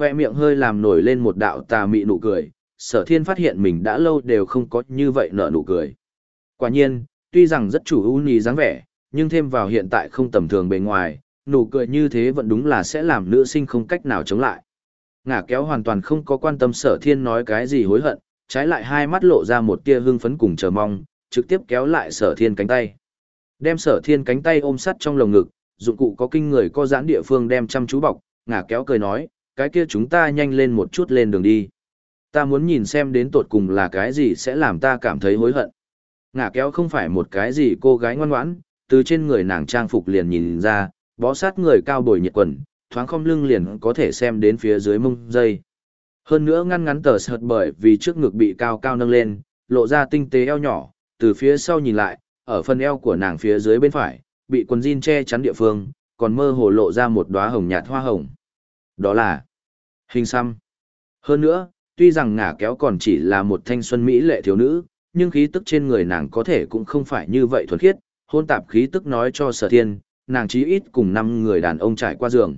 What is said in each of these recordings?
Khoe miệng hơi làm nổi lên một đạo tà mị nụ cười, sở thiên phát hiện mình đã lâu đều không có như vậy nở nụ cười. Quả nhiên, tuy rằng rất chủ ưu nhì dáng vẻ, nhưng thêm vào hiện tại không tầm thường bề ngoài, nụ cười như thế vẫn đúng là sẽ làm nữ sinh không cách nào chống lại. Ngả kéo hoàn toàn không có quan tâm sở thiên nói cái gì hối hận, trái lại hai mắt lộ ra một tia hưng phấn cùng chờ mong, trực tiếp kéo lại sở thiên cánh tay. Đem sở thiên cánh tay ôm sắt trong lồng ngực, dụng cụ có kinh người co giãn địa phương đem chăm chú bọc, ngả kéo cười nói, cái kia chúng ta nhanh lên một chút lên đường đi. Ta muốn nhìn xem đến tột cùng là cái gì sẽ làm ta cảm thấy hối hận. Ngả kéo không phải một cái gì cô gái ngoan ngoãn, từ trên người nàng trang phục liền nhìn ra, bó sát người cao bồi nhiệt quần, thoáng không lưng liền có thể xem đến phía dưới mông dây. Hơn nữa ngăn ngắn tờ sợt bởi vì trước ngực bị cao cao nâng lên, lộ ra tinh tế eo nhỏ, từ phía sau nhìn lại, ở phần eo của nàng phía dưới bên phải, bị quần jean che chắn địa phương, còn mơ hồ lộ ra một đóa hồng nhạt hoa hồng. Đó là hình xăm. Hơn nữa, tuy rằng ngả kéo còn chỉ là một thanh xuân mỹ lệ thiếu nữ, nhưng khí tức trên người nàng có thể cũng không phải như vậy thuần khiết, hôn tạp khí tức nói cho sở thiên, nàng chí ít cùng năm người đàn ông trải qua giường.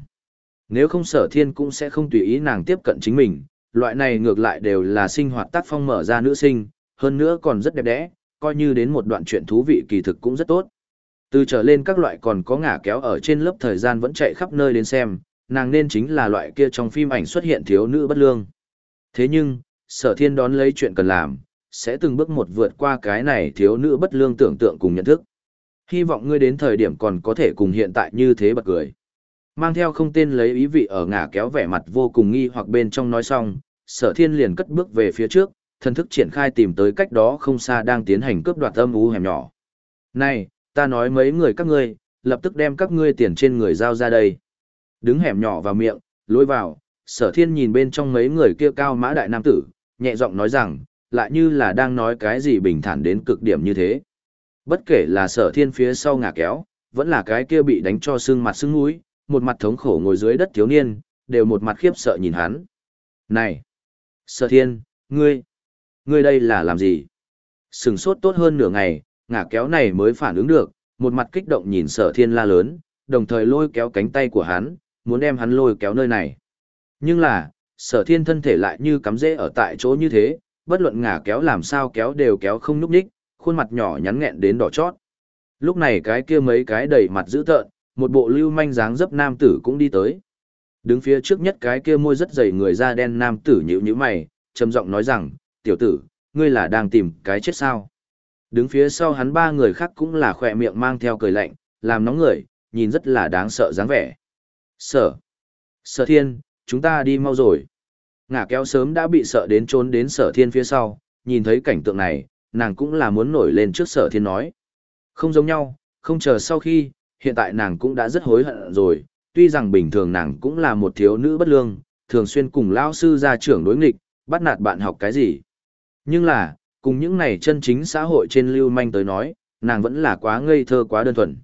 Nếu không sở thiên cũng sẽ không tùy ý nàng tiếp cận chính mình, loại này ngược lại đều là sinh hoạt tác phong mở ra nữ sinh, hơn nữa còn rất đẹp đẽ, coi như đến một đoạn chuyện thú vị kỳ thực cũng rất tốt. Từ trở lên các loại còn có ngả kéo ở trên lớp thời gian vẫn chạy khắp nơi đến xem, nàng nên chính là loại kia trong phim ảnh xuất hiện thiếu nữ bất lương. Thế nhưng, sở thiên đón lấy chuyện cần làm, sẽ từng bước một vượt qua cái này thiếu nữ bất lương tưởng tượng cùng nhận thức. Hy vọng ngươi đến thời điểm còn có thể cùng hiện tại như thế bật cười. Mang theo không tên lấy ý vị ở ngả kéo vẻ mặt vô cùng nghi hoặc bên trong nói xong, sở thiên liền cất bước về phía trước, thần thức triển khai tìm tới cách đó không xa đang tiến hành cướp đoạt âm ú hẻm nhỏ. Này, ta nói mấy người các ngươi, lập tức đem các ngươi tiền trên người giao ra đây. Đứng hẻm nhỏ vào miệng, lôi vào, sở thiên nhìn bên trong mấy người kia cao mã đại nam tử, nhẹ giọng nói rằng, lại như là đang nói cái gì bình thản đến cực điểm như thế. Bất kể là sở thiên phía sau ngả kéo, vẫn là cái kia bị đánh cho sưng mặt sưng mũi, một mặt thống khổ ngồi dưới đất thiếu niên, đều một mặt khiếp sợ nhìn hắn. Này! Sở thiên, ngươi! Ngươi đây là làm gì? Sừng sốt tốt hơn nửa ngày, ngả kéo này mới phản ứng được, một mặt kích động nhìn sở thiên la lớn, đồng thời lôi kéo cánh tay của hắn, muốn đem hắn lôi kéo nơi này. Nhưng là, sở thiên thân thể lại như cắm rễ ở tại chỗ như thế, bất luận ngả kéo làm sao kéo đều kéo không núp đích, khuôn mặt nhỏ nhắn nghẹn đến đỏ chót. Lúc này cái kia mấy cái đầy mặt dữ tợn, một bộ lưu manh dáng dấp nam tử cũng đi tới. Đứng phía trước nhất cái kia môi rất dày người da đen nam tử nhíu nhíu mày, trầm giọng nói rằng, tiểu tử, ngươi là đang tìm cái chết sao? Đứng phía sau hắn ba người khác cũng là khỏe miệng mang theo cười lạnh, làm nóng người, nhìn rất là đáng sợ dáng vẻ. Sở! Sở thiên, chúng ta đi mau rồi. Ngả kéo sớm đã bị sợ đến trốn đến sở thiên phía sau, nhìn thấy cảnh tượng này, nàng cũng là muốn nổi lên trước sở thiên nói. Không giống nhau, không chờ sau khi, hiện tại nàng cũng đã rất hối hận rồi, tuy rằng bình thường nàng cũng là một thiếu nữ bất lương, thường xuyên cùng lao sư ra trưởng đối nghịch, bắt nạt bạn học cái gì. Nhưng là, cùng những này chân chính xã hội trên lưu manh tới nói, nàng vẫn là quá ngây thơ quá đơn thuần.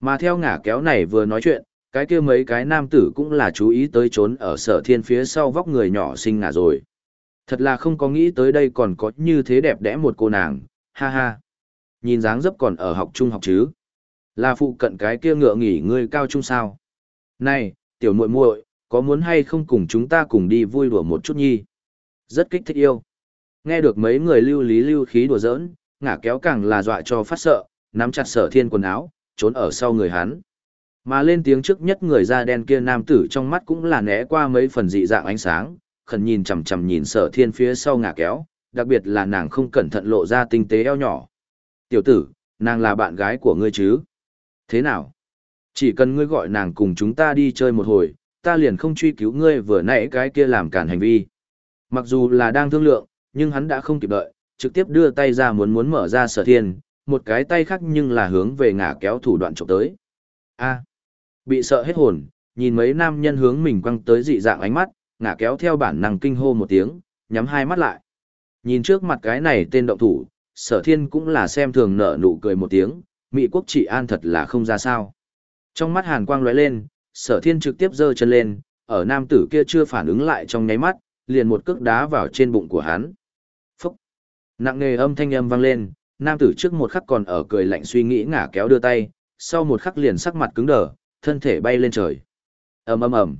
Mà theo ngả kéo này vừa nói chuyện, cái kia mấy cái nam tử cũng là chú ý tới trốn ở sở thiên phía sau vóc người nhỏ xinh ngả rồi. Thật là không có nghĩ tới đây còn có như thế đẹp đẽ một cô nàng, ha ha. Nhìn dáng dấp còn ở học trung học chứ. Là phụ cận cái kia ngựa nghỉ ngươi cao trung sao. Này, tiểu muội muội, có muốn hay không cùng chúng ta cùng đi vui đùa một chút nhi? Rất kích thích yêu. Nghe được mấy người lưu lý lưu khí đùa giỡn, ngả kéo càng là dọa cho phát sợ, nắm chặt sở thiên quần áo, trốn ở sau người hắn. Mà lên tiếng trước nhất người da đen kia nam tử trong mắt cũng là né qua mấy phần dị dạng ánh sáng, khẩn nhìn chằm chằm nhìn sở thiên phía sau ngả kéo, đặc biệt là nàng không cẩn thận lộ ra tinh tế eo nhỏ. Tiểu tử, nàng là bạn gái của ngươi chứ? Thế nào? Chỉ cần ngươi gọi nàng cùng chúng ta đi chơi một hồi, ta liền không truy cứu ngươi vừa nãy cái kia làm cản hành vi. Mặc dù là đang thương lượng, nhưng hắn đã không kịp đợi, trực tiếp đưa tay ra muốn muốn mở ra sở thiên, một cái tay khác nhưng là hướng về ngả kéo thủ đoạn trộm tới. A bị sợ hết hồn, nhìn mấy nam nhân hướng mình quăng tới dị dạng ánh mắt, ngả kéo theo bản năng kinh hô một tiếng, nhắm hai mắt lại. Nhìn trước mặt cái này tên động thủ, sở thiên cũng là xem thường nở nụ cười một tiếng, Mỹ quốc trị an thật là không ra sao. Trong mắt hàn quang lóe lên, sở thiên trực tiếp giơ chân lên, ở nam tử kia chưa phản ứng lại trong nháy mắt, liền một cước đá vào trên bụng của hắn. Phúc! Nặng nề âm thanh âm vang lên, nam tử trước một khắc còn ở cười lạnh suy nghĩ ngả kéo đưa tay, sau một khắc liền sắc mặt cứng đờ, thân thể bay lên trời. ầm ầm ầm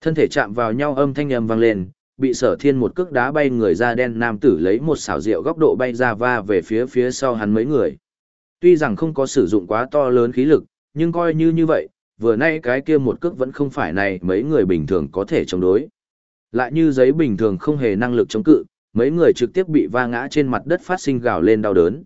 Thân thể chạm vào nhau âm thanh ầm vang lên, bị sở thiên một cước đá bay người da đen nam tử lấy một xảo diệu góc độ bay ra va về phía phía sau hắn mấy người. Tuy rằng không có sử dụng quá to lớn khí lực, nhưng coi như như vậy, vừa nay cái kia một cước vẫn không phải này mấy người bình thường có thể chống đối. Lại như giấy bình thường không hề năng lực chống cự, mấy người trực tiếp bị va ngã trên mặt đất phát sinh gào lên đau đớn.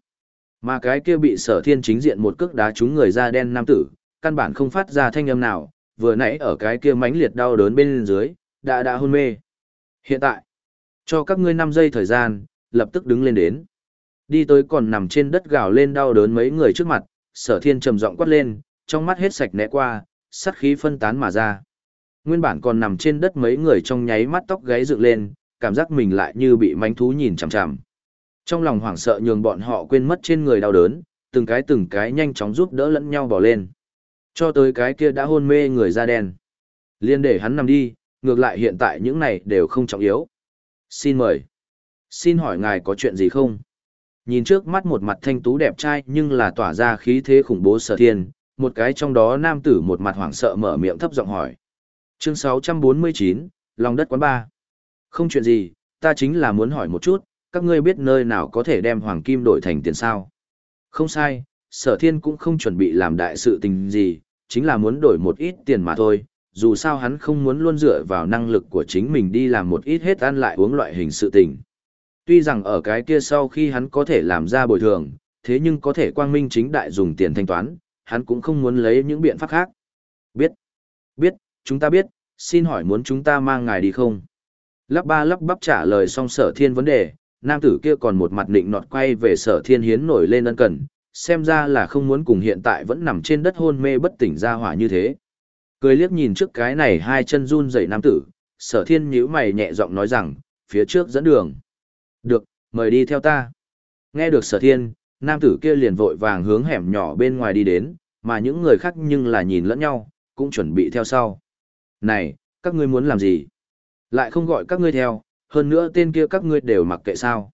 Mà cái kia bị sở thiên chính diện một cước đá trúng người da đen nam tử, căn bản không phát ra thanh âm nào, vừa nãy ở cái kia mãnh liệt đau đớn bên dưới, đã đã hôn mê. Hiện tại, cho các ngươi 5 giây thời gian, lập tức đứng lên đến. Đi tới còn nằm trên đất gào lên đau đớn mấy người trước mặt, sở thiên trầm giọng quát lên, trong mắt hết sạch né qua, sát khí phân tán mà ra. Nguyên bản còn nằm trên đất mấy người trong nháy mắt tóc gáy dựng lên, cảm giác mình lại như bị manh thú nhìn chằm chằm. Trong lòng hoảng sợ nhường bọn họ quên mất trên người đau đớn, từng cái từng cái nhanh chóng giúp đỡ lẫn nhau bỏ lên. Cho tới cái kia đã hôn mê người da đen. Liên để hắn nằm đi, ngược lại hiện tại những này đều không trọng yếu. Xin mời. Xin hỏi ngài có chuyện gì không? Nhìn trước mắt một mặt thanh tú đẹp trai nhưng là tỏa ra khí thế khủng bố sở thiên, một cái trong đó nam tử một mặt hoảng sợ mở miệng thấp giọng hỏi. Chương 649, lòng đất quán ba. Không chuyện gì, ta chính là muốn hỏi một chút, các ngươi biết nơi nào có thể đem hoàng kim đổi thành tiền sao? Không sai, sở thiên cũng không chuẩn bị làm đại sự tình gì, chính là muốn đổi một ít tiền mà thôi, dù sao hắn không muốn luôn dựa vào năng lực của chính mình đi làm một ít hết ăn lại uống loại hình sự tình. Tuy rằng ở cái kia sau khi hắn có thể làm ra bồi thường, thế nhưng có thể quang minh chính đại dùng tiền thanh toán, hắn cũng không muốn lấy những biện pháp khác. Biết, biết, chúng ta biết, xin hỏi muốn chúng ta mang ngài đi không? Lắp ba lắp bắp trả lời xong sở thiên vấn đề, nam tử kia còn một mặt định nọt quay về sở thiên hiến nổi lên ân cần, xem ra là không muốn cùng hiện tại vẫn nằm trên đất hôn mê bất tỉnh ra hỏa như thế. Cười liếc nhìn trước cái này hai chân run dậy nam tử, sở thiên nhíu mày nhẹ giọng nói rằng, phía trước dẫn đường. Được, mời đi theo ta. Nghe được sở thiên, nam tử kia liền vội vàng hướng hẻm nhỏ bên ngoài đi đến, mà những người khác nhưng là nhìn lẫn nhau, cũng chuẩn bị theo sau. Này, các ngươi muốn làm gì? Lại không gọi các ngươi theo, hơn nữa tên kia các ngươi đều mặc kệ sao.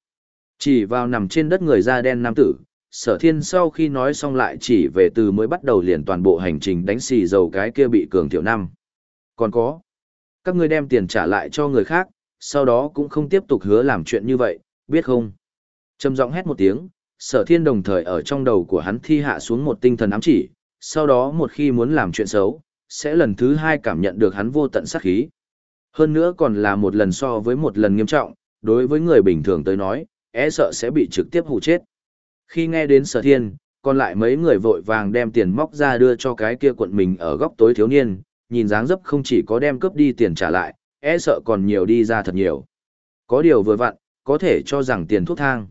Chỉ vào nằm trên đất người da đen nam tử, sở thiên sau khi nói xong lại chỉ về từ mới bắt đầu liền toàn bộ hành trình đánh xì dầu cái kia bị cường thiểu năm. Còn có, các ngươi đem tiền trả lại cho người khác, sau đó cũng không tiếp tục hứa làm chuyện như vậy, biết không? Trầm giọng hét một tiếng, sở thiên đồng thời ở trong đầu của hắn thi hạ xuống một tinh thần ám chỉ, sau đó một khi muốn làm chuyện xấu, sẽ lần thứ hai cảm nhận được hắn vô tận sát khí. Hơn nữa còn là một lần so với một lần nghiêm trọng, đối với người bình thường tới nói, e sợ sẽ bị trực tiếp hù chết. Khi nghe đến sở thiên, còn lại mấy người vội vàng đem tiền móc ra đưa cho cái kia quận mình ở góc tối thiếu niên, nhìn dáng dấp không chỉ có đem cướp đi tiền trả lại, e sợ còn nhiều đi ra thật nhiều. Có điều vừa vặn, có thể cho rằng tiền thuốc thang.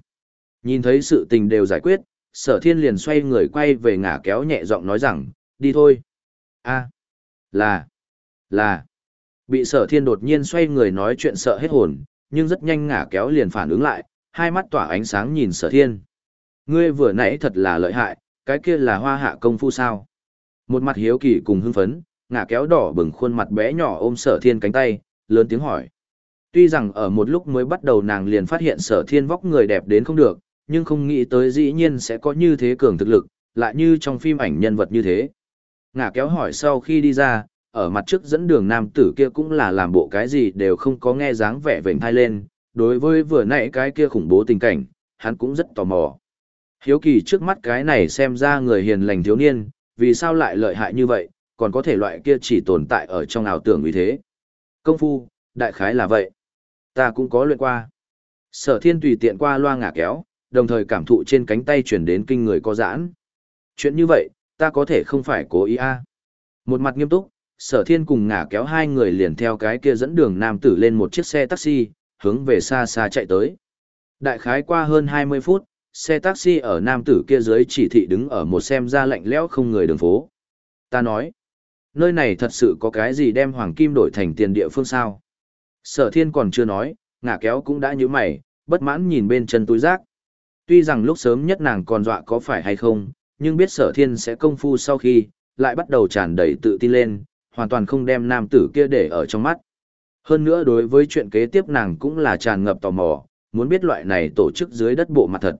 Nhìn thấy sự tình đều giải quyết, sở thiên liền xoay người quay về ngả kéo nhẹ giọng nói rằng, đi thôi. a là, là. Bị sở thiên đột nhiên xoay người nói chuyện sợ hết hồn, nhưng rất nhanh ngả kéo liền phản ứng lại, hai mắt tỏa ánh sáng nhìn sở thiên. Ngươi vừa nãy thật là lợi hại, cái kia là hoa hạ công phu sao. Một mặt hiếu kỳ cùng hưng phấn, ngả kéo đỏ bừng khuôn mặt bé nhỏ ôm sở thiên cánh tay, lớn tiếng hỏi. Tuy rằng ở một lúc mới bắt đầu nàng liền phát hiện sở thiên vóc người đẹp đến không được, nhưng không nghĩ tới dĩ nhiên sẽ có như thế cường thực lực, lại như trong phim ảnh nhân vật như thế. Ngả kéo hỏi sau khi đi ra, ở mặt trước dẫn đường nam tử kia cũng là làm bộ cái gì đều không có nghe dáng vẻ vệnh thai lên, đối với vừa nãy cái kia khủng bố tình cảnh, hắn cũng rất tò mò. Hiếu kỳ trước mắt cái này xem ra người hiền lành thiếu niên, vì sao lại lợi hại như vậy, còn có thể loại kia chỉ tồn tại ở trong ảo tưởng vì thế. Công phu, đại khái là vậy. Ta cũng có luyện qua. Sở thiên tùy tiện qua loa ngả kéo, đồng thời cảm thụ trên cánh tay chuyển đến kinh người có giãn. Chuyện như vậy, ta có thể không phải cố ý a Một mặt nghiêm túc, sở thiên cùng ngả kéo hai người liền theo cái kia dẫn đường nam tử lên một chiếc xe taxi, hướng về xa xa chạy tới. Đại khái qua hơn 20 phút, xe taxi ở nam tử kia dưới chỉ thị đứng ở một xem ra lạnh lẽo không người đường phố. Ta nói, nơi này thật sự có cái gì đem hoàng kim đổi thành tiền địa phương sao? Sở thiên còn chưa nói, ngả kéo cũng đã như mày, bất mãn nhìn bên chân túi rác. Tuy rằng lúc sớm nhất nàng còn dọa có phải hay không, nhưng biết sở thiên sẽ công phu sau khi, lại bắt đầu tràn đầy tự tin lên, hoàn toàn không đem nam tử kia để ở trong mắt. Hơn nữa đối với chuyện kế tiếp nàng cũng là tràn ngập tò mò, muốn biết loại này tổ chức dưới đất bộ mặt thật.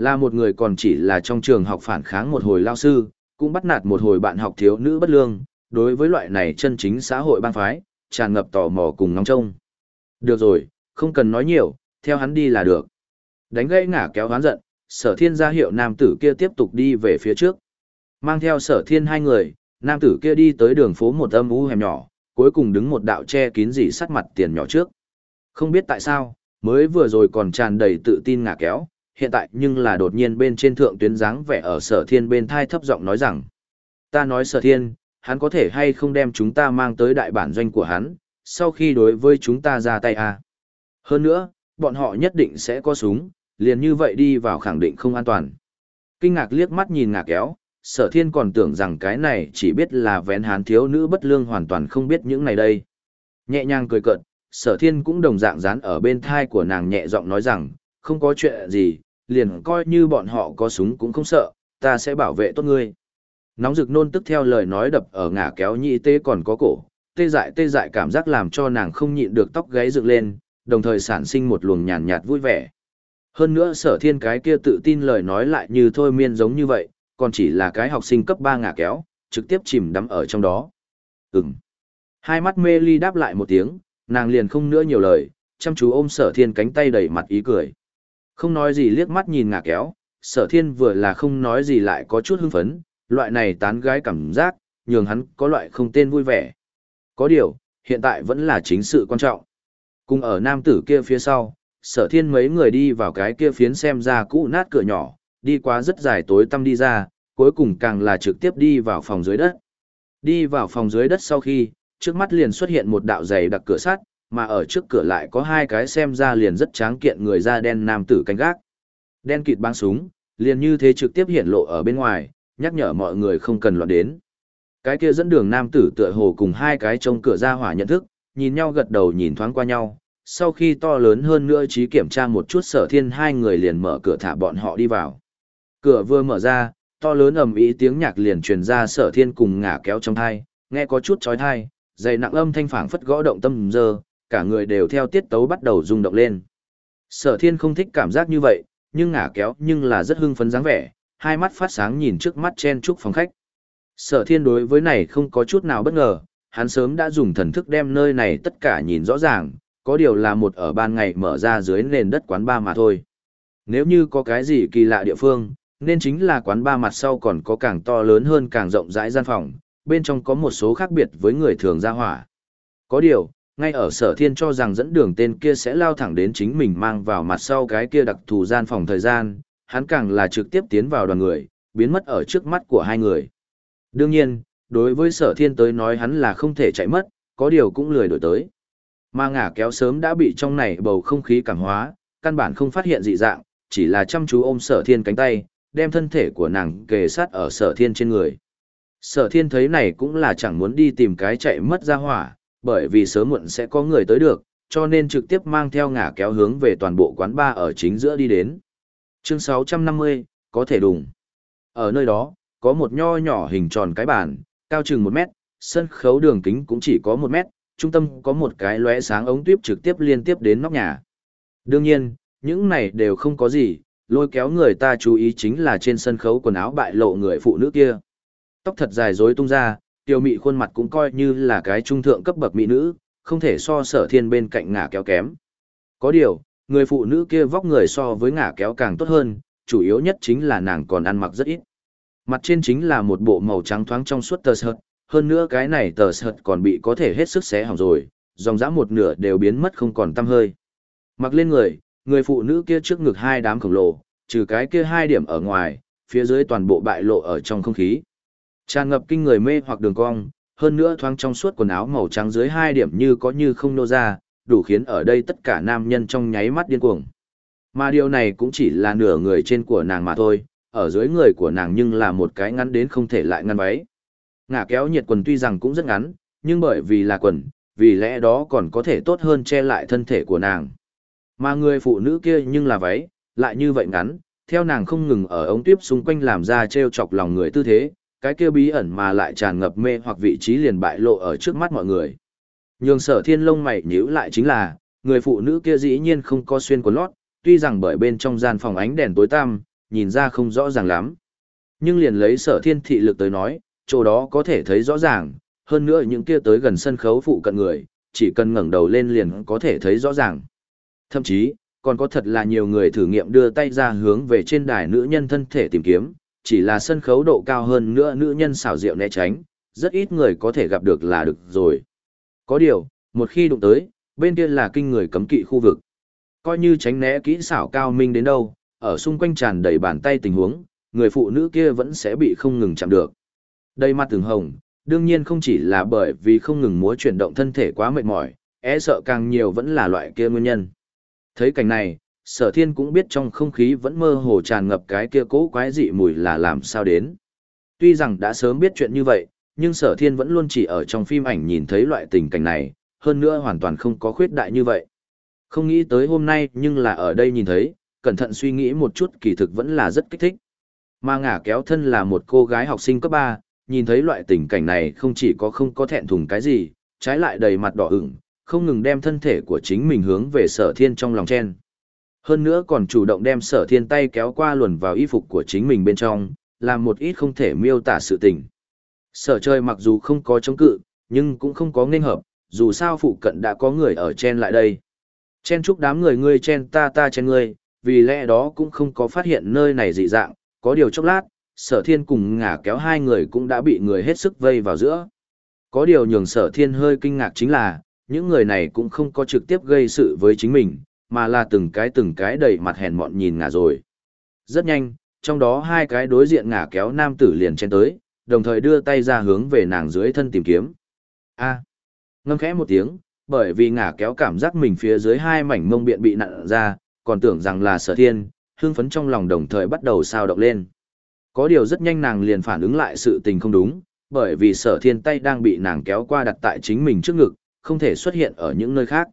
Là một người còn chỉ là trong trường học phản kháng một hồi lao sư, cũng bắt nạt một hồi bạn học thiếu nữ bất lương, đối với loại này chân chính xã hội bang phái, tràn ngập tò mò cùng ngóng trông. Được rồi, không cần nói nhiều, theo hắn đi là được. Đánh gãy ngả kéo hắn giận, sở thiên ra hiệu nam tử kia tiếp tục đi về phía trước. Mang theo sở thiên hai người, nam tử kia đi tới đường phố một âm u hẻm nhỏ, cuối cùng đứng một đạo che kín dị sắt mặt tiền nhỏ trước. Không biết tại sao, mới vừa rồi còn tràn đầy tự tin ngả kéo, hiện tại nhưng là đột nhiên bên trên thượng tuyến dáng vẻ ở sở thiên bên thai thấp giọng nói rằng. Ta nói sở thiên, hắn có thể hay không đem chúng ta mang tới đại bản doanh của hắn, sau khi đối với chúng ta ra tay à. Hơn nữa, bọn họ nhất định sẽ có súng, liền như vậy đi vào khẳng định không an toàn. Kinh ngạc liếc mắt nhìn ngạc kéo, sở thiên còn tưởng rằng cái này chỉ biết là vén hán thiếu nữ bất lương hoàn toàn không biết những này đây. Nhẹ nhàng cười cợt, sở thiên cũng đồng dạng dán ở bên thai của nàng nhẹ giọng nói rằng, không có chuyện gì, liền coi như bọn họ có súng cũng không sợ, ta sẽ bảo vệ tốt ngươi. Nóng rực nôn tức theo lời nói đập ở ngả kéo nhị tê còn có cổ, tê dại tê dại cảm giác làm cho nàng không nhịn được tóc gáy dựng lên, đồng thời sản sinh một luồng nhàn nhạt vui vẻ. Hơn nữa sở thiên cái kia tự tin lời nói lại như thôi miên giống như vậy, còn chỉ là cái học sinh cấp 3 ngả kéo, trực tiếp chìm đắm ở trong đó. Ừm. Hai mắt mê ly đáp lại một tiếng, nàng liền không nữa nhiều lời, chăm chú ôm sở thiên cánh tay đầy mặt ý cười. Không nói gì liếc mắt nhìn ngả kéo, sở thiên vừa là không nói gì lại có chút hưng phấn, loại này tán gái cảm giác, nhường hắn có loại không tên vui vẻ. Có điều, hiện tại vẫn là chính sự quan trọng. Cùng ở nam tử kia phía sau, sở thiên mấy người đi vào cái kia phiến xem ra cũ nát cửa nhỏ, đi qua rất dài tối tăm đi ra, cuối cùng càng là trực tiếp đi vào phòng dưới đất. Đi vào phòng dưới đất sau khi, trước mắt liền xuất hiện một đạo dày đặc cửa sắt, mà ở trước cửa lại có hai cái xem ra liền rất tráng kiện người da đen nam tử canh gác. Đen kịt băng súng, liền như thế trực tiếp hiện lộ ở bên ngoài, nhắc nhở mọi người không cần loạn đến. Cái kia dẫn đường nam tử tựa hồ cùng hai cái trông cửa ra hỏa nhận thức, nhìn nhau gật đầu nhìn thoáng qua nhau, sau khi to lớn hơn nữa trí kiểm tra một chút sở thiên hai người liền mở cửa thả bọn họ đi vào. Cửa vừa mở ra, to lớn ầm ý tiếng nhạc liền truyền ra sở thiên cùng ngả kéo trong thai, nghe có chút chói thai, dày nặng âm thanh phảng phất gõ động tâm dơ, cả người đều theo tiết tấu bắt đầu rung động lên. Sở thiên không thích cảm giác như vậy, nhưng ngả kéo nhưng là rất hưng phấn dáng vẻ, hai mắt phát sáng nhìn trước mắt chen trúc phòng khách. Sở thiên đối với này không có chút nào bất ngờ, hắn sớm đã dùng thần thức đem nơi này tất cả nhìn rõ ràng, có điều là một ở ban ngày mở ra dưới nền đất quán ba mà thôi. Nếu như có cái gì kỳ lạ địa phương, nên chính là quán ba mặt sau còn có càng to lớn hơn càng rộng rãi gian phòng, bên trong có một số khác biệt với người thường ra hỏa. Có điều, ngay ở sở thiên cho rằng dẫn đường tên kia sẽ lao thẳng đến chính mình mang vào mặt sau cái kia đặc thù gian phòng thời gian, hắn càng là trực tiếp tiến vào đoàn người, biến mất ở trước mắt của hai người. Đương nhiên, đối với sở thiên tới nói hắn là không thể chạy mất, có điều cũng lười đổi tới. Mà ngả kéo sớm đã bị trong này bầu không khí cảm hóa, căn bản không phát hiện dị dạng, chỉ là chăm chú ôm sở thiên cánh tay, đem thân thể của nàng kề sát ở sở thiên trên người. Sở thiên thấy này cũng là chẳng muốn đi tìm cái chạy mất ra hỏa, bởi vì sớm muộn sẽ có người tới được, cho nên trực tiếp mang theo ngả kéo hướng về toàn bộ quán bar ở chính giữa đi đến. Chương 650, có thể đùng. Ở nơi đó, có một nho nhỏ hình tròn cái bàn, cao chừng 1 mét, sân khấu đường kính cũng chỉ có 1 mét, trung tâm có một cái lóe sáng ống tuyếp trực tiếp liên tiếp đến nóc nhà. Đương nhiên, những này đều không có gì, lôi kéo người ta chú ý chính là trên sân khấu quần áo bại lộ người phụ nữ kia. Tóc thật dài rối tung ra, tiêu mị khuôn mặt cũng coi như là cái trung thượng cấp bậc mỹ nữ, không thể so sở thiên bên cạnh ngả kéo kém. Có điều, người phụ nữ kia vóc người so với ngả kéo càng tốt hơn, chủ yếu nhất chính là nàng còn ăn mặc rất ít. Mặt trên chính là một bộ màu trắng thoáng trong suốt tờ sợt, hơn nữa cái này tờ sợt còn bị có thể hết sức xé hỏng rồi, dòng dã một nửa đều biến mất không còn tăm hơi. Mặc lên người, người phụ nữ kia trước ngực hai đám khổng lồ, trừ cái kia hai điểm ở ngoài, phía dưới toàn bộ bại lộ ở trong không khí. Tràn ngập kinh người mê hoặc đường cong, hơn nữa thoáng trong suốt quần áo màu trắng dưới hai điểm như có như không nô ra, đủ khiến ở đây tất cả nam nhân trong nháy mắt điên cuồng. Mà điều này cũng chỉ là nửa người trên của nàng mà thôi, ở dưới người của nàng nhưng là một cái ngắn đến không thể lại ngăn váy. Ngả kéo nhiệt quần tuy rằng cũng rất ngắn, nhưng bởi vì là quần, vì lẽ đó còn có thể tốt hơn che lại thân thể của nàng. Mà người phụ nữ kia nhưng là váy, lại như vậy ngắn, theo nàng không ngừng ở ống tuyếp xung quanh làm ra treo chọc lòng người tư thế, cái kia bí ẩn mà lại tràn ngập mê hoặc vị trí liền bại lộ ở trước mắt mọi người. Nhường sở thiên lông mày nhíu lại chính là, người phụ nữ kia dĩ nhiên không có xuyên quần lót, tuy rằng bởi bên trong gian phòng ánh đèn tối tăm, nhìn ra không rõ ràng lắm. Nhưng liền lấy sở thiên thị lực tới nói, chỗ đó có thể thấy rõ ràng, hơn nữa những kia tới gần sân khấu phụ cận người, chỉ cần ngẩng đầu lên liền có thể thấy rõ ràng. Thậm chí, còn có thật là nhiều người thử nghiệm đưa tay ra hướng về trên đài nữ nhân thân thể tìm kiếm, chỉ là sân khấu độ cao hơn nữa nữ nhân xảo diệu né tránh, rất ít người có thể gặp được là được rồi. Có điều, một khi đụng tới, bên kia là kinh người cấm kỵ khu vực. Coi như tránh né kỹ xảo cao minh đến đâu, ở xung quanh tràn đầy bàn tay tình huống, người phụ nữ kia vẫn sẽ bị không ngừng chạm được. Đây mặt từng hồng, đương nhiên không chỉ là bởi vì không ngừng múa chuyển động thân thể quá mệt mỏi, e sợ càng nhiều vẫn là loại kia nguyên nhân. Thấy cảnh này, sở thiên cũng biết trong không khí vẫn mơ hồ tràn ngập cái kia cố quái dị mùi là làm sao đến. Tuy rằng đã sớm biết chuyện như vậy, nhưng sở thiên vẫn luôn chỉ ở trong phim ảnh nhìn thấy loại tình cảnh này, hơn nữa hoàn toàn không có khuyết đại như vậy. Không nghĩ tới hôm nay nhưng là ở đây nhìn thấy, cẩn thận suy nghĩ một chút kỳ thực vẫn là rất kích thích. Mà ngả kéo thân là một cô gái học sinh cấp 3, nhìn thấy loại tình cảnh này không chỉ có không có thẹn thùng cái gì, trái lại đầy mặt đỏ ửng, không ngừng đem thân thể của chính mình hướng về sở thiên trong lòng chen. Hơn nữa còn chủ động đem sở thiên tay kéo qua luồn vào y phục của chính mình bên trong, làm một ít không thể miêu tả sự tình. Sở chơi mặc dù không có chống cự, nhưng cũng không có nghênh hợp, dù sao phụ cận đã có người ở chen lại đây. Chen chúc đám người ngươi chen ta ta chen ngươi, vì lẽ đó cũng không có phát hiện nơi này dị dạng, có điều chốc lát, sở thiên cùng ngả kéo hai người cũng đã bị người hết sức vây vào giữa. Có điều nhường sở thiên hơi kinh ngạc chính là, những người này cũng không có trực tiếp gây sự với chính mình, mà là từng cái từng cái đầy mặt hèn mọn nhìn ngả rồi. Rất nhanh, trong đó hai cái đối diện ngả kéo nam tử liền chen tới, đồng thời đưa tay ra hướng về nàng dưới thân tìm kiếm. A. Ngâm khẽ một tiếng, bởi vì ngả kéo cảm giác mình phía dưới hai mảnh mông biện bị nặn ra, còn tưởng rằng là sở thiên, hương phấn trong lòng đồng thời bắt đầu sao động lên. Có điều rất nhanh nàng liền phản ứng lại sự tình không đúng, bởi vì sở thiên tay đang bị nàng kéo qua đặt tại chính mình trước ngực, không thể xuất hiện ở những nơi khác.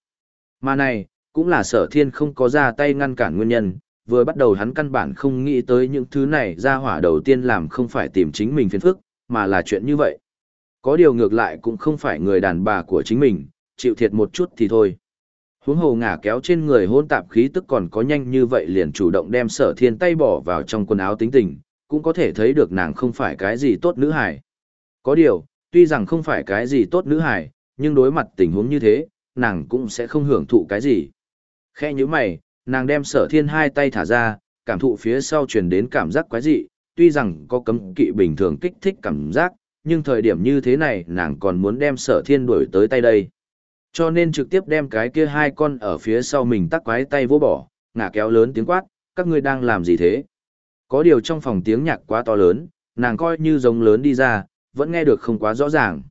Mà này, cũng là sở thiên không có ra tay ngăn cản nguyên nhân, vừa bắt đầu hắn căn bản không nghĩ tới những thứ này ra hỏa đầu tiên làm không phải tìm chính mình phiền phức, mà là chuyện như vậy. Có điều ngược lại cũng không phải người đàn bà của chính mình, chịu thiệt một chút thì thôi. Huống hồ ngả kéo trên người hôn tạp khí tức còn có nhanh như vậy liền chủ động đem sở thiên tay bỏ vào trong quần áo tính tình, cũng có thể thấy được nàng không phải cái gì tốt nữ hài. Có điều, tuy rằng không phải cái gì tốt nữ hài, nhưng đối mặt tình huống như thế, nàng cũng sẽ không hưởng thụ cái gì. Khe như mày, nàng đem sở thiên hai tay thả ra, cảm thụ phía sau truyền đến cảm giác quái dị, tuy rằng có cấm kỵ bình thường kích thích cảm giác, nhưng thời điểm như thế này nàng còn muốn đem sở thiên đuổi tới tay đây. Cho nên trực tiếp đem cái kia hai con ở phía sau mình tắc quái tay vô bỏ, ngả kéo lớn tiếng quát, các ngươi đang làm gì thế? Có điều trong phòng tiếng nhạc quá to lớn, nàng coi như giống lớn đi ra, vẫn nghe được không quá rõ ràng.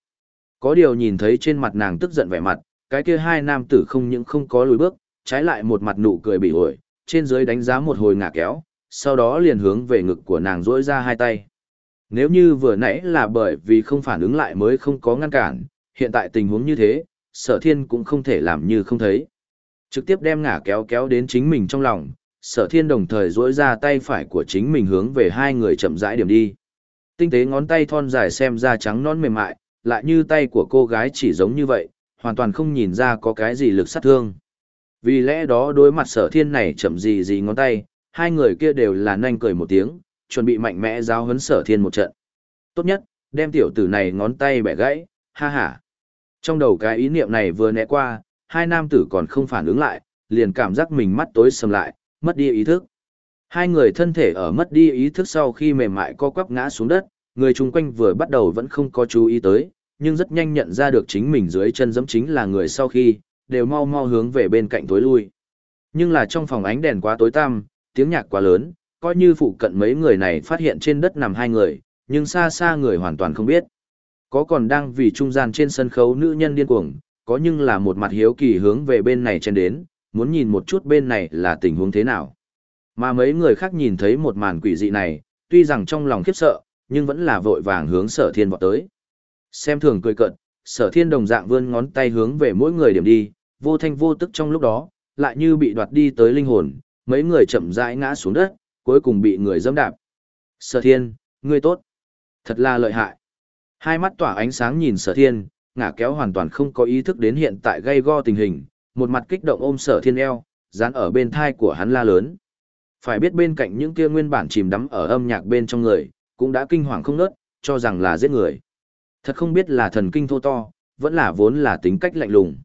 Có điều nhìn thấy trên mặt nàng tức giận vẻ mặt, cái kia hai nam tử không những không có lùi bước, trái lại một mặt nụ cười bị ổi, trên dưới đánh giá một hồi ngả kéo, sau đó liền hướng về ngực của nàng rỗi ra hai tay. Nếu như vừa nãy là bởi vì không phản ứng lại mới không có ngăn cản, hiện tại tình huống như thế, sở thiên cũng không thể làm như không thấy. Trực tiếp đem ngả kéo kéo đến chính mình trong lòng, sở thiên đồng thời duỗi ra tay phải của chính mình hướng về hai người chậm rãi điểm đi. Tinh tế ngón tay thon dài xem ra trắng non mềm mại, lại như tay của cô gái chỉ giống như vậy, hoàn toàn không nhìn ra có cái gì lực sát thương. Vì lẽ đó đối mặt sở thiên này chậm gì gì ngón tay, hai người kia đều là nhanh cười một tiếng, chuẩn bị mạnh mẽ giao huấn sở thiên một trận. Tốt nhất, đem tiểu tử này ngón tay bẻ gãy, ha ha. Trong đầu cái ý niệm này vừa né qua, hai nam tử còn không phản ứng lại, liền cảm giác mình mắt tối sầm lại, mất đi ý thức. Hai người thân thể ở mất đi ý thức sau khi mềm mại co quắp ngã xuống đất, người chung quanh vừa bắt đầu vẫn không có chú ý tới, nhưng rất nhanh nhận ra được chính mình dưới chân giẫm chính là người sau khi, đều mau mau hướng về bên cạnh tối lui. Nhưng là trong phòng ánh đèn quá tối tăm, tiếng nhạc quá lớn, coi như phụ cận mấy người này phát hiện trên đất nằm hai người, nhưng xa xa người hoàn toàn không biết. Có còn đang vì trung gian trên sân khấu nữ nhân điên cuồng, có nhưng là một mặt hiếu kỳ hướng về bên này chen đến, muốn nhìn một chút bên này là tình huống thế nào. Mà mấy người khác nhìn thấy một màn quỷ dị này, tuy rằng trong lòng khiếp sợ, nhưng vẫn là vội vàng hướng sở thiên vọt tới. Xem thường cười cận, sở thiên đồng dạng vươn ngón tay hướng về mỗi người điểm đi, vô thanh vô tức trong lúc đó, lại như bị đoạt đi tới linh hồn, mấy người chậm rãi ngã xuống đất, cuối cùng bị người dẫm đạp. Sở thiên, ngươi tốt. Thật là lợi hại. Hai mắt tỏa ánh sáng nhìn sở thiên, ngả kéo hoàn toàn không có ý thức đến hiện tại gây go tình hình, một mặt kích động ôm sở thiên eo, dán ở bên thai của hắn la lớn. Phải biết bên cạnh những kia nguyên bản chìm đắm ở âm nhạc bên trong người, cũng đã kinh hoàng không nớt, cho rằng là giết người. Thật không biết là thần kinh thô to, vẫn là vốn là tính cách lạnh lùng.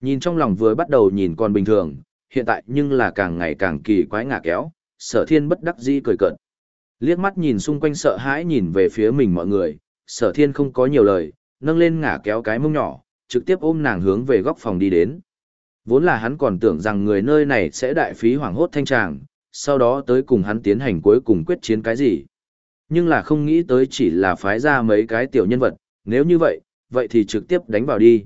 Nhìn trong lòng vừa bắt đầu nhìn còn bình thường, hiện tại nhưng là càng ngày càng kỳ quái ngả kéo, sở thiên bất đắc dĩ cười cợt. Liếc mắt nhìn xung quanh sợ hãi nhìn về phía mình mọi người, sở thiên không có nhiều lời, nâng lên ngả kéo cái mông nhỏ, trực tiếp ôm nàng hướng về góc phòng đi đến. Vốn là hắn còn tưởng rằng người nơi này sẽ đại phí hoảng hốt thanh tràng, sau đó tới cùng hắn tiến hành cuối cùng quyết chiến cái gì. Nhưng là không nghĩ tới chỉ là phái ra mấy cái tiểu nhân vật, nếu như vậy, vậy thì trực tiếp đánh vào đi.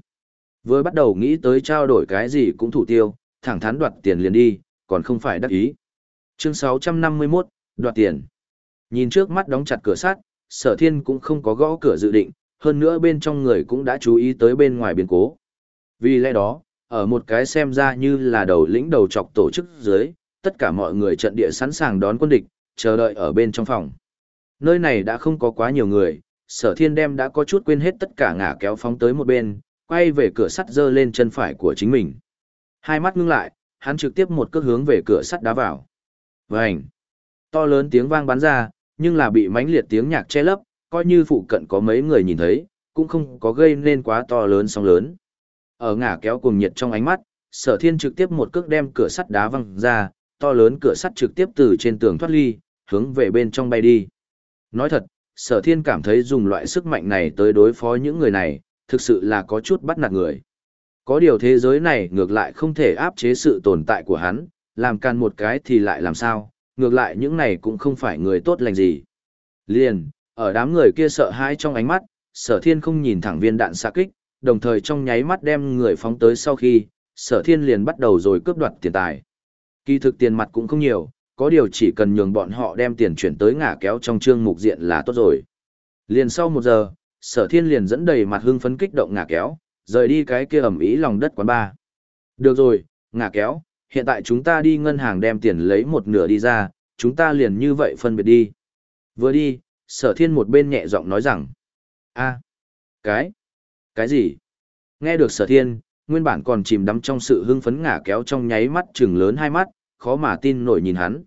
Vừa bắt đầu nghĩ tới trao đổi cái gì cũng thủ tiêu, thẳng thắn đoạt tiền liền đi, còn không phải đắc ý. Chương 651, đoạt tiền. Nhìn trước mắt đóng chặt cửa sắt, sở thiên cũng không có gõ cửa dự định, hơn nữa bên trong người cũng đã chú ý tới bên ngoài biến cố. Vì lẽ đó, ở một cái xem ra như là đầu lĩnh đầu chọc tổ chức dưới, tất cả mọi người trận địa sẵn sàng đón quân địch, chờ đợi ở bên trong phòng. Nơi này đã không có quá nhiều người, sở thiên đem đã có chút quên hết tất cả ngả kéo phóng tới một bên, quay về cửa sắt dơ lên chân phải của chính mình. Hai mắt ngưng lại, hắn trực tiếp một cước hướng về cửa sắt đá vào. Vành! To lớn tiếng vang bắn ra, nhưng là bị mãnh liệt tiếng nhạc che lấp, coi như phụ cận có mấy người nhìn thấy, cũng không có gây nên quá to lớn sóng lớn. Ở ngả kéo cùng nhiệt trong ánh mắt, sở thiên trực tiếp một cước đem cửa sắt đá văng ra, to lớn cửa sắt trực tiếp từ trên tường thoát ly, hướng về bên trong bay đi. Nói thật, sở thiên cảm thấy dùng loại sức mạnh này tới đối phó những người này, thực sự là có chút bắt nạt người. Có điều thế giới này ngược lại không thể áp chế sự tồn tại của hắn, làm can một cái thì lại làm sao, ngược lại những này cũng không phải người tốt lành gì. Liền, ở đám người kia sợ hãi trong ánh mắt, sở thiên không nhìn thẳng viên đạn xạ kích, đồng thời trong nháy mắt đem người phóng tới sau khi, sở thiên liền bắt đầu rồi cướp đoạt tiền tài. Kỳ thực tiền mặt cũng không nhiều, có điều chỉ cần nhường bọn họ đem tiền chuyển tới ngả kéo trong chương mục diện là tốt rồi. Liền sau một giờ, sở thiên liền dẫn đầy mặt hưng phấn kích động ngả kéo, rời đi cái kia ẩm ý lòng đất quán ba. Được rồi, ngả kéo, hiện tại chúng ta đi ngân hàng đem tiền lấy một nửa đi ra, chúng ta liền như vậy phân biệt đi. Vừa đi, sở thiên một bên nhẹ giọng nói rằng, a cái, cái gì? Nghe được sở thiên, nguyên bản còn chìm đắm trong sự hưng phấn ngả kéo trong nháy mắt trừng lớn hai mắt, khó mà tin nổi nhìn hắn.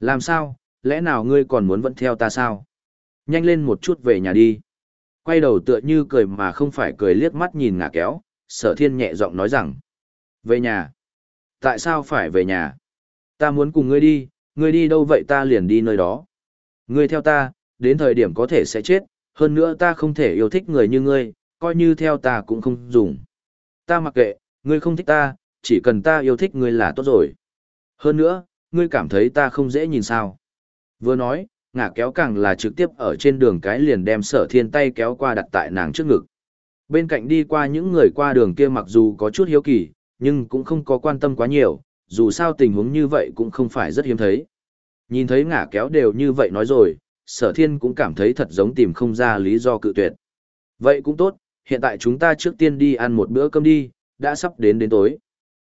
Làm sao, lẽ nào ngươi còn muốn vẫn theo ta sao? Nhanh lên một chút về nhà đi. Quay đầu tựa như cười mà không phải cười liếc mắt nhìn ngả kéo, sở thiên nhẹ giọng nói rằng. Về nhà. Tại sao phải về nhà? Ta muốn cùng ngươi đi, ngươi đi đâu vậy ta liền đi nơi đó. Ngươi theo ta, đến thời điểm có thể sẽ chết, hơn nữa ta không thể yêu thích người như ngươi, coi như theo ta cũng không dùng. Ta mặc kệ, ngươi không thích ta, chỉ cần ta yêu thích ngươi là tốt rồi. Hơn nữa, ngươi cảm thấy ta không dễ nhìn sao. Vừa nói, ngả kéo càng là trực tiếp ở trên đường cái liền đem sở thiên tay kéo qua đặt tại nàng trước ngực. Bên cạnh đi qua những người qua đường kia mặc dù có chút hiếu kỳ, nhưng cũng không có quan tâm quá nhiều, dù sao tình huống như vậy cũng không phải rất hiếm thấy. Nhìn thấy ngả kéo đều như vậy nói rồi, sở thiên cũng cảm thấy thật giống tìm không ra lý do cự tuyệt. Vậy cũng tốt, hiện tại chúng ta trước tiên đi ăn một bữa cơm đi, đã sắp đến đến tối.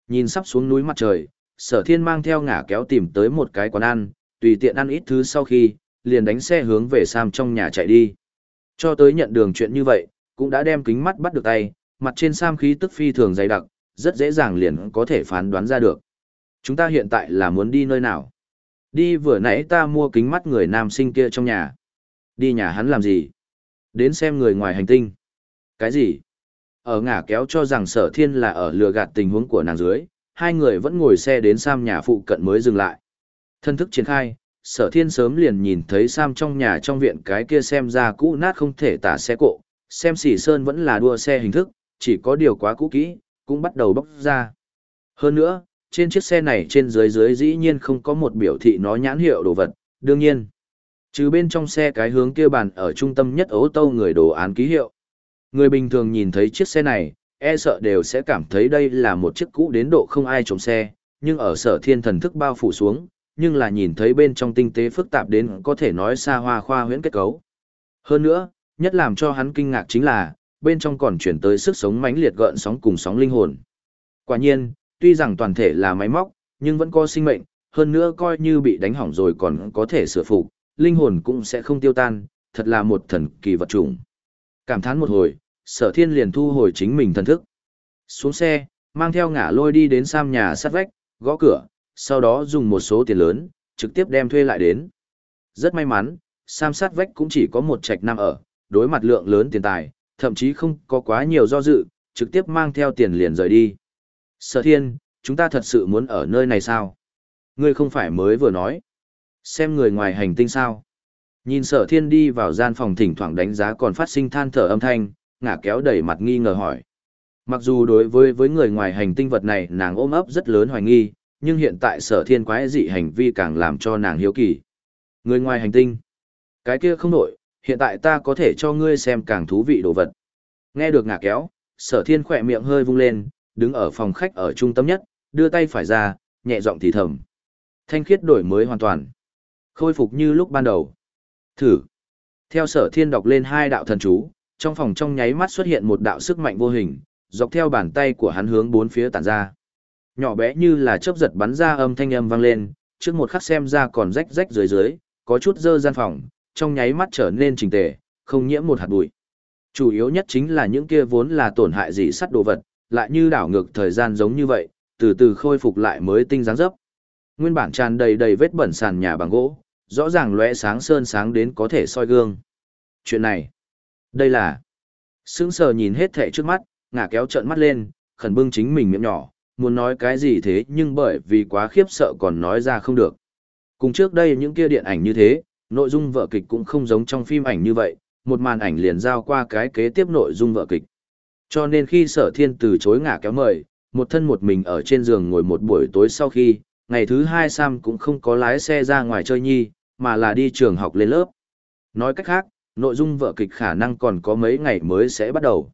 Nhìn sắp xuống núi mặt trời, sở thiên mang theo ngả kéo tìm tới một cái quán ăn, tùy tiện ăn ít thứ sau khi, liền đánh xe hướng về Sam trong nhà chạy đi. Cho tới nhận đường chuyện như vậy, cũng đã đem kính mắt bắt được tay, mặt trên Sam khí tức phi thường dày đặc, rất dễ dàng liền có thể phán đoán ra được. Chúng ta hiện tại là muốn đi nơi nào? Đi vừa nãy ta mua kính mắt người nam sinh kia trong nhà. Đi nhà hắn làm gì? Đến xem người ngoài hành tinh. Cái gì? Ở ngả kéo cho rằng sở thiên là ở lừa gạt tình huống của nàng dưới, hai người vẫn ngồi xe đến Sam nhà phụ cận mới dừng lại. Thân thức triển khai, sở thiên sớm liền nhìn thấy Sam trong nhà trong viện cái kia xem ra cũ nát không thể tả xe cộ, xem xỉ sơn vẫn là đua xe hình thức, chỉ có điều quá cũ kỹ, cũng bắt đầu bốc ra. Hơn nữa, trên chiếc xe này trên dưới dưới dĩ nhiên không có một biểu thị nó nhãn hiệu đồ vật, đương nhiên. Trừ bên trong xe cái hướng kia bàn ở trung tâm nhất ấu tâu người đồ án ký hiệu. Người bình thường nhìn thấy chiếc xe này, e sợ đều sẽ cảm thấy đây là một chiếc cũ đến độ không ai trộm xe, nhưng ở sở thiên thần thức bao phủ xuống, nhưng là nhìn thấy bên trong tinh tế phức tạp đến có thể nói xa hoa khoa huyễn kết cấu. Hơn nữa, nhất làm cho hắn kinh ngạc chính là, bên trong còn chuyển tới sức sống mãnh liệt gợn sóng cùng sóng linh hồn. Quả nhiên, tuy rằng toàn thể là máy móc, nhưng vẫn có sinh mệnh, hơn nữa coi như bị đánh hỏng rồi còn có thể sửa phục, linh hồn cũng sẽ không tiêu tan, thật là một thần kỳ vật chủng. Cảm thán một hồi, sở thiên liền thu hồi chính mình thần thức. Xuống xe, mang theo ngả lôi đi đến Sam nhà sát vách, gõ cửa, sau đó dùng một số tiền lớn, trực tiếp đem thuê lại đến. Rất may mắn, Sam sát vách cũng chỉ có một trạch nam ở, đối mặt lượng lớn tiền tài, thậm chí không có quá nhiều do dự, trực tiếp mang theo tiền liền rời đi. Sở thiên, chúng ta thật sự muốn ở nơi này sao? Ngươi không phải mới vừa nói. Xem người ngoài hành tinh sao? Nhìn sở thiên đi vào gian phòng thỉnh thoảng đánh giá còn phát sinh than thở âm thanh, ngả kéo đẩy mặt nghi ngờ hỏi. Mặc dù đối với với người ngoài hành tinh vật này nàng ôm ấp rất lớn hoài nghi, nhưng hiện tại sở thiên quái dị hành vi càng làm cho nàng hiếu kỳ. Người ngoài hành tinh. Cái kia không nổi, hiện tại ta có thể cho ngươi xem càng thú vị đồ vật. Nghe được ngả kéo, sở thiên khỏe miệng hơi vung lên, đứng ở phòng khách ở trung tâm nhất, đưa tay phải ra, nhẹ giọng thì thầm. Thanh khiết đổi mới hoàn toàn. Khôi phục như lúc ban đầu. Thử. Theo sở thiên đọc lên hai đạo thần chú, trong phòng trong nháy mắt xuất hiện một đạo sức mạnh vô hình, dọc theo bàn tay của hắn hướng bốn phía tản ra. Nhỏ bé như là chớp giật bắn ra âm thanh âm vang lên, trước một khắc xem ra còn rách rách dưới dưới, có chút dơ gian phòng, trong nháy mắt trở nên chỉnh tề, không nhiễm một hạt bụi. Chủ yếu nhất chính là những kia vốn là tổn hại gì sắt đồ vật, lại như đảo ngược thời gian giống như vậy, từ từ khôi phục lại mới tinh dáng dấp. Nguyên bản tràn đầy đầy vết bẩn sàn nhà bằng gỗ, rõ ràng lóe sáng sơn sáng đến có thể soi gương. Chuyện này, đây là... Sững sờ nhìn hết thệ trước mắt, ngả kéo trợn mắt lên, khẩn bưng chính mình miệng nhỏ, muốn nói cái gì thế nhưng bởi vì quá khiếp sợ còn nói ra không được. Cùng trước đây những kia điện ảnh như thế, nội dung vợ kịch cũng không giống trong phim ảnh như vậy, một màn ảnh liền giao qua cái kế tiếp nội dung vợ kịch. Cho nên khi sở thiên từ chối ngả kéo mời, một thân một mình ở trên giường ngồi một buổi tối sau khi, ngày thứ hai Sam cũng không có lái xe ra ngoài chơi nhi, mà là đi trường học lên lớp. Nói cách khác, nội dung vở kịch khả năng còn có mấy ngày mới sẽ bắt đầu.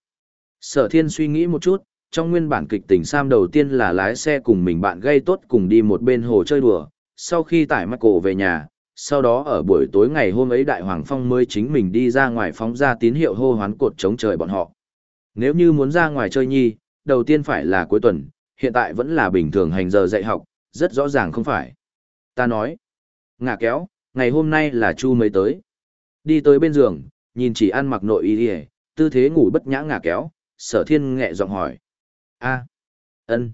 Sở thiên suy nghĩ một chút, trong nguyên bản kịch tình Sam đầu tiên là lái xe cùng mình bạn gây tốt cùng đi một bên hồ chơi đùa, sau khi tải Michael về nhà, sau đó ở buổi tối ngày hôm ấy Đại Hoàng Phong mới chính mình đi ra ngoài phóng ra tín hiệu hô hoán cột chống trời bọn họ. Nếu như muốn ra ngoài chơi nhi, đầu tiên phải là cuối tuần, hiện tại vẫn là bình thường hành giờ dạy học, rất rõ ràng không phải. Ta nói, ngả kéo, ngày hôm nay là Chu mới tới. Đi tới bên giường, nhìn chỉ ăn mặc nội y tư thế ngủ bất nhã ngả kéo, sở thiên nghẹ giọng hỏi. a ân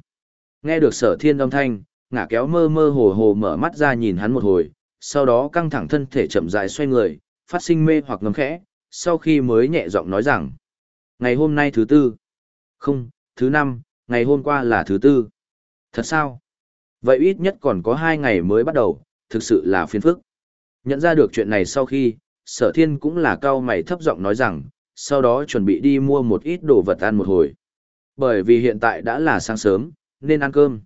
Nghe được sở thiên âm thanh, ngả kéo mơ mơ hồ hồ mở mắt ra nhìn hắn một hồi, sau đó căng thẳng thân thể chậm rãi xoay người, phát sinh mê hoặc ngấm khẽ, sau khi mới nhẹ giọng nói rằng. Ngày hôm nay thứ tư. Không, thứ năm, ngày hôm qua là thứ tư. Thật sao? Vậy ít nhất còn có hai ngày mới bắt đầu, thực sự là phiền phức. Nhận ra được chuyện này sau khi, sở thiên cũng là cao mày thấp giọng nói rằng, sau đó chuẩn bị đi mua một ít đồ vật ăn một hồi. Bởi vì hiện tại đã là sáng sớm, nên ăn cơm.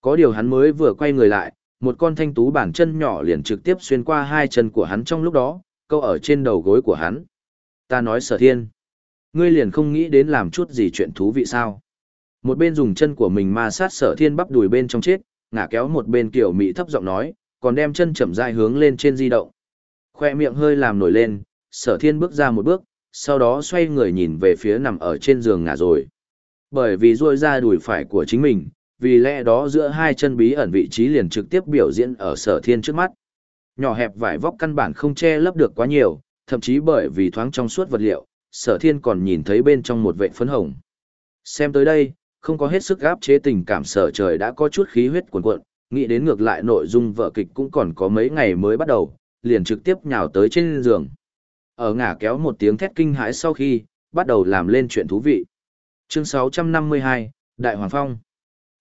Có điều hắn mới vừa quay người lại, một con thanh tú bản chân nhỏ liền trực tiếp xuyên qua hai chân của hắn trong lúc đó, câu ở trên đầu gối của hắn. Ta nói sở thiên. Ngươi liền không nghĩ đến làm chút gì chuyện thú vị sao. Một bên dùng chân của mình ma sát sở thiên bắp đùi bên trong chết, ngả kéo một bên kiểu mỹ thấp giọng nói, còn đem chân chậm rãi hướng lên trên di động. Khoe miệng hơi làm nổi lên, sở thiên bước ra một bước, sau đó xoay người nhìn về phía nằm ở trên giường ngả rồi. Bởi vì ruôi ra đùi phải của chính mình, vì lẽ đó giữa hai chân bí ẩn vị trí liền trực tiếp biểu diễn ở sở thiên trước mắt. Nhỏ hẹp vải vóc căn bản không che lấp được quá nhiều, thậm chí bởi vì thoáng trong suốt vật liệu, sở thiên còn nhìn thấy bên trong một vệ phấn hồng. Xem tới đây, không có hết sức gáp chế tình cảm sở trời đã có chút khí huyết cuồn cuộn, nghĩ đến ngược lại nội dung vợ kịch cũng còn có mấy ngày mới bắt đầu, liền trực tiếp nhào tới trên giường. Ở ngả kéo một tiếng thét kinh hãi sau khi, bắt đầu làm lên chuyện thú vị. Chương 652, Đại Hoàng Phong.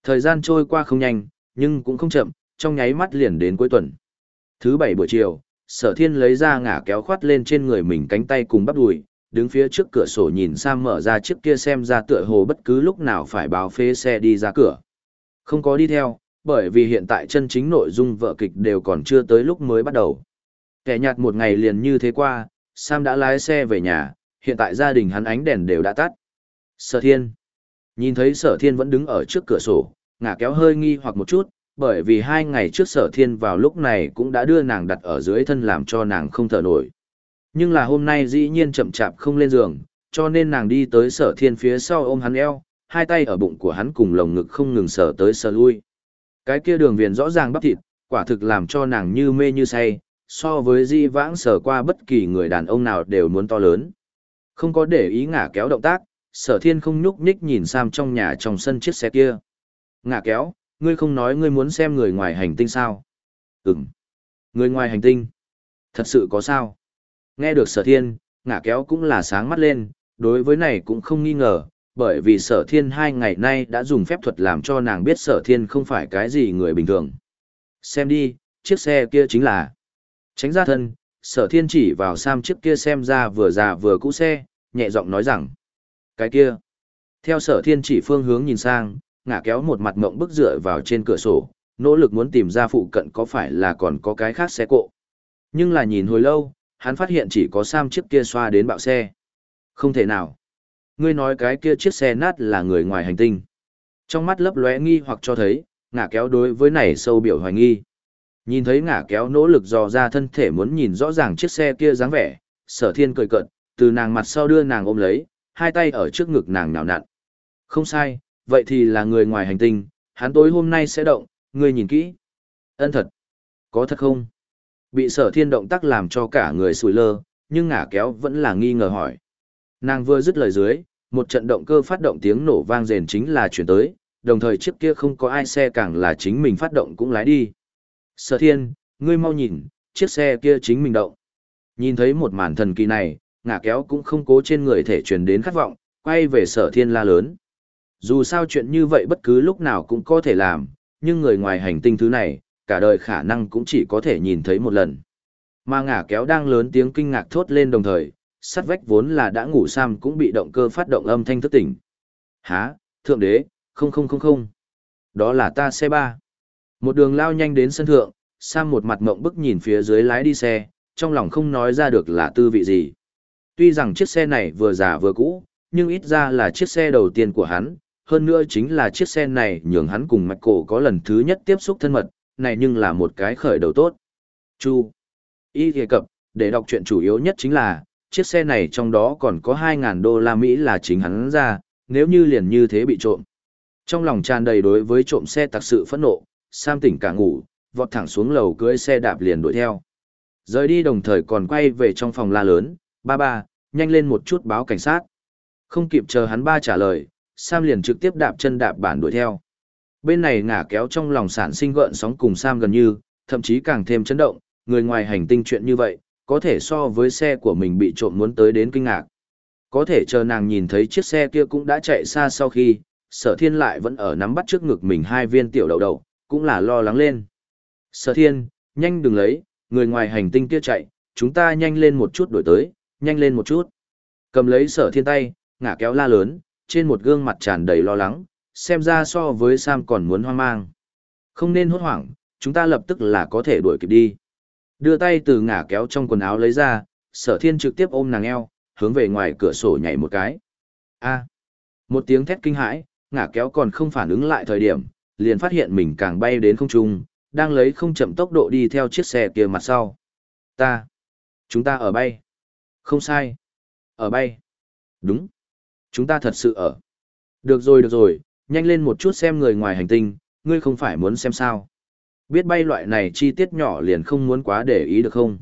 Thời gian trôi qua không nhanh, nhưng cũng không chậm, trong nháy mắt liền đến cuối tuần. Thứ bảy buổi chiều, sở thiên lấy ra ngả kéo khoát lên trên người mình cánh tay cùng bắp đùi, đứng phía trước cửa sổ nhìn Sam mở ra chiếc kia xem ra tựa hồ bất cứ lúc nào phải báo phê xe đi ra cửa. Không có đi theo, bởi vì hiện tại chân chính nội dung vợ kịch đều còn chưa tới lúc mới bắt đầu. Kẻ nhạt một ngày liền như thế qua, Sam đã lái xe về nhà, hiện tại gia đình hắn ánh đèn đều đã tắt. Sở thiên. Nhìn thấy sở thiên vẫn đứng ở trước cửa sổ, ngả kéo hơi nghi hoặc một chút, bởi vì hai ngày trước sở thiên vào lúc này cũng đã đưa nàng đặt ở dưới thân làm cho nàng không thở nổi. Nhưng là hôm nay dĩ nhiên chậm chạp không lên giường, cho nên nàng đi tới sở thiên phía sau ôm hắn eo, hai tay ở bụng của hắn cùng lồng ngực không ngừng sở tới sở lui. Cái kia đường viền rõ ràng bắp thịt, quả thực làm cho nàng như mê như say, so với di vãng sở qua bất kỳ người đàn ông nào đều muốn to lớn. Không có để ý ngả kéo động tác, sở thiên không nhúc nhích nhìn Sam trong nhà trong sân chiếc xe kia. Ngả kéo, ngươi không nói ngươi muốn xem người ngoài hành tinh sao? Ừm. Người ngoài hành tinh? Thật sự có sao? Nghe được sở thiên, ngả kéo cũng là sáng mắt lên, đối với này cũng không nghi ngờ, bởi vì sở thiên hai ngày nay đã dùng phép thuật làm cho nàng biết sở thiên không phải cái gì người bình thường. Xem đi, chiếc xe kia chính là... Tránh ra thân, sở thiên chỉ vào Sam chiếc kia xem ra vừa già vừa cũ xe, nhẹ giọng nói rằng. Cái kia. Theo sở thiên chỉ phương hướng nhìn sang, ngả kéo một mặt mộng bức dựa vào trên cửa sổ, nỗ lực muốn tìm ra phụ cận có phải là còn có cái khác xe cộ. Nhưng là nhìn hồi lâu, hắn phát hiện chỉ có Sam chiếc kia xoa đến bạo xe. Không thể nào. Ngươi nói cái kia chiếc xe nát là người ngoài hành tinh. Trong mắt lấp lóe nghi hoặc cho thấy, ngả kéo đối với này sâu biểu hoài nghi. Nhìn thấy ngả kéo nỗ lực dò ra thân thể muốn nhìn rõ ràng chiếc xe kia dáng vẻ, sở thiên cười cận, từ nàng mặt sau đưa nàng ôm lấy, hai tay ở trước ngực nàng nhào nặn. Không sai, vậy thì là người ngoài hành tinh, hắn tối hôm nay sẽ động, ngươi nhìn kỹ. Ân thật. Có thật không? Bị sở thiên động tác làm cho cả người sùi lơ, nhưng ngả kéo vẫn là nghi ngờ hỏi. Nàng vừa dứt lời dưới, một trận động cơ phát động tiếng nổ vang rền chính là chuyển tới, đồng thời chiếc kia không có ai xe càng là chính mình phát động cũng lái đi. Sở thiên, ngươi mau nhìn, chiếc xe kia chính mình động. Nhìn thấy một màn thần kỳ này, ngả kéo cũng không cố trên người thể truyền đến khát vọng, quay về sở thiên la lớn. Dù sao chuyện như vậy bất cứ lúc nào cũng có thể làm, nhưng người ngoài hành tinh thứ này, cả đời khả năng cũng chỉ có thể nhìn thấy một lần. Mà ngả kéo đang lớn tiếng kinh ngạc thốt lên đồng thời, sắt vách vốn là đã ngủ Sam cũng bị động cơ phát động âm thanh thức tỉnh. Hả, thượng đế, không không không không. Đó là ta xe ba. Một đường lao nhanh đến sân thượng, Sam một mặt mộng bức nhìn phía dưới lái đi xe, trong lòng không nói ra được là tư vị gì. Tuy rằng chiếc xe này vừa già vừa cũ, nhưng ít ra là chiếc xe đầu tiên của hắn, hơn nữa chính là chiếc xe này nhường hắn cùng mạch cổ có lần thứ nhất tiếp xúc thân mật, này nhưng là một cái khởi đầu tốt. Chu. Y đề cập, để đọc chuyện chủ yếu nhất chính là, chiếc xe này trong đó còn có 2.000 đô la Mỹ là chính hắn ra, nếu như liền như thế bị trộm. Trong lòng tràn đầy đối với trộm xe tặc sự phẫn nộ, Sam tỉnh cả ngủ, vọt thẳng xuống lầu cưỡi xe đạp liền đuổi theo. Rời đi đồng thời còn quay về trong phòng la lớn, ba ba, nhanh lên một chút báo cảnh sát. Không kịp chờ hắn ba trả lời, Sam liền trực tiếp đạp chân đạp bản đuổi theo. Bên này ngả kéo trong lòng sản sinh gợn sóng cùng Sam gần như, thậm chí càng thêm chấn động, người ngoài hành tinh chuyện như vậy, có thể so với xe của mình bị trộm muốn tới đến kinh ngạc. Có thể chờ nàng nhìn thấy chiếc xe kia cũng đã chạy xa sau khi, sở thiên lại vẫn ở nắm bắt trước ngực mình hai viên tiểu đậu đậu, cũng là lo lắng lên. Sở thiên, nhanh đừng lấy, người ngoài hành tinh kia chạy, chúng ta nhanh lên một chút đổi tới, nhanh lên một chút. Cầm lấy sở thiên tay, ngả kéo la lớn, trên một gương mặt tràn đầy lo lắng, xem ra so với Sam còn muốn hoang mang. Không nên hốt hoảng, chúng ta lập tức là có thể đuổi kịp đi. Đưa tay từ ngả kéo trong quần áo lấy ra, sở thiên trực tiếp ôm nàng eo, hướng về ngoài cửa sổ nhảy một cái. a một tiếng thét kinh hãi, ngả kéo còn không phản ứng lại thời điểm, liền phát hiện mình càng bay đến không trung, đang lấy không chậm tốc độ đi theo chiếc xe kia mặt sau. Ta, chúng ta ở bay. Không sai. Ở bay. Đúng. Chúng ta thật sự ở. Được rồi được rồi, nhanh lên một chút xem người ngoài hành tinh, ngươi không phải muốn xem sao. Biết bay loại này chi tiết nhỏ liền không muốn quá để ý được không?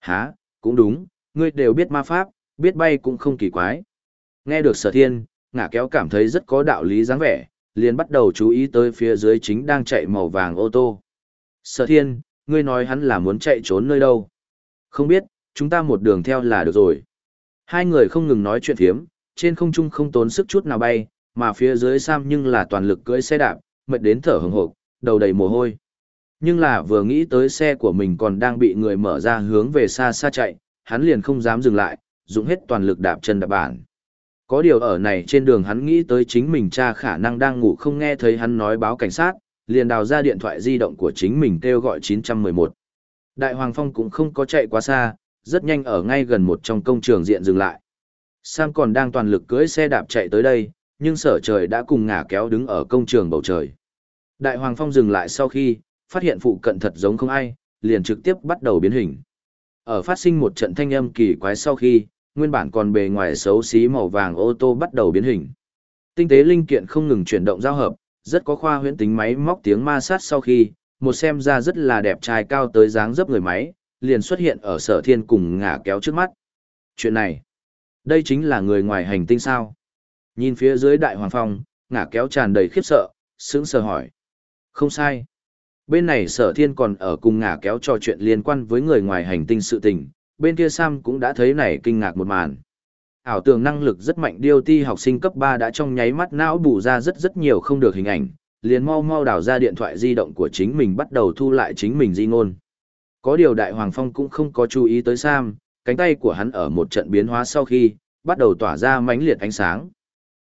Hả, cũng đúng, ngươi đều biết ma pháp, biết bay cũng không kỳ quái. Nghe được sở thiên, ngả kéo cảm thấy rất có đạo lý dáng vẻ, liền bắt đầu chú ý tới phía dưới chính đang chạy màu vàng ô tô. Sở thiên, ngươi nói hắn là muốn chạy trốn nơi đâu? Không biết, chúng ta một đường theo là được rồi. Hai người không ngừng nói chuyện thiếm, trên không trung không tốn sức chút nào bay, mà phía dưới Sam nhưng là toàn lực cưỡi xe đạp, mệt đến thở hừng hộp, đầu đầy mồ hôi. Nhưng là vừa nghĩ tới xe của mình còn đang bị người mở ra hướng về xa xa chạy, hắn liền không dám dừng lại, dùng hết toàn lực đạp chân đạp bản. Có điều ở này trên đường hắn nghĩ tới chính mình cha khả năng đang ngủ không nghe thấy hắn nói báo cảnh sát, liền đào ra điện thoại di động của chính mình kêu gọi 911. Đại Hoàng Phong cũng không có chạy quá xa, rất nhanh ở ngay gần một trong công trường diện dừng lại. Sam còn đang toàn lực cưỡi xe đạp chạy tới đây, nhưng sở trời đã cùng ngả kéo đứng ở công trường bầu trời. Đại Hoàng Phong dừng lại sau khi, phát hiện phụ cận thật giống không ai, liền trực tiếp bắt đầu biến hình. Ở phát sinh một trận thanh âm kỳ quái sau khi, nguyên bản còn bề ngoài xấu xí màu vàng ô tô bắt đầu biến hình. Tinh tế linh kiện không ngừng chuyển động giao hợp, rất có khoa huyễn tính máy móc tiếng ma sát sau khi, một xem ra rất là đẹp trai cao tới dáng dấp người máy, liền xuất hiện ở sở thiên cùng ngả kéo trước mắt. Chuyện này, đây chính là người ngoài hành tinh sao. Nhìn phía dưới đại hoàng phong, ngả kéo tràn đầy khiếp sợ, sững sờ hỏi. Không sai. Bên này sở thiên còn ở cùng ngả kéo trò chuyện liên quan với người ngoài hành tinh sự tình, bên kia Sam cũng đã thấy này kinh ngạc một màn. ảo tưởng năng lực rất mạnh điêu ti học sinh cấp 3 đã trong nháy mắt não bù ra rất rất nhiều không được hình ảnh, liền mau mau đào ra điện thoại di động của chính mình bắt đầu thu lại chính mình di ngôn. Có điều đại hoàng phong cũng không có chú ý tới Sam, cánh tay của hắn ở một trận biến hóa sau khi, bắt đầu tỏa ra mãnh liệt ánh sáng.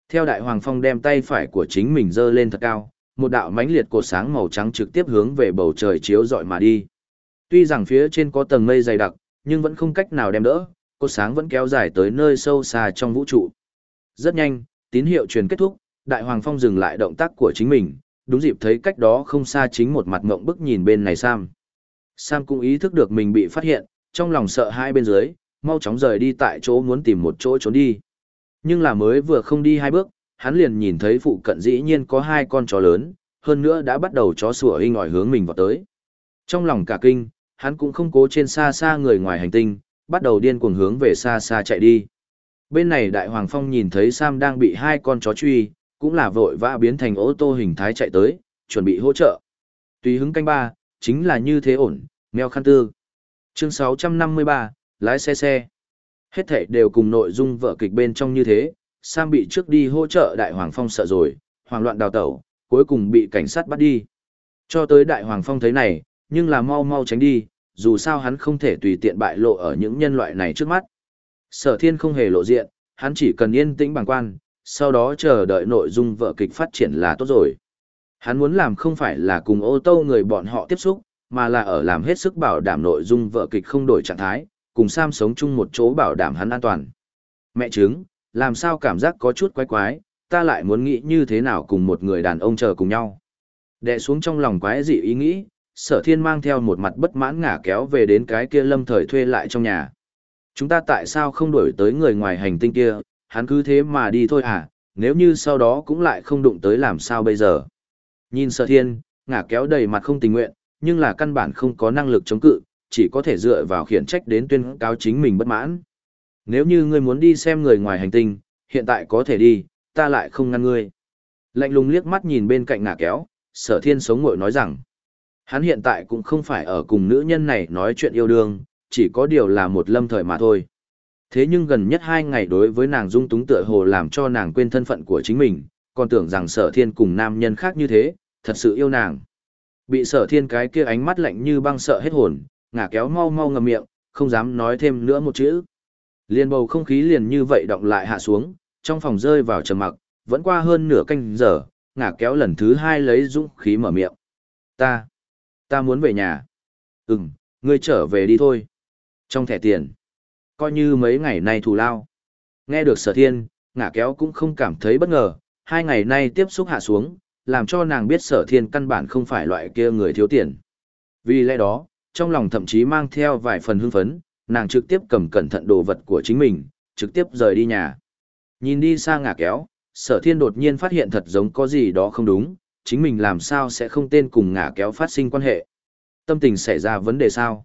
Theo đại hoàng phong đem tay phải của chính mình dơ lên thật cao, một đạo mãnh liệt cột sáng màu trắng trực tiếp hướng về bầu trời chiếu rọi mà đi. Tuy rằng phía trên có tầng mây dày đặc, nhưng vẫn không cách nào đem đỡ, cột sáng vẫn kéo dài tới nơi sâu xa trong vũ trụ. Rất nhanh, tín hiệu truyền kết thúc, đại hoàng phong dừng lại động tác của chính mình, đúng dịp thấy cách đó không xa chính một mặt ngộng bức nhìn bên này Sam. Sam cũng ý thức được mình bị phát hiện, trong lòng sợ hai bên dưới, mau chóng rời đi tại chỗ muốn tìm một chỗ trốn đi. Nhưng là mới vừa không đi hai bước, hắn liền nhìn thấy phụ cận dĩ nhiên có hai con chó lớn, hơn nữa đã bắt đầu chó sủa hình ỏi hướng mình vào tới. Trong lòng cả kinh, hắn cũng không cố trên xa xa người ngoài hành tinh, bắt đầu điên cuồng hướng về xa xa chạy đi. Bên này Đại Hoàng Phong nhìn thấy Sam đang bị hai con chó truy, cũng là vội vã biến thành ô tô hình thái chạy tới, chuẩn bị hỗ trợ. Tùy hứng canh ba, chính là như thế ổn, mèo khăn tư. Chương 653, lái xe xe. Hết thảy đều cùng nội dung vở kịch bên trong như thế, Sam bị trước đi hỗ trợ Đại Hoàng Phong sợ rồi, hoảng loạn đào tẩu, cuối cùng bị cảnh sát bắt đi. Cho tới Đại Hoàng Phong thấy này, nhưng là mau mau tránh đi, dù sao hắn không thể tùy tiện bại lộ ở những nhân loại này trước mắt. Sở thiên không hề lộ diện, hắn chỉ cần yên tĩnh bằng quan, sau đó chờ đợi nội dung vở kịch phát triển là tốt rồi. Hắn muốn làm không phải là cùng ô tô người bọn họ tiếp xúc, mà là ở làm hết sức bảo đảm nội dung vở kịch không đổi trạng thái, cùng Sam sống chung một chỗ bảo đảm hắn an toàn. Mẹ chứng, làm sao cảm giác có chút quái quái, ta lại muốn nghĩ như thế nào cùng một người đàn ông chờ cùng nhau. Đệ xuống trong lòng quái dị ý nghĩ, sở thiên mang theo một mặt bất mãn ngả kéo về đến cái kia lâm thời thuê lại trong nhà. Chúng ta tại sao không đổi tới người ngoài hành tinh kia, hắn cứ thế mà đi thôi à, nếu như sau đó cũng lại không đụng tới làm sao bây giờ. Nhìn sở thiên, ngả kéo đầy mặt không tình nguyện, nhưng là căn bản không có năng lực chống cự, chỉ có thể dựa vào khiển trách đến tuyên cáo chính mình bất mãn. Nếu như ngươi muốn đi xem người ngoài hành tinh, hiện tại có thể đi, ta lại không ngăn ngươi. Lạnh lùng liếc mắt nhìn bên cạnh ngả kéo, sở thiên sống ngội nói rằng, hắn hiện tại cũng không phải ở cùng nữ nhân này nói chuyện yêu đương, chỉ có điều là một lâm thời mà thôi. Thế nhưng gần nhất hai ngày đối với nàng dung túng tựa hồ làm cho nàng quên thân phận của chính mình, còn tưởng rằng sở thiên cùng nam nhân khác như thế, thật sự yêu nàng. Bị sở thiên cái kia ánh mắt lạnh như băng sợ hết hồn, ngả kéo mau mau ngầm miệng, không dám nói thêm nữa một chữ. Liên bầu không khí liền như vậy động lại hạ xuống, trong phòng rơi vào trầm mặc, vẫn qua hơn nửa canh giờ, ngả kéo lần thứ hai lấy dũng khí mở miệng. Ta, ta muốn về nhà. Ừm, ngươi trở về đi thôi. Trong thẻ tiền, coi như mấy ngày nay thù lao. Nghe được sở thiên, ngả kéo cũng không cảm thấy bất ngờ, hai ngày nay tiếp xúc hạ xuống, làm cho nàng biết sở thiên căn bản không phải loại kia người thiếu tiền. Vì lẽ đó, trong lòng thậm chí mang theo vài phần hưng phấn, nàng trực tiếp cầm cẩn thận đồ vật của chính mình, trực tiếp rời đi nhà. Nhìn đi xa ngả kéo, sở thiên đột nhiên phát hiện thật giống có gì đó không đúng, chính mình làm sao sẽ không tên cùng ngả kéo phát sinh quan hệ. Tâm tình xảy ra vấn đề sao?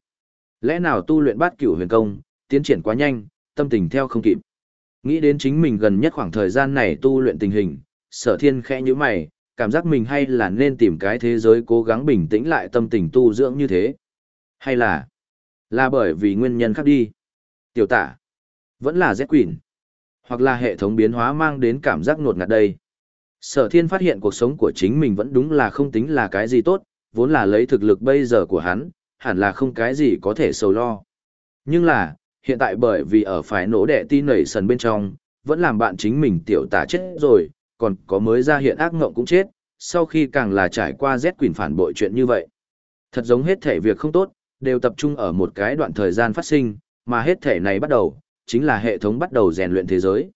Lẽ nào tu luyện bát cửu huyền công, tiến triển quá nhanh, tâm tình theo không kịp. Nghĩ đến chính mình gần nhất khoảng thời gian này tu luyện tình hình, sở thiên khẽ như mày, cảm giác mình hay là nên tìm cái thế giới cố gắng bình tĩnh lại tâm tình tu dưỡng như thế. Hay là, là bởi vì nguyên nhân khác đi. Tiểu tả, vẫn là Z quỷ hoặc là hệ thống biến hóa mang đến cảm giác nột ngạt đây. Sở thiên phát hiện cuộc sống của chính mình vẫn đúng là không tính là cái gì tốt, vốn là lấy thực lực bây giờ của hắn, hẳn là không cái gì có thể sầu lo. Nhưng là, hiện tại bởi vì ở phải nổ đẻ tin nảy sần bên trong, vẫn làm bạn chính mình tiểu tả chết rồi, còn có mới ra hiện ác ngộng cũng chết, sau khi càng là trải qua rét Quỳnh phản bội chuyện như vậy. Thật giống hết thể việc không tốt, đều tập trung ở một cái đoạn thời gian phát sinh, mà hết thể này bắt đầu, chính là hệ thống bắt đầu rèn luyện thế giới.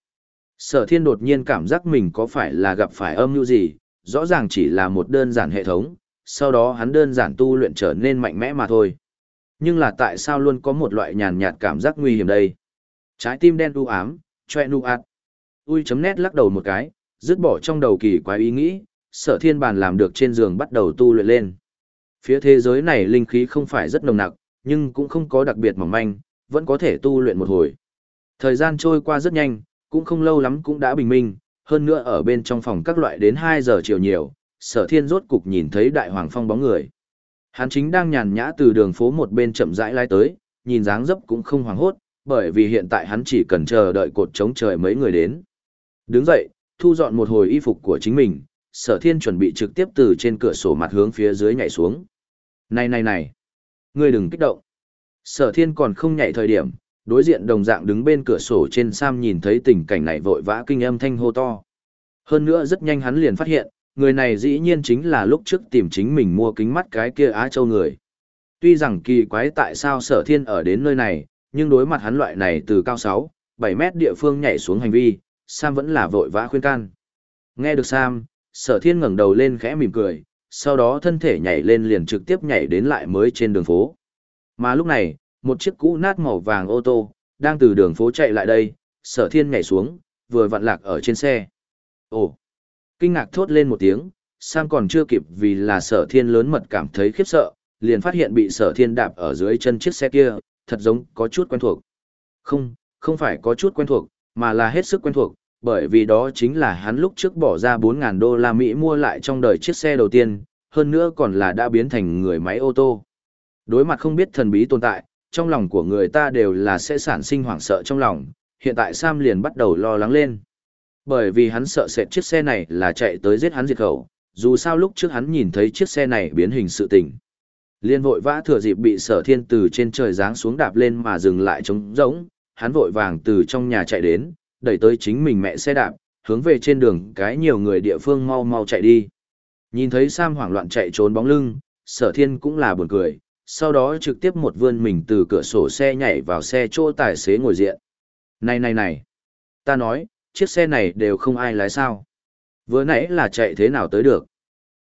Sở thiên đột nhiên cảm giác mình có phải là gặp phải âm mưu gì, rõ ràng chỉ là một đơn giản hệ thống, sau đó hắn đơn giản tu luyện trở nên mạnh mẽ mà thôi. Nhưng là tại sao luôn có một loại nhàn nhạt cảm giác nguy hiểm đây? Trái tim đen u ám, choe nu ạt. Ui chấm nét lắc đầu một cái, dứt bỏ trong đầu kỳ quái ý nghĩ, sở thiên bàn làm được trên giường bắt đầu tu luyện lên. Phía thế giới này linh khí không phải rất nồng nặc, nhưng cũng không có đặc biệt mỏng manh, vẫn có thể tu luyện một hồi. Thời gian trôi qua rất nhanh, cũng không lâu lắm cũng đã bình minh, hơn nữa ở bên trong phòng các loại đến 2 giờ chiều nhiều, sở thiên rốt cục nhìn thấy đại hoàng phong bóng người. Hắn chính đang nhàn nhã từ đường phố một bên chậm rãi lái tới, nhìn dáng dấp cũng không hoảng hốt, bởi vì hiện tại hắn chỉ cần chờ đợi cột chống trời mấy người đến. Đứng dậy, thu dọn một hồi y phục của chính mình, sở thiên chuẩn bị trực tiếp từ trên cửa sổ mặt hướng phía dưới nhảy xuống. Này này này, ngươi đừng kích động. Sở thiên còn không nhảy thời điểm, đối diện đồng dạng đứng bên cửa sổ trên Sam nhìn thấy tình cảnh này vội vã kinh âm thanh hô to. Hơn nữa rất nhanh hắn liền phát hiện, người này dĩ nhiên chính là lúc trước tìm chính mình mua kính mắt cái kia Á Châu người. Tuy rằng kỳ quái tại sao sở thiên ở đến nơi này, nhưng đối mặt hắn loại này từ cao 6, 7 mét địa phương nhảy xuống hành vi, Sam vẫn là vội vã khuyên can. Nghe được Sam, sở thiên ngẩng đầu lên khẽ mỉm cười, sau đó thân thể nhảy lên liền trực tiếp nhảy đến lại mới trên đường phố. Mà lúc này, một chiếc cũ nát màu vàng ô tô, đang từ đường phố chạy lại đây, sở thiên nhảy xuống, vừa vặn lạc ở trên xe. Ồ! Kinh ngạc thốt lên một tiếng, Sam còn chưa kịp vì là sở thiên lớn mật cảm thấy khiếp sợ, liền phát hiện bị sở thiên đạp ở dưới chân chiếc xe kia, thật giống có chút quen thuộc. Không, không phải có chút quen thuộc, mà là hết sức quen thuộc, bởi vì đó chính là hắn lúc trước bỏ ra 4.000 đô la Mỹ mua lại trong đời chiếc xe đầu tiên, hơn nữa còn là đã biến thành người máy ô tô. Đối mặt không biết thần bí tồn tại, trong lòng của người ta đều là sẽ sản sinh hoảng sợ trong lòng, hiện tại Sam liền bắt đầu lo lắng lên. Bởi vì hắn sợ sệt chiếc xe này là chạy tới giết hắn diệt khẩu, dù sao lúc trước hắn nhìn thấy chiếc xe này biến hình sự tình. Liên vội vã thừa dịp bị sở thiên từ trên trời giáng xuống đạp lên mà dừng lại trống rỗng, hắn vội vàng từ trong nhà chạy đến, đẩy tới chính mình mẹ xe đạp, hướng về trên đường cái nhiều người địa phương mau mau chạy đi. Nhìn thấy Sam hoảng loạn chạy trốn bóng lưng, sở thiên cũng là buồn cười, sau đó trực tiếp một vươn mình từ cửa sổ xe nhảy vào xe chỗ tài xế ngồi diện. Này này này, ta nói, chiếc xe này đều không ai lái sao. Vừa nãy là chạy thế nào tới được.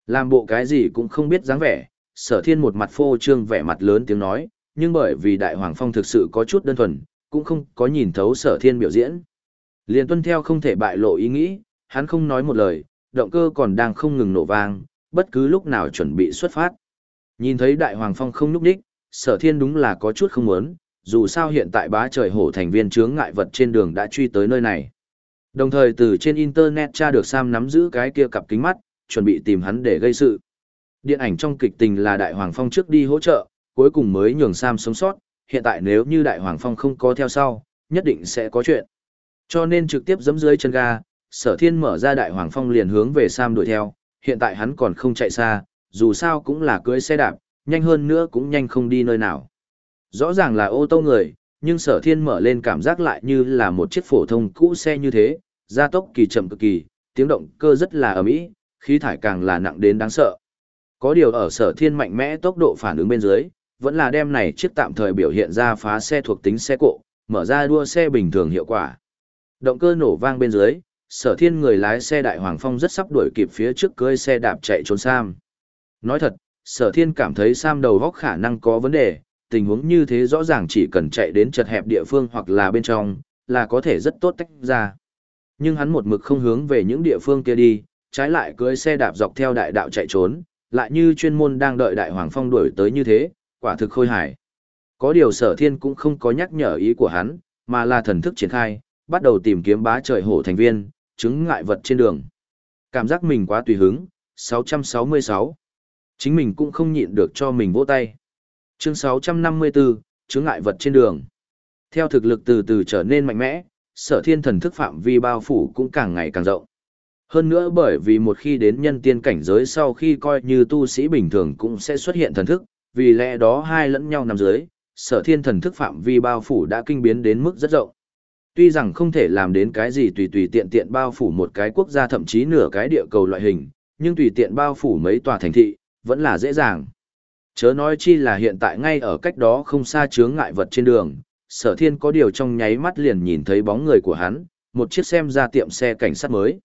Làm bộ cái gì cũng không biết dáng vẻ, sở thiên một mặt phô trương vẻ mặt lớn tiếng nói, nhưng bởi vì đại hoàng phong thực sự có chút đơn thuần, cũng không có nhìn thấu sở thiên biểu diễn. Liền tuân theo không thể bại lộ ý nghĩ, hắn không nói một lời, động cơ còn đang không ngừng nổ vang, bất cứ lúc nào chuẩn bị xuất phát. Nhìn thấy đại hoàng phong không núp đích, sở thiên đúng là có chút không muốn, dù sao hiện tại bá trời hổ thành viên chướng ngại vật trên đường đã truy tới nơi này. Đồng thời từ trên internet tra được Sam nắm giữ cái kia cặp kính mắt, chuẩn bị tìm hắn để gây sự. Điện ảnh trong kịch tình là Đại Hoàng Phong trước đi hỗ trợ, cuối cùng mới nhường Sam sống sót, hiện tại nếu như Đại Hoàng Phong không có theo sau, nhất định sẽ có chuyện. Cho nên trực tiếp giẫm dưới chân ga, Sở Thiên mở ra Đại Hoàng Phong liền hướng về Sam đuổi theo, hiện tại hắn còn không chạy xa, dù sao cũng là cưỡi xe đạp, nhanh hơn nữa cũng nhanh không đi nơi nào. Rõ ràng là ô tô người, nhưng Sở Thiên mở lên cảm giác lại như là một chiếc phổ thông cũ xe như thế, gia tốc kỳ chậm cực kỳ, tiếng động cơ rất là ầm ý, khí thải càng là nặng đến đáng sợ. Có điều ở sở thiên mạnh mẽ tốc độ phản ứng bên dưới, vẫn là đem này chiếc tạm thời biểu hiện ra phá xe thuộc tính xe cộ, mở ra đua xe bình thường hiệu quả. Động cơ nổ vang bên dưới, sở thiên người lái xe đại hoàng phong rất sắp đuổi kịp phía trước cưới xe đạp chạy trốn Sam. Nói thật, sở thiên cảm thấy Sam đầu góc khả năng có vấn đề, tình huống như thế rõ ràng chỉ cần chạy đến chật hẹp địa phương hoặc là bên trong, là có thể rất tốt tách ra. Nhưng hắn một mực không hướng về những địa phương kia đi, trái lại cưới xe đạp dọc theo đại đạo chạy trốn, lại như chuyên môn đang đợi đại hoàng phong đuổi tới như thế, quả thực khôi hài. Có điều sở thiên cũng không có nhắc nhở ý của hắn, mà là thần thức triển khai, bắt đầu tìm kiếm bá trời hổ thành viên, chứng ngại vật trên đường. Cảm giác mình quá tùy hứng, 666. Chính mình cũng không nhịn được cho mình vỗ tay. Chương 654, chướng ngại vật trên đường. Theo thực lực từ từ trở nên mạnh mẽ, sở thiên thần thức phạm vi bao phủ cũng càng ngày càng rộng. Hơn nữa bởi vì một khi đến nhân tiên cảnh giới sau khi coi như tu sĩ bình thường cũng sẽ xuất hiện thần thức, vì lẽ đó hai lẫn nhau nằm dưới, sở thiên thần thức phạm vi bao phủ đã kinh biến đến mức rất rộng. Tuy rằng không thể làm đến cái gì tùy tùy tiện tiện bao phủ một cái quốc gia thậm chí nửa cái địa cầu loại hình, nhưng tùy tiện bao phủ mấy tòa thành thị, vẫn là dễ dàng. Chớ nói chi là hiện tại ngay ở cách đó không xa chướng ngại vật trên đường, sở thiên có điều trong nháy mắt liền nhìn thấy bóng người của hắn, một chiếc xem ra tiệm xe cảnh sát mới.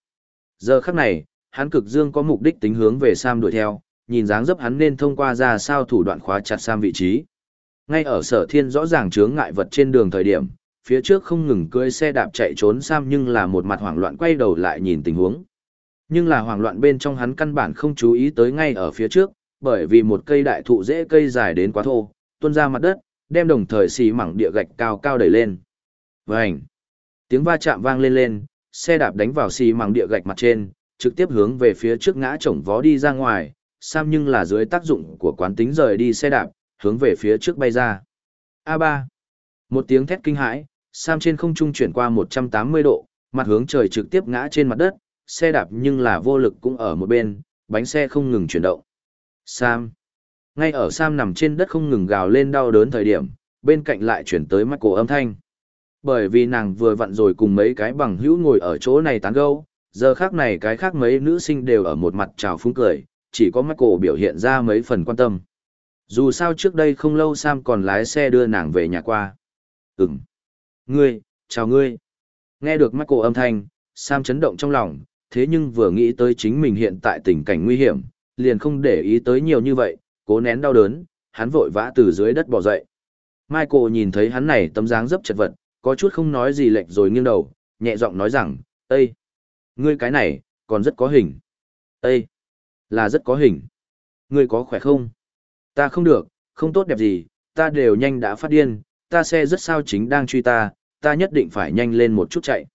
Giờ khắc này, hắn cực dương có mục đích tính hướng về Sam đuổi theo, nhìn dáng dấp hắn nên thông qua ra sao thủ đoạn khóa chặt Sam vị trí. Ngay ở sở thiên rõ ràng chướng ngại vật trên đường thời điểm, phía trước không ngừng cưỡi xe đạp chạy trốn Sam nhưng là một mặt hoảng loạn quay đầu lại nhìn tình huống. Nhưng là hoảng loạn bên trong hắn căn bản không chú ý tới ngay ở phía trước, bởi vì một cây đại thụ dễ cây dài đến quá thô, tuôn ra mặt đất, đem đồng thời xì mảng địa gạch cao cao đẩy lên. Vành! Tiếng va chạm vang lên lên, xe đạp đánh vào xì mảng địa gạch mặt trên, trực tiếp hướng về phía trước ngã chổng vó đi ra ngoài, Sam nhưng là dưới tác dụng của quán tính rời đi xe đạp, hướng về phía trước bay ra. A3. Một tiếng thét kinh hãi, Sam trên không trung chuyển qua 180 độ, mặt hướng trời trực tiếp ngã trên mặt đất, xe đạp nhưng là vô lực cũng ở một bên, bánh xe không ngừng chuyển động. Sam. Ngay ở Sam nằm trên đất không ngừng gào lên đau đớn thời điểm, bên cạnh lại chuyển tới mắt cổ âm thanh. Bởi vì nàng vừa vặn rồi cùng mấy cái bằng hữu ngồi ở chỗ này tán gẫu, giờ khác này cái khác mấy nữ sinh đều ở một mặt trào phúng cười, chỉ có mắt cổ biểu hiện ra mấy phần quan tâm. Dù sao trước đây không lâu Sam còn lái xe đưa nàng về nhà qua. Ừm. Ngươi, chào ngươi. Nghe được mắt cổ âm thanh, Sam chấn động trong lòng, thế nhưng vừa nghĩ tới chính mình hiện tại tình cảnh nguy hiểm, liền không để ý tới nhiều như vậy, cố nén đau đớn, hắn vội vã từ dưới đất bò dậy. Michael nhìn thấy hắn này tấm dáng dấp chật vật, có chút không nói gì lệch rồi nghiêng đầu, nhẹ giọng nói rằng, Ê! Ngươi cái này, còn rất có hình. Ê! Là rất có hình. Ngươi có khỏe không? Ta không được, không tốt đẹp gì, ta đều nhanh đã phát điên, ta xe rất sao chính đang truy ta, ta nhất định phải nhanh lên một chút chạy.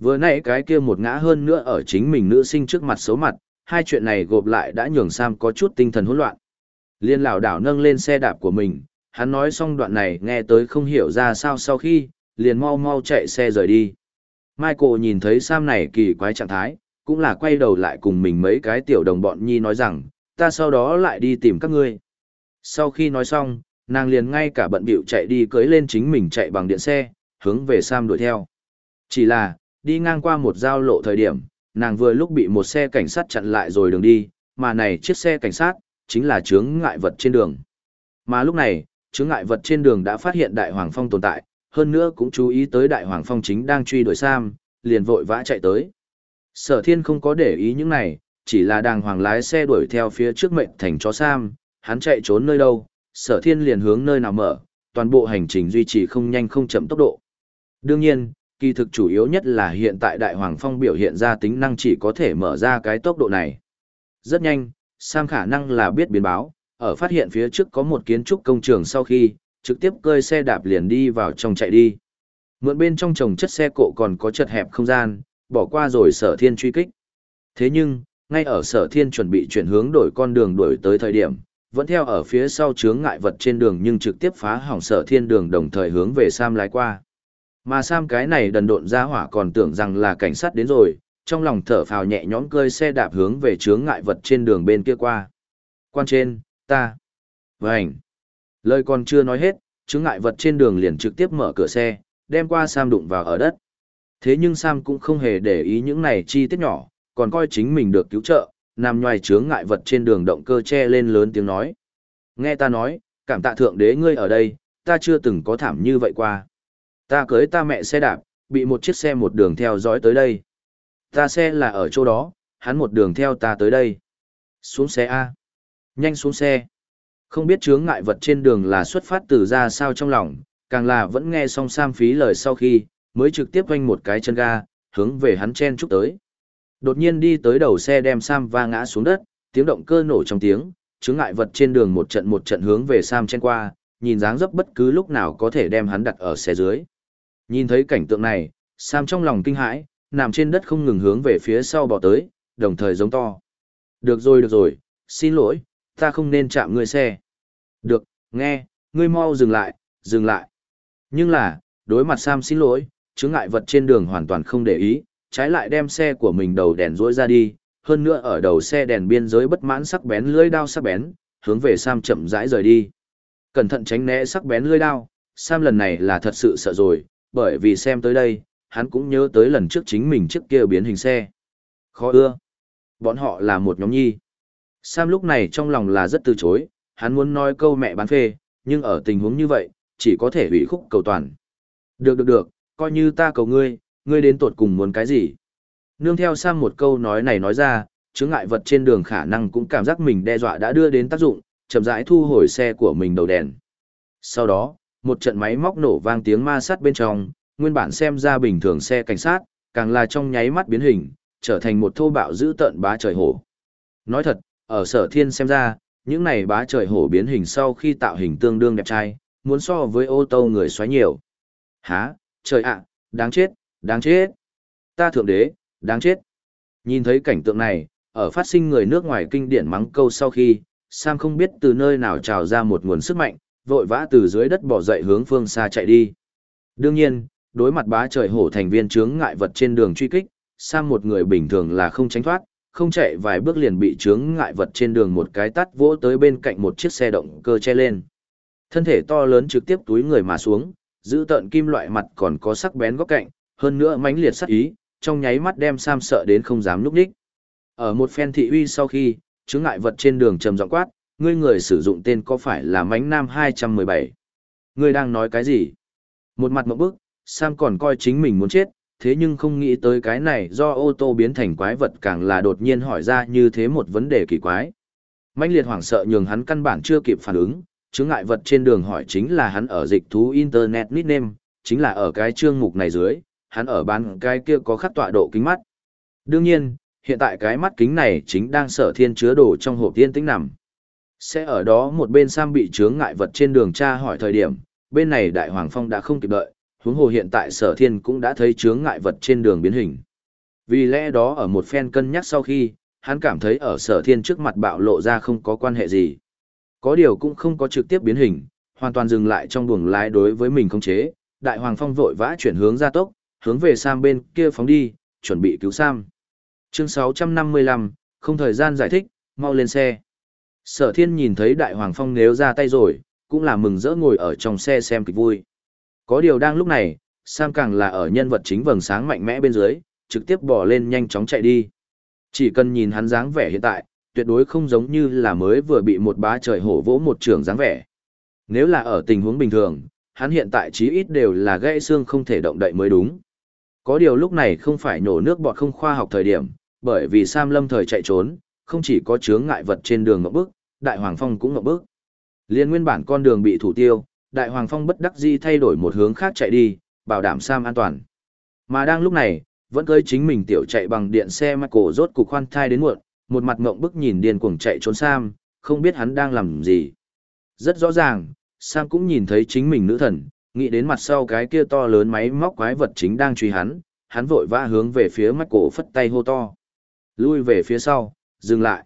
Vừa nãy cái kia một ngã hơn nữa ở chính mình nữ sinh trước mặt xấu mặt, hai chuyện này gộp lại đã nhường Sam có chút tinh thần hỗn loạn. Liên lão đảo nâng lên xe đạp của mình, hắn nói xong đoạn này nghe tới không hiểu ra sao sau khi, liền mau mau chạy xe rời đi. Michael nhìn thấy Sam này kỳ quái trạng thái, cũng là quay đầu lại cùng mình mấy cái tiểu đồng bọn nhi nói rằng, ta sau đó lại đi tìm các ngươi. Sau khi nói xong, nàng liền ngay cả bận bịu chạy đi cưới lên chính mình chạy bằng điện xe, hướng về Sam đuổi theo. Chỉ là, đi ngang qua một giao lộ thời điểm, nàng vừa lúc bị một xe cảnh sát chặn lại rồi đường đi, mà này chiếc xe cảnh sát, chính là chướng ngại vật trên đường. Mà lúc này, chướng ngại vật trên đường đã phát hiện Đại Hoàng Phong tồn tại, hơn nữa cũng chú ý tới Đại Hoàng Phong chính đang truy đuổi Sam, liền vội vã chạy tới. Sở thiên không có để ý những này, chỉ là đàng hoàng lái xe đuổi theo phía trước mệnh thành chó Sam, hắn chạy trốn nơi đâu, sở thiên liền hướng nơi nào mở, toàn bộ hành trình duy trì không nhanh không chậm tốc độ. Đương nhiên, kỳ thực chủ yếu nhất là hiện tại Đại Hoàng Phong biểu hiện ra tính năng chỉ có thể mở ra cái tốc độ này. Rất nhanh, Sam khả năng là biết biến báo, ở phát hiện phía trước có một kiến trúc công trường sau khi, trực tiếp cơi xe đạp liền đi vào trong chạy đi. Mượn bên trong trồng chất xe cộ còn có chật hẹp không gian, bỏ qua rồi sở thiên truy kích. Thế nhưng, ngay ở sở thiên chuẩn bị chuyển hướng đổi con đường đổi tới thời điểm, vẫn theo ở phía sau chướng ngại vật trên đường nhưng trực tiếp phá hỏng sở thiên đường đồng thời hướng về Sam lái qua. Mà Sam cái này đần độn ra hỏa còn tưởng rằng là cảnh sát đến rồi, trong lòng thở phào nhẹ nhõm cơi xe đạp hướng về chướng ngại vật trên đường bên kia qua. Quan trên, ta. Vành. Lời còn chưa nói hết, chướng ngại vật trên đường liền trực tiếp mở cửa xe, đem qua Sam đụng vào ở đất. Thế nhưng Sam cũng không hề để ý những này chi tiết nhỏ, còn coi chính mình được cứu trợ, nằm ngoài chướng ngại vật trên đường động cơ che lên lớn tiếng nói. Nghe ta nói, cảm tạ thượng đế ngươi ở đây, ta chưa từng có thảm như vậy qua. Ta cưới ta mẹ xe đạp, bị một chiếc xe một đường theo dõi tới đây. Ta xe là ở chỗ đó, hắn một đường theo ta tới đây. Xuống xe A. Nhanh xuống xe. Không biết chướng ngại vật trên đường là xuất phát từ ra sao trong lòng, càng là vẫn nghe xong Sam phí lời sau khi, mới trực tiếp quanh một cái chân ga, hướng về hắn chen chúc tới. Đột nhiên đi tới đầu xe đem Sam va ngã xuống đất, tiếng động cơ nổ trong tiếng, chướng ngại vật trên đường một trận một trận hướng về Sam chen qua, nhìn dáng dấp bất cứ lúc nào có thể đem hắn đặt ở xe dưới. Nhìn thấy cảnh tượng này, Sam trong lòng kinh hãi, nằm trên đất không ngừng hướng về phía sau bỏ tới, đồng thời giống to. Được rồi được rồi, xin lỗi, ta không nên chạm ngươi xe. Được, nghe, ngươi mau dừng lại, dừng lại. Nhưng là, đối mặt Sam xin lỗi, chứng ngại vật trên đường hoàn toàn không để ý, trái lại đem xe của mình đầu đèn rỗi ra đi, hơn nữa ở đầu xe đèn biên giới bất mãn sắc bén lưỡi đao sắc bén, hướng về Sam chậm rãi rời đi. Cẩn thận tránh né sắc bén lưỡi đao, Sam lần này là thật sự sợ rồi, bởi vì xem tới đây, hắn cũng nhớ tới lần trước chính mình trước kia biến hình xe. Khó ưa. Bọn họ là một nhóm nhi. Sam lúc này trong lòng là rất từ chối, hắn muốn nói câu mẹ bán phê, nhưng ở tình huống như vậy, chỉ có thể hủy khúc cầu toàn. Được được được, coi như ta cầu ngươi, ngươi đến tuột cùng muốn cái gì. Nương theo Sam một câu nói này nói ra, chứng ngại vật trên đường khả năng cũng cảm giác mình đe dọa đã đưa đến tác dụng, chậm rãi thu hồi xe của mình đầu đèn. Sau đó, một trận máy móc nổ vang tiếng ma sát bên trong, nguyên bản xem ra bình thường xe cảnh sát, càng là trong nháy mắt biến hình, trở thành một thô bạo dữ tợn bá trời hổ. Nói thật, ở sở thiên xem ra, những này bá trời hổ biến hình sau khi tạo hình tương đương đẹp trai, muốn so với ô tô người xoáy nhiều. Hả, trời ạ, đáng chết, đáng chết. Ta thượng đế, đáng chết. Nhìn thấy cảnh tượng này, ở phát sinh người nước ngoài kinh điển mắng câu sau khi, Sam không biết từ nơi nào trào ra một nguồn sức mạnh, vội vã từ dưới đất bỏ dậy hướng phương xa chạy đi. Đương nhiên, đối mặt bá trời hổ thành viên chướng ngại vật trên đường truy kích, Sam một người bình thường là không tránh thoát, không chạy vài bước liền bị chướng ngại vật trên đường một cái tắt vỗ tới bên cạnh một chiếc xe động cơ che lên. Thân thể to lớn trực tiếp túi người mà xuống, giữ tận kim loại mặt còn có sắc bén góc cạnh, hơn nữa mãnh liệt sắc ý, trong nháy mắt đem Sam sợ đến không dám núp đích. Ở một phen thị uy sau khi, chướng ngại vật trên đường trầm giọng quát, ngươi người sử dụng tên có phải là mánh nam 217? Ngươi đang nói cái gì? Một mặt một bức, Sam còn coi chính mình muốn chết, thế nhưng không nghĩ tới cái này do ô tô biến thành quái vật càng là đột nhiên hỏi ra như thế một vấn đề kỳ quái. mãnh liệt hoảng sợ nhường hắn căn bản chưa kịp phản ứng, chứng ngại vật trên đường hỏi chính là hắn ở dịch thú Internet nickname, chính là ở cái chương mục này dưới, hắn ở bán cái kia có khắc tọa độ kính mắt. Đương nhiên, hiện tại cái mắt kính này chính đang sở thiên chứa đồ trong hộp tiên tĩnh nằm. Sẽ ở đó một bên Sam bị chướng ngại vật trên đường tra hỏi thời điểm, bên này Đại Hoàng Phong đã không kịp đợi, huống hồ hiện tại sở thiên cũng đã thấy chướng ngại vật trên đường biến hình. Vì lẽ đó ở một phen cân nhắc sau khi, hắn cảm thấy ở sở thiên trước mặt bạo lộ ra không có quan hệ gì. Có điều cũng không có trực tiếp biến hình, hoàn toàn dừng lại trong buồng lái đối với mình không chế, đại hoàng phong vội vã chuyển hướng ra tốc, hướng về Sam bên kia phóng đi, chuẩn bị cứu Sam. Chương 655, không thời gian giải thích, mau lên xe. Sở thiên nhìn thấy đại hoàng phong nếu ra tay rồi, cũng là mừng rỡ ngồi ở trong xe xem kịch vui. Có điều đang lúc này, Sam càng là ở nhân vật chính vầng sáng mạnh mẽ bên dưới, trực tiếp bỏ lên nhanh chóng chạy đi. Chỉ cần nhìn hắn dáng vẻ hiện tại, tuyệt đối không giống như là mới vừa bị một bá trời hổ vỗ một trường dáng vẻ. Nếu là ở tình huống bình thường, hắn hiện tại chí ít đều là gãy xương không thể động đậy mới đúng. Có điều lúc này không phải nổ nước bọt không khoa học thời điểm, bởi vì Sam lâm thời chạy trốn, không chỉ có chướng ngại vật trên đường ngậm bước, đại hoàng phong cũng ngậm bước. Liên nguyên bản con đường bị thủ tiêu, đại hoàng phong bất đắc dĩ thay đổi một hướng khác chạy đi, bảo đảm Sam an toàn. Mà đang lúc này, vẫn cưới chính mình tiểu chạy bằng điện xe Michael rốt cục khoan thai đến muộn, một mặt ngậm bức nhìn điên cuồng chạy trốn Sam, không biết hắn đang làm gì. Rất rõ ràng, Sam cũng nhìn thấy chính mình nữ thần, nghĩ đến mặt sau cái kia to lớn máy móc quái vật chính đang truy hắn, hắn vội vã hướng về phía Michael phất tay hô to. Lui về phía sau, dừng lại.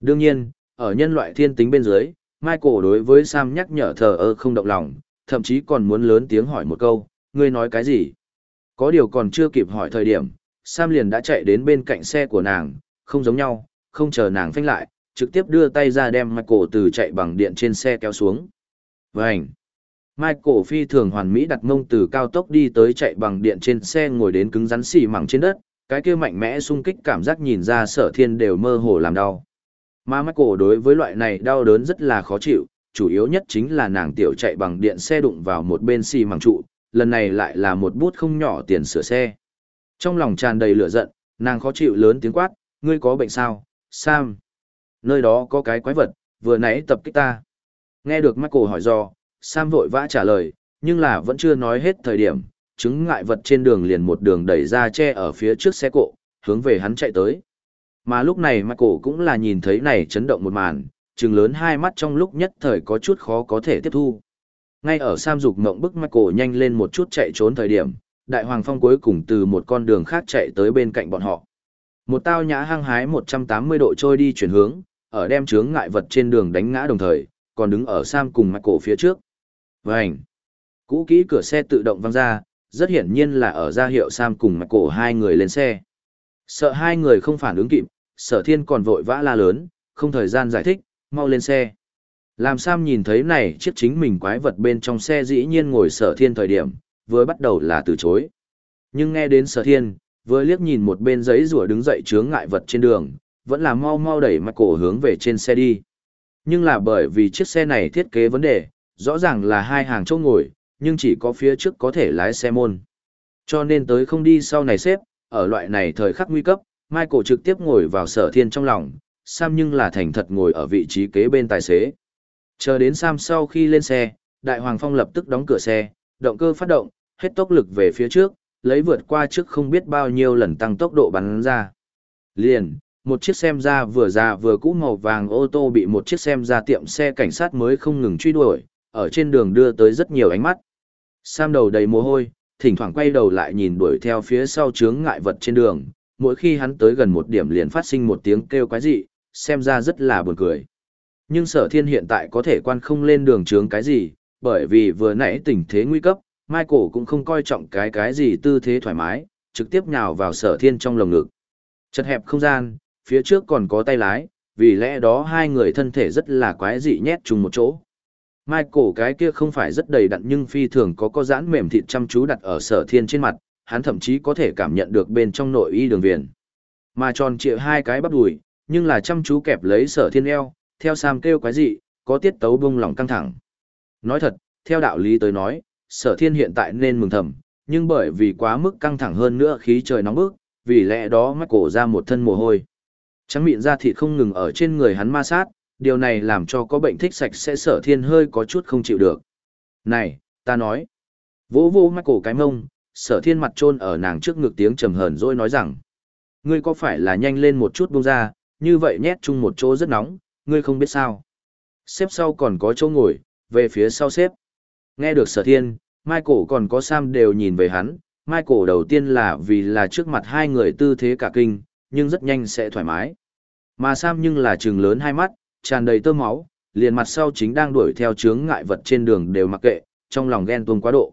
Đương nhiên, ở nhân loại thiên tính bên dưới, Michael đối với Sam nhắc nhở thờ ơ không động lòng, thậm chí còn muốn lớn tiếng hỏi một câu, ngươi nói cái gì? Có điều còn chưa kịp hỏi thời điểm, Sam liền đã chạy đến bên cạnh xe của nàng, không giống nhau, không chờ nàng phanh lại, trực tiếp đưa tay ra đem Michael từ chạy bằng điện trên xe kéo xuống. Vânh! Michael phi thường hoàn mỹ đặt mông từ cao tốc đi tới chạy bằng điện trên xe ngồi đến cứng rắn xì mẳng trên đất, cái kia mạnh mẽ xung kích cảm giác nhìn ra sở thiên đều mơ hồ làm đau. Mà Michael đối với loại này đau đớn rất là khó chịu, chủ yếu nhất chính là nàng tiểu chạy bằng điện xe đụng vào một bên xi măng trụ, lần này lại là một bút không nhỏ tiền sửa xe. Trong lòng tràn đầy lửa giận, nàng khó chịu lớn tiếng quát, ngươi có bệnh sao, Sam? Nơi đó có cái quái vật, vừa nãy tập kích ta. Nghe được Michael hỏi do, Sam vội vã trả lời, nhưng là vẫn chưa nói hết thời điểm, chứng ngại vật trên đường liền một đường đẩy ra che ở phía trước xe cộ, hướng về hắn chạy tới. Mà lúc này Michael cũng là nhìn thấy này chấn động một màn, trừng lớn hai mắt trong lúc nhất thời có chút khó có thể tiếp thu. Ngay ở Sam Dục ngậm bức Michael nhanh lên một chút chạy trốn thời điểm, Đại Hoàng Phong cuối cùng từ một con đường khác chạy tới bên cạnh bọn họ. Một tao nhã hăng hái 180 độ trôi đi chuyển hướng, ở đem chướng ngại vật trên đường đánh ngã đồng thời, còn đứng ở Sam cùng Michael phía trước. Vành! Cũ kỹ cửa xe tự động văng ra, rất hiển nhiên là ở ra hiệu Sam cùng Michael hai người lên xe. Sợ hai người không phản ứng kịp, sở thiên còn vội vã la lớn, không thời gian giải thích, mau lên xe. Làm Sam nhìn thấy này chiếc chính mình quái vật bên trong xe dĩ nhiên ngồi sở thiên thời điểm, vừa bắt đầu là từ chối. Nhưng nghe đến sở thiên, vừa liếc nhìn một bên giấy rùa đứng dậy chướng ngại vật trên đường, vẫn là mau mau đẩy mặt cổ hướng về trên xe đi. Nhưng là bởi vì chiếc xe này thiết kế vấn đề, rõ ràng là hai hàng chỗ ngồi, nhưng chỉ có phía trước có thể lái xe môn. Cho nên tới không đi sau này xếp, ở loại này thời khắc nguy cấp, Michael trực tiếp ngồi vào sở thiên trong lòng, Sam nhưng là thành thật ngồi ở vị trí kế bên tài xế. Chờ đến Sam sau khi lên xe, Đại Hoàng Phong lập tức đóng cửa xe, động cơ phát động, hết tốc lực về phía trước, lấy vượt qua trước không biết bao nhiêu lần tăng tốc độ bắn ra. Liền, một chiếc xem ra vừa già vừa cũ màu vàng ô tô bị một chiếc xem ra tiệm xe cảnh sát mới không ngừng truy đuổi, ở trên đường đưa tới rất nhiều ánh mắt. Sam đầu đầy mồ hôi, thỉnh thoảng quay đầu lại nhìn đuổi theo phía sau chướng ngại vật trên đường, mỗi khi hắn tới gần một điểm liền phát sinh một tiếng kêu quái dị, xem ra rất là buồn cười. Nhưng sở thiên hiện tại có thể quan không lên đường chướng cái gì, bởi vì vừa nãy tình thế nguy cấp, Michael cũng không coi trọng cái cái gì tư thế thoải mái, trực tiếp nhào vào sở thiên trong lồng ngực. Chật hẹp không gian, phía trước còn có tay lái, vì lẽ đó hai người thân thể rất là quái dị nhét chung một chỗ. Michael cái kia không phải rất đầy đặn nhưng phi thường có có giãn mềm thịt chăm chú đặt ở sở thiên trên mặt, hắn thậm chí có thể cảm nhận được bên trong nội y đường viền. Mà tròn trịa hai cái bắp đùi, nhưng là chăm chú kẹp lấy sở thiên eo, theo Sam kêu quái dị, có tiết tấu bung lòng căng thẳng. Nói thật, theo đạo lý tới nói, sở thiên hiện tại nên mừng thầm, nhưng bởi vì quá mức căng thẳng hơn nữa khí trời nóng bức, vì lẽ đó mắt cổ ra một thân mồ hôi. Trắng miệng da thịt không ngừng ở trên người hắn ma sát, điều này làm cho có bệnh thích sạch sẽ sở thiên hơi có chút không chịu được. Này, ta nói. Vỗ vô mắt cổ cái mông, sở thiên mặt trôn ở nàng trước ngực tiếng trầm hờn rồi nói rằng. Ngươi có phải là nhanh lên một chút buông ra, như vậy nhét chung một chỗ rất nóng, ngươi không biết sao. Xếp sau còn có chỗ ngồi, về phía sau xếp. Nghe được sở thiên, Michael còn có Sam đều nhìn về hắn, Michael đầu tiên là vì là trước mặt hai người tư thế cả kinh, nhưng rất nhanh sẽ thoải mái. Mà Sam nhưng là trừng lớn hai mắt, tràn đầy tơ máu, liền mặt sau chính đang đuổi theo chướng ngại vật trên đường đều mặc kệ, trong lòng ghen tuông quá độ.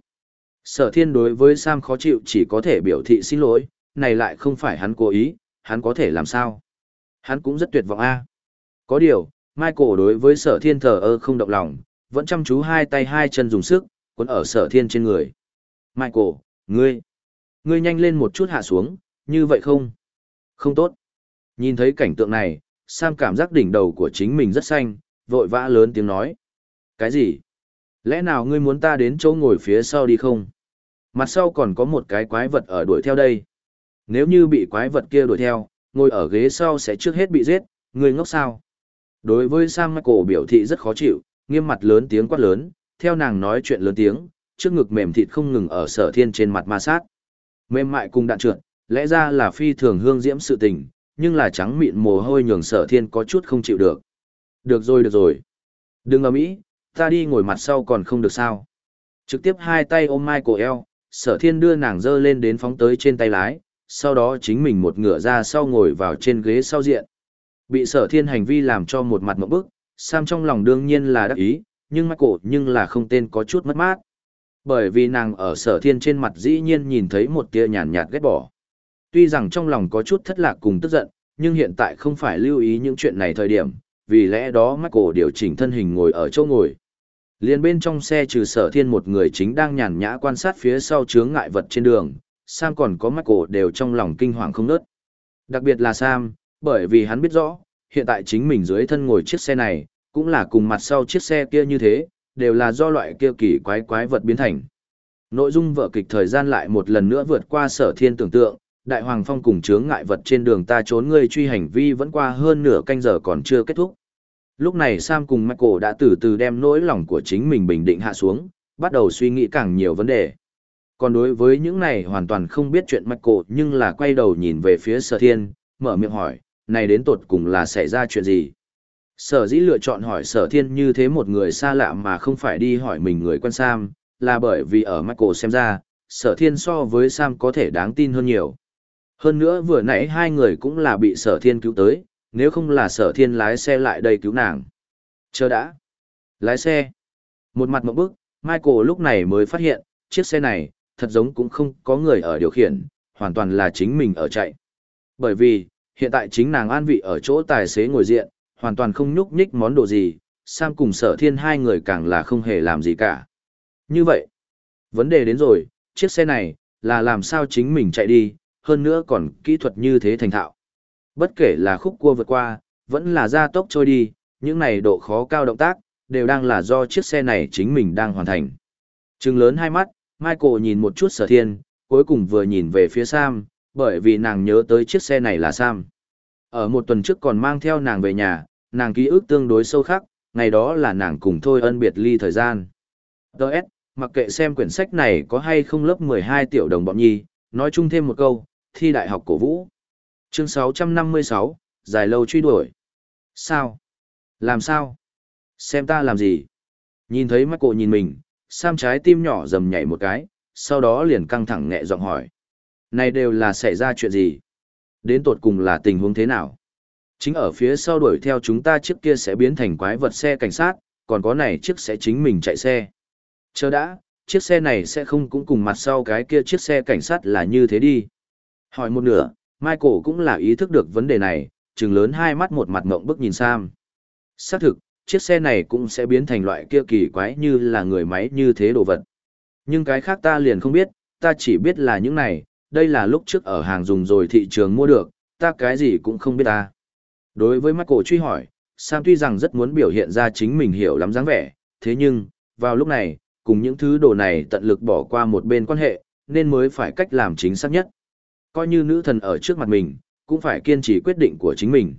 Sở thiên đối với Sam khó chịu chỉ có thể biểu thị xin lỗi, này lại không phải hắn cố ý, hắn có thể làm sao. Hắn cũng rất tuyệt vọng a. À. Có điều, Michael đối với sở thiên thờ ơ không động lòng, vẫn chăm chú hai tay hai chân dùng sức, cuốn ở sở thiên trên người. Michael, ngươi, ngươi nhanh lên một chút hạ xuống, như vậy không? Không tốt. Nhìn thấy cảnh tượng này, Sam cảm giác đỉnh đầu của chính mình rất xanh, vội vã lớn tiếng nói. Cái gì? Lẽ nào ngươi muốn ta đến chỗ ngồi phía sau đi không? Mặt sau còn có một cái quái vật ở đuổi theo đây. Nếu như bị quái vật kia đuổi theo, ngồi ở ghế sau sẽ trước hết bị giết, ngươi ngốc sao? Đối với Sam Michael biểu thị rất khó chịu, nghiêm mặt lớn tiếng quát lớn, theo nàng nói chuyện lớn tiếng, trước ngực mềm thịt không ngừng ở sở thiên trên mặt ma sát. Mềm mại cùng đạn trượt, lẽ ra là phi thường hương diễm sự tình, nhưng là trắng mịn mồ hôi nhường sở thiên có chút không chịu được. Được rồi được rồi. Đừng ầm ĩ, ta đi ngồi mặt sau còn không được sao. Trực tiếp hai tay ôm mai cổ eo, sở thiên đưa nàng dơ lên đến phóng tới trên tay lái, sau đó chính mình một ngửa ra sau ngồi vào trên ghế sau diện. Bị sở thiên hành vi làm cho một mặt mộng bức, Sam trong lòng đương nhiên là đắc ý, nhưng Michael nhưng là không tên có chút mất mát. Bởi vì nàng ở sở thiên trên mặt dĩ nhiên nhìn thấy một tia nhàn nhạt ghét bỏ. Tuy rằng trong lòng có chút thất lạc cùng tức giận, nhưng hiện tại không phải lưu ý những chuyện này thời điểm, vì lẽ đó Michael điều chỉnh thân hình ngồi ở chỗ ngồi. Liên bên trong xe trừ sở thiên một người chính đang nhàn nhã quan sát phía sau chướng ngại vật trên đường, Sam còn có Michael đều trong lòng kinh hoàng không nớt. Đặc biệt là Sam, bởi vì hắn biết rõ, hiện tại chính mình dưới thân ngồi chiếc xe này, cũng là cùng mặt sau chiếc xe kia như thế, đều là do loại kia kỳ quái quái vật biến thành. Nội dung vở kịch thời gian lại một lần nữa vượt qua sở thiên tưởng tượng, đại hoàng phong cùng chướng ngại vật trên đường ta trốn ngươi truy hành vi vẫn qua hơn nửa canh giờ còn chưa kết thúc. Lúc này Sam cùng Michael đã từ từ đem nỗi lòng của chính mình bình định hạ xuống, bắt đầu suy nghĩ càng nhiều vấn đề. Còn đối với những này hoàn toàn không biết chuyện Michael nhưng là quay đầu nhìn về phía sở thiên, mở miệng hỏi, này đến tột cùng là xảy ra chuyện gì? Sở dĩ lựa chọn hỏi sở thiên như thế một người xa lạ mà không phải đi hỏi mình người quen Sam, là bởi vì ở Michael xem ra, sở thiên so với Sam có thể đáng tin hơn nhiều. Hơn nữa vừa nãy hai người cũng là bị sở thiên cứu tới, nếu không là sở thiên lái xe lại đây cứu nàng. Chờ đã. Lái xe. Một mặt một bức, Michael lúc này mới phát hiện, chiếc xe này, thật giống cũng không có người ở điều khiển, hoàn toàn là chính mình ở chạy. Bởi vì, hiện tại chính nàng an vị ở chỗ tài xế ngồi diện, hoàn toàn không nhúc nhích món đồ gì, Sam cùng sở thiên hai người càng là không hề làm gì cả. Như vậy, vấn đề đến rồi, chiếc xe này, là làm sao chính mình chạy đi, hơn nữa còn kỹ thuật như thế thành thạo. Bất kể là khúc cua vượt qua, vẫn là gia tốc trôi đi, những này độ khó cao động tác, đều đang là do chiếc xe này chính mình đang hoàn thành. Trừng lớn hai mắt, Michael nhìn một chút sở thiên, cuối cùng vừa nhìn về phía Sam, bởi vì nàng nhớ tới chiếc xe này là Sam. Ở một tuần trước còn mang theo nàng về nhà, nàng ký ức tương đối sâu khắc, ngày đó là nàng cùng thôi ân biệt ly thời gian. Đợt, mặc kệ xem quyển sách này có hay không lớp 12 tiểu đồng bọn nhi, nói chung thêm một câu, thi đại học cổ vũ. Chương 656, dài lâu truy đuổi. Sao? Làm sao? Xem ta làm gì? Nhìn thấy mắt cổ nhìn mình, Sam trái tim nhỏ dầm nhảy một cái, sau đó liền căng thẳng nhẹ giọng hỏi. Này đều là xảy ra chuyện gì? Đến tột cùng là tình huống thế nào? Chính ở phía sau đuổi theo chúng ta chiếc kia sẽ biến thành quái vật xe cảnh sát, còn có này chiếc sẽ chính mình chạy xe. Chờ đã, chiếc xe này sẽ không cũng cùng mặt sau cái kia chiếc xe cảnh sát là như thế đi. Hỏi một nửa, Michael cũng là ý thức được vấn đề này, trừng lớn hai mắt một mặt ngộng bức nhìn Sam. Xác thực, chiếc xe này cũng sẽ biến thành loại kia kỳ quái như là người máy như thế đồ vật. Nhưng cái khác ta liền không biết, ta chỉ biết là những này, đây là lúc trước ở hàng dùng rồi thị trường mua được, ta cái gì cũng không biết ta. Đối với Michael truy hỏi, Sam tuy rằng rất muốn biểu hiện ra chính mình hiểu lắm dáng vẻ, thế nhưng, vào lúc này, cùng những thứ đồ này tận lực bỏ qua một bên quan hệ, nên mới phải cách làm chính xác nhất. Coi như nữ thần ở trước mặt mình, cũng phải kiên trì quyết định của chính mình.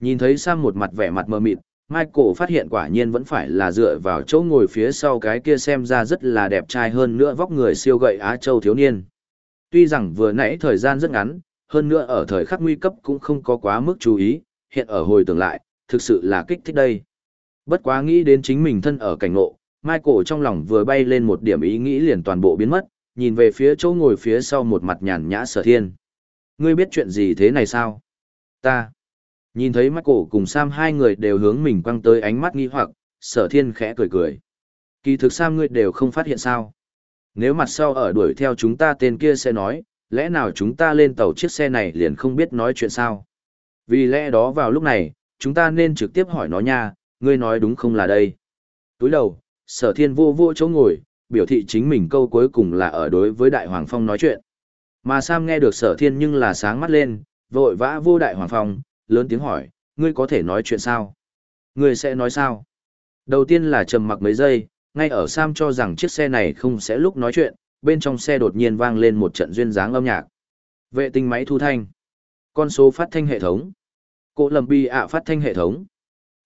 Nhìn thấy Sam một mặt vẻ mặt mờ mịt, Michael phát hiện quả nhiên vẫn phải là dựa vào chỗ ngồi phía sau cái kia xem ra rất là đẹp trai hơn nữa vóc người siêu gậy Á Châu thiếu niên. Tuy rằng vừa nãy thời gian rất ngắn, hơn nữa ở thời khắc nguy cấp cũng không có quá mức chú ý, hiện ở hồi tưởng lại, thực sự là kích thích đây. Bất quá nghĩ đến chính mình thân ở cảnh ngộ, Michael trong lòng vừa bay lên một điểm ý nghĩ liền toàn bộ biến mất, nhìn về phía chỗ ngồi phía sau một mặt nhàn nhã sở thiên. Ngươi biết chuyện gì thế này sao? Ta. Nhìn thấy mắt cổ cùng Sam hai người đều hướng mình quăng tới ánh mắt nghi hoặc, sở thiên khẽ cười cười. Kỳ thực Sam ngươi đều không phát hiện sao. Nếu mặt sau ở đuổi theo chúng ta tên kia sẽ nói, lẽ nào chúng ta lên tàu chiếc xe này liền không biết nói chuyện sao? Vì lẽ đó vào lúc này, chúng ta nên trực tiếp hỏi nó nha, ngươi nói đúng không là đây. Túi đầu, sở thiên vô vô chỗ ngồi, biểu thị chính mình câu cuối cùng là ở đối với Đại Hoàng Phong nói chuyện. Mà Sam nghe được sở thiên nhưng là sáng mắt lên, vội vã vô Đại Hoàng Phong, lớn tiếng hỏi, ngươi có thể nói chuyện sao? Ngươi sẽ nói sao? Đầu tiên là trầm mặc mấy giây, ngay ở Sam cho rằng chiếc xe này không sẽ lúc nói chuyện, bên trong xe đột nhiên vang lên một trận duyên dáng âm nhạc. Vệ tinh máy thu thanh. Con số phát thanh hệ thống. Cổ lầm bi ạ phát thanh hệ thống.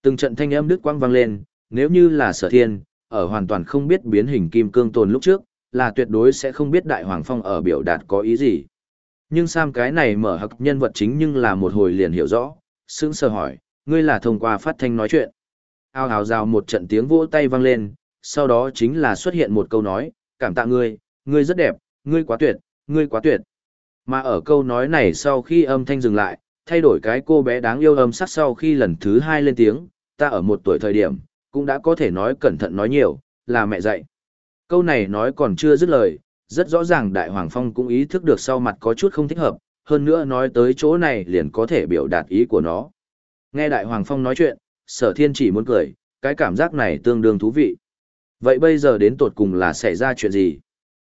Từng trận thanh âm đứt quang vang lên, nếu như là sở thiên, ở hoàn toàn không biết biến hình kim cương tồn lúc trước, là tuyệt đối sẽ không biết đại hoàng phong ở biểu đạt có ý gì. Nhưng Sam cái này mở hặc nhân vật chính nhưng là một hồi liền hiểu rõ, sững sờ hỏi, ngươi là thông qua phát thanh nói chuyện. Ao hào rào một trận tiếng vỗ tay vang lên, sau đó chính là xuất hiện một câu nói, cảm tạ ngươi, ngươi rất đẹp, ngươi quá tuyệt, ngươi quá tuyệt. Mà ở câu nói này sau khi âm thanh dừng lại, thay đổi cái cô bé đáng yêu âm sắc sau khi lần thứ hai lên tiếng, ta ở một tuổi thời điểm, cũng đã có thể nói cẩn thận nói nhiều, là mẹ dạy. Câu này nói còn chưa dứt lời, rất rõ ràng Đại Hoàng Phong cũng ý thức được sau mặt có chút không thích hợp, hơn nữa nói tới chỗ này liền có thể biểu đạt ý của nó. Nghe Đại Hoàng Phong nói chuyện, sở thiên chỉ muốn cười, cái cảm giác này tương đương thú vị. Vậy bây giờ đến tột cùng là xảy ra chuyện gì?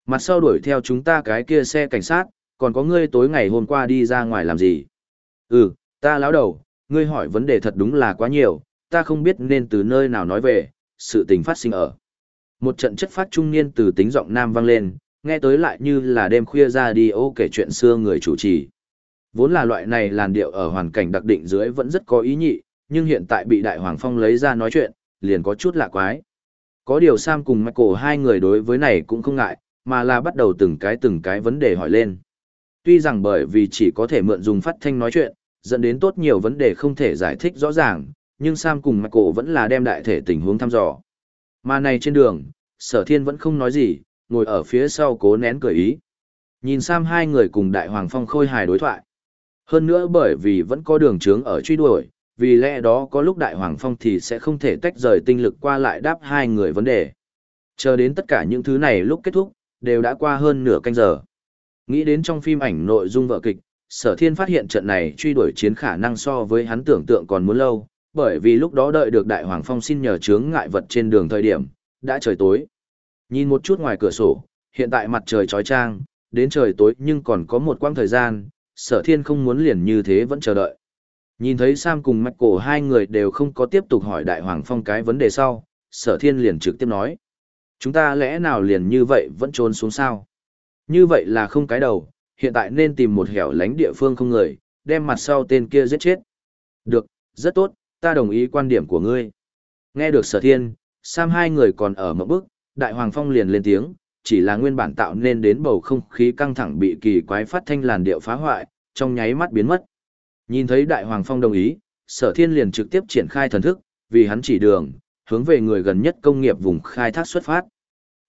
Mặt sau đuổi theo chúng ta cái kia xe cảnh sát, còn có ngươi tối ngày hôm qua đi ra ngoài làm gì? Ừ, ta lão đầu, ngươi hỏi vấn đề thật đúng là quá nhiều, ta không biết nên từ nơi nào nói về, sự tình phát sinh ở. Một trận chất phát trung niên từ tính giọng nam vang lên, nghe tới lại như là đêm khuya ra đi ô kể chuyện xưa người chủ trì. Vốn là loại này làn điệu ở hoàn cảnh đặc định dưới vẫn rất có ý nhị, nhưng hiện tại bị Đại Hoàng Phong lấy ra nói chuyện, liền có chút lạ quái. Có điều Sam cùng Michael hai người đối với này cũng không ngại, mà là bắt đầu từng cái từng cái vấn đề hỏi lên. Tuy rằng bởi vì chỉ có thể mượn dùng phát thanh nói chuyện, dẫn đến tốt nhiều vấn đề không thể giải thích rõ ràng, nhưng Sam cùng Michael vẫn là đem đại thể tình huống thăm dò. Mà này trên đường, sở thiên vẫn không nói gì, ngồi ở phía sau cố nén cười ý. Nhìn Sam hai người cùng đại hoàng phong khôi hài đối thoại. Hơn nữa bởi vì vẫn có đường trướng ở truy đuổi, vì lẽ đó có lúc đại hoàng phong thì sẽ không thể tách rời tinh lực qua lại đáp hai người vấn đề. Chờ đến tất cả những thứ này lúc kết thúc, đều đã qua hơn nửa canh giờ. Nghĩ đến trong phim ảnh nội dung vợ kịch, sở thiên phát hiện trận này truy đuổi chiến khả năng so với hắn tưởng tượng còn muốn lâu, bởi vì lúc đó đợi được đại hoàng phong xin nhờ chướng ngại vật trên đường thời điểm, đã trời tối. Nhìn một chút ngoài cửa sổ, hiện tại mặt trời trói trang, đến trời tối nhưng còn có một quãng thời gian, sở thiên không muốn liền như thế vẫn chờ đợi. Nhìn thấy Sam cùng mạch cổ hai người đều không có tiếp tục hỏi đại hoàng phong cái vấn đề sau, sở thiên liền trực tiếp nói. Chúng ta lẽ nào liền như vậy vẫn trốn xuống sao? Như vậy là không cái đầu, hiện tại nên tìm một hẻo lánh địa phương không người, đem mặt sau tên kia giết chết. Được, rất tốt, ta đồng ý quan điểm của ngươi. Nghe được sở thiên, Sam hai người còn ở một bức, đại hoàng phong liền lên tiếng, chỉ là nguyên bản tạo nên đến bầu không khí căng thẳng bị kỳ quái phát thanh làn điệu phá hoại, trong nháy mắt biến mất. Nhìn thấy đại hoàng phong đồng ý, sở thiên liền trực tiếp triển khai thần thức, vì hắn chỉ đường, hướng về người gần nhất công nghiệp vùng khai thác xuất phát.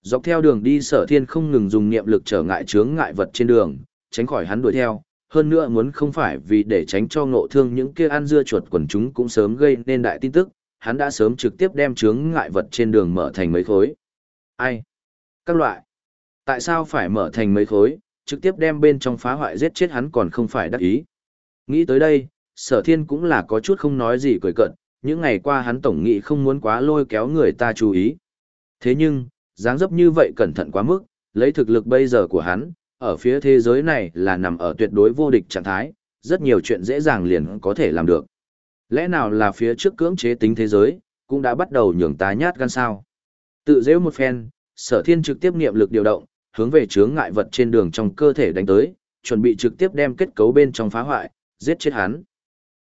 Dọc theo đường đi sở thiên không ngừng dùng niệm lực trở ngại chướng ngại vật trên đường, tránh khỏi hắn đuổi theo, hơn nữa muốn không phải vì để tránh cho ngộ thương những kia ăn dưa chuột quần chúng cũng sớm gây nên đại tin tức, hắn đã sớm trực tiếp đem chướng ngại vật trên đường mở thành mấy khối. Ai? Các loại. Tại sao phải mở thành mấy khối, trực tiếp đem bên trong phá hoại giết chết hắn còn không phải đắc ý. Nghĩ tới đây, sở thiên cũng là có chút không nói gì cười cận, những ngày qua hắn tổng nghị không muốn quá lôi kéo người ta chú ý. Thế nhưng, dáng dấp như vậy cẩn thận quá mức, lấy thực lực bây giờ của hắn, ở phía thế giới này là nằm ở tuyệt đối vô địch trạng thái, rất nhiều chuyện dễ dàng liền có thể làm được. Lẽ nào là phía trước cưỡng chế tính thế giới, cũng đã bắt đầu nhường tá nhát gan sao? Tự dễ một phen, sở thiên trực tiếp niệm lực điều động, hướng về chướng ngại vật trên đường trong cơ thể đánh tới, chuẩn bị trực tiếp đem kết cấu bên trong phá hoại, giết chết hắn.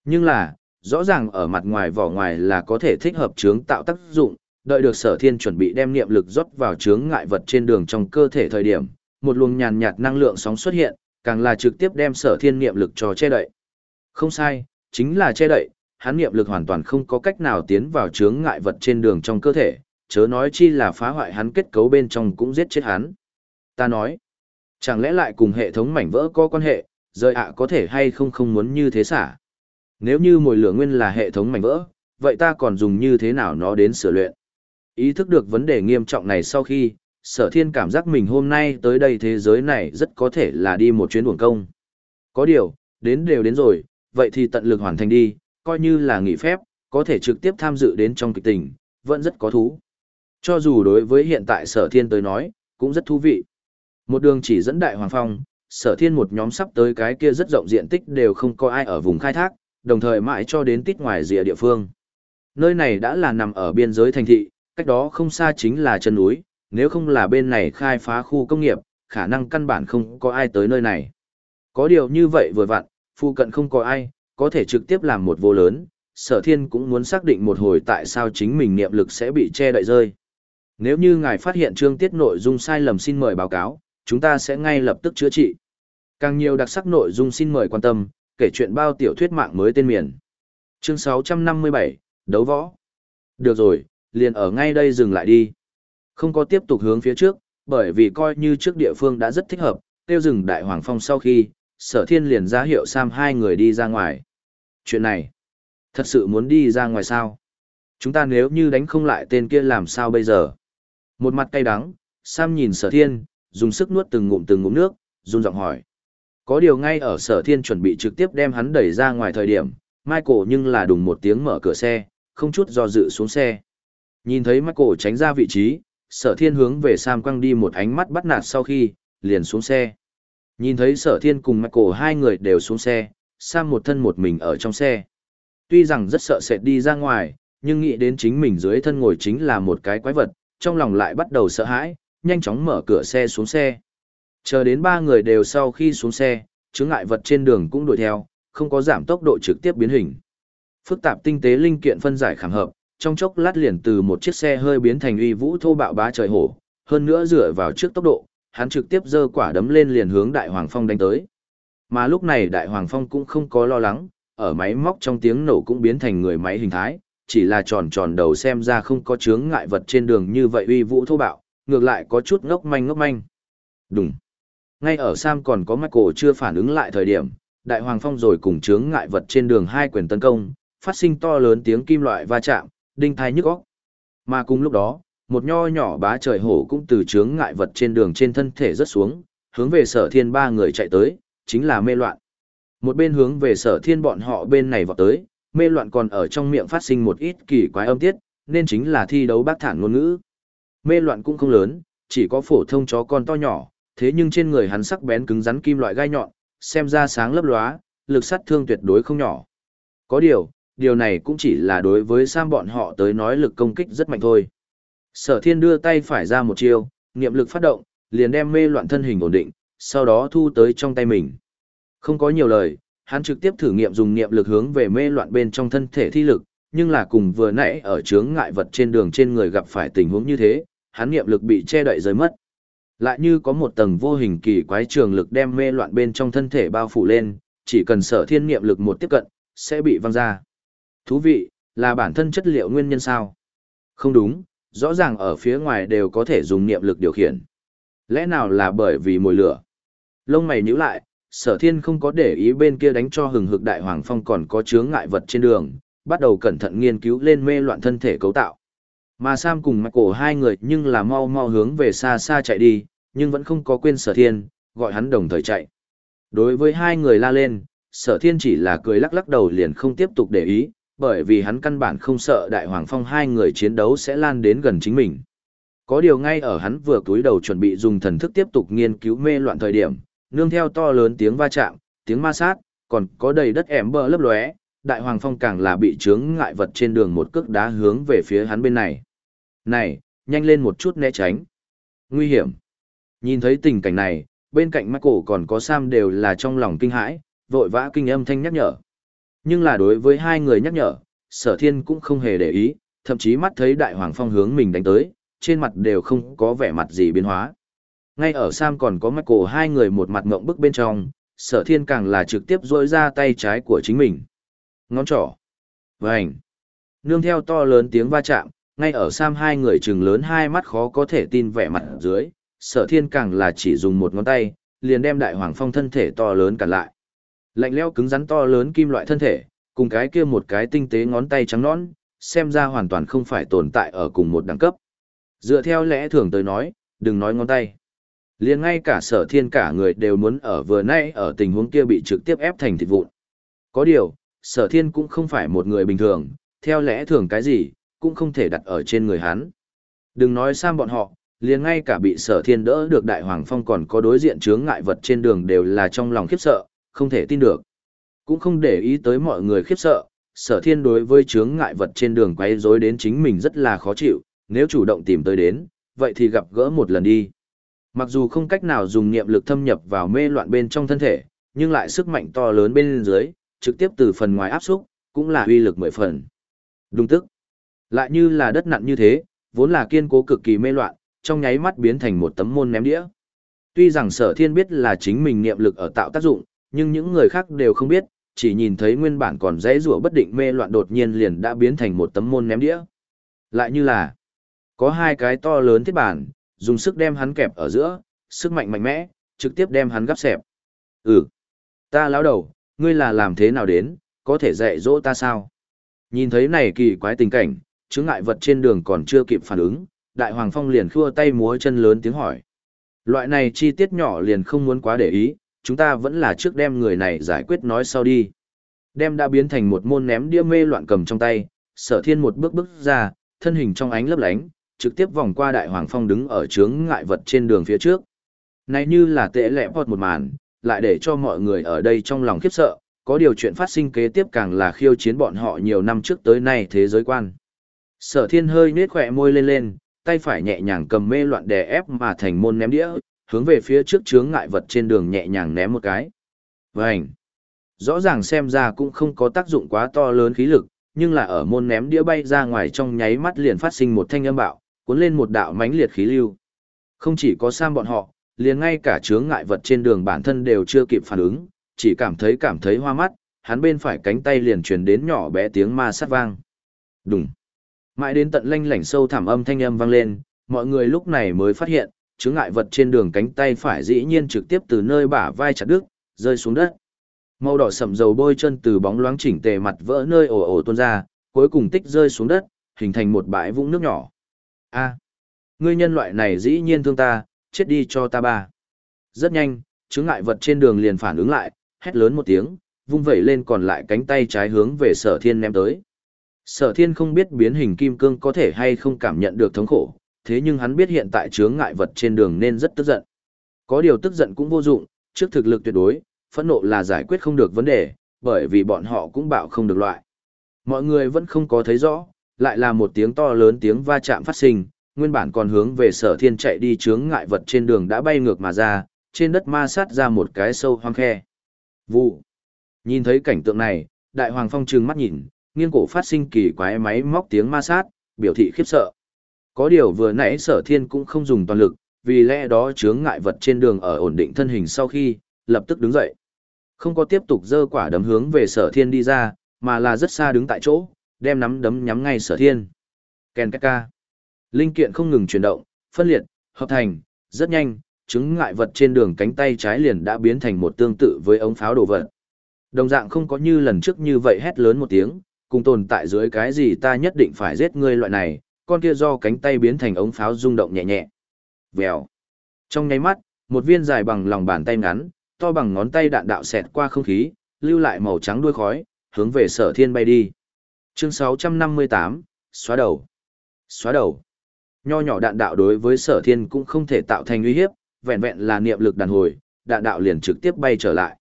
Nhưng là, rõ ràng ở mặt ngoài vỏ ngoài là có thể thích hợp chướng tạo tác dụng, đợi được sở thiên chuẩn bị đem niệm lực rót vào chướng ngại vật trên đường trong cơ thể thời điểm, một luồng nhàn nhạt năng lượng sóng xuất hiện, càng là trực tiếp đem sở thiên niệm lực cho che đậy. Không sai, chính là che đậy, hắn niệm lực hoàn toàn không có cách nào tiến vào chướng ngại vật trên đường trong cơ thể, chớ nói chi là phá hoại hắn kết cấu bên trong cũng giết chết hắn. Ta nói, chẳng lẽ lại cùng hệ thống mảnh vỡ có quan hệ, rời ạ có thể hay không không muốn như thế xả. Nếu như mồi lửa nguyên là hệ thống mảnh vỡ, vậy ta còn dùng như thế nào nó đến sửa luyện? Ý thức được vấn đề nghiêm trọng này sau khi, sở thiên cảm giác mình hôm nay tới đây thế giới này rất có thể là đi một chuyến buồn công. Có điều, đến đều đến rồi, vậy thì tận lực hoàn thành đi, coi như là nghỉ phép, có thể trực tiếp tham dự đến trong kịch tình, vẫn rất có thú. Cho dù đối với hiện tại sở thiên tới nói, cũng rất thú vị. Một đường chỉ dẫn đại hoàng phong, sở thiên một nhóm sắp tới cái kia rất rộng diện tích đều không có ai ở vùng khai thác, đồng thời mãi cho đến tít ngoài rìa địa phương. Nơi này đã là nằm ở biên giới thành thị, cách đó không xa chính là chân núi, nếu không là bên này khai phá khu công nghiệp, khả năng căn bản không có ai tới nơi này. Có điều như vậy vừa vặn, phụ cận không có ai, có thể trực tiếp làm một vô lớn, sở thiên cũng muốn xác định một hồi tại sao chính mình niệm lực sẽ bị che đậy rơi. Nếu như ngài phát hiện chương tiết nội dung sai lầm xin mời báo cáo, chúng ta sẽ ngay lập tức chữa trị. Càng nhiều đặc sắc nội dung xin mời quan tâm, kể chuyện bao tiểu thuyết mạng mới tên miền. Chương 657, Đấu võ. Được rồi, liền ở ngay đây dừng lại đi. Không có tiếp tục hướng phía trước, bởi vì coi như trước địa phương đã rất thích hợp, tiêu dừng đại hoàng phong sau khi, sở thiên liền ra hiệu Sam hai người đi ra ngoài. Chuyện này, thật sự muốn đi ra ngoài sao? Chúng ta nếu như đánh không lại tên kia làm sao bây giờ? Một mặt cay đắng, Sam nhìn sở thiên, dùng sức nuốt từng ngụm từng ngụm nước, run giọng hỏi. Có điều ngay ở sở thiên chuẩn bị trực tiếp đem hắn đẩy ra ngoài thời điểm, Michael nhưng là đùng một tiếng mở cửa xe, không chút do dự xuống xe. Nhìn thấy Michael tránh ra vị trí, sở thiên hướng về Sam quăng đi một ánh mắt bắt nạt sau khi, liền xuống xe. Nhìn thấy sở thiên cùng Michael hai người đều xuống xe, Sam một thân một mình ở trong xe. Tuy rằng rất sợ sệt đi ra ngoài, nhưng nghĩ đến chính mình dưới thân ngồi chính là một cái quái vật, trong lòng lại bắt đầu sợ hãi, nhanh chóng mở cửa xe xuống xe. Chờ đến ba người đều sau khi xuống xe, chứng ngại vật trên đường cũng đuổi theo, không có giảm tốc độ trực tiếp biến hình. Phức tạp tinh tế linh kiện phân giải khảm hợp, trong chốc lát liền từ một chiếc xe hơi biến thành uy vũ thô bạo bá trời hổ, hơn nữa dựa vào trước tốc độ, hắn trực tiếp giơ quả đấm lên liền hướng Đại Hoàng Phong đánh tới. Mà lúc này Đại Hoàng Phong cũng không có lo lắng, ở máy móc trong tiếng nổ cũng biến thành người máy hình thái, chỉ là tròn tròn đầu xem ra không có chướng ngại vật trên đường như vậy uy vũ thô bạo, ngược lại có chút ngốc manh ngốc manh. Đúng. Ngay ở Sam còn có Michael chưa phản ứng lại thời điểm, Đại Hoàng Phong rồi cùng chướng ngại vật trên đường hai quyền tấn công, phát sinh to lớn tiếng kim loại va chạm, đinh thai nhức óc. Mà cùng lúc đó, một nho nhỏ bá trời hổ cũng từ chướng ngại vật trên đường trên thân thể rớt xuống, hướng về sở thiên ba người chạy tới, chính là mê loạn. Một bên hướng về sở thiên bọn họ bên này vọt tới, mê loạn còn ở trong miệng phát sinh một ít kỳ quái âm tiết, nên chính là thi đấu bác thản ngôn ngữ. Mê loạn cũng không lớn, chỉ có phổ thông chó con to nhỏ, thế nhưng trên người hắn sắc bén cứng rắn kim loại gai nhọn, xem ra sáng lấp lóa, lực sát thương tuyệt đối không nhỏ. Có điều, điều này cũng chỉ là đối với Sam bọn họ tới nói lực công kích rất mạnh thôi. Sở thiên đưa tay phải ra một chiêu, niệm lực phát động, liền đem mê loạn thân hình ổn định, sau đó thu tới trong tay mình. Không có nhiều lời, hắn trực tiếp thử nghiệm dùng niệm lực hướng về mê loạn bên trong thân thể thi lực, nhưng là cùng vừa nãy ở chướng ngại vật trên đường trên người gặp phải tình huống như thế, hắn niệm lực bị che đậy rơi mất. Lại như có một tầng vô hình kỳ quái trường lực đem mê loạn bên trong thân thể bao phủ lên, chỉ cần sở thiên niệm lực một tiếp cận, sẽ bị văng ra. Thú vị, là bản thân chất liệu nguyên nhân sao? Không đúng, rõ ràng ở phía ngoài đều có thể dùng niệm lực điều khiển. Lẽ nào là bởi vì mồi lửa? Lông mày nhíu lại, sở thiên không có để ý bên kia đánh cho hừng hực đại hoàng phong còn có chướng ngại vật trên đường, bắt đầu cẩn thận nghiên cứu lên mê loạn thân thể cấu tạo. Mà Sam cùng Michael hai người nhưng là mau mau hướng về xa xa chạy đi, nhưng vẫn không có quên sở thiên, gọi hắn đồng thời chạy. Đối với hai người la lên, sở thiên chỉ là cười lắc lắc đầu liền không tiếp tục để ý, bởi vì hắn căn bản không sợ đại hoàng phong hai người chiến đấu sẽ lan đến gần chính mình. Có điều ngay ở hắn vừa cúi đầu chuẩn bị dùng thần thức tiếp tục nghiên cứu mê loạn thời điểm, nương theo to lớn tiếng va chạm, tiếng ma sát, còn có đầy đất ẻm bờ lấp lóe, đại hoàng phong càng là bị chướng ngại vật trên đường một cước đá hướng về phía hắn bên này. Này, nhanh lên một chút né tránh. Nguy hiểm. Nhìn thấy tình cảnh này, bên cạnh Michael còn có Sam đều là trong lòng kinh hãi, vội vã kinh âm thanh nhắc nhở. Nhưng là đối với hai người nhắc nhở, sở thiên cũng không hề để ý, thậm chí mắt thấy đại hoàng phong hướng mình đánh tới, trên mặt đều không có vẻ mặt gì biến hóa. Ngay ở Sam còn có Michael hai người một mặt ngộng bức bên trong, sở thiên càng là trực tiếp rôi ra tay trái của chính mình. Ngón trỏ. Vành. Nương theo to lớn tiếng va chạm, ngay ở Sam hai người trừng lớn hai mắt khó có thể tin vẻ mặt dưới, sở thiên càng là chỉ dùng một ngón tay, liền đem đại hoàng phong thân thể to lớn cản lại. Lạnh leo cứng rắn to lớn kim loại thân thể, cùng cái kia một cái tinh tế ngón tay trắng nõn, xem ra hoàn toàn không phải tồn tại ở cùng một đẳng cấp. Dựa theo lẽ thường tới nói, đừng nói ngón tay. liền ngay cả sở thiên cả người đều muốn ở vừa nãy ở tình huống kia bị trực tiếp ép thành thịt vụn. Có điều, sở thiên cũng không phải một người bình thường, theo lẽ thường cái gì, cũng không thể đặt ở trên người hắn. Đừng nói sang bọn họ, liền ngay cả bị sở thiên đỡ được đại hoàng phong còn có đối diện chướng ngại vật trên đường đều là trong lòng khiếp sợ, không thể tin được. Cũng không để ý tới mọi người khiếp sợ, sở thiên đối với chướng ngại vật trên đường quay rối đến chính mình rất là khó chịu, nếu chủ động tìm tới đến, vậy thì gặp gỡ một lần đi. Mặc dù không cách nào dùng niệm lực thâm nhập vào mê loạn bên trong thân thể, nhưng lại sức mạnh to lớn bên dưới, trực tiếp từ phần ngoài áp xúc, cũng là uy lực mười phần. Đúng tức. Lại như là đất nặng như thế, vốn là kiên cố cực kỳ mê loạn, trong nháy mắt biến thành một tấm môn ném đĩa. Tuy rằng sở thiên biết là chính mình niệm lực ở tạo tác dụng, nhưng những người khác đều không biết, chỉ nhìn thấy nguyên bản còn dãy rủa bất định mê loạn đột nhiên liền đã biến thành một tấm môn ném đĩa. Lại như là, có hai cái to lớn thiết bản, dùng sức đem hắn kẹp ở giữa, sức mạnh mạnh mẽ, trực tiếp đem hắn gấp xẹp. Ừ, ta lão đầu, ngươi là làm thế nào đến, có thể dạy dỗ ta sao? Nhìn thấy này kỳ quái tình cảnh, chứng ngại vật trên đường còn chưa kịp phản ứng, đại hoàng phong liền khua tay múa chân lớn tiếng hỏi. Loại này chi tiết nhỏ liền không muốn quá để ý, chúng ta vẫn là trước đem người này giải quyết nói sau đi. Đem đã biến thành một môn ném đĩa mê loạn cầm trong tay, sở thiên một bước bước ra, thân hình trong ánh lấp lánh, trực tiếp vòng qua đại hoàng phong đứng ở chướng ngại vật trên đường phía trước. Này như là tệ lẹ bọt một màn, lại để cho mọi người ở đây trong lòng khiếp sợ, có điều chuyện phát sinh kế tiếp càng là khiêu chiến bọn họ nhiều năm trước tới nay thế giới quan. Sở thiên hơi nết khỏe môi lên lên, tay phải nhẹ nhàng cầm mê loạn đè ép mà thành môn ném đĩa, hướng về phía trước chướng ngại vật trên đường nhẹ nhàng ném một cái. Vành! Rõ ràng xem ra cũng không có tác dụng quá to lớn khí lực, nhưng là ở môn ném đĩa bay ra ngoài trong nháy mắt liền phát sinh một thanh âm bạo, cuốn lên một đạo mãnh liệt khí lưu. Không chỉ có Sam bọn họ, liền ngay cả chướng ngại vật trên đường bản thân đều chưa kịp phản ứng, chỉ cảm thấy cảm thấy hoa mắt, hắn bên phải cánh tay liền truyền đến nhỏ bé tiếng ma sát vang. Đùng. Mãi đến tận lanh lảnh sâu thẳm âm thanh âm vang lên, mọi người lúc này mới phát hiện, chướng ngại vật trên đường cánh tay phải dĩ nhiên trực tiếp từ nơi bả vai chặt đứt, rơi xuống đất. Màu đỏ sậm dầu bôi chân từ bóng loáng chỉnh tề mặt vỡ nơi ồ ồ tuôn ra, cuối cùng tích rơi xuống đất, hình thành một bãi vũng nước nhỏ. A, ngươi nhân loại này dĩ nhiên thương ta, chết đi cho ta ba. Rất nhanh, chướng ngại vật trên đường liền phản ứng lại, hét lớn một tiếng, vung vẩy lên còn lại cánh tay trái hướng về sở thiên ném tới. Sở thiên không biết biến hình kim cương có thể hay không cảm nhận được thống khổ, thế nhưng hắn biết hiện tại chướng ngại vật trên đường nên rất tức giận. Có điều tức giận cũng vô dụng, trước thực lực tuyệt đối, phẫn nộ là giải quyết không được vấn đề, bởi vì bọn họ cũng bạo không được loại. Mọi người vẫn không có thấy rõ, lại là một tiếng to lớn tiếng va chạm phát sinh, nguyên bản còn hướng về sở thiên chạy đi chướng ngại vật trên đường đã bay ngược mà ra, trên đất ma sát ra một cái sâu hoang khe. Vụ. Nhìn thấy cảnh tượng này, đại hoàng phong trừng mắt nhìn, nghiêng cổ phát sinh kỳ quái máy móc tiếng ma sát, biểu thị khiếp sợ. Có điều vừa nãy sở thiên cũng không dùng toàn lực, vì lẽ đó chướng ngại vật trên đường ở ổn định thân hình sau khi, lập tức đứng dậy. Không có tiếp tục dơ quả đấm hướng về sở thiên đi ra, mà là rất xa đứng tại chỗ, đem nắm đấm nhắm ngay sở thiên. Ken ca. Linh kiện không ngừng chuyển động, phân liệt, hợp thành, rất nhanh, chứng ngại vật trên đường cánh tay trái liền đã biến thành một tương tự với ống pháo đồ vật. Đồng dạng không có như lần trước như vậy hét lớn một tiếng, cùng tồn tại dưới cái gì ta nhất định phải giết ngươi loại này, con kia do cánh tay biến thành ống pháo rung động nhẹ nhẹ. Vèo. Trong nháy mắt, một viên dài bằng lòng bàn tay ngắn, to bằng ngón tay đạn đạo xẹt qua không khí, lưu lại màu trắng đuôi khói, hướng về sở thiên bay đi. Chương 658, xóa đầu. Xóa đầu. Nho nhỏ đạn đạo đối với sở thiên cũng không thể tạo thành uy hiếp, vẹn vẹn là niệm lực đàn hồi, đạn đạo liền trực tiếp bay trở lại.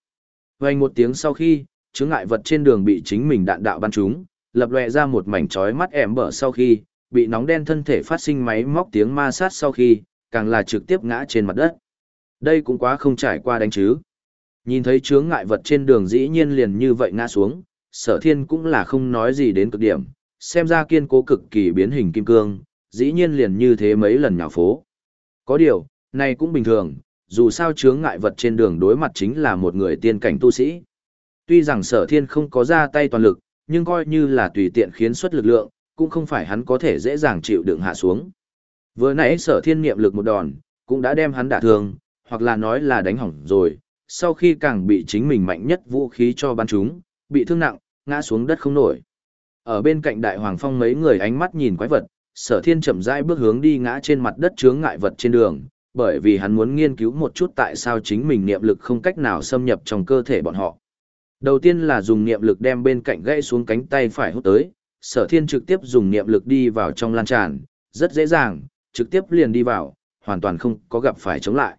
Vang một tiếng sau khi, chướng ngại vật trên đường bị chính mình đạn đạo bắn trúng, lập lòe ra một mảnh chói mắt ẻm bở sau khi, bị nóng đen thân thể phát sinh máy móc tiếng ma sát sau khi, càng là trực tiếp ngã trên mặt đất. Đây cũng quá không trải qua đánh chứ. Nhìn thấy chướng ngại vật trên đường dĩ nhiên liền như vậy ngã xuống, sở thiên cũng là không nói gì đến cực điểm, xem ra kiên cố cực kỳ biến hình kim cương, dĩ nhiên liền như thế mấy lần nhào phố. Có điều, này cũng bình thường, dù sao chướng ngại vật trên đường đối mặt chính là một người tiên cảnh tu sĩ. Tuy rằng sở thiên không có ra tay toàn lực, nhưng coi như là tùy tiện khiến xuất lực lượng, cũng không phải hắn có thể dễ dàng chịu đựng hạ xuống. Vừa nãy sở thiên niệm lực một đòn, cũng đã đem hắn đả thương, hoặc là nói là đánh hỏng rồi, sau khi càng bị chính mình mạnh nhất vũ khí cho bắn chúng, bị thương nặng, ngã xuống đất không nổi. Ở bên cạnh đại hoàng phong mấy người ánh mắt nhìn quái vật, sở thiên chậm rãi bước hướng đi ngã trên mặt đất chướng ngại vật trên đường, bởi vì hắn muốn nghiên cứu một chút tại sao chính mình niệm lực không cách nào xâm nhập trong cơ thể bọn họ. Đầu tiên là dùng niệm lực đem bên cạnh gãy xuống cánh tay phải hút tới, sở thiên trực tiếp dùng niệm lực đi vào trong lan tràn, rất dễ dàng, trực tiếp liền đi vào, hoàn toàn không có gặp phải chống lại.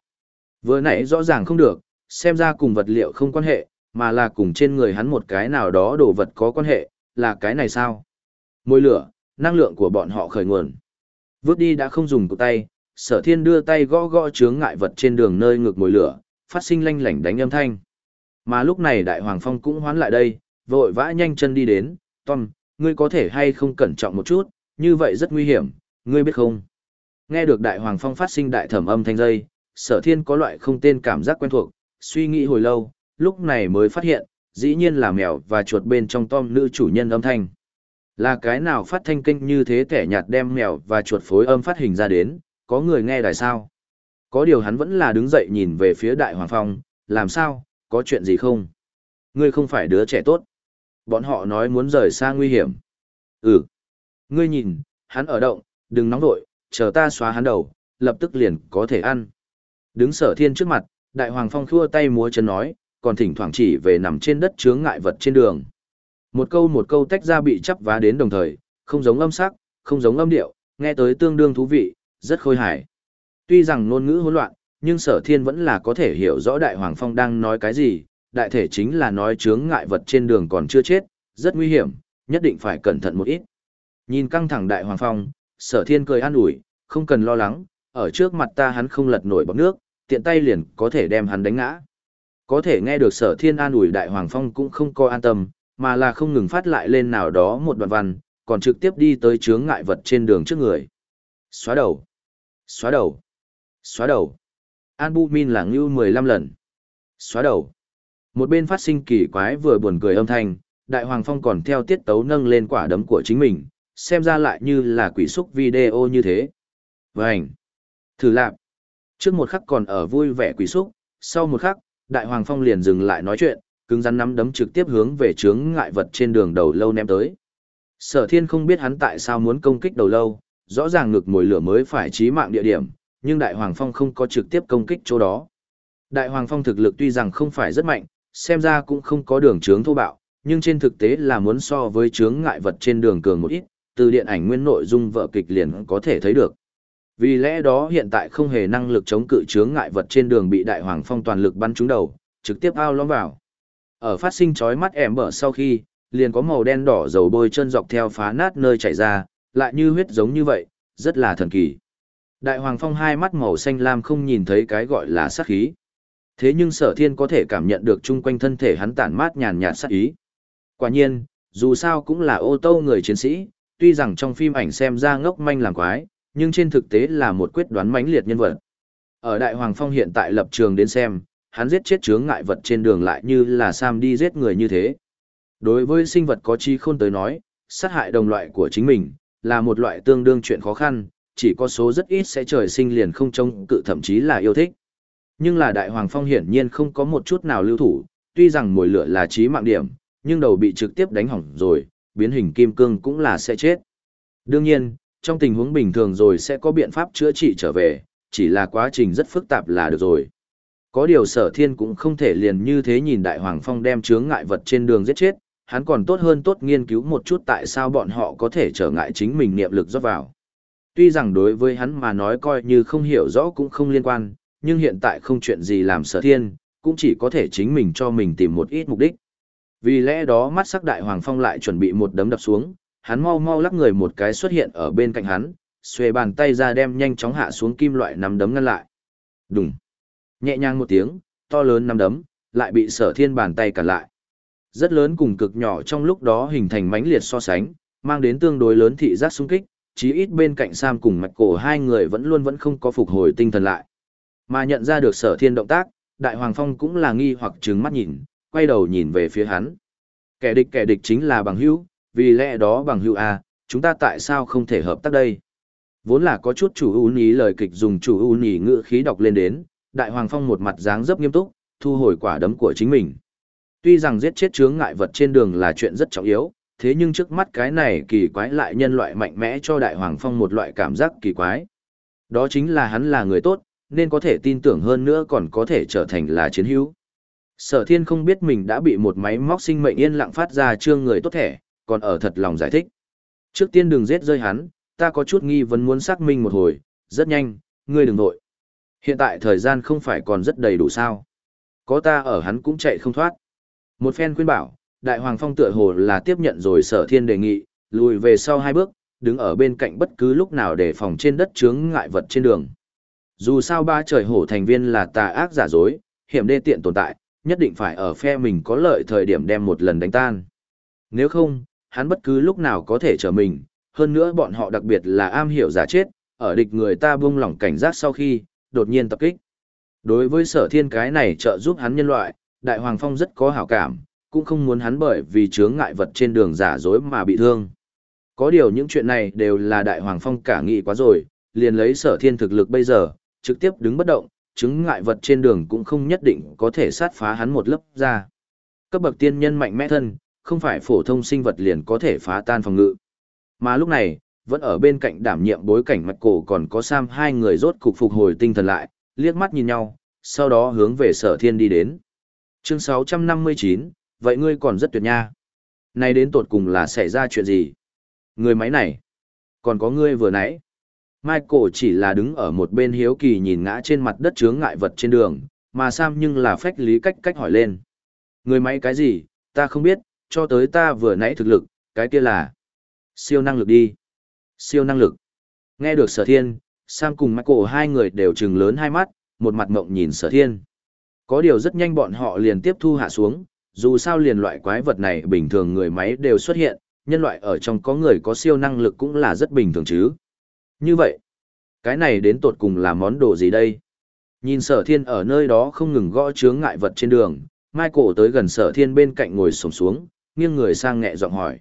Vừa nãy rõ ràng không được, xem ra cùng vật liệu không quan hệ, mà là cùng trên người hắn một cái nào đó đồ vật có quan hệ, là cái này sao? Môi lửa, năng lượng của bọn họ khởi nguồn. Vước đi đã không dùng cụ tay, sở thiên đưa tay gõ gõ chướng ngại vật trên đường nơi ngược mồi lửa, phát sinh lanh lảnh đánh âm thanh. Mà lúc này đại hoàng phong cũng hoán lại đây, vội vã nhanh chân đi đến, Tom, ngươi có thể hay không cẩn trọng một chút, như vậy rất nguy hiểm, ngươi biết không? Nghe được đại hoàng phong phát sinh đại thẩm âm thanh dây, sở thiên có loại không tên cảm giác quen thuộc, suy nghĩ hồi lâu, lúc này mới phát hiện, dĩ nhiên là mèo và chuột bên trong Tom nữ chủ nhân âm thanh. Là cái nào phát thanh kinh như thế kẻ nhạt đem mèo và chuột phối âm phát hình ra đến, có người nghe đài sao? Có điều hắn vẫn là đứng dậy nhìn về phía đại hoàng phong, làm sao, có chuyện gì không? Ngươi không phải đứa trẻ tốt. Bọn họ nói muốn rời xa nguy hiểm. Ừ. Ngươi nhìn, hắn ở động, đừng nóng vội, chờ ta xóa hắn đầu, lập tức liền có thể ăn. Đứng sở thiên trước mặt, đại hoàng phong khua tay múa chân nói, còn thỉnh thoảng chỉ về nằm trên đất chướng ngại vật trên đường. Một câu một câu tách ra bị chắp vá đến đồng thời, không giống âm sắc, không giống âm điệu, nghe tới tương đương thú vị, rất khôi hài. Tuy rằng ngôn ngữ hỗn loạn, nhưng sở thiên vẫn là có thể hiểu rõ đại hoàng phong đang nói cái gì, đại thể chính là nói chướng ngại vật trên đường còn chưa chết, rất nguy hiểm, nhất định phải cẩn thận một ít. Nhìn căng thẳng đại hoàng phong, sở thiên cười an ủi, không cần lo lắng, ở trước mặt ta hắn không lật nổi bọc nước, tiện tay liền có thể đem hắn đánh ngã. Có thể nghe được sở thiên an ủi đại hoàng phong cũng không coi an tâm, mà là không ngừng phát lại lên nào đó một đoạn văn, còn trực tiếp đi tới chướng ngại vật trên đường trước người. Xóa đầu. Xóa đầu. Xóa đầu. Albumin là ngưu 15 lần. Xóa đầu. Một bên phát sinh kỳ quái vừa buồn cười âm thanh, Đại Hoàng Phong còn theo tiết tấu nâng lên quả đấm của chính mình, xem ra lại như là quỷ xúc video như thế. Vânh. Thử lạp. Trước một khắc còn ở vui vẻ quỷ xúc, sau một khắc, Đại Hoàng Phong liền dừng lại nói chuyện, cứng rắn nắm đấm trực tiếp hướng về chướng ngại vật trên đường đầu lâu ném tới. Sở thiên không biết hắn tại sao muốn công kích đầu lâu, rõ ràng ngực mồi lửa mới phải chí mạng địa điểm, nhưng Đại Hoàng Phong không có trực tiếp công kích chỗ đó. Đại Hoàng Phong thực lực tuy rằng không phải rất mạnh, xem ra cũng không có đường trướng thô bạo, nhưng trên thực tế là muốn so với chướng ngại vật trên đường cường một ít, từ điện ảnh nguyên nội dung vợ kịch liền có thể thấy được. Vì lẽ đó hiện tại không hề năng lực chống cự chướng ngại vật trên đường bị Đại Hoàng Phong toàn lực bắn trúng đầu, trực tiếp ao lõm vào. Ở phát sinh chói mắt ẻm bở sau khi, liền có màu đen đỏ dầu bôi chân dọc theo phá nát nơi chảy ra, lại như huyết giống như vậy, rất là thần kỳ. Đại Hoàng Phong hai mắt màu xanh lam không nhìn thấy cái gọi là sát khí. Thế nhưng sở thiên có thể cảm nhận được chung quanh thân thể hắn tản mát nhàn nhạt sát ý. Quả nhiên, dù sao cũng là ô tô người chiến sĩ, tuy rằng trong phim ảnh xem ra ngốc manh làm quái, nhưng trên thực tế là một quyết đoán mãnh liệt nhân vật. Ở Đại Hoàng Phong hiện tại lập trường đến xem, hắn giết chết chướng ngại vật trên đường lại như là Sam đi giết người như thế. Đối với sinh vật có chi khôn tới nói, sát hại đồng loại của chính mình, là một loại tương đương chuyện khó khăn, chỉ có số rất ít sẽ trời sinh liền không trông cự thậm chí là yêu thích. Nhưng là đại hoàng phong hiển nhiên không có một chút nào lưu thủ, tuy rằng mồi lửa là chí mạng điểm, nhưng đầu bị trực tiếp đánh hỏng rồi, biến hình kim cương cũng là sẽ chết. Đương nhiên, trong tình huống bình thường rồi sẽ có biện pháp chữa trị trở về, chỉ là quá trình rất phức tạp là được rồi. Có điều sở thiên cũng không thể liền như thế nhìn đại hoàng phong đem chướng ngại vật trên đường giết chết, hắn còn tốt hơn tốt nghiên cứu một chút tại sao bọn họ có thể trở ngại chính mình niệm lực rót vào. Tuy rằng đối với hắn mà nói coi như không hiểu rõ cũng không liên quan, nhưng hiện tại không chuyện gì làm sở thiên, cũng chỉ có thể chính mình cho mình tìm một ít mục đích. Vì lẽ đó mắt sắc đại hoàng phong lại chuẩn bị một đấm đập xuống, hắn mau mau lắc người một cái xuất hiện ở bên cạnh hắn, xuề bàn tay ra đem nhanh chóng hạ xuống kim loại nắm đấm ngăn lại. Đùng. Nhẹ nhàng một tiếng, to lớn nắm đấm, lại bị sở thiên bàn tay cản lại. Rất lớn cùng cực nhỏ trong lúc đó hình thành mãnh liệt so sánh, mang đến tương đối lớn thị giác xung kích, chí ít bên cạnh Sam cùng mạch cổ hai người vẫn luôn vẫn không có phục hồi tinh thần lại. Mà nhận ra được sở thiên động tác, đại hoàng phong cũng là nghi hoặc trừng mắt nhìn, quay đầu nhìn về phía hắn. Kẻ địch kẻ địch chính là bằng hữu, vì lẽ đó bằng hữu à, chúng ta tại sao không thể hợp tác đây? Vốn là có chút chủ ưu ý lời kịch dùng chủ ưu ý ngữ khí đọc lên đến, đại hoàng phong một mặt dáng dấp nghiêm túc, thu hồi quả đấm của chính mình. Tuy rằng giết chết chướng ngại vật trên đường là chuyện rất trọng yếu, thế nhưng trước mắt cái này kỳ quái lại nhân loại mạnh mẽ cho đại hoàng phong một loại cảm giác kỳ quái. Đó chính là hắn là người tốt, nên có thể tin tưởng hơn nữa còn có thể trở thành là chiến hữu. Sở thiên không biết mình đã bị một máy móc sinh mệnh yên lặng phát ra trương người tốt thẻ, còn ở thật lòng giải thích. Trước tiên đừng giết rơi hắn, ta có chút nghi vấn muốn xác minh một hồi, rất nhanh, ngươi đừng nội. Hiện tại thời gian không phải còn rất đầy đủ sao. Có ta ở hắn cũng chạy không thoát. Một phen khuyên bảo, đại hoàng phong tựa hồ là tiếp nhận rồi sở thiên đề nghị, lùi về sau hai bước, đứng ở bên cạnh bất cứ lúc nào để phòng trên đất chướng ngại vật trên đường. Dù sao ba trời hổ thành viên là tà ác giả dối, hiểm đê tiện tồn tại, nhất định phải ở phe mình có lợi thời điểm đem một lần đánh tan. Nếu không, hắn bất cứ lúc nào có thể trở mình, hơn nữa bọn họ đặc biệt là am hiểu giả chết, ở địch người ta buông lỏng cảnh giác sau khi, đột nhiên tập kích. Đối với sở thiên cái này trợ giúp hắn nhân loại, Đại Hoàng Phong rất có hảo cảm, cũng không muốn hắn bởi vì chướng ngại vật trên đường giả dối mà bị thương. Có điều những chuyện này đều là Đại Hoàng Phong cả nghĩ quá rồi, liền lấy sở thiên thực lực bây giờ, trực tiếp đứng bất động, chứng ngại vật trên đường cũng không nhất định có thể sát phá hắn một lớp ra. Cấp bậc tiên nhân mạnh mẽ thân, không phải phổ thông sinh vật liền có thể phá tan phòng ngự. Mà lúc này, vẫn ở bên cạnh đảm nhiệm bối cảnh mạch cổ còn có Sam hai người rốt cục phục hồi tinh thần lại, liếc mắt nhìn nhau, sau đó hướng về sở thiên đi đến. Chương 659, vậy ngươi còn rất tuyệt nha. Này đến tột cùng là xảy ra chuyện gì? Người máy này, còn có ngươi vừa nãy. Michael chỉ là đứng ở một bên hiếu kỳ nhìn ngã trên mặt đất chướng ngại vật trên đường, mà Sam nhưng là phách lý cách cách hỏi lên. Người máy cái gì, ta không biết, cho tới ta vừa nãy thực lực, cái kia là siêu năng lực đi. Siêu năng lực. Nghe được sở thiên, Sam cùng Michael hai người đều trừng lớn hai mắt, một mặt mộng nhìn sở thiên. Có điều rất nhanh bọn họ liền tiếp thu hạ xuống, dù sao liền loại quái vật này bình thường người máy đều xuất hiện, nhân loại ở trong có người có siêu năng lực cũng là rất bình thường chứ. Như vậy, cái này đến tột cùng là món đồ gì đây? Nhìn sở thiên ở nơi đó không ngừng gõ chướng ngại vật trên đường, Michael tới gần sở thiên bên cạnh ngồi sổng xuống, nghiêng người sang nhẹ giọng hỏi.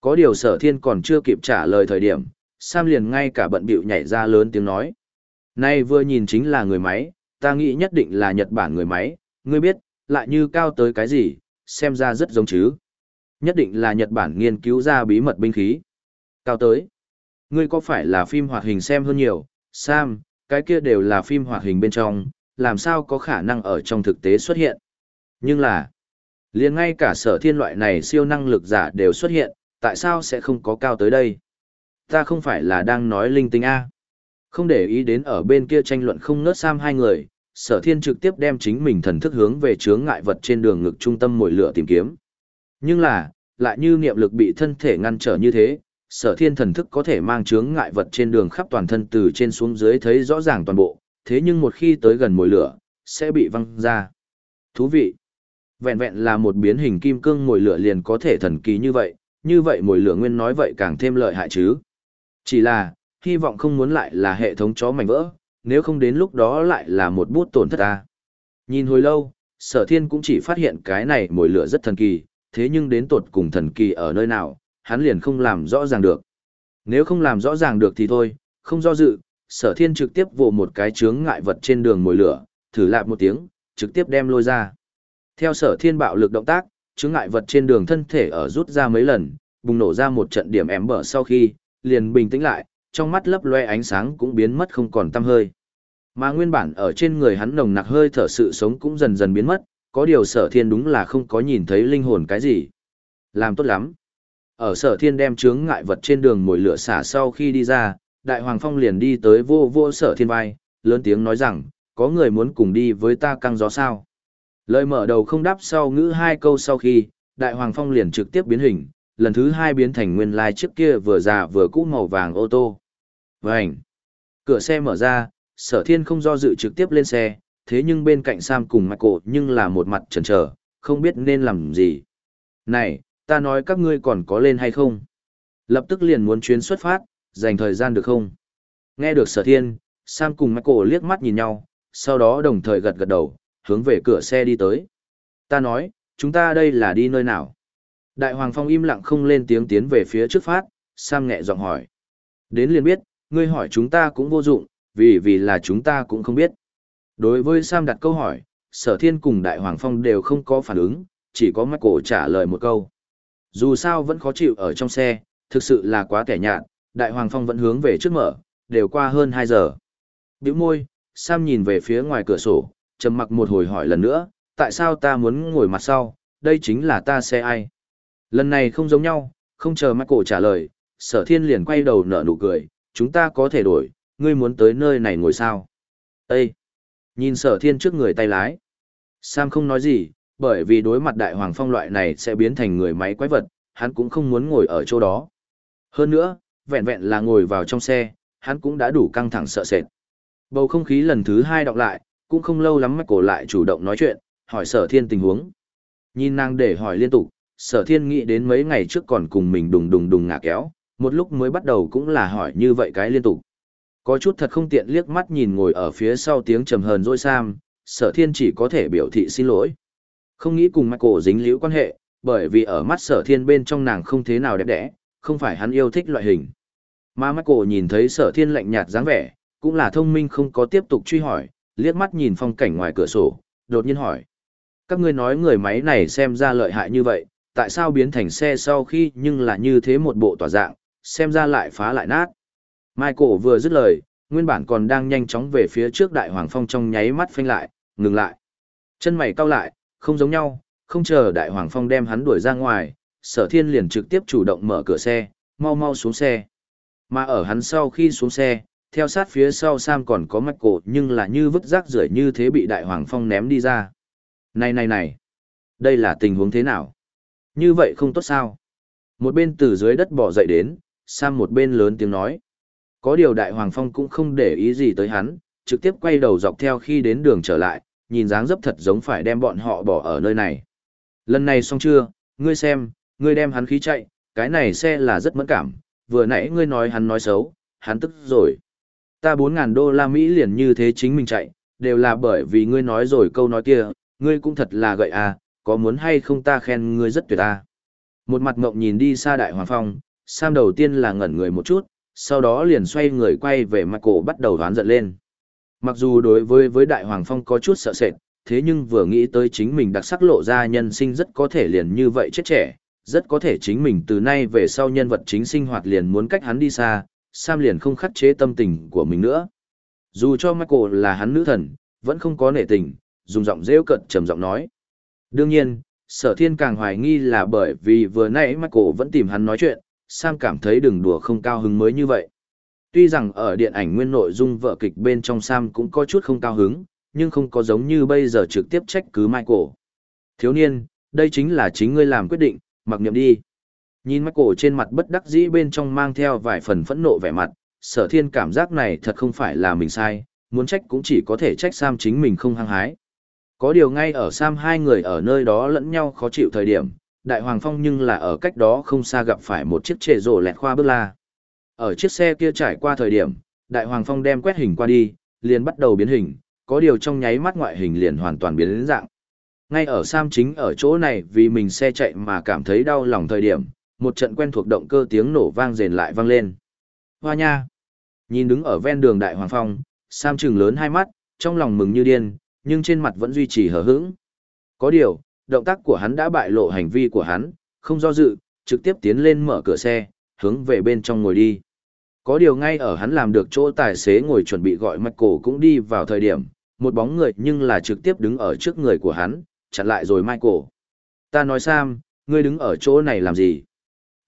Có điều sở thiên còn chưa kịp trả lời thời điểm, Sam liền ngay cả bận bịu nhảy ra lớn tiếng nói. Nay vừa nhìn chính là người máy, ta nghĩ nhất định là Nhật Bản người máy, ngươi biết, lại như cao tới cái gì, xem ra rất giống chứ. Nhất định là Nhật Bản nghiên cứu ra bí mật binh khí. Cao tới. Ngươi có phải là phim hoạt hình xem hơn nhiều, Sam, cái kia đều là phim hoạt hình bên trong, làm sao có khả năng ở trong thực tế xuất hiện. Nhưng là, liền ngay cả sở thiên loại này siêu năng lực giả đều xuất hiện, tại sao sẽ không có cao tới đây? Ta không phải là đang nói linh tinh A. Không để ý đến ở bên kia tranh luận không ngớt Sam hai người, sở thiên trực tiếp đem chính mình thần thức hướng về chướng ngại vật trên đường ngực trung tâm mồi lửa tìm kiếm. Nhưng là, lại như niệm lực bị thân thể ngăn trở như thế, sở thiên thần thức có thể mang chướng ngại vật trên đường khắp toàn thân từ trên xuống dưới thấy rõ ràng toàn bộ, thế nhưng một khi tới gần mồi lửa, sẽ bị văng ra. Thú vị! Vẹn vẹn là một biến hình kim cương mồi lửa liền có thể thần kỳ như vậy, như vậy mồi lửa nguyên nói vậy càng thêm lợi hại chứ. Chỉ là, hy vọng không muốn lại là hệ thống chó mảnh vỡ, nếu không đến lúc đó lại là một bút tổn thất ta. Nhìn hồi lâu, sở thiên cũng chỉ phát hiện cái này mồi lửa rất thần kỳ, thế nhưng đến tột cùng thần kỳ ở nơi nào, hắn liền không làm rõ ràng được. Nếu không làm rõ ràng được thì thôi, không do dự, sở thiên trực tiếp vồ một cái chướng ngại vật trên đường mồi lửa, thử lạp một tiếng, trực tiếp đem lôi ra. Theo sở thiên bạo lực động tác, chướng ngại vật trên đường thân thể ở rút ra mấy lần, bùng nổ ra một trận điểm ém bở sau khi, liền bình tĩnh lại, trong mắt lấp loe ánh sáng cũng biến mất không còn tăm hơi. Mà nguyên bản ở trên người hắn nồng nặc hơi thở sự sống cũng dần dần biến mất, có điều sở thiên đúng là không có nhìn thấy linh hồn cái gì. Làm tốt lắm. Ở sở thiên đem chướng ngại vật trên đường mồi lửa xả sau khi đi ra, đại hoàng phong liền đi tới vô vô sở thiên vai, lớn tiếng nói rằng, có người muốn cùng đi với ta căng gió sao. Lời mở đầu không đáp sau ngữ hai câu sau khi, đại hoàng phong liền trực tiếp biến hình, lần thứ hai biến thành nguyên lai trước kia vừa già vừa cũ màu vàng ô tô. Vành! Cửa xe mở ra, sở thiên không do dự trực tiếp lên xe, thế nhưng bên cạnh Sam cùng Michael nhưng là một mặt chần chờ, không biết nên làm gì. Này, ta nói các ngươi còn có lên hay không? Lập tức liền muốn chuyến xuất phát, dành thời gian được không? Nghe được sở thiên, Sam cùng Michael liếc mắt nhìn nhau, sau đó đồng thời gật gật đầu, hướng về cửa xe đi tới. Ta nói, chúng ta đây là đi nơi nào? Đại Hoàng Phong im lặng không lên tiếng tiến về phía trước phát, Sam nhẹ giọng hỏi. Đến liền biết, ngươi hỏi chúng ta cũng vô dụng, vì vì là chúng ta cũng không biết. Đối với Sam đặt câu hỏi, sở thiên cùng Đại Hoàng Phong đều không có phản ứng, chỉ có Michael trả lời một câu. Dù sao vẫn khó chịu ở trong xe, thực sự là quá kẻ nhạt, Đại Hoàng Phong vẫn hướng về trước mở, đều qua hơn 2 giờ. Biểu môi, Sam nhìn về phía ngoài cửa sổ, trầm mặc một hồi hỏi lần nữa, tại sao ta muốn ngồi mặt sau, đây chính là ta xe ai. Lần này không giống nhau, không chờ Michael trả lời, sở thiên liền quay đầu nở nụ cười, chúng ta có thể đổi, ngươi muốn tới nơi này ngồi sao? Ê! Nhìn sở thiên trước người tay lái. Sam không nói gì, bởi vì đối mặt đại hoàng phong loại này sẽ biến thành người máy quái vật, hắn cũng không muốn ngồi ở chỗ đó. Hơn nữa, vẹn vẹn là ngồi vào trong xe, hắn cũng đã đủ căng thẳng sợ sệt. Bầu không khí lần thứ hai đọc lại, cũng không lâu lắm cổ lại chủ động nói chuyện, hỏi sở thiên tình huống. Nhìn nàng để hỏi liên tục, sở thiên nghĩ đến mấy ngày trước còn cùng mình đùng đùng đùng ngả kéo, một lúc mới bắt đầu cũng là hỏi như vậy cái liên tục. Có chút thật không tiện liếc mắt nhìn ngồi ở phía sau tiếng trầm hờn dỗi sam, sở thiên chỉ có thể biểu thị xin lỗi. Không nghĩ cùng Michael dính liễu quan hệ, bởi vì ở mắt sở thiên bên trong nàng không thế nào đẹp đẽ, không phải hắn yêu thích loại hình. Mà Michael nhìn thấy sở thiên lạnh nhạt dáng vẻ, cũng là thông minh không có tiếp tục truy hỏi, liếc mắt nhìn phong cảnh ngoài cửa sổ, đột nhiên hỏi. Các ngươi nói người máy này xem ra lợi hại như vậy, tại sao biến thành xe sau khi nhưng là như thế một bộ tỏa dạng, xem ra lại phá lại nát. Michael vừa dứt lời, nguyên bản còn đang nhanh chóng về phía trước đại hoàng phong trong nháy mắt phanh lại, ngừng lại. Chân mày cau lại, không giống nhau, không chờ đại hoàng phong đem hắn đuổi ra ngoài, sở thiên liền trực tiếp chủ động mở cửa xe, mau mau xuống xe. Mà ở hắn sau khi xuống xe, theo sát phía sau Sam còn có mạch cổ nhưng là như vứt rác rưởi như thế bị đại hoàng phong ném đi ra. Này này này, đây là tình huống thế nào? Như vậy không tốt sao? Một bên từ dưới đất bỏ dậy đến, Sam một bên lớn tiếng nói. Có điều đại hoàng phong cũng không để ý gì tới hắn, trực tiếp quay đầu dọc theo khi đến đường trở lại, nhìn dáng dấp thật giống phải đem bọn họ bỏ ở nơi này. Lần này xong chưa, ngươi xem, ngươi đem hắn khí chạy, cái này xe là rất mẫn cảm, vừa nãy ngươi nói hắn nói xấu, hắn tức rồi. Ta 4.000 đô la Mỹ liền như thế chính mình chạy, đều là bởi vì ngươi nói rồi câu nói kia, ngươi cũng thật là gậy à, có muốn hay không ta khen ngươi rất tuyệt à. Một mặt ngộng nhìn đi xa đại hoàng phong, Sam đầu tiên là ngẩn người một chút, sau đó liền xoay người quay về mặt cổ bắt đầu đoán giận lên. Mặc dù đối với với đại hoàng phong có chút sợ sệt, thế nhưng vừa nghĩ tới chính mình đặc sắc lộ ra nhân sinh rất có thể liền như vậy chết trẻ, rất có thể chính mình từ nay về sau nhân vật chính sinh hoạt liền muốn cách hắn đi xa, Sam liền không khắc chế tâm tình của mình nữa. Dù cho Michael là hắn nữ thần, vẫn không có nể tình, dùng giọng rêu cận trầm giọng nói. Đương nhiên, sở thiên càng hoài nghi là bởi vì vừa nãy Michael vẫn tìm hắn nói chuyện, Sam cảm thấy đừng đùa không cao hứng mới như vậy. Tuy rằng ở điện ảnh nguyên nội dung vợ kịch bên trong Sam cũng có chút không cao hứng, nhưng không có giống như bây giờ trực tiếp trách cứ Michael. Thiếu niên, đây chính là chính ngươi làm quyết định, mặc niệm đi. Nhìn Michael trên mặt bất đắc dĩ bên trong mang theo vài phần phẫn nộ vẻ mặt, sở thiên cảm giác này thật không phải là mình sai, muốn trách cũng chỉ có thể trách Sam chính mình không hăng hái. Có điều ngay ở Sam hai người ở nơi đó lẫn nhau khó chịu thời điểm, Đại Hoàng Phong nhưng là ở cách đó không xa gặp phải một chiếc trệ rổ lẹt khoa bước la. Ở chiếc xe kia trải qua thời điểm, Đại Hoàng Phong đem quét hình qua đi, liền bắt đầu biến hình, có điều trong nháy mắt ngoại hình liền hoàn toàn biến đến dạng. Ngay ở Sam chính ở chỗ này vì mình xe chạy mà cảm thấy đau lòng thời điểm, một trận quen thuộc động cơ tiếng nổ vang rền lại vang lên. Hoa nha! Nhìn đứng ở ven đường Đại Hoàng Phong, Sam trừng lớn hai mắt, trong lòng mừng như điên, nhưng trên mặt vẫn duy trì hờ hững. Có điều, động tác của hắn đã bại lộ hành vi của hắn, không do dự, trực tiếp tiến lên mở cửa xe, hướng về bên trong ngồi đi. Có điều ngay ở hắn làm được chỗ tài xế ngồi chuẩn bị gọi Michael cũng đi vào thời điểm, một bóng người nhưng là trực tiếp đứng ở trước người của hắn, chặn lại rồi Michael. Ta nói Sam, ngươi đứng ở chỗ này làm gì?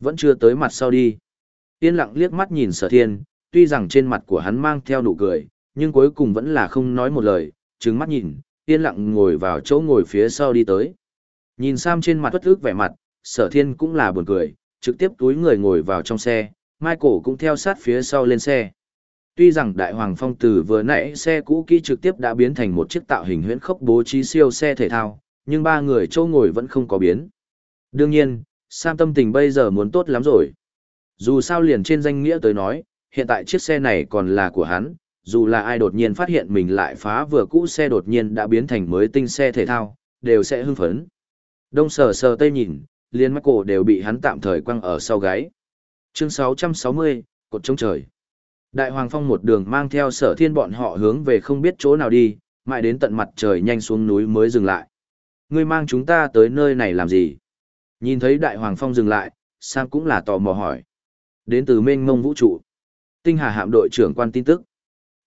Vẫn chưa tới mặt sau đi. Yên lặng liếc mắt nhìn sở thiên, tuy rằng trên mặt của hắn mang theo nụ cười, nhưng cuối cùng vẫn là không nói một lời, trừng mắt nhìn, yên lặng ngồi vào chỗ ngồi phía sau đi tới. Nhìn Sam trên mặt bất ức vẻ mặt, sở thiên cũng là buồn cười, trực tiếp túi người ngồi vào trong xe, Michael cũng theo sát phía sau lên xe. Tuy rằng đại hoàng phong từ vừa nãy xe cũ kỹ trực tiếp đã biến thành một chiếc tạo hình huyễn khốc bố trí siêu xe thể thao, nhưng ba người châu ngồi vẫn không có biến. Đương nhiên, Sam tâm tình bây giờ muốn tốt lắm rồi. Dù sao liền trên danh nghĩa tới nói, hiện tại chiếc xe này còn là của hắn, dù là ai đột nhiên phát hiện mình lại phá vừa cũ xe đột nhiên đã biến thành mới tinh xe thể thao, đều sẽ hưng phấn. Đông sờ sờ tây nhìn, liền mắt cổ đều bị hắn tạm thời quăng ở sau gáy. Chương 660, cột trống trời. Đại Hoàng Phong một đường mang theo sở thiên bọn họ hướng về không biết chỗ nào đi, mãi đến tận mặt trời nhanh xuống núi mới dừng lại. Ngươi mang chúng ta tới nơi này làm gì? Nhìn thấy Đại Hoàng Phong dừng lại, Sam cũng là tò mò hỏi. Đến từ mênh mông vũ trụ. Tinh Hà hạm đội trưởng quan tin tức.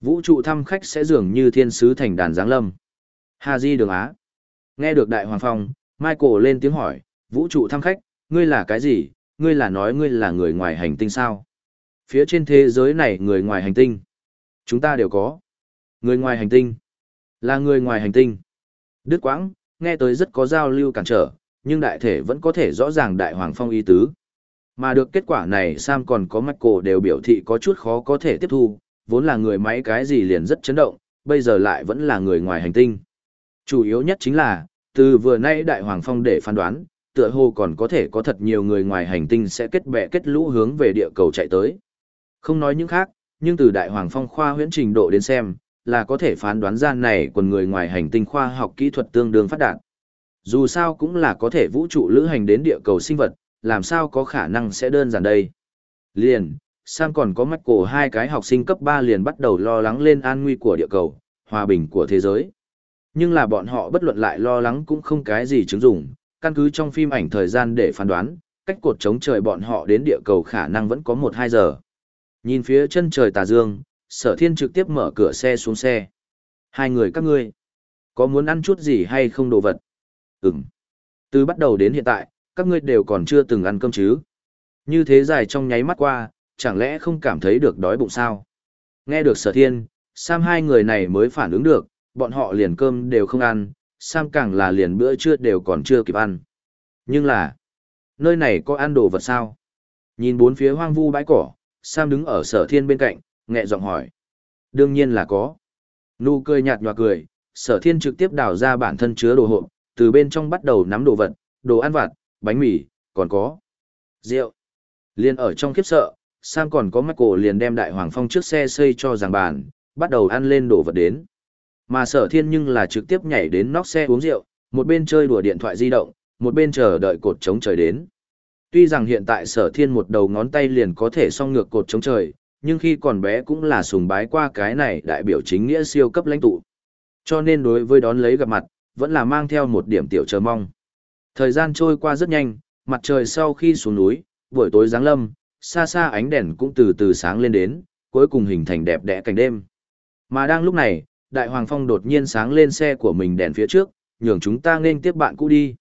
Vũ trụ thăm khách sẽ dường như thiên sứ thành đàn giáng lâm. Hà Di Đường Á. Nghe được Đại Hoàng Phong, Michael lên tiếng hỏi, vũ trụ thăm khách, ngươi là cái gì? Ngươi là nói ngươi là người ngoài hành tinh sao? Phía trên thế giới này người ngoài hành tinh. Chúng ta đều có. Người ngoài hành tinh. Là người ngoài hành tinh. Đức Quãng, nghe tới rất có giao lưu cản trở, nhưng đại thể vẫn có thể rõ ràng Đại Hoàng Phong ý tứ. Mà được kết quả này Sam còn có Michael đều biểu thị có chút khó có thể tiếp thu, vốn là người máy cái gì liền rất chấn động, bây giờ lại vẫn là người ngoài hành tinh. Chủ yếu nhất chính là, từ vừa nay Đại Hoàng Phong để phán đoán, tựa hồ còn có thể có thật nhiều người ngoài hành tinh sẽ kết bè kết lũ hướng về địa cầu chạy tới. Không nói những khác, nhưng từ Đại Hoàng Phong khoa huyễn trình độ đến xem, là có thể phán đoán ra này quần người ngoài hành tinh khoa học kỹ thuật tương đương phát đạt. Dù sao cũng là có thể vũ trụ lữ hành đến địa cầu sinh vật, làm sao có khả năng sẽ đơn giản đây. Liền, Sam còn có mắt cổ hai cái học sinh cấp 3 liền bắt đầu lo lắng lên an nguy của địa cầu, hòa bình của thế giới. Nhưng là bọn họ bất luận lại lo lắng cũng không cái gì chứng dụng, căn cứ trong phim ảnh thời gian để phán đoán, cách cột chống trời bọn họ đến địa cầu khả năng vẫn có 1-2 giờ. Nhìn phía chân trời tà dương, sở thiên trực tiếp mở cửa xe xuống xe. Hai người các ngươi, có muốn ăn chút gì hay không đồ vật? Ừm. Từ bắt đầu đến hiện tại, các ngươi đều còn chưa từng ăn cơm chứ. Như thế dài trong nháy mắt qua, chẳng lẽ không cảm thấy được đói bụng sao? Nghe được sở thiên, Sam hai người này mới phản ứng được, bọn họ liền cơm đều không ăn, Sam càng là liền bữa trưa đều còn chưa kịp ăn. Nhưng là, nơi này có ăn đồ vật sao? Nhìn bốn phía hoang vu bãi cỏ, Sam đứng ở sở thiên bên cạnh, nhẹ giọng hỏi. Đương nhiên là có. Nụ cười nhạt nhòa cười, sở thiên trực tiếp đào ra bản thân chứa đồ hộp, từ bên trong bắt đầu nắm đồ vật, đồ ăn vặt, bánh mì, còn có rượu. Liên ở trong khiếp sợ, Sam còn có mắt cổ liền đem đại hoàng phong trước xe xây cho giảng bàn, bắt đầu ăn lên đồ vật đến. Mà sở thiên nhưng là trực tiếp nhảy đến nóc xe uống rượu, một bên chơi đùa điện thoại di động, một bên chờ đợi cột chống trời đến. Tuy rằng hiện tại sở thiên một đầu ngón tay liền có thể song ngược cột chống trời, nhưng khi còn bé cũng là sùng bái qua cái này đại biểu chính nghĩa siêu cấp lãnh tụ. Cho nên đối với đón lấy gặp mặt, vẫn là mang theo một điểm tiểu chờ mong. Thời gian trôi qua rất nhanh, mặt trời sau khi xuống núi, buổi tối giáng lâm, xa xa ánh đèn cũng từ từ sáng lên đến, cuối cùng hình thành đẹp đẽ cảnh đêm. Mà đang lúc này, Đại Hoàng Phong đột nhiên sáng lên xe của mình đèn phía trước, nhường chúng ta nên tiếp bạn cũ đi.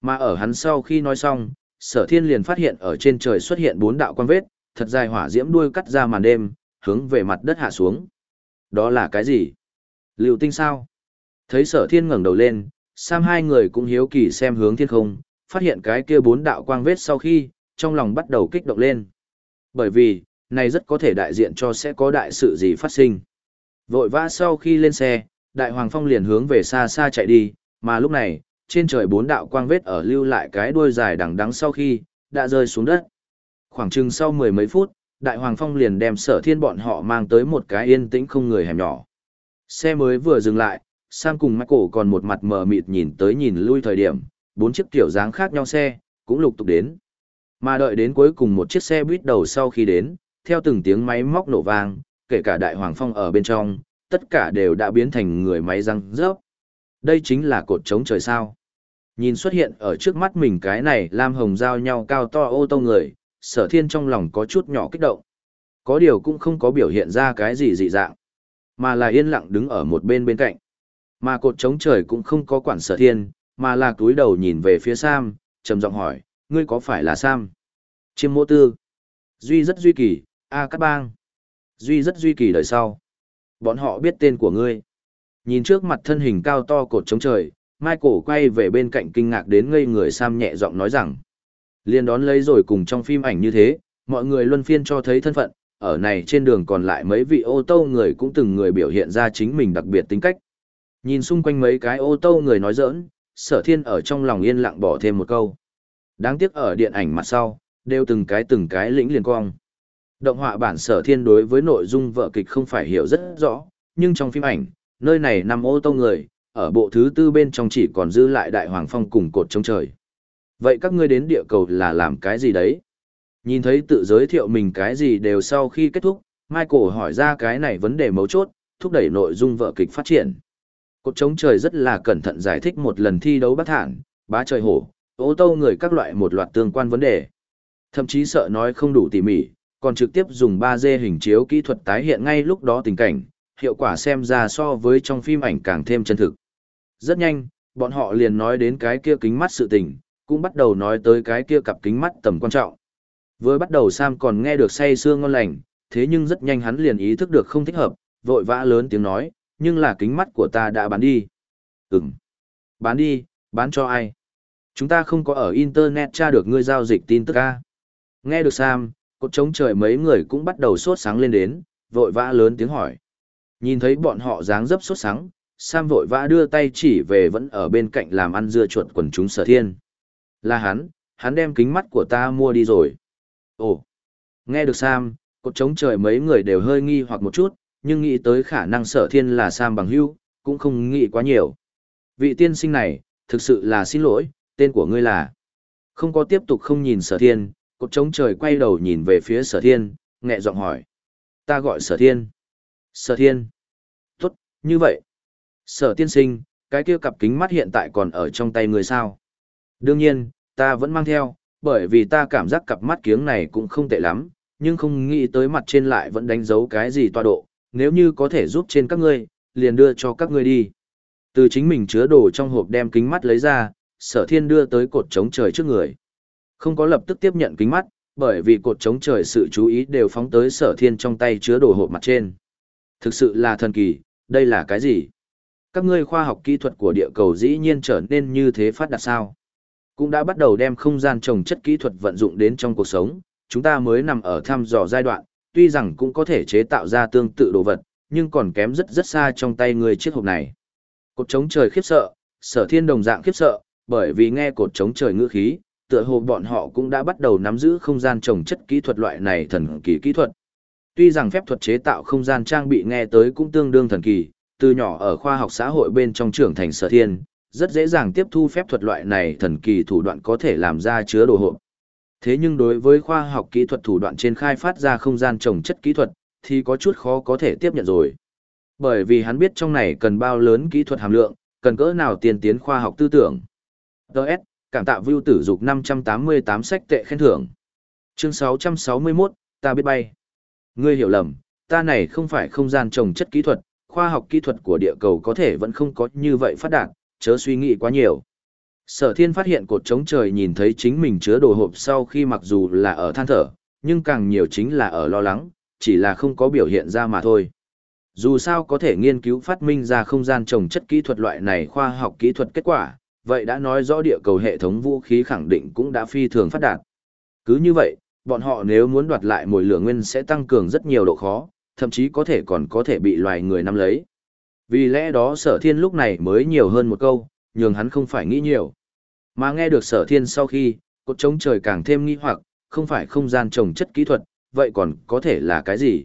Mà ở hắn sau khi nói xong, sở thiên liền phát hiện ở trên trời xuất hiện bốn đạo quan vết, thật dài hỏa diễm đuôi cắt ra màn đêm, hướng về mặt đất hạ xuống. Đó là cái gì? Liệu tinh sao? Thấy sở thiên ngẩng đầu lên, Sam hai người cũng hiếu kỳ xem hướng thiên không, phát hiện cái kia bốn đạo quang vết sau khi, trong lòng bắt đầu kích động lên. Bởi vì, này rất có thể đại diện cho sẽ có đại sự gì phát sinh. Vội vã sau khi lên xe, đại hoàng phong liền hướng về xa xa chạy đi, mà lúc này, trên trời bốn đạo quang vết ở lưu lại cái đuôi dài đằng đắng sau khi, đã rơi xuống đất. Khoảng chừng sau mười mấy phút, đại hoàng phong liền đem sở thiên bọn họ mang tới một cái yên tĩnh không người hẻm nhỏ. Xe mới vừa dừng lại, Sam cùng Michael còn một mặt mờ mịt nhìn tới nhìn lui thời điểm, bốn chiếc tiểu dáng khác nhau xe, cũng lục tục đến. Mà đợi đến cuối cùng một chiếc xe buýt đầu sau khi đến, theo từng tiếng máy móc nổ vang, kể cả đại hoàng phong ở bên trong, tất cả đều đã biến thành người máy răng rớp. Đây chính là cột chống trời sao. Nhìn xuất hiện ở trước mắt mình cái này lam hồng giao nhau cao to ô tô người, sở thiên trong lòng có chút nhỏ kích động. có điều cũng không có biểu hiện ra cái gì dị dạng, mà là yên lặng đứng ở một bên bên cạnh. Mà cột chống trời cũng không có quản sở thiên, mà là túi đầu nhìn về phía Sam, trầm giọng hỏi, ngươi có phải là Sam? Chiêm mô tư. Duy rất duy kỳ, A Cát Bang. Duy rất duy kỳ đời sau. Bọn họ biết tên của ngươi. Nhìn trước mặt thân hình cao to cột trống trời, Michael quay về bên cạnh kinh ngạc đến ngây người Sam nhẹ giọng nói rằng. Liên đón lấy rồi cùng trong phim ảnh như thế, mọi người luân phiên cho thấy thân phận, ở này trên đường còn lại mấy vị ô tô người cũng từng người biểu hiện ra chính mình đặc biệt tính cách. Nhìn xung quanh mấy cái ô tô người nói giỡn, sở thiên ở trong lòng yên lặng bỏ thêm một câu. Đáng tiếc ở điện ảnh mặt sau, đều từng cái từng cái lĩnh liền cong. Động họa bản sở thiên đối với nội dung vợ kịch không phải hiểu rất rõ, nhưng trong phim ảnh, nơi này nằm ô tô người, ở bộ thứ tư bên trong chỉ còn dư lại đại hoàng phong cùng cột trống trời. Vậy các ngươi đến địa cầu là làm cái gì đấy? Nhìn thấy tự giới thiệu mình cái gì đều sau khi kết thúc, Michael hỏi ra cái này vấn đề mấu chốt, thúc đẩy nội dung vợ kịch phát triển. Cột trống trời rất là cẩn thận giải thích một lần thi đấu bắt thản, bá trời hổ, ô tô người các loại một loạt tương quan vấn đề. Thậm chí sợ nói không đủ tỉ mỉ, còn trực tiếp dùng 3D hình chiếu kỹ thuật tái hiện ngay lúc đó tình cảnh, hiệu quả xem ra so với trong phim ảnh càng thêm chân thực. Rất nhanh, bọn họ liền nói đến cái kia kính mắt sự tình, cũng bắt đầu nói tới cái kia cặp kính mắt tầm quan trọng. Với bắt đầu Sam còn nghe được say sương ngon lành, thế nhưng rất nhanh hắn liền ý thức được không thích hợp, vội vã lớn tiếng nói, nhưng là kính mắt của ta đã bán đi. Ừm. Bán đi, bán cho ai? Chúng ta không có ở Internet tra được ngươi giao dịch tin tức a. Nghe được Sam, cột trống trời mấy người cũng bắt đầu sốt sáng lên đến, vội vã lớn tiếng hỏi. Nhìn thấy bọn họ dáng dấp sốt sáng, Sam vội vã đưa tay chỉ về vẫn ở bên cạnh làm ăn dưa chuột quần chúng sở thiên. Là hắn, hắn đem kính mắt của ta mua đi rồi. Ồ, nghe được Sam, cột trống trời mấy người đều hơi nghi hoặc một chút, nhưng nghĩ tới khả năng sở thiên là Sam bằng hữu, cũng không nghĩ quá nhiều. Vị tiên sinh này, thực sự là xin lỗi, tên của ngươi là. Không có tiếp tục không nhìn sở thiên, cột trống trời quay đầu nhìn về phía sở thiên, nhẹ giọng hỏi. Ta gọi sở thiên. Sở thiên. Tốt, như vậy. Sở tiên sinh, cái kia cặp kính mắt hiện tại còn ở trong tay người sao? Đương nhiên, ta vẫn mang theo, bởi vì ta cảm giác cặp mắt kiếng này cũng không tệ lắm, nhưng không nghĩ tới mặt trên lại vẫn đánh dấu cái gì toa độ, nếu như có thể giúp trên các ngươi, liền đưa cho các ngươi đi. Từ chính mình chứa đồ trong hộp đem kính mắt lấy ra, sở thiên đưa tới cột trống trời trước người. Không có lập tức tiếp nhận kính mắt, bởi vì cột chống trời sự chú ý đều phóng tới sở thiên trong tay chứa đồ hộp mặt trên. Thực sự là thần kỳ, đây là cái gì? Các ngươi khoa học kỹ thuật của địa cầu dĩ nhiên trở nên như thế phát đạt sao? Cũng đã bắt đầu đem không gian trồng chất kỹ thuật vận dụng đến trong cuộc sống, chúng ta mới nằm ở thăm dò giai đoạn, tuy rằng cũng có thể chế tạo ra tương tự đồ vật, nhưng còn kém rất rất xa trong tay người chiếc hộp này. Cột chống trời khiếp sợ, sở thiên đồng dạng khiếp sợ, bởi vì nghe cột chống trời ngữ khí, tựa hồ bọn họ cũng đã bắt đầu nắm giữ không gian trồng chất kỹ thuật loại này thần kỳ kỹ thuật. Tuy rằng phép thuật chế tạo không gian trang bị nghe tới cũng tương đương thần kỳ, từ nhỏ ở khoa học xã hội bên trong trưởng thành sở thiên, rất dễ dàng tiếp thu phép thuật loại này thần kỳ thủ đoạn có thể làm ra chứa đồ hộp. Thế nhưng đối với khoa học kỹ thuật thủ đoạn trên khai phát ra không gian trồng chất kỹ thuật, thì có chút khó có thể tiếp nhận rồi. Bởi vì hắn biết trong này cần bao lớn kỹ thuật hàm lượng, cần cỡ nào tiên tiến khoa học tư tưởng. Đợt, cảm tạ view tử dục 588 sách tệ khen thưởng. Chương 661, ta biết bay. Ngươi hiểu lầm, ta này không phải không gian trồng chất kỹ thuật, khoa học kỹ thuật của địa cầu có thể vẫn không có như vậy phát đạt, chớ suy nghĩ quá nhiều. Sở thiên phát hiện cột trống trời nhìn thấy chính mình chứa đồ hộp sau khi mặc dù là ở than thở, nhưng càng nhiều chính là ở lo lắng, chỉ là không có biểu hiện ra mà thôi. Dù sao có thể nghiên cứu phát minh ra không gian trồng chất kỹ thuật loại này khoa học kỹ thuật kết quả, vậy đã nói rõ địa cầu hệ thống vũ khí khẳng định cũng đã phi thường phát đạt. Cứ như vậy, bọn họ nếu muốn đoạt lại mồi lửa nguyên sẽ tăng cường rất nhiều độ khó, thậm chí có thể còn có thể bị loài người nắm lấy. Vì lẽ đó sở thiên lúc này mới nhiều hơn một câu, nhường hắn không phải nghĩ nhiều. Mà nghe được sở thiên sau khi, cột trống trời càng thêm nghi hoặc, không phải không gian trồng chất kỹ thuật, vậy còn có thể là cái gì?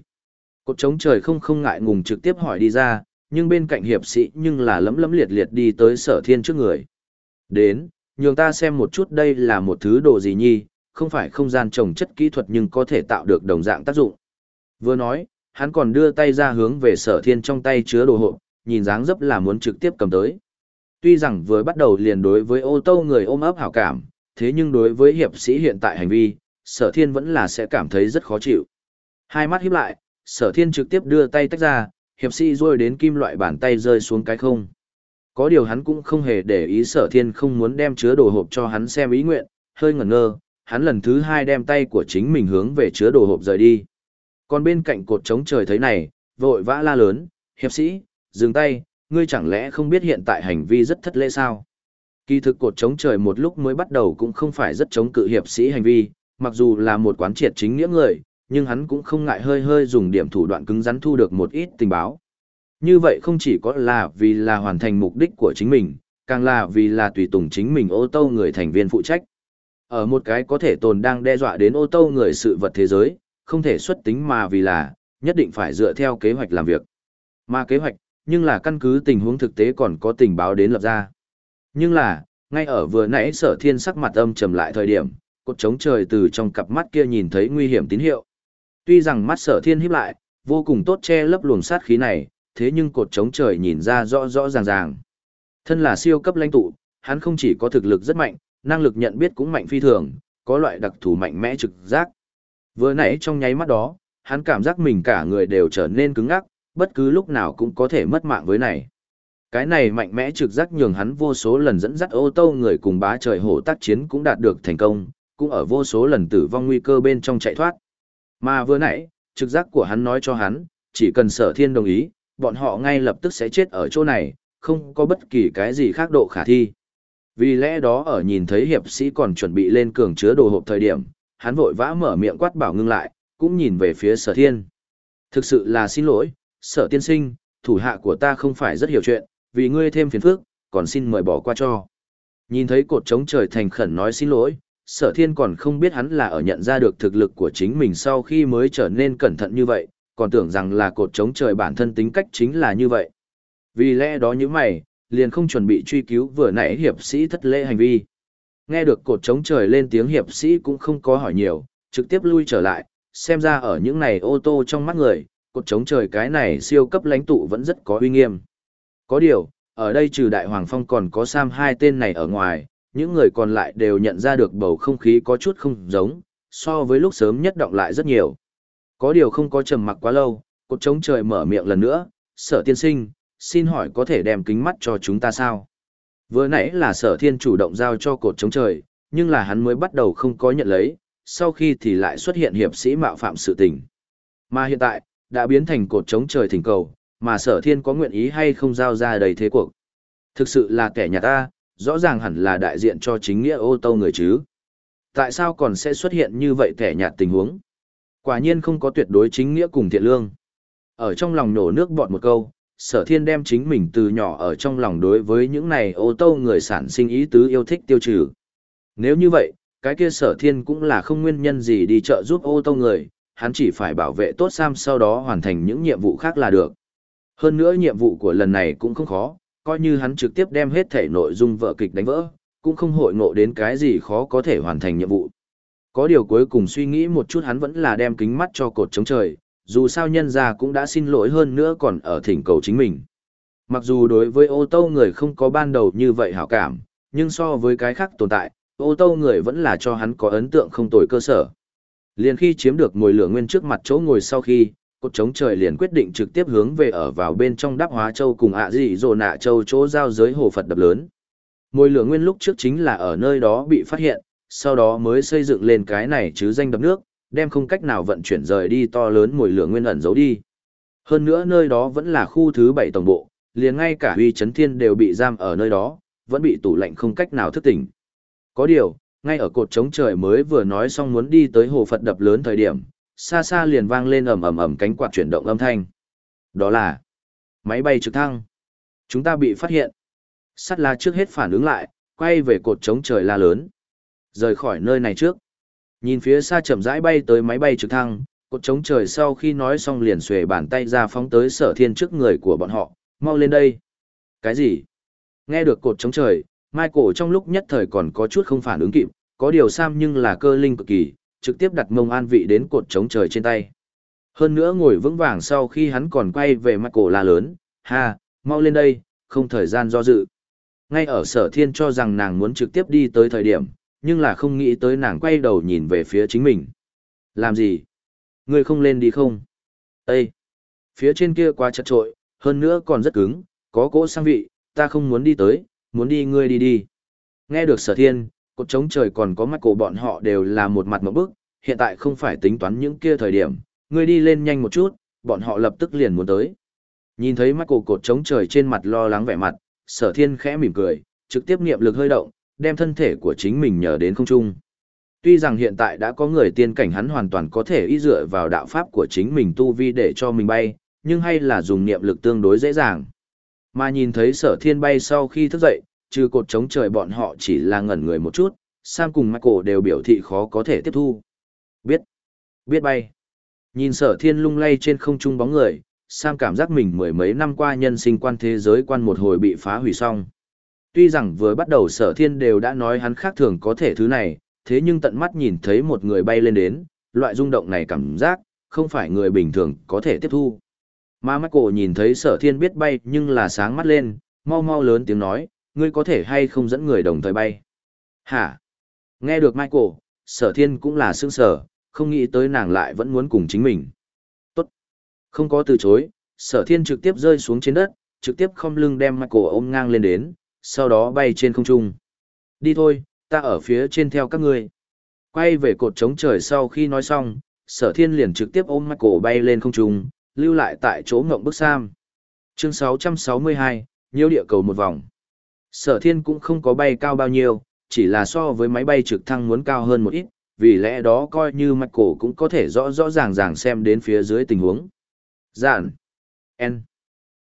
Cột trống trời không không ngại ngùng trực tiếp hỏi đi ra, nhưng bên cạnh hiệp sĩ nhưng là lấm lấm liệt liệt đi tới sở thiên trước người. Đến, nhường ta xem một chút đây là một thứ đồ gì nhi, không phải không gian trồng chất kỹ thuật nhưng có thể tạo được đồng dạng tác dụng. Vừa nói, hắn còn đưa tay ra hướng về sở thiên trong tay chứa đồ hộp, nhìn dáng dấp là muốn trực tiếp cầm tới. Tuy rằng vừa bắt đầu liền đối với ô tô người ôm ấp hảo cảm, thế nhưng đối với hiệp sĩ hiện tại hành vi, sở thiên vẫn là sẽ cảm thấy rất khó chịu. Hai mắt híp lại, sở thiên trực tiếp đưa tay tách ra, hiệp sĩ rôi đến kim loại bàn tay rơi xuống cái không. Có điều hắn cũng không hề để ý sở thiên không muốn đem chứa đồ hộp cho hắn xem ý nguyện, hơi ngẩn ngơ, hắn lần thứ hai đem tay của chính mình hướng về chứa đồ hộp rời đi. Còn bên cạnh cột trống trời thấy này, vội vã la lớn, hiệp sĩ, dừng tay, ngươi chẳng lẽ không biết hiện tại hành vi rất thất lễ sao? Kỳ thực cột trống trời một lúc mới bắt đầu cũng không phải rất chống cự hiệp sĩ hành vi, mặc dù là một quán triệt chính nghĩa người, nhưng hắn cũng không ngại hơi hơi dùng điểm thủ đoạn cứng rắn thu được một ít tình báo. Như vậy không chỉ có là vì là hoàn thành mục đích của chính mình, càng là vì là tùy tùng chính mình ô tô người thành viên phụ trách. Ở một cái có thể tồn đang đe dọa đến ô tô người sự vật thế giới, không thể xuất tính mà vì là, nhất định phải dựa theo kế hoạch làm việc. Mà kế hoạch, nhưng là căn cứ tình huống thực tế còn có tình báo đến lập ra. Nhưng là, ngay ở vừa nãy sở thiên sắc mặt âm trầm lại thời điểm, cột trống trời từ trong cặp mắt kia nhìn thấy nguy hiểm tín hiệu. Tuy rằng mắt sở thiên híp lại, vô cùng tốt che lấp luồng sát khí này, thế nhưng cột trống trời nhìn ra rõ rõ ràng ràng. Thân là siêu cấp lãnh tụ, hắn không chỉ có thực lực rất mạnh, năng lực nhận biết cũng mạnh phi thường, có loại đặc thù mạnh mẽ trực giác. Vừa nãy trong nháy mắt đó, hắn cảm giác mình cả người đều trở nên cứng ngắc, bất cứ lúc nào cũng có thể mất mạng với này. Cái này mạnh mẽ trực giác nhường hắn vô số lần dẫn dắt ô tô người cùng bá trời hổ tác chiến cũng đạt được thành công, cũng ở vô số lần tử vong nguy cơ bên trong chạy thoát. Mà vừa nãy, trực giác của hắn nói cho hắn, chỉ cần sở thiên đồng ý, bọn họ ngay lập tức sẽ chết ở chỗ này, không có bất kỳ cái gì khác độ khả thi. Vì lẽ đó ở nhìn thấy hiệp sĩ còn chuẩn bị lên cường chứa đồ hộp thời điểm, hắn vội vã mở miệng quát bảo ngưng lại, cũng nhìn về phía sở thiên. Thực sự là xin lỗi, sở tiên sinh, thủ hạ của ta không phải rất hiểu chuyện, vì ngươi thêm phiền phức, còn xin mời bỏ qua cho. Nhìn thấy cột trống trời thành khẩn nói xin lỗi, sở thiên còn không biết hắn là ở nhận ra được thực lực của chính mình sau khi mới trở nên cẩn thận như vậy, còn tưởng rằng là cột chống trời bản thân tính cách chính là như vậy. Vì lẽ đó như mày, liền không chuẩn bị truy cứu vừa nãy hiệp sĩ thất lễ hành vi. Nghe được cột chống trời lên tiếng hiệp sĩ cũng không có hỏi nhiều, trực tiếp lui trở lại, xem ra ở những này ô tô trong mắt người, cột chống trời cái này siêu cấp lãnh tụ vẫn rất có uy nghiêm. Có điều, ở đây trừ đại hoàng phong còn có Sam hai tên này ở ngoài, những người còn lại đều nhận ra được bầu không khí có chút không giống, so với lúc sớm nhất động lại rất nhiều. Có điều không có trầm mặc quá lâu, cột trống trời mở miệng lần nữa, sở tiên sinh, xin hỏi có thể đem kính mắt cho chúng ta sao? Vừa nãy là sở thiên chủ động giao cho cột trống trời, nhưng là hắn mới bắt đầu không có nhận lấy, sau khi thì lại xuất hiện hiệp sĩ mạo phạm sự tình. Mà hiện tại, đã biến thành cột trống trời thỉnh cầu, mà sở thiên có nguyện ý hay không giao ra đầy thế cuộc. Thực sự là kẻ nhà ta, rõ ràng hẳn là đại diện cho chính nghĩa ô tô người chứ. Tại sao còn sẽ xuất hiện như vậy kẻ nhạt tình huống? Quả nhiên không có tuyệt đối chính nghĩa cùng thiện lương. Ở trong lòng nổ nước bọt một câu, sở thiên đem chính mình từ nhỏ ở trong lòng đối với những này ô tô người sản sinh ý tứ yêu thích tiêu trừ. Nếu như vậy, cái kia sở thiên cũng là không nguyên nhân gì đi chợ giúp ô tô người, hắn chỉ phải bảo vệ tốt Sam sau đó hoàn thành những nhiệm vụ khác là được. Hơn nữa nhiệm vụ của lần này cũng không khó, coi như hắn trực tiếp đem hết thể nội dung vợ kịch đánh vỡ, cũng không hội ngộ đến cái gì khó có thể hoàn thành nhiệm vụ. Có điều cuối cùng suy nghĩ một chút hắn vẫn là đem kính mắt cho cột chống trời, dù sao nhân ra cũng đã xin lỗi hơn nữa còn ở thỉnh cầu chính mình. Mặc dù đối với ô tô người không có ban đầu như vậy hảo cảm, nhưng so với cái khác tồn tại, ô tô người vẫn là cho hắn có ấn tượng không tồi cơ sở. Liền khi chiếm được ngồi lửa nguyên trước mặt chỗ ngồi sau khi, cột chống trời liền quyết định trực tiếp hướng về ở vào bên trong đắp hóa châu cùng ạ dị dồ nạ châu chỗ giao giới hồ Phật đập lớn. ngồi lửa nguyên lúc trước chính là ở nơi đó bị phát hiện, sau đó mới xây dựng lên cái này chứ danh đập nước, đem không cách nào vận chuyển rời đi to lớn mùi lửa nguyên ẩn giấu đi. Hơn nữa nơi đó vẫn là khu thứ bảy tổng bộ, liền ngay cả huy chấn thiên đều bị giam ở nơi đó, vẫn bị tủ lạnh không cách nào thức tỉnh. Có điều, ngay ở cột trống trời mới vừa nói xong muốn đi tới hồ Phật đập lớn thời điểm, xa xa liền vang lên ầm ầm ầm cánh quạt chuyển động âm thanh. Đó là máy bay trực thăng. Chúng ta bị phát hiện. Sắt la trước hết phản ứng lại, quay về cột trống trời la lớn. Rời khỏi nơi này trước. Nhìn phía xa chậm rãi bay tới máy bay trực thăng, cột trống trời sau khi nói xong liền xuề bàn tay ra phóng tới sở thiên trước người của bọn họ, mau lên đây. Cái gì? Nghe được cột trống trời, Michael trong lúc nhất thời còn có chút không phản ứng kịp, có điều Sam nhưng là cơ linh cực kỳ, trực tiếp đặt mông an vị đến cột trống trời trên tay. Hơn nữa ngồi vững vàng sau khi hắn còn quay về Michael la lớn, ha, mau lên đây, không thời gian do dự. Ngay ở sở thiên cho rằng nàng muốn trực tiếp đi tới thời điểm, nhưng là không nghĩ tới nàng quay đầu nhìn về phía chính mình. Làm gì? Ngươi không lên đi không? Ê! Phía trên kia quá chật trội, hơn nữa còn rất cứng, có cỗ sang vị, ta không muốn đi tới, muốn đi ngươi đi đi. Nghe được sở thiên, cột trống trời còn có mắt cổ bọn họ đều là một mặt một bức, hiện tại không phải tính toán những kia thời điểm, ngươi đi lên nhanh một chút, bọn họ lập tức liền muốn tới. Nhìn thấy mắt cổ cột trống trời trên mặt lo lắng vẻ mặt, sở thiên khẽ mỉm cười, trực tiếp niệm lực hơi động, đem thân thể của chính mình nhờ đến không trung. Tuy rằng hiện tại đã có người tiên cảnh hắn hoàn toàn có thể y dựa vào đạo pháp của chính mình tu vi để cho mình bay, nhưng hay là dùng niệm lực tương đối dễ dàng. Mà nhìn thấy sở thiên bay sau khi thức dậy, trừ cột chống trời bọn họ chỉ là ngẩn người một chút, Sam cùng Michael đều biểu thị khó có thể tiếp thu. Biết, biết bay. Nhìn sở thiên lung lay trên không trung bóng người, Sam cảm giác mình mười mấy năm qua nhân sinh quan thế giới quan một hồi bị phá hủy xong. Tuy rằng vừa bắt đầu sở thiên đều đã nói hắn khác thường có thể thứ này, thế nhưng tận mắt nhìn thấy một người bay lên đến, loại rung động này cảm giác, không phải người bình thường có thể tiếp thu. Mà Michael nhìn thấy sở thiên biết bay nhưng là sáng mắt lên, mau mau lớn tiếng nói, ngươi có thể hay không dẫn người đồng thời bay. Hả? Nghe được Michael, sở thiên cũng là sương sở, không nghĩ tới nàng lại vẫn muốn cùng chính mình. Tốt. Không có từ chối, sở thiên trực tiếp rơi xuống trên đất, trực tiếp không lưng đem Michael ôm ngang lên đến, sau đó bay trên không trung. Đi thôi, ta ở phía trên theo các ngươi. Quay về cột trống trời sau khi nói xong, sở thiên liền trực tiếp ôm Michael bay lên không trung, lưu lại tại chỗ ngộng bức sam. Chương 662, nhiêu địa cầu một vòng. Sở thiên cũng không có bay cao bao nhiêu, chỉ là so với máy bay trực thăng muốn cao hơn một ít, vì lẽ đó coi như mặt cổ cũng có thể rõ rõ ràng ràng xem đến phía dưới tình huống. Giản. N.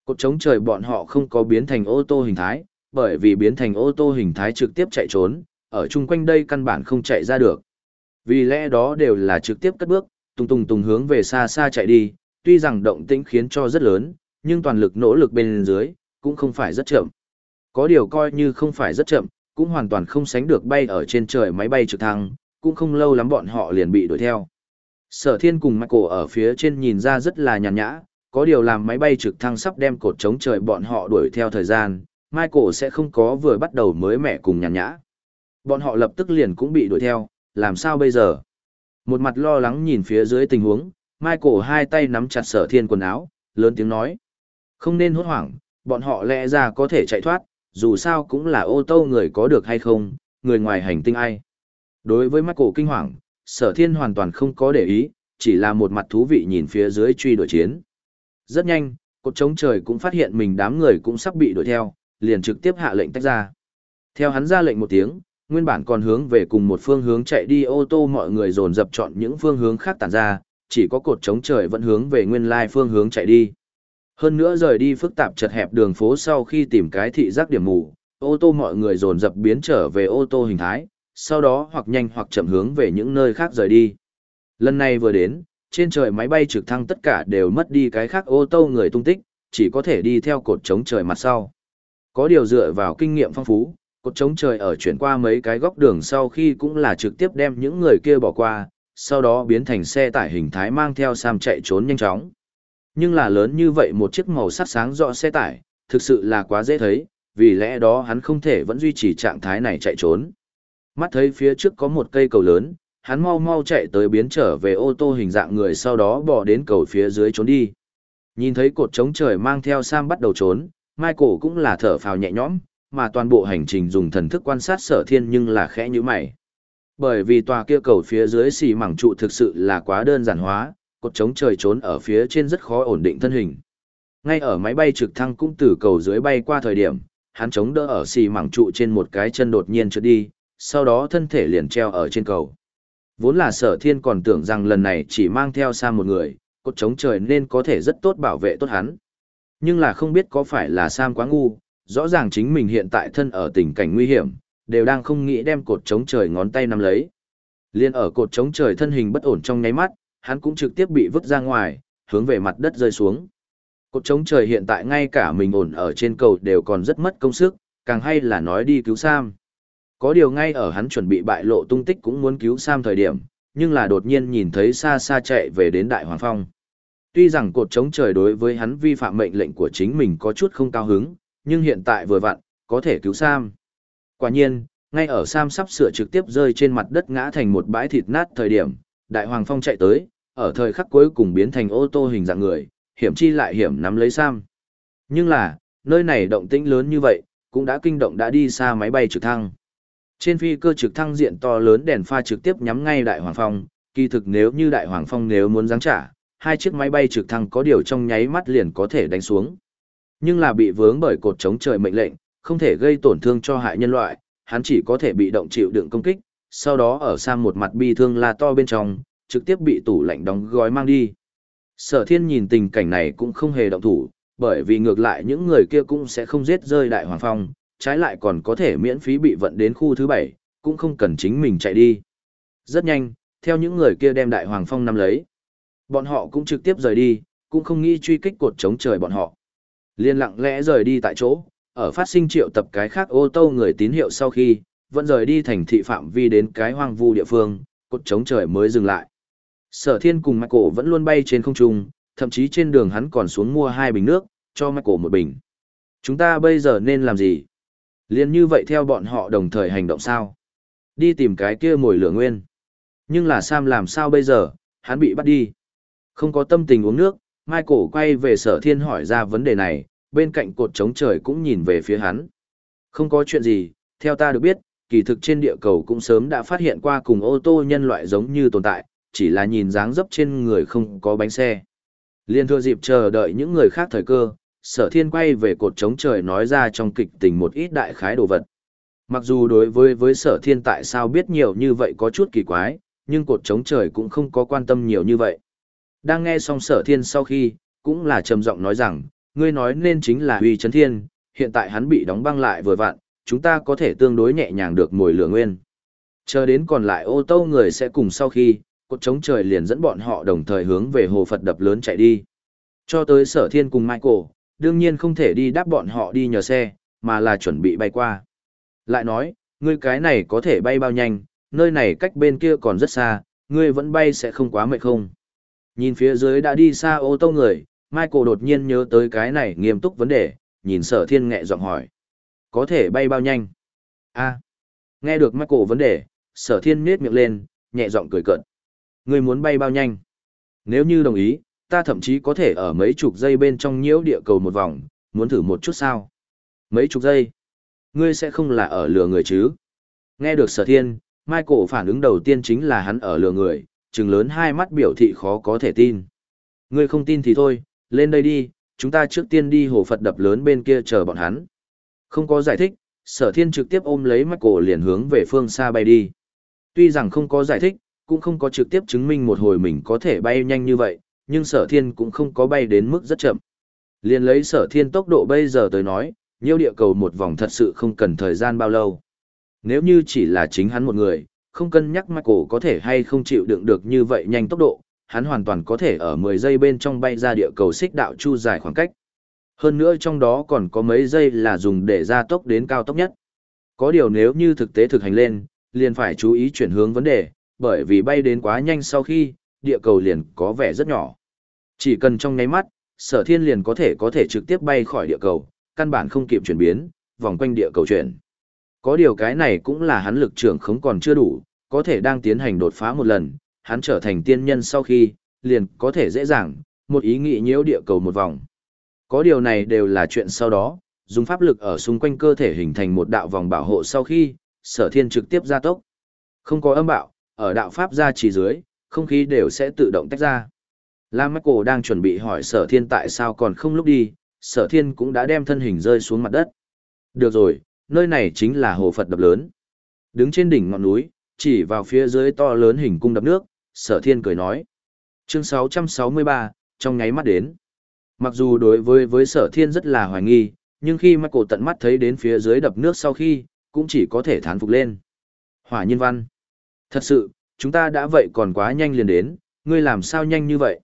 Cột chống trời bọn họ không có biến thành ô tô hình thái, bởi vì biến thành ô tô hình thái trực tiếp chạy trốn, ở chung quanh đây căn bản không chạy ra được. Vì lẽ đó đều là trực tiếp cất bước, tung tung tung hướng về xa xa chạy đi, tuy rằng động tĩnh khiến cho rất lớn, nhưng toàn lực nỗ lực bên dưới, cũng không phải rất chậm. Có điều coi như không phải rất chậm, cũng hoàn toàn không sánh được bay ở trên trời máy bay trực thăng, cũng không lâu lắm bọn họ liền bị đuổi theo. Sở thiên cùng Michael ở phía trên nhìn ra rất là nhàn nhã, có điều làm máy bay trực thăng sắp đem cột chống trời bọn họ đuổi theo thời gian, Michael sẽ không có vừa bắt đầu mới mẻ cùng nhàn nhã. Bọn họ lập tức liền cũng bị đuổi theo, làm sao bây giờ? Một mặt lo lắng nhìn phía dưới tình huống, Michael hai tay nắm chặt sở thiên quần áo, lớn tiếng nói. Không nên hốt hoảng, bọn họ lẽ ra có thể chạy thoát, dù sao cũng là ô tô người có được hay không, người ngoài hành tinh ai. Đối với Michael kinh hoàng, sở thiên hoàn toàn không có để ý, chỉ là một mặt thú vị nhìn phía dưới truy đuổi chiến. Rất nhanh, cột trống trời cũng phát hiện mình đám người cũng sắp bị đuổi theo, liền trực tiếp hạ lệnh tách ra. Theo hắn ra lệnh một tiếng, nguyên bản còn hướng về cùng một phương hướng chạy đi ô tô mọi người dồn dập chọn những phương hướng khác tản ra, chỉ có cột chống trời vẫn hướng về nguyên lai phương hướng chạy đi. Hơn nữa rời đi phức tạp chật hẹp đường phố sau khi tìm cái thị giác điểm mù, ô tô mọi người dồn dập biến trở về ô tô hình thái, sau đó hoặc nhanh hoặc chậm hướng về những nơi khác rời đi. Lần này vừa đến, trên trời máy bay trực thăng tất cả đều mất đi cái khác ô tô người tung tích, chỉ có thể đi theo cột chống trời mặt sau. Có điều dựa vào kinh nghiệm phong phú, cột trống trời ở chuyển qua mấy cái góc đường sau khi cũng là trực tiếp đem những người kia bỏ qua, sau đó biến thành xe tải hình thái mang theo Sam chạy trốn nhanh chóng. Nhưng là lớn như vậy một chiếc màu sắc sáng rõ xe tải, thực sự là quá dễ thấy, vì lẽ đó hắn không thể vẫn duy trì trạng thái này chạy trốn. Mắt thấy phía trước có một cây cầu lớn, hắn mau mau chạy tới biến trở về ô tô hình dạng người sau đó bỏ đến cầu phía dưới trốn đi. Nhìn thấy cột trống trời mang theo Sam bắt đầu trốn, Michael cũng là thở phào nhẹ nhõm, mà toàn bộ hành trình dùng thần thức quan sát sở thiên nhưng là khẽ như mày. Bởi vì tòa kia cầu phía dưới xì mảng trụ thực sự là quá đơn giản hóa, cột chống trời trốn ở phía trên rất khó ổn định thân hình. Ngay ở máy bay trực thăng cũng từ cầu dưới bay qua thời điểm, hắn chống đỡ ở xì mảng trụ trên một cái chân đột nhiên trượt đi, sau đó thân thể liền treo ở trên cầu. Vốn là sở thiên còn tưởng rằng lần này chỉ mang theo xa một người, cột chống trời nên có thể rất tốt bảo vệ tốt hắn. Nhưng là không biết có phải là Sam quá ngu, rõ ràng chính mình hiện tại thân ở tình cảnh nguy hiểm, đều đang không nghĩ đem cột chống trời ngón tay nắm lấy. Liên ở cột chống trời thân hình bất ổn trong nháy mắt, hắn cũng trực tiếp bị vứt ra ngoài, hướng về mặt đất rơi xuống. Cột chống trời hiện tại ngay cả mình ổn ở trên cầu đều còn rất mất công sức, càng hay là nói đi cứu Sam. Có điều ngay ở hắn chuẩn bị bại lộ tung tích cũng muốn cứu Sam thời điểm, nhưng là đột nhiên nhìn thấy xa xa chạy về đến Đại Hoàng Phong. Tuy rằng cột chống trời đối với hắn vi phạm mệnh lệnh của chính mình có chút không cao hứng, nhưng hiện tại vừa vặn, có thể cứu Sam. Quả nhiên, ngay ở Sam sắp sửa trực tiếp rơi trên mặt đất ngã thành một bãi thịt nát thời điểm, Đại Hoàng Phong chạy tới, ở thời khắc cuối cùng biến thành ô tô hình dạng người, hiểm chi lại hiểm nắm lấy Sam. Nhưng là, nơi này động tĩnh lớn như vậy, cũng đã kinh động đã đi xa máy bay trực thăng. Trên phi cơ trực thăng diện to lớn đèn pha trực tiếp nhắm ngay Đại Hoàng Phong, kỳ thực nếu như Đại Hoàng Phong nếu muốn giáng trả, hai chiếc máy bay trực thăng có điều trong nháy mắt liền có thể đánh xuống. Nhưng là bị vướng bởi cột chống trời mệnh lệnh, không thể gây tổn thương cho hại nhân loại, hắn chỉ có thể bị động chịu đựng công kích, sau đó ở sang một mặt bi thương la to bên trong, trực tiếp bị tủ lạnh đóng gói mang đi. Sở thiên nhìn tình cảnh này cũng không hề động thủ, bởi vì ngược lại những người kia cũng sẽ không giết rơi đại hoàng phong, trái lại còn có thể miễn phí bị vận đến khu thứ bảy, cũng không cần chính mình chạy đi. Rất nhanh, theo những người kia đem đại hoàng phong nắm lấy. Bọn họ cũng trực tiếp rời đi, cũng không nghĩ truy kích cột chống trời bọn họ. Liên lặng lẽ rời đi tại chỗ, ở phát sinh triệu tập cái khác ô tô người tín hiệu sau khi, vẫn rời đi thành thị phạm vi đến cái hoang vu địa phương, cột chống trời mới dừng lại. Sở thiên cùng Michael vẫn luôn bay trên không trung, thậm chí trên đường hắn còn xuống mua hai bình nước, cho Michael một bình. Chúng ta bây giờ nên làm gì? Liên như vậy theo bọn họ đồng thời hành động sao? Đi tìm cái kia mồi lửa nguyên. Nhưng là Sam làm sao bây giờ, hắn bị bắt đi. Không có tâm tình uống nước, Michael quay về sở thiên hỏi ra vấn đề này, bên cạnh cột trống trời cũng nhìn về phía hắn. Không có chuyện gì, theo ta được biết, kỳ thực trên địa cầu cũng sớm đã phát hiện qua cùng ô tô nhân loại giống như tồn tại, chỉ là nhìn dáng dấp trên người không có bánh xe. Liên thừa dịp chờ đợi những người khác thời cơ, sở thiên quay về cột trống trời nói ra trong kịch tình một ít đại khái đồ vật. Mặc dù đối với với sở thiên tại sao biết nhiều như vậy có chút kỳ quái, nhưng cột trống trời cũng không có quan tâm nhiều như vậy. Đang nghe xong sở thiên sau khi, cũng là trầm giọng nói rằng, ngươi nói nên chính là uy chấn thiên, hiện tại hắn bị đóng băng lại vừa vặn, chúng ta có thể tương đối nhẹ nhàng được mồi lửa nguyên. Chờ đến còn lại ô tô người sẽ cùng sau khi, cột trống trời liền dẫn bọn họ đồng thời hướng về hồ Phật đập lớn chạy đi. Cho tới sở thiên cùng Michael, đương nhiên không thể đi đáp bọn họ đi nhờ xe, mà là chuẩn bị bay qua. Lại nói, ngươi cái này có thể bay bao nhanh, nơi này cách bên kia còn rất xa, ngươi vẫn bay sẽ không quá mệt không. Nhìn phía dưới đã đi xa ô tô người, Michael đột nhiên nhớ tới cái này nghiêm túc vấn đề, nhìn sở thiên nghẹ giọng hỏi. Có thể bay bao nhanh? a nghe được Michael vấn đề, sở thiên nết miệng lên, nhẹ giọng cười cợt. Ngươi muốn bay bao nhanh? Nếu như đồng ý, ta thậm chí có thể ở mấy chục giây bên trong nhiễu địa cầu một vòng, muốn thử một chút sao? Mấy chục giây? Ngươi sẽ không là ở lừa người chứ? Nghe được sở thiên, Michael phản ứng đầu tiên chính là hắn ở lừa người, trừng lớn hai mắt biểu thị khó có thể tin. Ngươi không tin thì thôi, lên đây đi, chúng ta trước tiên đi hồ Phật đập lớn bên kia chờ bọn hắn. Không có giải thích, sở thiên trực tiếp ôm lấy Michael liền hướng về phương xa bay đi. Tuy rằng không có giải thích, cũng không có trực tiếp chứng minh một hồi mình có thể bay nhanh như vậy, nhưng sở thiên cũng không có bay đến mức rất chậm. Liền lấy sở thiên tốc độ bây giờ tới nói, nhiêu địa cầu một vòng thật sự không cần thời gian bao lâu. Nếu như chỉ là chính hắn một người, không cân nhắc Michael có thể hay không chịu đựng được như vậy nhanh tốc độ, hắn hoàn toàn có thể ở 10 giây bên trong bay ra địa cầu xích đạo chu dài khoảng cách. Hơn nữa trong đó còn có mấy giây là dùng để gia tốc đến cao tốc nhất. Có điều nếu như thực tế thực hành lên, liền phải chú ý chuyển hướng vấn đề, bởi vì bay đến quá nhanh sau khi, địa cầu liền có vẻ rất nhỏ. Chỉ cần trong nháy mắt, sở thiên liền có thể có thể trực tiếp bay khỏi địa cầu, căn bản không kịp chuyển biến, vòng quanh địa cầu chuyển. Có điều cái này cũng là hắn lực trưởng không còn chưa đủ, có thể đang tiến hành đột phá một lần, hắn trở thành tiên nhân sau khi, liền có thể dễ dàng, một ý nghĩ nhiễu địa cầu một vòng. Có điều này đều là chuyện sau đó, dùng pháp lực ở xung quanh cơ thể hình thành một đạo vòng bảo hộ sau khi, sở thiên trực tiếp gia tốc. Không có âm bạo, ở đạo pháp gia chỉ dưới, không khí đều sẽ tự động tách ra. Lam Michael đang chuẩn bị hỏi sở thiên tại sao còn không lúc đi, sở thiên cũng đã đem thân hình rơi xuống mặt đất. Được rồi, nơi này chính là hồ Phật đập lớn. Đứng trên đỉnh ngọn núi, chỉ vào phía dưới to lớn hình cung đập nước, sở thiên cười nói. Chương 663, trong nháy mắt đến. Mặc dù đối với với sở thiên rất là hoài nghi, nhưng khi Michael tận mắt thấy đến phía dưới đập nước sau khi, cũng chỉ có thể thán phục lên. Hỏa nhân văn. Thật sự, chúng ta đã vậy còn quá nhanh liền đến, ngươi làm sao nhanh như vậy?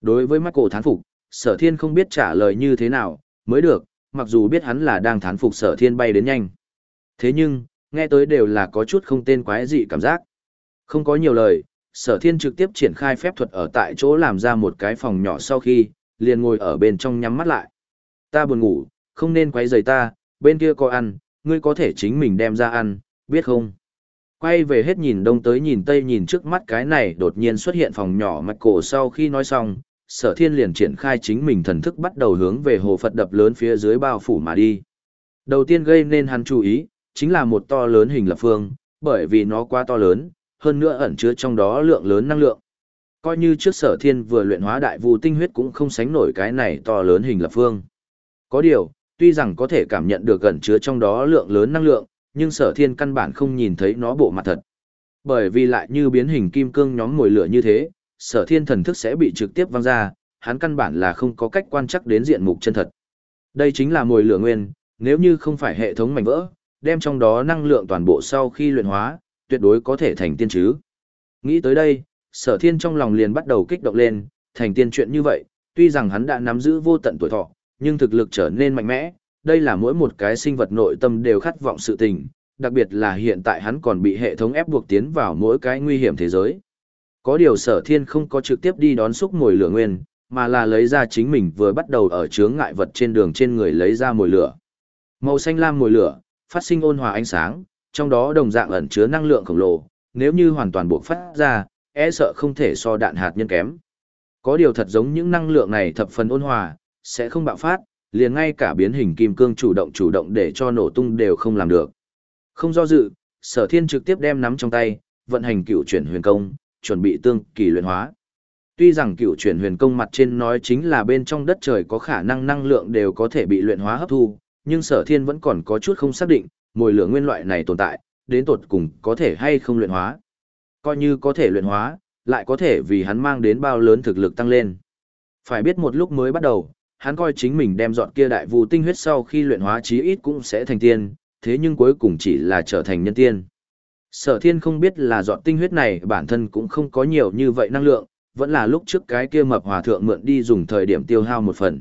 Đối với Michael thán phục, sở thiên không biết trả lời như thế nào, mới được, mặc dù biết hắn là đang thán phục sở thiên bay đến nhanh. Thế nhưng, nghe tới đều là có chút không tên quái dị cảm giác. Không có nhiều lời, sở thiên trực tiếp triển khai phép thuật ở tại chỗ làm ra một cái phòng nhỏ sau khi, liền ngồi ở bên trong nhắm mắt lại. Ta buồn ngủ, không nên quấy rầy ta, bên kia có ăn, ngươi có thể chính mình đem ra ăn, biết không? Quay về hết nhìn đông tới nhìn tây nhìn trước mắt cái này đột nhiên xuất hiện phòng nhỏ mạch cổ sau khi nói xong, sở thiên liền triển khai chính mình thần thức bắt đầu hướng về hồ Phật đập lớn phía dưới bao phủ mà đi. Đầu tiên gây nên hắn chú ý, chính là một to lớn hình lập phương, bởi vì nó quá to lớn, hơn nữa ẩn chứa trong đó lượng lớn năng lượng. Coi như trước sở thiên vừa luyện hóa đại vu tinh huyết cũng không sánh nổi cái này to lớn hình lập phương. Có điều, tuy rằng có thể cảm nhận được ẩn chứa trong đó lượng lớn năng lượng, nhưng sở thiên căn bản không nhìn thấy nó bộ mặt thật. Bởi vì lại như biến hình kim cương nhóm mồi lửa như thế, sở thiên thần thức sẽ bị trực tiếp văng ra, hắn căn bản là không có cách quan chắc đến diện mục chân thật. Đây chính là mồi lửa nguyên, nếu như không phải hệ thống mảnh vỡ, đem trong đó năng lượng toàn bộ sau khi luyện hóa, tuyệt đối có thể thành tiên chứ. Nghĩ tới đây, sở thiên trong lòng liền bắt đầu kích động lên, thành tiên chuyện như vậy, tuy rằng hắn đã nắm giữ vô tận tuổi thọ, nhưng thực lực trở nên mạnh mẽ, đây là mỗi một cái sinh vật nội tâm đều khát vọng sự tình, đặc biệt là hiện tại hắn còn bị hệ thống ép buộc tiến vào mỗi cái nguy hiểm thế giới. Có điều sở thiên không có trực tiếp đi đón xúc mồi lửa nguyên, mà là lấy ra chính mình vừa bắt đầu ở chướng ngại vật trên đường trên người lấy ra mồi lửa. Màu xanh lam mồi lửa, phát sinh ôn hòa ánh sáng, trong đó đồng dạng ẩn chứa năng lượng khổng lồ, nếu như hoàn toàn buộc phát ra, e sợ không thể so đạn hạt nhân kém. Có điều thật giống những năng lượng này thập phần ôn hòa, sẽ không bạo phát, liền ngay cả biến hình kim cương chủ động chủ động để cho nổ tung đều không làm được. Không do dự, sở thiên trực tiếp đem nắm trong tay, vận hành cựu chuyển huyền công, chuẩn bị tương kỳ luyện hóa. Tuy rằng cựu chuyển huyền công mặt trên nói chính là bên trong đất trời có khả năng năng lượng đều có thể bị luyện hóa hấp thu, nhưng sở thiên vẫn còn có chút không xác định, mồi lửa nguyên loại này tồn tại, đến tột cùng có thể hay không luyện hóa. Coi như có thể luyện hóa, lại có thể vì hắn mang đến bao lớn thực lực tăng lên. Phải biết một lúc mới bắt đầu, hắn coi chính mình đem dọn kia đại vu tinh huyết sau khi luyện hóa chí ít cũng sẽ thành tiên, thế nhưng cuối cùng chỉ là trở thành nhân tiên. Sở thiên không biết là dọn tinh huyết này bản thân cũng không có nhiều như vậy năng lượng, vẫn là lúc trước cái kia mập hòa thượng mượn đi dùng thời điểm tiêu hao một phần.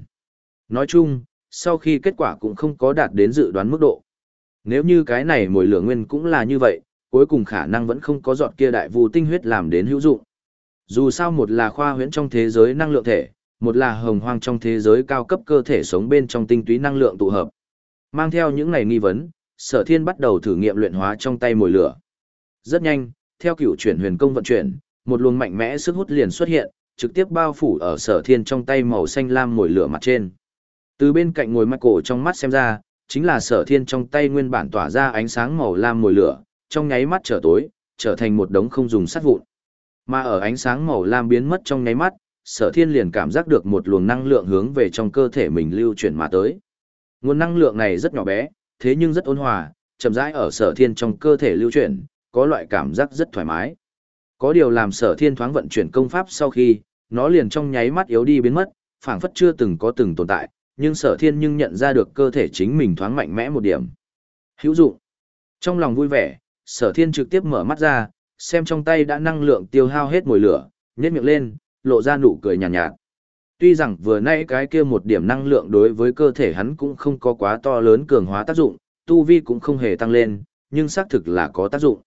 Nói chung, sau khi kết quả cũng không có đạt đến dự đoán mức độ. Nếu như cái này mồi lửa nguyên cũng là như vậy, cuối cùng khả năng vẫn không có dọn kia đại vu tinh huyết làm đến hữu dụng. Dù sao một là khoa huyễn trong thế giới năng lượng thể, một là hồng hoang trong thế giới cao cấp cơ thể sống bên trong tinh túy năng lượng tụ hợp. Mang theo những này nghi vấn, sở thiên bắt đầu thử nghiệm luyện hóa trong tay mồi lửa. Rất nhanh, theo cựu chuyển huyền công vận chuyển, một luồng mạnh mẽ sức hút liền xuất hiện, trực tiếp bao phủ ở sở thiên trong tay màu xanh lam mồi lửa mặt trên. Từ bên cạnh ngồi mắt cổ trong mắt xem ra, chính là sở thiên trong tay nguyên bản tỏa ra ánh sáng màu lam mồi lửa, trong nháy mắt trở tối, trở thành một đống không dùng sắt vụn. Mà ở ánh sáng màu lam biến mất trong nháy mắt, sở thiên liền cảm giác được một luồng năng lượng hướng về trong cơ thể mình lưu chuyển mà tới. Nguồn năng lượng này rất nhỏ bé, thế nhưng rất ôn hòa, chậm rãi ở sở thiên trong cơ thể lưu chuyển, có loại cảm giác rất thoải mái. Có điều làm sở thiên thoáng vận chuyển công pháp sau khi, nó liền trong nháy mắt yếu đi biến mất, phảng phất chưa từng có từng tồn tại, nhưng sở thiên nhưng nhận ra được cơ thể chính mình thoáng mạnh mẽ một điểm. Hữu dụng. Trong lòng vui vẻ, sở thiên trực tiếp mở mắt ra, xem trong tay đã năng lượng tiêu hao hết mùi lửa, nhét miệng lên, lộ ra nụ cười nhàn nhạt, nhạt. Tuy rằng vừa nãy cái kia một điểm năng lượng đối với cơ thể hắn cũng không có quá to lớn cường hóa tác dụng, tu vi cũng không hề tăng lên, nhưng xác thực là có tác dụng.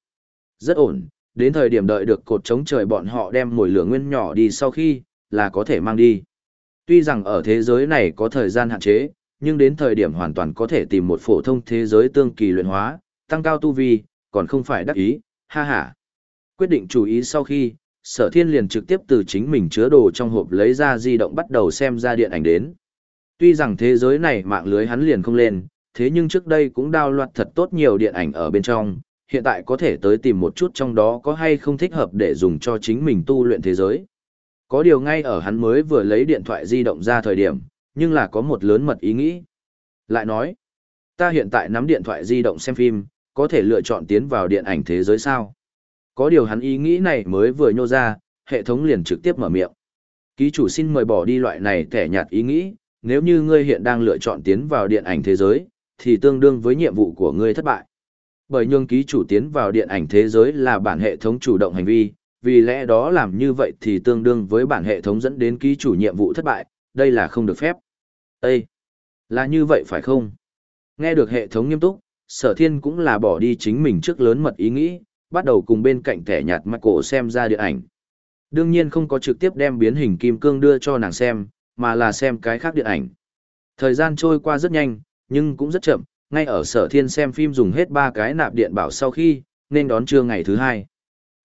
Rất ổn, đến thời điểm đợi được cột chống trời bọn họ đem mồi lửa nguyên nhỏ đi sau khi, là có thể mang đi. Tuy rằng ở thế giới này có thời gian hạn chế, nhưng đến thời điểm hoàn toàn có thể tìm một phổ thông thế giới tương kỳ luyện hóa, tăng cao tu vi, còn không phải đắc ý, ha ha. Quyết định chú ý sau khi, sở thiên liền trực tiếp từ chính mình chứa đồ trong hộp lấy ra di động bắt đầu xem ra điện ảnh đến. Tuy rằng thế giới này mạng lưới hắn liền không lên, thế nhưng trước đây cũng đao loạt thật tốt nhiều điện ảnh ở bên trong, hiện tại có thể tới tìm một chút trong đó có hay không thích hợp để dùng cho chính mình tu luyện thế giới. Có điều ngay ở hắn mới vừa lấy điện thoại di động ra thời điểm, nhưng là có một lớn mật ý nghĩ. Lại nói, ta hiện tại nắm điện thoại di động xem phim, có thể lựa chọn tiến vào điện ảnh thế giới sao? Có điều hắn ý nghĩ này mới vừa nhô ra, hệ thống liền trực tiếp mở miệng. Ký chủ xin mời bỏ đi loại này thẻ nhạt ý nghĩ, nếu như ngươi hiện đang lựa chọn tiến vào điện ảnh thế giới, thì tương đương với nhiệm vụ của ngươi thất bại. Bởi nhường ký chủ tiến vào điện ảnh thế giới là bản hệ thống chủ động hành vi, vì lẽ đó làm như vậy thì tương đương với bản hệ thống dẫn đến ký chủ nhiệm vụ thất bại, đây là không được phép. Ê! Là như vậy phải không? Nghe được hệ thống nghiêm túc, sở thiên cũng là bỏ đi chính mình trước lớn mật ý nghĩ, bắt đầu cùng bên cạnh thẻ nhạt Michael xem ra điện ảnh. Đương nhiên không có trực tiếp đem biến hình kim cương đưa cho nàng xem, mà là xem cái khác điện ảnh. Thời gian trôi qua rất nhanh, nhưng cũng rất chậm, ngay ở sở thiên xem phim dùng hết ba cái nạp điện bảo sau khi, nên đón trưa ngày thứ hai.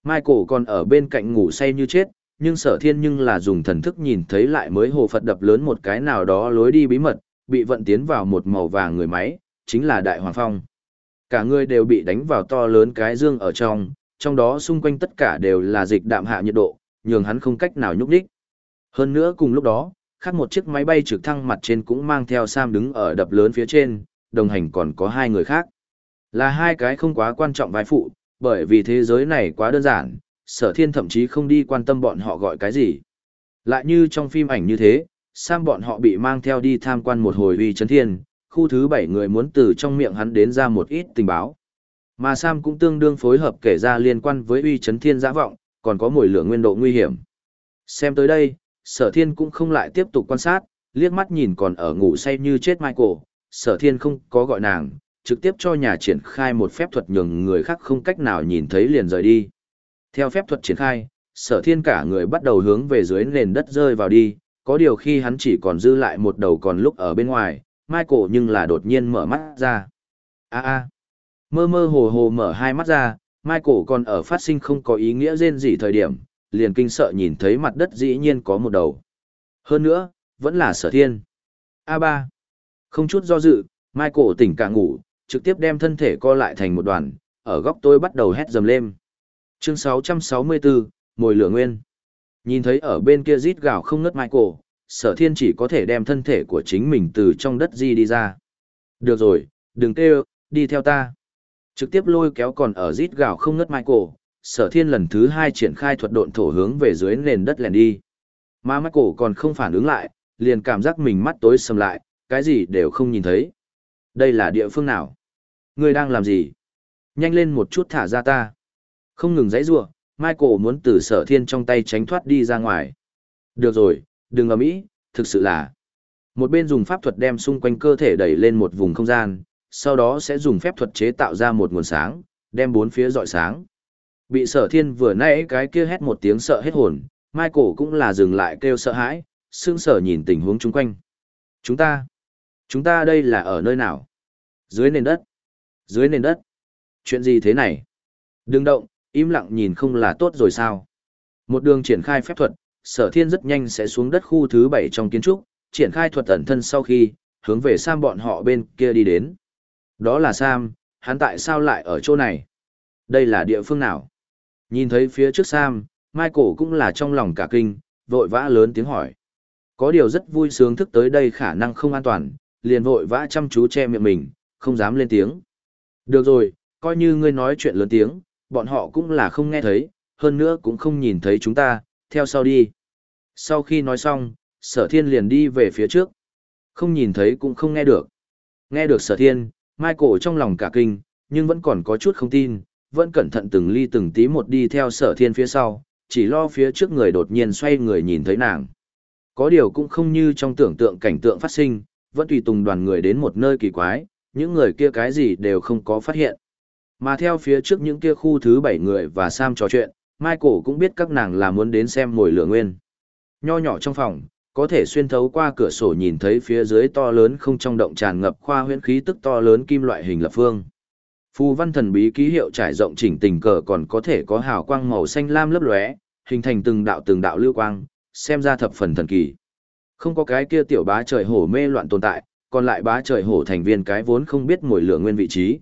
Michael còn ở bên cạnh ngủ say như chết, nhưng sở thiên nhưng là dùng thần thức nhìn thấy lại mới hồ Phật đập lớn một cái nào đó lối đi bí mật, bị vận tiến vào một màu vàng người máy, chính là Đại Hoàng Phong. Cả người đều bị đánh vào to lớn cái dương ở trong, trong đó xung quanh tất cả đều là dịch đạm hạ nhiệt độ, nhường hắn không cách nào nhúc đích. Hơn nữa cùng lúc đó, khác một chiếc máy bay trực thăng mặt trên cũng mang theo Sam đứng ở đập lớn phía trên, đồng hành còn có hai người khác. Là hai cái không quá quan trọng vai phụ, bởi vì thế giới này quá đơn giản, sở thiên thậm chí không đi quan tâm bọn họ gọi cái gì. Lại như trong phim ảnh như thế, Sam bọn họ bị mang theo đi tham quan một hồi uy chấn thiên, khu thứ bảy người muốn từ trong miệng hắn đến ra một ít tình báo. Mà Sam cũng tương đương phối hợp kể ra liên quan với uy chấn thiên giã vọng, còn có mùi lửa nguyên độ nguy hiểm. Xem tới đây, sở thiên cũng không lại tiếp tục quan sát, liếc mắt nhìn còn ở ngủ say như chết Michael, sở thiên không có gọi nàng, trực tiếp cho nhà triển khai một phép thuật nhường người khác không cách nào nhìn thấy liền rời đi. Theo phép thuật triển khai, sở thiên cả người bắt đầu hướng về dưới nền đất rơi vào đi, có điều khi hắn chỉ còn dư lại một đầu còn lúc ở bên ngoài, Michael nhưng là đột nhiên mở mắt ra. a a mơ mơ hồ hồ mở hai mắt ra, Michael còn ở phát sinh không có ý nghĩa rên gì thời điểm, liền kinh sợ nhìn thấy mặt đất dĩ nhiên có một đầu. Hơn nữa, vẫn là sở thiên. A3. Không chút do dự, Michael tỉnh cả ngủ, trực tiếp đem thân thể co lại thành một đoàn, ở góc tôi bắt đầu hét dầm lên. Chương 664, Mồi lửa nguyên. Nhìn thấy ở bên kia rít gào không ngất Michael, sở thiên chỉ có thể đem thân thể của chính mình từ trong đất di đi ra. Được rồi, đừng kêu, đi theo ta. Trực tiếp lôi kéo còn ở rít gào không ngất Michael, sở thiên lần thứ hai triển khai thuật độn thổ hướng về dưới nền đất lèn đi. Mà Michael còn không phản ứng lại, liền cảm giác mình mắt tối sầm lại, cái gì đều không nhìn thấy. Đây là địa phương nào? Ngươi đang làm gì? Nhanh lên một chút thả ra ta. Không ngừng giãy giụa, Michael muốn từ sở thiên trong tay tránh thoát đi ra ngoài. Được rồi, đừng ầm ĩ, thực sự là. Một bên dùng pháp thuật đem xung quanh cơ thể đẩy lên một vùng không gian, sau đó sẽ dùng phép thuật chế tạo ra một nguồn sáng, đem bốn phía dọi sáng. Bị sở thiên vừa nãy cái kia hét một tiếng sợ hết hồn, Michael cũng là dừng lại kêu sợ hãi, sương sở nhìn tình huống chung quanh. Chúng ta, chúng ta đây là ở nơi nào? Dưới nền đất. Dưới nền đất. Chuyện gì thế này? Đừng động, im lặng nhìn không là tốt rồi sao? Một đường triển khai phép thuật, sở thiên rất nhanh sẽ xuống đất khu thứ bảy trong kiến trúc, triển khai thuật ẩn thân sau khi, hướng về Sam bọn họ bên kia đi đến. Đó là Sam, hắn tại sao lại ở chỗ này? Đây là địa phương nào? Nhìn thấy phía trước Sam, Michael cũng là trong lòng cả kinh, vội vã lớn tiếng hỏi. Có điều rất vui sướng thức tới đây khả năng không an toàn, liền vội vã chăm chú che miệng mình, không dám lên tiếng. Được rồi, coi như ngươi nói chuyện lớn tiếng, bọn họ cũng là không nghe thấy, hơn nữa cũng không nhìn thấy chúng ta, theo sau đi. Sau khi nói xong, sở thiên liền đi về phía trước. Không nhìn thấy cũng không nghe được. Nghe được sở thiên, Michael trong lòng cả kinh, nhưng vẫn còn có chút không tin, vẫn cẩn thận từng ly từng tí một đi theo sở thiên phía sau, chỉ lo phía trước người đột nhiên xoay người nhìn thấy nàng. Có điều cũng không như trong tưởng tượng cảnh tượng phát sinh, vẫn tùy tùng đoàn người đến một nơi kỳ quái, những người kia cái gì đều không có phát hiện. Mà theo phía trước những kia khu thứ bảy người và Sam trò chuyện, Michael cũng biết các nàng là muốn đến xem mồi lửa nguyên. Nho nhỏ trong phòng, có thể xuyên thấu qua cửa sổ nhìn thấy phía dưới to lớn không trong động tràn ngập khoa huyễn khí tức to lớn kim loại hình lập phương. Phù văn thần bí ký hiệu trải rộng chỉnh tình cờ còn có thể có hào quang màu xanh lam lấp lóe, hình thành từng đạo từng đạo lưu quang, xem ra thập phần thần kỳ. Không có cái kia tiểu bá trời hổ mê loạn tồn tại, còn lại bá trời hổ thành viên cái vốn không biết mồi lửa nguyên vị trí.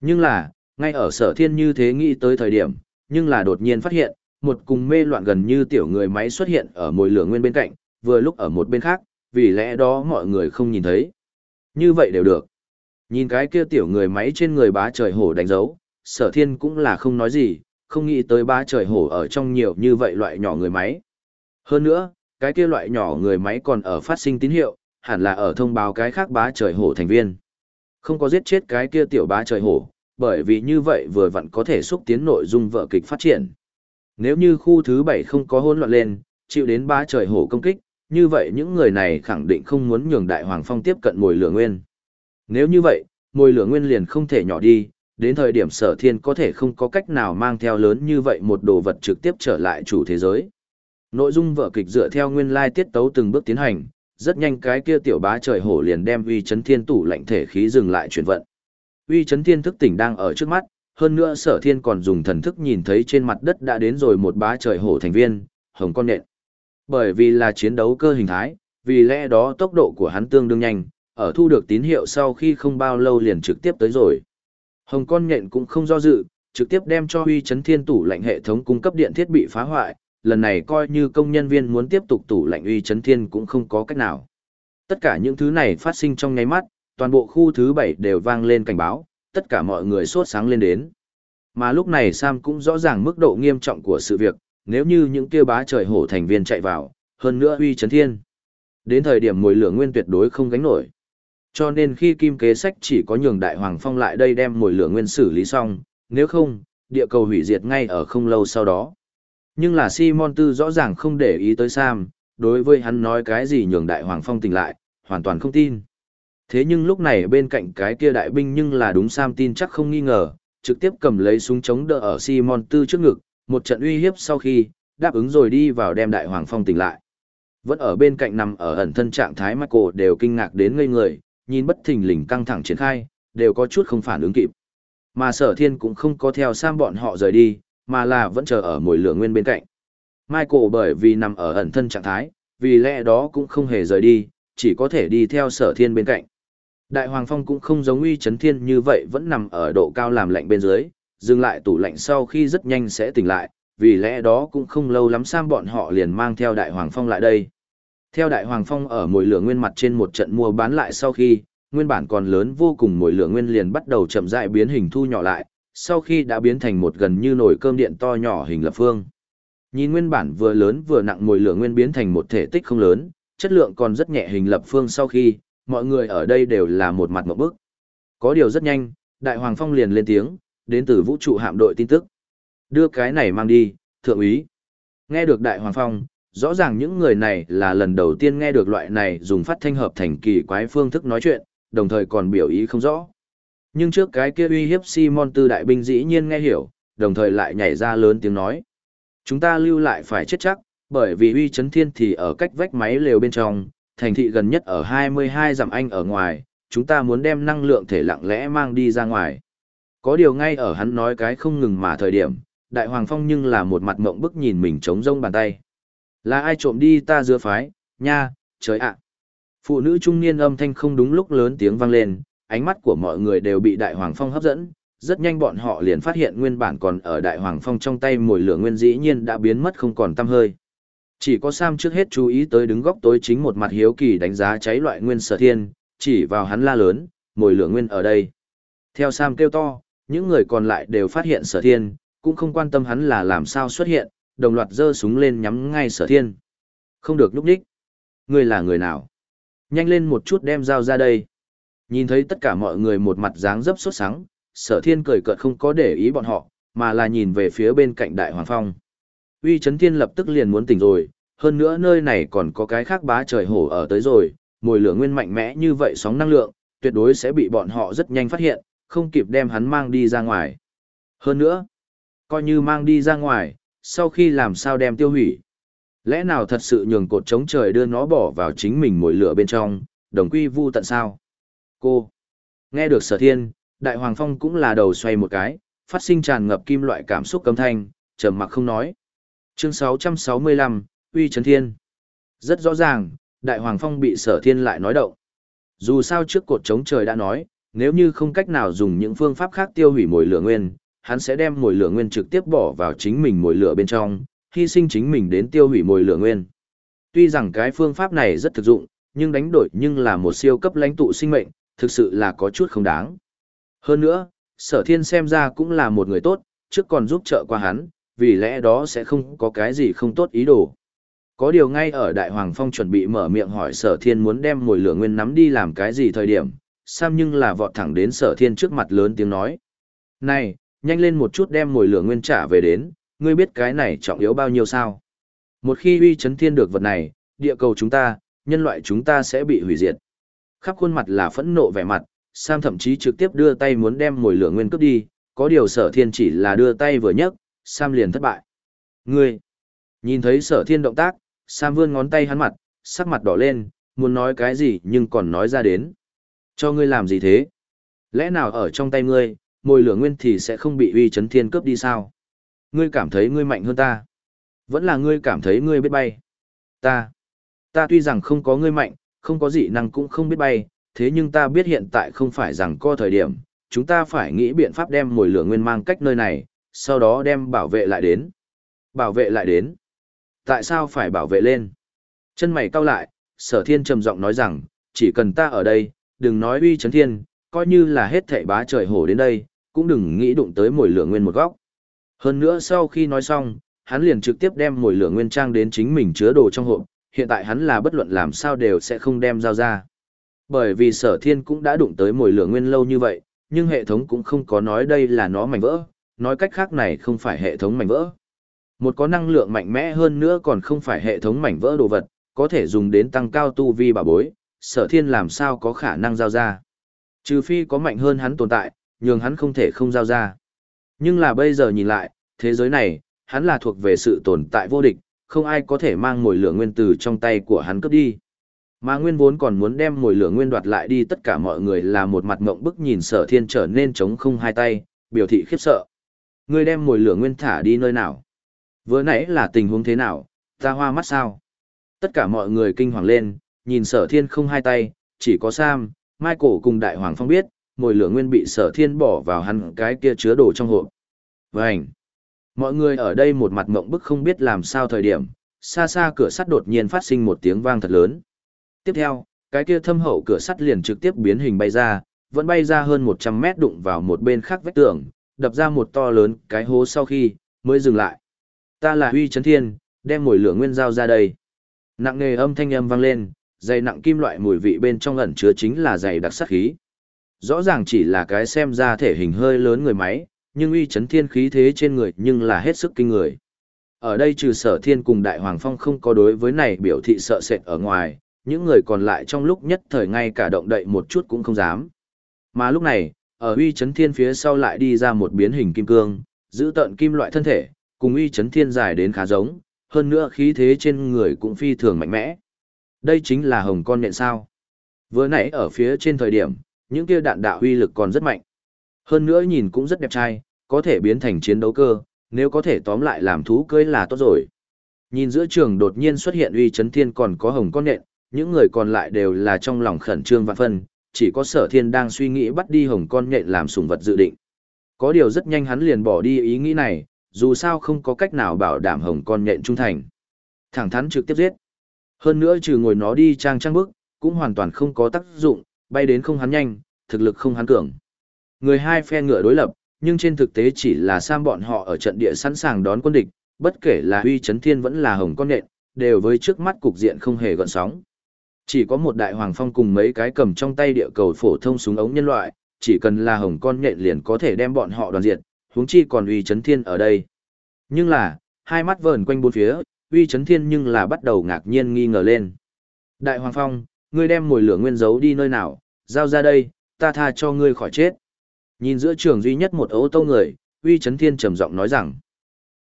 Nhưng là, ngay ở sở thiên như thế nghĩ tới thời điểm, nhưng là đột nhiên phát hiện, một cùng mê loạn gần như tiểu người máy xuất hiện ở mồi lửa nguyên bên cạnh, vừa lúc ở một bên khác, vì lẽ đó mọi người không nhìn thấy. Như vậy đều được. Nhìn cái kia tiểu người máy trên người bá trời hổ đánh dấu, sở thiên cũng là không nói gì, không nghĩ tới bá trời hổ ở trong nhiều như vậy loại nhỏ người máy. Hơn nữa, cái kia loại nhỏ người máy còn ở phát sinh tín hiệu, hẳn là ở thông báo cái khác bá trời hổ thành viên. Không có giết chết cái kia tiểu bá trời hổ, bởi vì như vậy vừa vặn có thể xúc tiến nội dung vợ kịch phát triển. Nếu như khu thứ bảy không có hỗn loạn lên, chịu đến bá trời hổ công kích, như vậy những người này khẳng định không muốn nhường đại hoàng phong tiếp cận mồi lửa nguyên. Nếu như vậy, mồi lửa nguyên liền không thể nhỏ đi, đến thời điểm sở thiên có thể không có cách nào mang theo lớn như vậy một đồ vật trực tiếp trở lại chủ thế giới. Nội dung vở kịch dựa theo nguyên lai tiết tấu từng bước tiến hành, rất nhanh cái kia tiểu bá trời hổ liền đem uy chấn thiên tủ lạnh thể khí dừng lại chuyển vận. Uy chấn thiên thức tỉnh đang ở trước mắt, hơn nữa sở thiên còn dùng thần thức nhìn thấy trên mặt đất đã đến rồi một bá trời hổ thành viên, hồng con nện. Bởi vì là chiến đấu cơ hình thái, vì lẽ đó tốc độ của hắn tương đương nhanh, ở thu được tín hiệu sau khi không bao lâu liền trực tiếp tới rồi. Hồng con nhện cũng không do dự, trực tiếp đem cho huy chấn thiên tủ lạnh hệ thống cung cấp điện thiết bị phá hoại, lần này coi như công nhân viên muốn tiếp tục tủ lạnh uy chấn thiên cũng không có cách nào. Tất cả những thứ này phát sinh trong nháy mắt, toàn bộ khu thứ bảy đều vang lên cảnh báo, tất cả mọi người sốt sáng lên đến. Mà lúc này Sam cũng rõ ràng mức độ nghiêm trọng của sự việc, nếu như những kia bá trời hổ thành viên chạy vào, hơn nữa uy chấn thiên. Đến thời điểm mùi lửa nguyên tuyệt đối không gánh nổi. Cho nên khi kim kế sách chỉ có nhường đại hoàng phong lại đây đem mùi lửa nguyên xử lý xong, nếu không, địa cầu hủy diệt ngay ở không lâu sau đó. Nhưng là Simon Tư rõ ràng không để ý tới Sam, đối với hắn nói cái gì nhường đại hoàng phong tỉnh lại, hoàn toàn không tin. Thế nhưng lúc này bên cạnh cái kia đại binh nhưng là đúng Sam tin chắc không nghi ngờ, trực tiếp cầm lấy súng chống đỡ ở Simon Tư trước ngực, một trận uy hiếp sau khi, đáp ứng rồi đi vào đem đại hoàng phong tỉnh lại. Vẫn ở bên cạnh nằm ở ẩn thân trạng thái Michael đều kinh ngạc đến ngây người, nhìn bất thình lình căng thẳng triển khai, đều có chút không phản ứng kịp. Mà sở thiên cũng không có theo Sam bọn họ rời đi, mà là vẫn chờ ở mồi lửa nguyên bên cạnh. Michael bởi vì nằm ở ẩn thân trạng thái, vì lẽ đó cũng không hề rời đi, chỉ có thể đi theo sở thiên bên cạnh. Đại Hoàng Phong cũng không giống uy chấn thiên như vậy vẫn nằm ở độ cao làm lạnh bên dưới, dừng lại tủ lạnh sau khi rất nhanh sẽ tỉnh lại, vì lẽ đó cũng không lâu lắm Sam bọn họ liền mang theo Đại Hoàng Phong lại đây. Theo Đại Hoàng Phong ở mồi lửa nguyên mặt trên một trận mua bán lại sau khi, nguyên bản còn lớn vô cùng mồi lửa nguyên liền bắt đầu chậm rãi biến hình thu nhỏ lại, sau khi đã biến thành một gần như nồi cơm điện to nhỏ hình lập phương. Nhìn nguyên bản vừa lớn vừa nặng mùi lửa nguyên biến thành một thể tích không lớn, chất lượng còn rất nhẹ hình lập phương sau khi, mọi người ở đây đều là một mặt một bức. Có điều rất nhanh, Đại Hoàng Phong liền lên tiếng, đến từ vũ trụ hạm đội tin tức. Đưa cái này mang đi, thượng úy. Nghe được Đại Hoàng Phong, rõ ràng những người này là lần đầu tiên nghe được loại này dùng phát thanh hợp thành kỳ quái phương thức nói chuyện, đồng thời còn biểu ý không rõ. Nhưng trước cái kia uy hiếp Simon tư đại binh dĩ nhiên nghe hiểu, đồng thời lại nhảy ra lớn tiếng nói. Chúng ta lưu lại phải chết chắc, bởi vì uy chấn thiên thì ở cách vách máy lều bên trong, thành thị gần nhất ở 22 dặm anh ở ngoài, chúng ta muốn đem năng lượng thể lặng lẽ mang đi ra ngoài. Có điều ngay ở hắn nói cái không ngừng mà thời điểm, đại hoàng phong nhưng là một mặt mộng bức nhìn mình trống rông bàn tay. Là ai trộm đi ta dưa phái, nha, trời ạ. Phụ nữ trung niên âm thanh không đúng lúc lớn tiếng vang lên, ánh mắt của mọi người đều bị đại hoàng phong hấp dẫn, rất nhanh bọn họ liền phát hiện nguyên bản còn ở đại hoàng phong trong tay mồi lửa nguyên dĩ nhiên đã biến mất không còn tăm hơi. Chỉ có Sam trước hết chú ý tới đứng góc tối chính một mặt hiếu kỳ đánh giá cháy loại nguyên sở thiên, chỉ vào hắn la lớn, mồi lửa nguyên ở đây. Theo Sam kêu to, những người còn lại đều phát hiện sở thiên, cũng không quan tâm hắn là làm sao xuất hiện, đồng loạt giơ súng lên nhắm ngay sở thiên. Không được núp đích. Ngươi là người nào? Nhanh lên một chút đem dao ra đây. Nhìn thấy tất cả mọi người một mặt dáng dấp sốt sắng, sở thiên cười cợt không có để ý bọn họ, mà là nhìn về phía bên cạnh đại hoàng phong. Uy chấn thiên lập tức liền muốn tỉnh rồi, hơn nữa nơi này còn có cái khác bá trời hổ ở tới rồi, mùi lửa nguyên mạnh mẽ như vậy sóng năng lượng, tuyệt đối sẽ bị bọn họ rất nhanh phát hiện, không kịp đem hắn mang đi ra ngoài. Hơn nữa, coi như mang đi ra ngoài, sau khi làm sao đem tiêu hủy. Lẽ nào thật sự nhường cột chống trời đưa nó bỏ vào chính mình mùi lửa bên trong, đồng quy vu tận sao? Cô! Nghe được sở thiên, đại hoàng phong cũng là đầu xoay một cái, phát sinh tràn ngập kim loại cảm xúc cấm thanh, trầm mặc không nói. Chương 665, Uy Trấn Thiên. Rất rõ ràng, đại hoàng phong bị sở thiên lại nói động. Dù sao trước cột chống trời đã nói, nếu như không cách nào dùng những phương pháp khác tiêu hủy mồi lửa nguyên, hắn sẽ đem mồi lửa nguyên trực tiếp bỏ vào chính mình mồi lửa bên trong, hy sinh chính mình đến tiêu hủy mồi lửa nguyên. Tuy rằng cái phương pháp này rất thực dụng, nhưng đánh đổi nhưng là một siêu cấp lãnh tụ sinh mệnh, thực sự là có chút không đáng. Hơn nữa, sở thiên xem ra cũng là một người tốt, trước còn giúp trợ qua hắn, vì lẽ đó sẽ không có cái gì không tốt ý đồ. Có điều ngay ở Đại Hoàng Phong chuẩn bị mở miệng hỏi sở thiên muốn đem mồi lửa nguyên nắm đi làm cái gì thời điểm, Sam nhưng là vọt thẳng đến sở thiên trước mặt lớn tiếng nói. Này, nhanh lên một chút đem mồi lửa nguyên trả về đến, ngươi biết cái này trọng yếu bao nhiêu sao? Một khi uy chấn thiên được vật này, địa cầu chúng ta, nhân loại chúng ta sẽ bị hủy diệt. Khắp khuôn mặt là phẫn nộ vẻ mặt, Sam thậm chí trực tiếp đưa tay muốn đem mồi lửa nguyên cướp đi, có điều sở thiên chỉ là đưa tay vừa nhấc, Sam liền thất bại. Ngươi! Nhìn thấy sở thiên động tác, Sam vươn ngón tay hắn mặt, sắc mặt đỏ lên, muốn nói cái gì nhưng còn nói ra đến. Cho ngươi làm gì thế? Lẽ nào ở trong tay ngươi, mồi lửa nguyên thì sẽ không bị uy chấn thiên cướp đi sao? Ngươi cảm thấy ngươi mạnh hơn ta. Vẫn là ngươi cảm thấy ngươi biết bay. Ta. Ta tuy rằng không có ngươi mạnh, không có dị năng cũng không biết bay, thế nhưng ta biết hiện tại không phải rằng có thời điểm, chúng ta phải nghĩ biện pháp đem mồi lửa nguyên mang cách nơi này, sau đó đem bảo vệ lại đến. Bảo vệ lại đến. Tại sao phải bảo vệ lên? Chân mày cau lại, sở thiên trầm giọng nói rằng, chỉ cần ta ở đây, đừng nói uy chấn thiên, coi như là hết thảy bá trời hổ đến đây, cũng đừng nghĩ đụng tới mồi lửa nguyên một góc. Hơn nữa sau khi nói xong, hắn liền trực tiếp đem mồi lửa nguyên trang đến chính mình chứa đồ trong hộp, hiện tại hắn là bất luận làm sao đều sẽ không đem giao ra. Bởi vì sở thiên cũng đã đụng tới mồi lửa nguyên lâu như vậy, nhưng hệ thống cũng không có nói đây là nó mảnh vỡ, nói cách khác này không phải hệ thống mảnh vỡ. Một có năng lượng mạnh mẽ hơn nữa còn không phải hệ thống mảnh vỡ đồ vật, có thể dùng đến tăng cao tu vi bảo bối, sở thiên làm sao có khả năng giao ra. Trừ phi có mạnh hơn hắn tồn tại, nhường hắn không thể không giao ra. Nhưng là bây giờ nhìn lại, thế giới này, hắn là thuộc về sự tồn tại vô địch, không ai có thể mang mồi lửa nguyên từ trong tay của hắn cướp đi. Mà nguyên vốn còn muốn đem mồi lửa nguyên đoạt lại đi tất cả mọi người là một mặt ngộng bức nhìn sở thiên trở nên trống không hai tay, biểu thị khiếp sợ. Ngươi đem mồi lửa nguyên thả đi nơi nào? Vừa nãy là tình huống thế nào, ta hoa mắt sao? Tất cả mọi người kinh hoàng lên, nhìn sở thiên không hai tay, chỉ có Sam, Michael cùng đại hoàng phong biết, mồi lửa nguyên bị sở thiên bỏ vào hắn cái kia chứa đồ trong hộp. Vânh! Mọi người ở đây một mặt mộng bức không biết làm sao thời điểm, xa xa cửa sắt đột nhiên phát sinh một tiếng vang thật lớn. Tiếp theo, cái kia thâm hậu cửa sắt liền trực tiếp biến hình bay ra, vẫn bay ra hơn 100 mét đụng vào một bên khác vách tường, đập ra một to lớn cái hố sau khi, mới dừng lại. Ta là Huy Trấn Thiên, đem mồi lửa nguyên dao ra đây. Nặng nề âm thanh âm vang lên, dày nặng kim loại mùi vị bên trong ẩn chứa chính là dày đặc sát khí. Rõ ràng chỉ là cái xem ra thể hình hơi lớn người máy, nhưng uy chấn thiên khí thế trên người nhưng là hết sức kinh người. Ở đây trừ sở thiên cùng đại hoàng phong không có đối với này biểu thị sợ sệt ở ngoài, những người còn lại trong lúc nhất thời ngay cả động đậy một chút cũng không dám. Mà lúc này, ở uy chấn thiên phía sau lại đi ra một biến hình kim cương, giữ tận kim loại thân thể, cùng uy chấn thiên dài đến khá giống, hơn nữa khí thế trên người cũng phi thường mạnh mẽ. Đây chính là hồng con nhện sao. Vừa nãy ở phía trên thời điểm, những kia đạn đạo uy lực còn rất mạnh. Hơn nữa nhìn cũng rất đẹp trai, có thể biến thành chiến đấu cơ, nếu có thể tóm lại làm thú cưới là tốt rồi. Nhìn giữa trường đột nhiên xuất hiện uy chấn thiên còn có hồng con nện, những người còn lại đều là trong lòng khẩn trương và phân, chỉ có sở thiên đang suy nghĩ bắt đi hồng con nhện làm sùng vật dự định. Có điều rất nhanh hắn liền bỏ đi ý nghĩ này, dù sao không có cách nào bảo đảm hồng con nhện trung thành. Thẳng thắn trực tiếp giết. Hơn nữa trừ ngồi nó đi trang trang bức, cũng hoàn toàn không có tác dụng, bay đến không hắn nhanh, thực lực không hắn cường. Người hai phe ngựa đối lập, nhưng trên thực tế chỉ là sam bọn họ ở trận địa sẵn sàng đón quân địch, bất kể là huy chấn thiên vẫn là hồng con nện, đều với trước mắt cục diện không hề gợn sóng. Chỉ có một đại hoàng phong cùng mấy cái cầm trong tay địa cầu phổ thông súng ống nhân loại, chỉ cần là hồng con nện liền có thể đem bọn họ đoàn diệt, huống chi còn huy chấn thiên ở đây. Nhưng là, hai mắt vờn quanh bốn phía, huy chấn thiên nhưng là bắt đầu ngạc nhiên nghi ngờ lên. Đại hoàng phong, ngươi đem mồi lửa nguyên giấu đi nơi nào, giao ra đây, ta tha cho ngươi khỏi chết. Nhìn giữa trường duy nhất một ô tô người, uy chấn thiên trầm giọng nói rằng.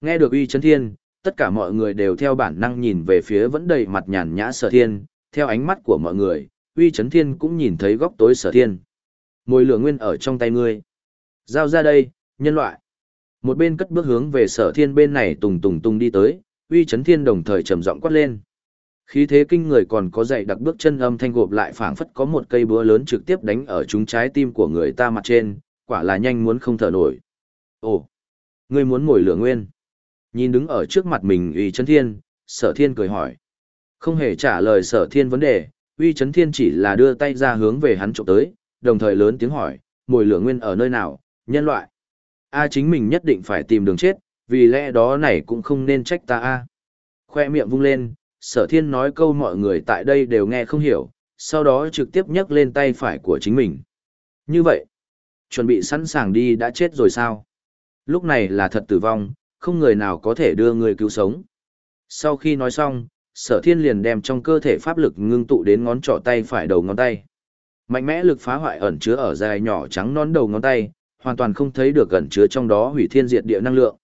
Nghe được uy chấn thiên, tất cả mọi người đều theo bản năng nhìn về phía vẫn đầy mặt nhàn nhã sở thiên, theo ánh mắt của mọi người, uy chấn thiên cũng nhìn thấy góc tối sở thiên. Mồi lửa nguyên ở trong tay ngươi. Giao ra đây, nhân loại. Một bên cất bước hướng về sở thiên bên này tùng tùng tùng đi tới, uy chấn thiên đồng thời trầm giọng quát lên. Khí thế kinh người còn có dậy đặc bước chân âm thanh gộp lại phảng phất có một cây búa lớn trực tiếp đánh ở chúng trái tim của người ta mặt trên, quả là nhanh muốn không thở nổi. Ồ, ngươi muốn mồi lửa nguyên. Nhìn đứng ở trước mặt mình uy chấn thiên, sở thiên cười hỏi. Không hề trả lời sở thiên vấn đề, uy chấn thiên chỉ là đưa tay ra hướng về hắn trộm tới, đồng thời lớn tiếng hỏi, mồi lửa nguyên ở nơi nào, nhân loại. A chính mình nhất định phải tìm đường chết, vì lẽ đó này cũng không nên trách ta a. Khoe miệng vung lên, sở thiên nói câu mọi người tại đây đều nghe không hiểu, sau đó trực tiếp nhấc lên tay phải của chính mình. Như vậy, chuẩn bị sẵn sàng đi đã chết rồi sao? Lúc này là thật tử vong, không người nào có thể đưa người cứu sống. Sau khi nói xong, sở thiên liền đem trong cơ thể pháp lực ngưng tụ đến ngón trỏ tay phải đầu ngón tay. Mạnh mẽ lực phá hoại ẩn chứa ở dài nhỏ trắng nón đầu ngón tay, hoàn toàn không thấy được ẩn chứa trong đó hủy thiên diệt địa năng lượng.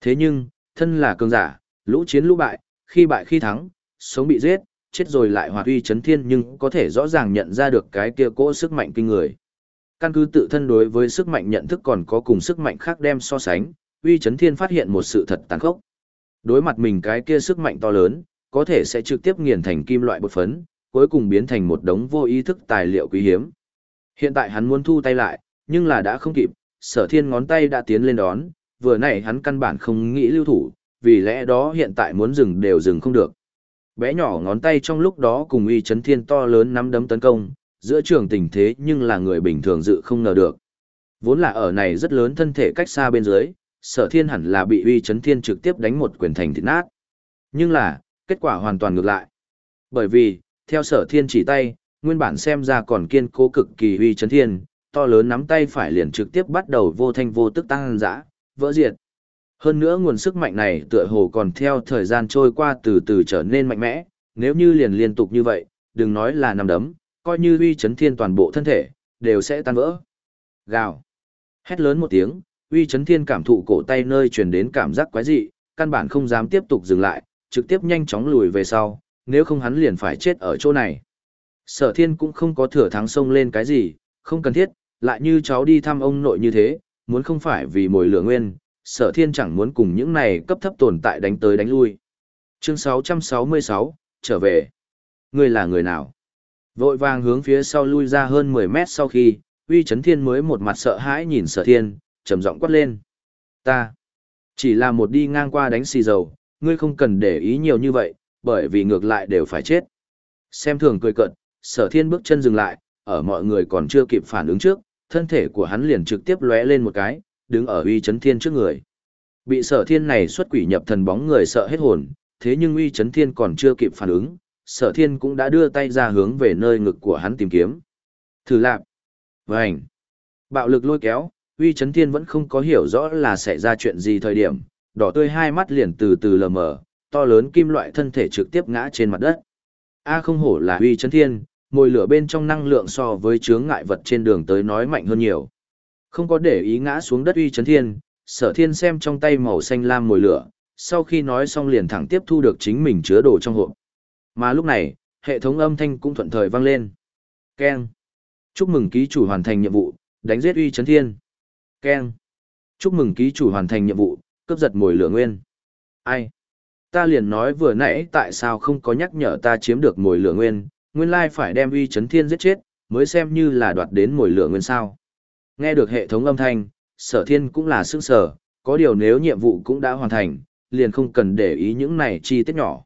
Thế nhưng, thân là cường giả, lũ chiến lũ bại, khi bại khi thắng, sống bị giết, chết rồi lại hoạt uy chấn thiên nhưng có thể rõ ràng nhận ra được cái kia cỗ sức mạnh kinh người căn cứ tự thân đối với sức mạnh nhận thức còn có cùng sức mạnh khác đem so sánh, uy chấn thiên phát hiện một sự thật tàn khốc. Đối mặt mình cái kia sức mạnh to lớn, có thể sẽ trực tiếp nghiền thành kim loại bột phấn, cuối cùng biến thành một đống vô ý thức tài liệu quý hiếm. Hiện tại hắn muốn thu tay lại, nhưng là đã không kịp, sở thiên ngón tay đã tiến lên đón, vừa nãy hắn căn bản không nghĩ lưu thủ, vì lẽ đó hiện tại muốn dừng đều dừng không được. Bé nhỏ ngón tay trong lúc đó cùng uy chấn thiên to lớn nắm đấm tấn công, giữa trường tình thế nhưng là người bình thường dự không ngờ được. Vốn là ở này rất lớn thân thể cách xa bên dưới, sở thiên hẳn là bị uy chấn thiên trực tiếp đánh một quyền thành thịt nát. Nhưng là, kết quả hoàn toàn ngược lại. Bởi vì, theo sở thiên chỉ tay, nguyên bản xem ra còn kiên cố cực kỳ uy chấn thiên, to lớn nắm tay phải liền trực tiếp bắt đầu vô thanh vô tức tăng dã, vỡ diệt. Hơn nữa nguồn sức mạnh này tựa hồ còn theo thời gian trôi qua từ từ trở nên mạnh mẽ, nếu như liền liên tục như vậy, đừng nói là nằm đấm, coi như uy chấn thiên toàn bộ thân thể, đều sẽ tan vỡ. Gào. Hét lớn một tiếng, uy chấn thiên cảm thụ cổ tay nơi truyền đến cảm giác quái dị, căn bản không dám tiếp tục dừng lại, trực tiếp nhanh chóng lùi về sau, nếu không hắn liền phải chết ở chỗ này. Sở thiên cũng không có thừa thắng sông lên cái gì, không cần thiết, lại như cháu đi thăm ông nội như thế, muốn không phải vì mồi lửa nguyên, sở thiên chẳng muốn cùng những này cấp thấp tồn tại đánh tới đánh lui. Chương 666, trở về. Ngươi là người nào? Vội vàng hướng phía sau lui ra hơn 10 mét sau khi, uy chấn thiên mới một mặt sợ hãi nhìn sở thiên, trầm giọng quát lên. Ta, chỉ là một đi ngang qua đánh xì dầu, ngươi không cần để ý nhiều như vậy, bởi vì ngược lại đều phải chết. Xem thường cười cận, sở thiên bước chân dừng lại, ở mọi người còn chưa kịp phản ứng trước, thân thể của hắn liền trực tiếp lóe lên một cái, đứng ở uy chấn thiên trước người. Bị sở thiên này xuất quỷ nhập thần bóng người sợ hết hồn, thế nhưng uy chấn thiên còn chưa kịp phản ứng, sở thiên cũng đã đưa tay ra hướng về nơi ngực của hắn tìm kiếm. Thử lạp. Vânh. Bạo lực lôi kéo, uy chấn thiên vẫn không có hiểu rõ là xảy ra chuyện gì thời điểm, đỏ tươi hai mắt liền từ từ lờ mờ, to lớn kim loại thân thể trực tiếp ngã trên mặt đất. A không hổ là uy chấn thiên, mồi lửa bên trong năng lượng so với chướng ngại vật trên đường tới nói mạnh hơn nhiều. Không có để ý ngã xuống đất uy chấn thiên, sở thiên xem trong tay màu xanh lam mồi lửa, sau khi nói xong liền thẳng tiếp thu được chính mình chứa đồ trong hộp. Mà lúc này, hệ thống âm thanh cũng thuận thời vang lên. Ken. Chúc mừng ký chủ hoàn thành nhiệm vụ, đánh giết uy chấn thiên. Ken. Chúc mừng ký chủ hoàn thành nhiệm vụ, cướp giật mồi lửa nguyên. Ai? Ta liền nói vừa nãy tại sao không có nhắc nhở ta chiếm được mồi lửa nguyên, nguyên lai phải đem uy chấn thiên giết chết, mới xem như là đoạt đến mồi lửa nguyên sao. Nghe được hệ thống âm thanh, sở thiên cũng là sức sở, có điều nếu nhiệm vụ cũng đã hoàn thành, liền không cần để ý những này chi tiết nhỏ.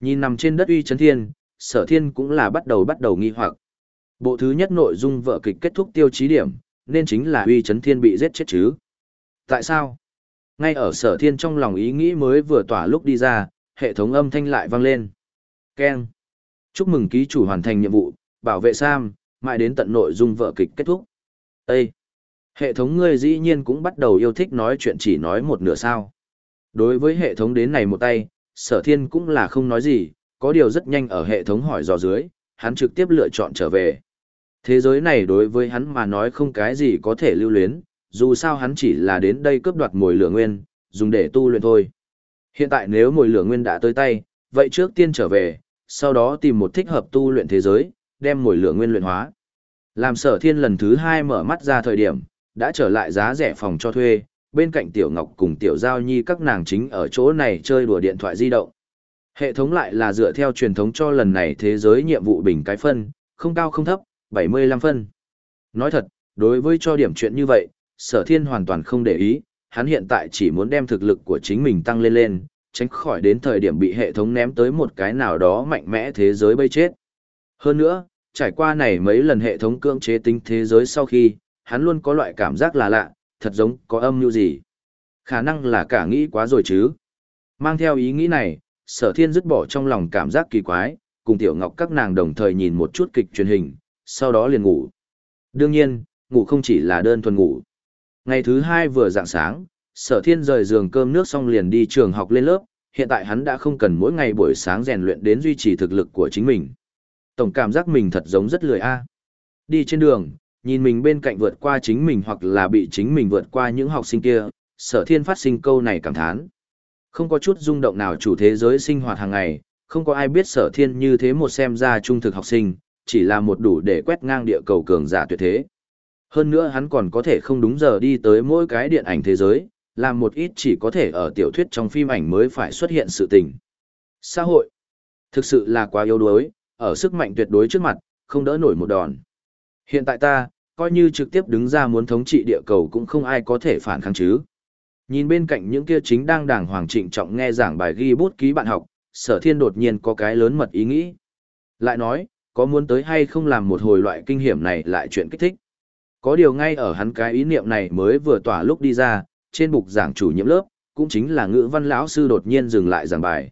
Nhìn nằm trên đất uy chấn thiên, sở thiên cũng là bắt đầu bắt đầu nghi hoặc. Bộ thứ nhất nội dung vợ kịch kết thúc tiêu chí điểm, nên chính là uy chấn thiên bị giết chết chứ. Tại sao? Ngay ở sở thiên trong lòng ý nghĩ mới vừa tỏa lúc đi ra, hệ thống âm thanh lại vang lên. Ken. Chúc mừng ký chủ hoàn thành nhiệm vụ, bảo vệ Sam, mãi đến tận nội dung vợ kịch kết thúc. Ê! Hệ thống ngươi dĩ nhiên cũng bắt đầu yêu thích nói chuyện chỉ nói một nửa sao. Đối với hệ thống đến này một tay, sở thiên cũng là không nói gì, có điều rất nhanh ở hệ thống hỏi dò dưới, hắn trực tiếp lựa chọn trở về. Thế giới này đối với hắn mà nói không cái gì có thể lưu luyến, dù sao hắn chỉ là đến đây cướp đoạt mồi lửa nguyên, dùng để tu luyện thôi. Hiện tại nếu mồi lửa nguyên đã tới tay, vậy trước tiên trở về, sau đó tìm một thích hợp tu luyện thế giới, đem mồi lửa nguyên luyện hóa. Làm sở thiên lần thứ hai mở mắt ra thời điểm, đã trở lại giá rẻ phòng cho thuê, bên cạnh Tiểu Ngọc cùng Tiểu Giao Nhi các nàng chính ở chỗ này chơi đùa điện thoại di động. Hệ thống lại là dựa theo truyền thống cho lần này thế giới nhiệm vụ bình cái phân, không cao không thấp, 75 phân. Nói thật, đối với cho điểm chuyện như vậy, sở thiên hoàn toàn không để ý, hắn hiện tại chỉ muốn đem thực lực của chính mình tăng lên lên, tránh khỏi đến thời điểm bị hệ thống ném tới một cái nào đó mạnh mẽ thế giới bây chết. Hơn nữa, trải qua này mấy lần hệ thống cưỡng chế tính thế giới sau khi, hắn luôn có loại cảm giác là lạ, thật giống có âm mưu gì. Khả năng là cả nghĩ quá rồi chứ. Mang theo ý nghĩ này, sở thiên dứt bỏ trong lòng cảm giác kỳ quái, cùng tiểu ngọc các nàng đồng thời nhìn một chút kịch truyền hình, sau đó liền ngủ. Đương nhiên, ngủ không chỉ là đơn thuần ngủ. Ngày thứ hai vừa dạng sáng, sở thiên rời giường cơm nước xong liền đi trường học lên lớp, hiện tại hắn đã không cần mỗi ngày buổi sáng rèn luyện đến duy trì thực lực của chính mình. Tổng cảm giác mình thật giống rất lười a. Đi trên đường, nhìn mình bên cạnh vượt qua chính mình hoặc là bị chính mình vượt qua những học sinh kia, sở thiên phát sinh câu này cảm thán. Không có chút rung động nào chủ thế giới sinh hoạt hàng ngày, không có ai biết sở thiên như thế một xem ra trung thực học sinh, chỉ là một đủ để quét ngang địa cầu cường giả tuyệt thế. Hơn nữa hắn còn có thể không đúng giờ đi tới mỗi cái điện ảnh thế giới, làm một ít chỉ có thể ở tiểu thuyết trong phim ảnh mới phải xuất hiện sự tình. Xã hội, thực sự là quá yếu đuối, ở sức mạnh tuyệt đối trước mặt, không đỡ nổi một đòn. Hiện tại ta, coi như trực tiếp đứng ra muốn thống trị địa cầu cũng không ai có thể phản kháng chứ. Nhìn bên cạnh những kia chính đang đàng hoàng trịnh trọng nghe giảng bài ghi bút ký bạn học, sở thiên đột nhiên có cái lớn mật ý nghĩ. Lại nói, có muốn tới hay không làm một hồi loại kinh hiểm này lại chuyện kích thích. Có điều ngay ở hắn cái ý niệm này mới vừa tỏa lúc đi ra, trên bục giảng chủ nhiệm lớp, cũng chính là ngữ văn lão sư đột nhiên dừng lại giảng bài.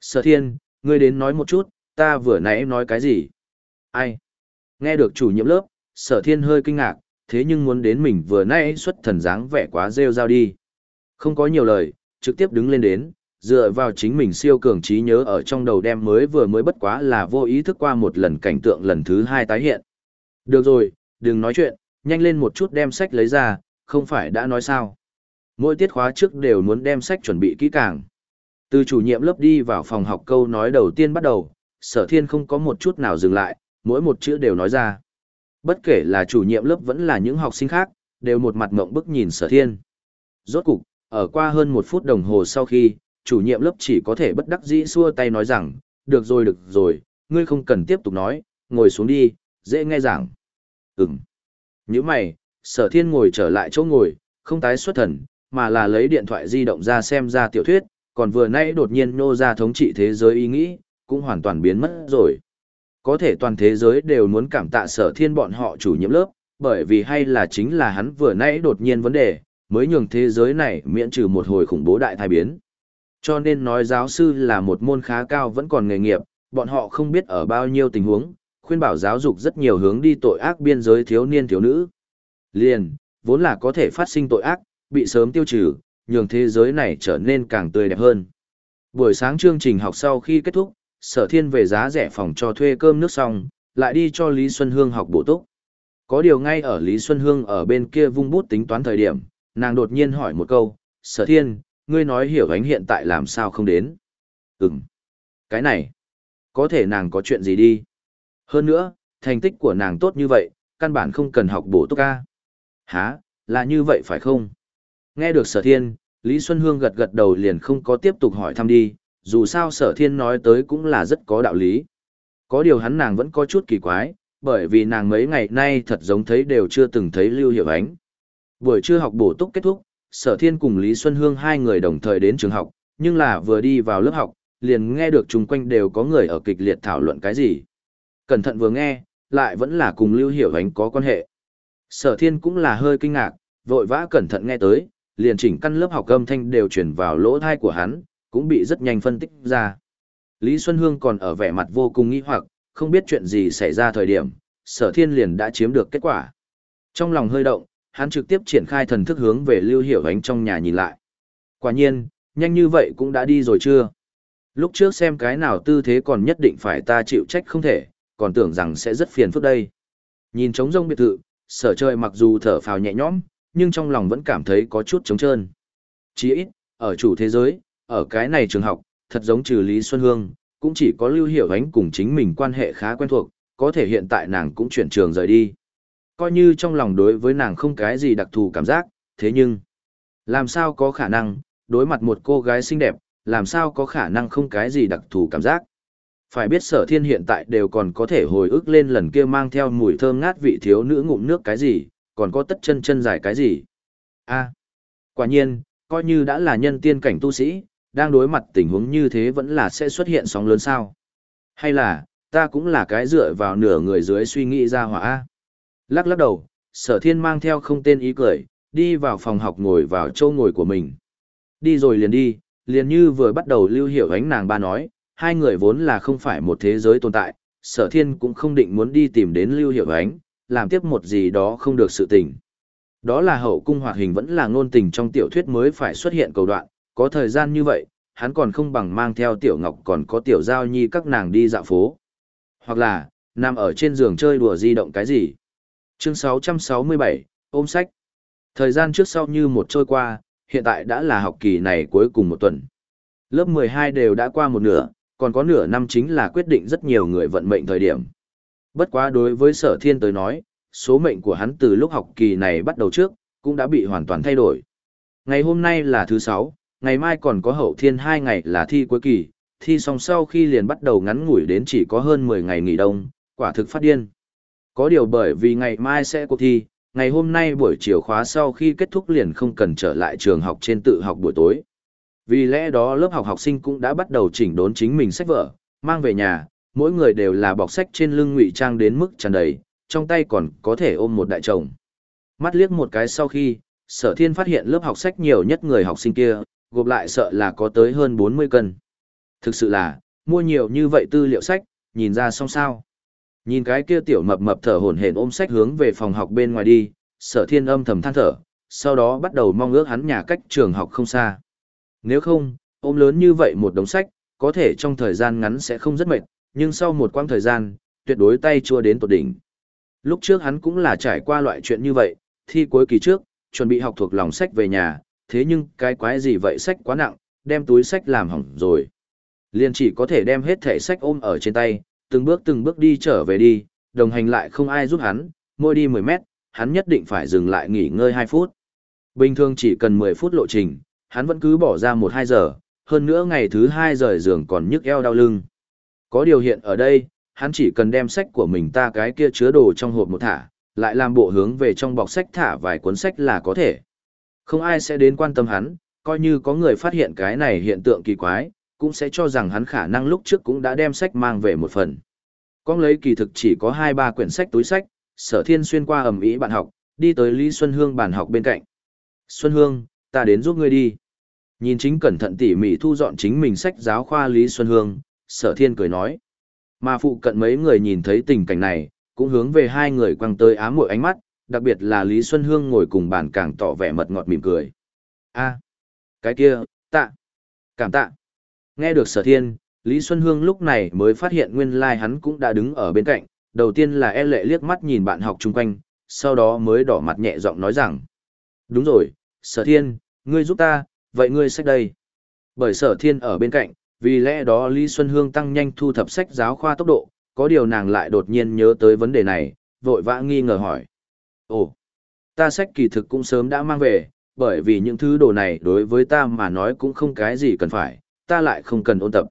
Sở thiên, ngươi đến nói một chút, ta vừa nãy nói cái gì? Ai? Nghe được chủ nhiệm lớp, sở thiên hơi kinh ngạc, thế nhưng muốn đến mình vừa nãy xuất thần dáng vẻ quá rêu rao đi. Không có nhiều lời, trực tiếp đứng lên đến, dựa vào chính mình siêu cường trí nhớ ở trong đầu đem mới vừa mới bất quá là vô ý thức qua một lần cảnh tượng lần thứ hai tái hiện. Được rồi, đừng nói chuyện, nhanh lên một chút đem sách lấy ra, không phải đã nói sao. Mỗi tiết khóa trước đều muốn đem sách chuẩn bị kỹ càng. Từ chủ nhiệm lớp đi vào phòng học câu nói đầu tiên bắt đầu, sở thiên không có một chút nào dừng lại, mỗi một chữ đều nói ra. Bất kể là chủ nhiệm lớp vẫn là những học sinh khác, đều một mặt ngộng bức nhìn sở thiên. Rốt cục, ở qua hơn một phút đồng hồ sau khi, chủ nhiệm lớp chỉ có thể bất đắc dĩ xua tay nói rằng, được rồi được rồi, ngươi không cần tiếp tục nói, ngồi xuống đi, dễ nghe giảng. Ừm. Như mày, sở thiên ngồi trở lại chỗ ngồi, không tái xuất thần, mà là lấy điện thoại di động ra xem ra tiểu thuyết, còn vừa nãy đột nhiên nô ra thống trị thế giới ý nghĩ, cũng hoàn toàn biến mất rồi. Có thể toàn thế giới đều muốn cảm tạ sở thiên bọn họ chủ nhiệm lớp, bởi vì hay là chính là hắn vừa nãy đột nhiên vấn đề, mới nhường thế giới này miễn trừ một hồi khủng bố đại thai biến. Cho nên nói giáo sư là một môn khá cao vẫn còn nghề nghiệp, bọn họ không biết ở bao nhiêu tình huống, khuyên bảo giáo dục rất nhiều hướng đi tội ác biên giới thiếu niên thiếu nữ. Liền, vốn là có thể phát sinh tội ác, bị sớm tiêu trừ, nhường thế giới này trở nên càng tươi đẹp hơn. Buổi sáng chương trình học sau khi kết thúc, sở thiên về giá rẻ phòng cho thuê cơm nước xong, lại đi cho Lý Xuân Hương học bổ túc. Có điều ngay ở Lý Xuân Hương ở bên kia vung bút tính toán thời điểm, nàng đột nhiên hỏi một câu, sở thiên, ngươi nói hiểu ánh hiện tại làm sao không đến. Ừm, cái này, có thể nàng có chuyện gì đi. Hơn nữa, thành tích của nàng tốt như vậy, căn bản không cần học bổ túc ca. Hả, là như vậy phải không? Nghe được sở thiên, Lý Xuân Hương gật gật đầu liền không có tiếp tục hỏi thăm đi, dù sao sở thiên nói tới cũng là rất có đạo lý. Có điều hắn nàng vẫn có chút kỳ quái, bởi vì nàng mấy ngày nay thật giống thấy đều chưa từng thấy Lưu Hiểu Ánh. Buổi trưa học bổ túc kết thúc, sở thiên cùng Lý Xuân Hương hai người đồng thời đến trường học, nhưng là vừa đi vào lớp học, liền nghe được chung quanh đều có người ở kịch liệt thảo luận cái gì. Cẩn thận vừa nghe, lại vẫn là cùng Lưu Hiểu Ánh có quan hệ. Sở thiên cũng là hơi kinh ngạc, vội vã cẩn thận nghe tới, liền chỉnh căn lớp học âm thanh đều chuyển vào lỗ thai của hắn, cũng bị rất nhanh phân tích ra. Lý Xuân Hương còn ở vẻ mặt vô cùng nghi hoặc, không biết chuyện gì xảy ra thời điểm, sở thiên liền đã chiếm được kết quả. Trong lòng hơi động, hắn trực tiếp triển khai thần thức hướng về Lưu Hiểu Ánh trong nhà nhìn lại. Quả nhiên, nhanh như vậy cũng đã đi rồi chưa? Lúc trước xem cái nào tư thế còn nhất định phải ta chịu trách không thể, còn tưởng rằng sẽ rất phiền phức đây. Nhìn trống rông biệt thự, sở trời mặc dù thở phào nhẹ nhõm, nhưng trong lòng vẫn cảm thấy có chút trống trơn. Chỉ ít, ở chủ thế giới, ở cái này trường học, thật giống trừ Lý Xuân Hương, cũng chỉ có Lưu Hiểu Ánh cùng chính mình quan hệ khá quen thuộc, có thể hiện tại nàng cũng chuyển trường rời đi. Coi như trong lòng đối với nàng không cái gì đặc thù cảm giác, thế nhưng, làm sao có khả năng, đối mặt một cô gái xinh đẹp, làm sao có khả năng không cái gì đặc thù cảm giác. Phải biết sở thiên hiện tại đều còn có thể hồi ức lên lần kia mang theo mùi thơm ngát vị thiếu nữ ngụm nước cái gì, còn có tất chân chân dài cái gì. a quả nhiên, coi như đã là nhân tiên cảnh tu sĩ, đang đối mặt tình huống như thế vẫn là sẽ xuất hiện sóng lớn sao. Hay là, ta cũng là cái dựa vào nửa người dưới suy nghĩ ra hỏa. Lắc lắc đầu, sở thiên mang theo không tên ý cười, đi vào phòng học ngồi vào châu ngồi của mình. Đi rồi liền đi, liền như vừa bắt đầu lưu hiểu ánh nàng ba nói, hai người vốn là không phải một thế giới tồn tại, sở thiên cũng không định muốn đi tìm đến lưu hiểu ánh, làm tiếp một gì đó không được sự tình. Đó là hậu cung hoạt hình vẫn là ngôn tình trong tiểu thuyết mới phải xuất hiện cầu đoạn, có thời gian như vậy, hắn còn không bằng mang theo tiểu ngọc còn có tiểu giao nhi các nàng đi dạo phố. Hoặc là, nằm ở trên giường chơi đùa di động cái gì. Chương 667, ôm sách. Thời gian trước sau như một trôi qua, hiện tại đã là học kỳ này cuối cùng một tuần. Lớp 12 đều đã qua một nửa, còn có nửa năm chính là quyết định rất nhiều người vận mệnh thời điểm. Bất quá đối với sở thiên tới nói, số mệnh của hắn từ lúc học kỳ này bắt đầu trước, cũng đã bị hoàn toàn thay đổi. Ngày hôm nay là thứ sáu, ngày mai còn có hậu thiên hai ngày là thi cuối kỳ, thi xong sau khi liền bắt đầu ngắn ngủi đến chỉ có hơn 10 ngày nghỉ đông, quả thực phát điên. Có điều bởi vì ngày mai sẽ cuộc thi, ngày hôm nay buổi chiều khóa sau khi kết thúc liền không cần trở lại trường học trên tự học buổi tối. Vì lẽ đó lớp học học sinh cũng đã bắt đầu chỉnh đốn chính mình sách vở, mang về nhà, mỗi người đều là bọc sách trên lưng ngụy trang đến mức tràn đầy, trong tay còn có thể ôm một đại chồng. Mắt liếc một cái sau khi, sở thiên phát hiện lớp học sách nhiều nhất người học sinh kia, gộp lại sợ là có tới hơn 40 cân. Thực sự là, mua nhiều như vậy tư liệu sách, nhìn ra xong sao. Nhìn cái kia tiểu mập mập thở hổn hển ôm sách hướng về phòng học bên ngoài đi, sở thiên âm thầm than thở, sau đó bắt đầu mong ước hắn nhà cách trường học không xa. Nếu không, ôm lớn như vậy một đống sách, có thể trong thời gian ngắn sẽ không rất mệt, nhưng sau một quãng thời gian, tuyệt đối tay chua đến tột đỉnh. Lúc trước hắn cũng là trải qua loại chuyện như vậy, thi cuối kỳ trước, chuẩn bị học thuộc lòng sách về nhà, thế nhưng cái quái gì vậy sách quá nặng, đem túi sách làm hỏng rồi. Liền chỉ có thể đem hết thẻ sách ôm ở trên tay, từng bước từng bước đi trở về đi, đồng hành lại không ai giúp hắn, mỗi đi 10 mét, hắn nhất định phải dừng lại nghỉ ngơi 2 phút. Bình thường chỉ cần 10 phút lộ trình, hắn vẫn cứ bỏ ra 1-2 giờ, hơn nữa ngày thứ 2 rời giường còn nhức eo đau lưng. Có điều hiện ở đây, hắn chỉ cần đem sách của mình ta cái kia chứa đồ trong hộp một thả, lại làm bộ hướng về trong bọc sách thả vài cuốn sách là có thể. Không ai sẽ đến quan tâm hắn, coi như có người phát hiện cái này hiện tượng kỳ quái, cũng sẽ cho rằng hắn khả năng lúc trước cũng đã đem sách mang về một phần. Con lấy kỳ thực chỉ có 2-3 quyển sách túi sách, sở thiên xuyên qua ẩm ý bạn học, đi tới Lý Xuân Hương bàn học bên cạnh. Xuân Hương, ta đến giúp ngươi đi. Nhìn chính cẩn thận tỉ mỉ thu dọn chính mình sách giáo khoa Lý Xuân Hương, sở thiên cười nói. Mà phụ cận mấy người nhìn thấy tình cảnh này, cũng hướng về hai người quăng tới ám mội ánh mắt, đặc biệt là Lý Xuân Hương ngồi cùng bàn càng tỏ vẻ mật ngọt mỉm cười. a cái kia, tạ, cảm tạ. Nghe được sở thiên, Lý Xuân Hương lúc này mới phát hiện nguyên lai like hắn cũng đã đứng ở bên cạnh, đầu tiên là e lệ liếc mắt nhìn bạn học chung quanh, sau đó mới đỏ mặt nhẹ giọng nói rằng. Đúng rồi, sở thiên, ngươi giúp ta, vậy ngươi sách đây. Bởi sở thiên ở bên cạnh, vì lẽ đó Lý Xuân Hương tăng nhanh thu thập sách giáo khoa tốc độ, có điều nàng lại đột nhiên nhớ tới vấn đề này, vội vã nghi ngờ hỏi. Ồ, ta sách kỳ thực cũng sớm đã mang về, bởi vì những thứ đồ này đối với ta mà nói cũng không cái gì cần phải, ta lại không cần ôn tập.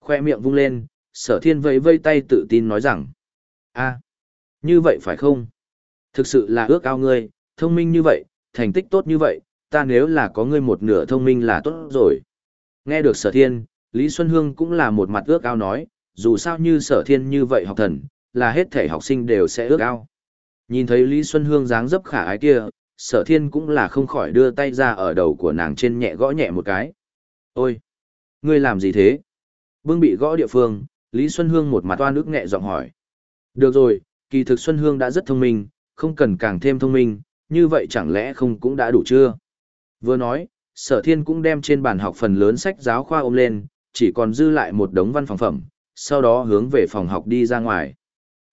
Khoe miệng vung lên, sở thiên vẫy vây tay tự tin nói rằng. a như vậy phải không? Thực sự là ước ao ngươi, thông minh như vậy, thành tích tốt như vậy, ta nếu là có ngươi một nửa thông minh là tốt rồi. Nghe được sở thiên, Lý Xuân Hương cũng là một mặt ước ao nói, dù sao như sở thiên như vậy học thần, là hết thể học sinh đều sẽ ước ao. Nhìn thấy Lý Xuân Hương dáng dấp khả ái kia, sở thiên cũng là không khỏi đưa tay ra ở đầu của nàng trên nhẹ gõ nhẹ một cái. Ôi! Ngươi làm gì thế? Bưng bị gõ địa phương, Lý Xuân Hương một mặt toan ức nhẹ giọng hỏi. Được rồi, kỳ thực Xuân Hương đã rất thông minh, không cần càng thêm thông minh, như vậy chẳng lẽ không cũng đã đủ chưa? Vừa nói, sở thiên cũng đem trên bàn học phần lớn sách giáo khoa ôm lên, chỉ còn dư lại một đống văn phòng phẩm, sau đó hướng về phòng học đi ra ngoài.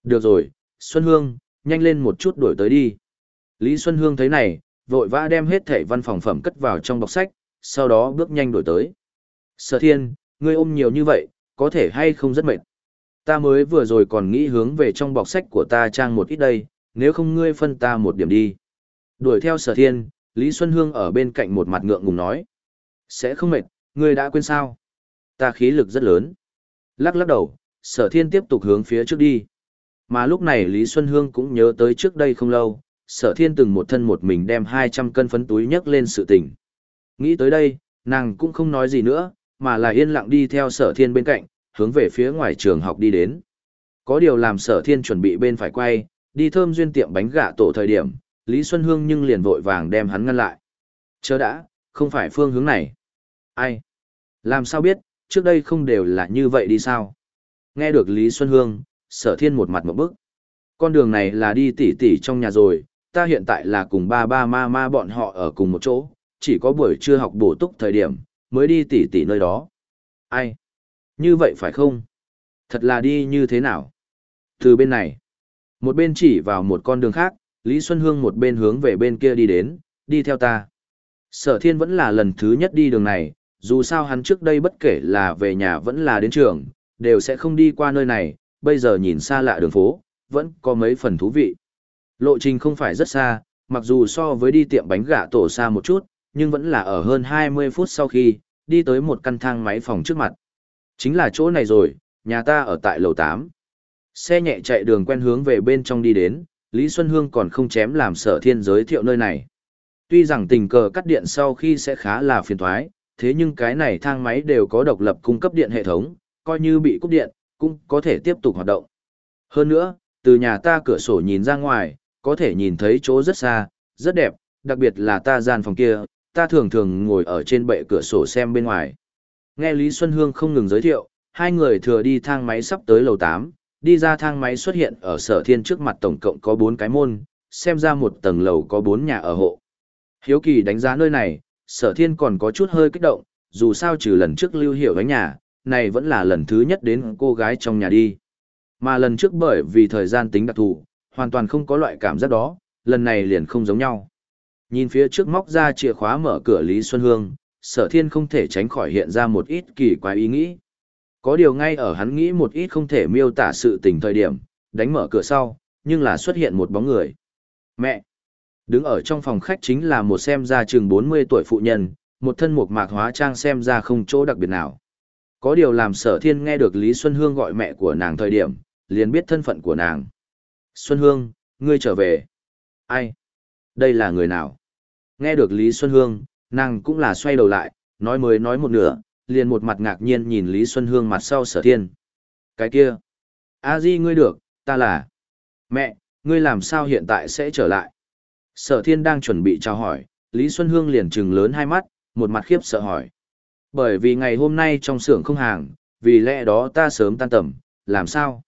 Được rồi, Xuân Hương, nhanh lên một chút đổi tới đi. Lý Xuân Hương thấy này, vội vã đem hết thẻ văn phòng phẩm cất vào trong bọc sách, sau đó bước nhanh đổi tới. Sở thiên, ngươi ôm nhiều như vậy, có thể hay không rất mệt. Ta mới vừa rồi còn nghĩ hướng về trong bọc sách của ta trang một ít đây, nếu không ngươi phân ta một điểm đi. Đuổi theo sở thiên, Lý Xuân Hương ở bên cạnh một mặt ngượng ngùng nói. Sẽ không mệt, ngươi đã quên sao? Ta khí lực rất lớn. Lắc lắc đầu, sở thiên tiếp tục hướng phía trước đi. Mà lúc này Lý Xuân Hương cũng nhớ tới trước đây không lâu, sở thiên từng một thân một mình đem 200 cân phấn túi nhấc lên sự tình. Nghĩ tới đây, nàng cũng không nói gì nữa, mà là yên lặng đi theo sở thiên bên cạnh, hướng về phía ngoài trường học đi đến. Có điều làm sở thiên chuẩn bị bên phải quay, đi thơm duyên tiệm bánh gà tổ thời điểm, Lý Xuân Hương nhưng liền vội vàng đem hắn ngăn lại. Chờ đã, không phải phương hướng này. Ai? Làm sao biết, trước đây không đều là như vậy đi sao? Nghe được Lý Xuân Hương, sở thiên một mặt một bước, Con đường này là đi tỉ tỉ trong nhà rồi, ta hiện tại là cùng ba ba ma ma bọn họ ở cùng một chỗ, chỉ có buổi trưa học bổ túc thời điểm, mới đi tỉ tỉ nơi đó. Ai? Như vậy phải không? Thật là đi như thế nào? Từ bên này, một bên chỉ vào một con đường khác, Lý Xuân Hương một bên hướng về bên kia đi đến, đi theo ta. Sở thiên vẫn là lần thứ nhất đi đường này, dù sao hắn trước đây bất kể là về nhà vẫn là đến trường, đều sẽ không đi qua nơi này, bây giờ nhìn xa lạ đường phố, vẫn có mấy phần thú vị. Lộ trình không phải rất xa, mặc dù so với đi tiệm bánh gà tổ xa một chút, nhưng vẫn là ở hơn 20 phút sau khi, đi tới một căn thang máy phòng trước mặt. Chính là chỗ này rồi, nhà ta ở tại lầu 8. Xe nhẹ chạy đường quen hướng về bên trong đi đến, Lý Xuân Hương còn không chém làm sở thiên giới thiệu nơi này. Tuy rằng tình cờ cắt điện sau khi sẽ khá là phiền thoái, thế nhưng cái này thang máy đều có độc lập cung cấp điện hệ thống, coi như bị cúp điện, cũng có thể tiếp tục hoạt động. Hơn nữa, từ nhà ta cửa sổ nhìn ra ngoài, có thể nhìn thấy chỗ rất xa, rất đẹp, đặc biệt là ta gian phòng kia, ta thường thường ngồi ở trên bệ cửa sổ xem bên ngoài. Nghe Lý Xuân Hương không ngừng giới thiệu, hai người thừa đi thang máy sắp tới lầu 8, đi ra thang máy xuất hiện ở sở thiên trước mặt tổng cộng có 4 cái môn, xem ra một tầng lầu có 4 nhà ở hộ. Hiếu kỳ đánh giá nơi này, sở thiên còn có chút hơi kích động, dù sao trừ lần trước lưu hiểu đánh nhà, này vẫn là lần thứ nhất đến cô gái trong nhà đi. Mà lần trước bởi vì thời gian tính đặc thù, hoàn toàn không có loại cảm giác đó, lần này liền không giống nhau. Nhìn phía trước móc ra chìa khóa mở cửa Lý Xuân Hương, sở thiên không thể tránh khỏi hiện ra một ít kỳ quái ý nghĩ. Có điều ngay ở hắn nghĩ một ít không thể miêu tả sự tình thời điểm, đánh mở cửa sau, nhưng là xuất hiện một bóng người. Mẹ! Đứng ở trong phòng khách chính là một xem ra chừng 40 tuổi phụ nhân, một thân một mạc hóa trang xem ra không chỗ đặc biệt nào. Có điều làm sở thiên nghe được Lý Xuân Hương gọi mẹ của nàng thời điểm, liền biết thân phận của nàng. Xuân Hương, ngươi trở về. Ai? Đây là người nào? Nghe được Lý Xuân Hương, nàng cũng là xoay đầu lại, nói mới nói một nửa, liền một mặt ngạc nhiên nhìn Lý Xuân Hương mặt sau sở thiên. Cái kia. a di ngươi được, ta là. Mẹ, ngươi làm sao hiện tại sẽ trở lại? Sở thiên đang chuẩn bị chào hỏi, Lý Xuân Hương liền trừng lớn hai mắt, một mặt khiếp sợ hỏi. Bởi vì ngày hôm nay trong xưởng không hàng, vì lẽ đó ta sớm tan tầm, làm sao?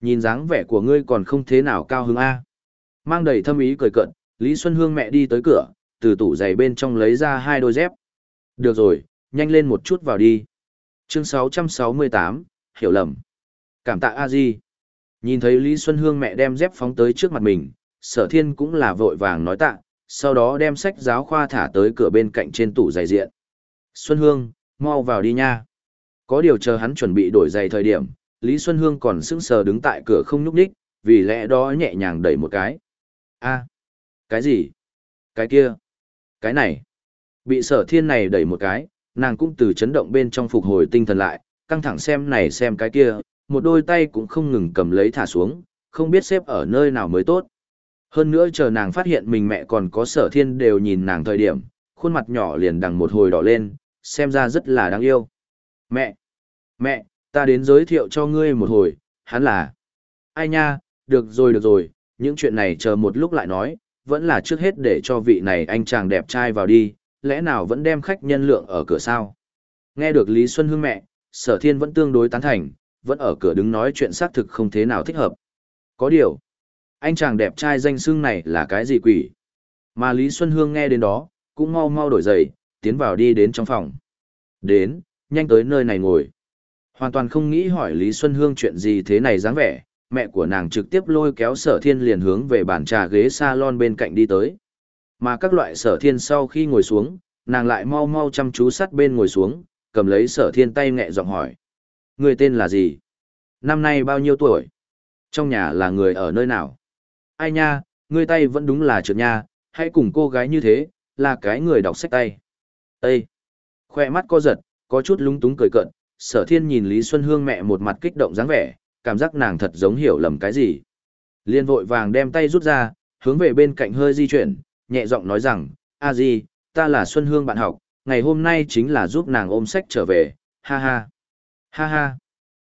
Nhìn dáng vẻ của ngươi còn không thế nào cao hứng A. Mang đầy thâm ý cười cận, Lý Xuân Hương mẹ đi tới cửa, từ tủ giày bên trong lấy ra hai đôi dép. Được rồi, nhanh lên một chút vào đi. Chương 668, hiểu lầm. Cảm tạ a di. Nhìn thấy Lý Xuân Hương mẹ đem dép phóng tới trước mặt mình, sở thiên cũng là vội vàng nói tạ, sau đó đem sách giáo khoa thả tới cửa bên cạnh trên tủ giày diện. Xuân Hương, mau vào đi nha. Có điều chờ hắn chuẩn bị đổi giày thời điểm, Lý Xuân Hương còn sững sờ đứng tại cửa không nhúc nhích, vì lẽ đó nhẹ nhàng đẩy một cái. A, cái gì? Cái kia? Cái này? Bị sở thiên này đẩy một cái, nàng cũng từ chấn động bên trong phục hồi tinh thần lại, căng thẳng xem này xem cái kia, một đôi tay cũng không ngừng cầm lấy thả xuống, không biết xếp ở nơi nào mới tốt. Hơn nữa chờ nàng phát hiện mình mẹ còn có sở thiên đều nhìn nàng thời điểm, khuôn mặt nhỏ liền đằng một hồi đỏ lên, xem ra rất là đáng yêu. Mẹ! Mẹ, ta đến giới thiệu cho ngươi một hồi, hắn là... Ai nha, được rồi được rồi, những chuyện này chờ một lúc lại nói, vẫn là trước hết để cho vị này anh chàng đẹp trai vào đi, lẽ nào vẫn đem khách nhân lượng ở cửa sao? Nghe được Lý Xuân Hương mẹ, sở thiên vẫn tương đối tán thành, vẫn ở cửa đứng nói chuyện xác thực không thế nào thích hợp. Có điều, anh chàng đẹp trai danh xưng này là cái gì quỷ? Mà Lý Xuân Hương nghe đến đó, cũng mau mau đổi giày, tiến vào đi đến trong phòng. Đến, nhanh tới nơi này ngồi. Hoàn toàn không nghĩ hỏi Lý Xuân Hương chuyện gì thế này dáng vẻ, mẹ của nàng trực tiếp lôi kéo sở thiên liền hướng về bàn trà ghế salon bên cạnh đi tới. Mà các loại sở thiên sau khi ngồi xuống, nàng lại mau mau chăm chú sát bên ngồi xuống, cầm lấy sở thiên tay nhẹ giọng hỏi. Người tên là gì? Năm nay bao nhiêu tuổi? Trong nhà là người ở nơi nào? Ai nha, ngươi tay vẫn đúng là trượt nha, hãy cùng cô gái như thế, là cái người đọc sách tay. Ê! Khoe mắt co giật, có chút lúng túng cười cận, sở thiên nhìn Lý Xuân Hương mẹ một mặt kích động dáng vẻ, cảm giác nàng thật giống hiểu lầm cái gì. Liên vội vàng đem tay rút ra, hướng về bên cạnh hơi di chuyển, nhẹ giọng nói rằng, a di, ta là Xuân Hương bạn học, ngày hôm nay chính là giúp nàng ôm sách trở về, ha ha, ha ha.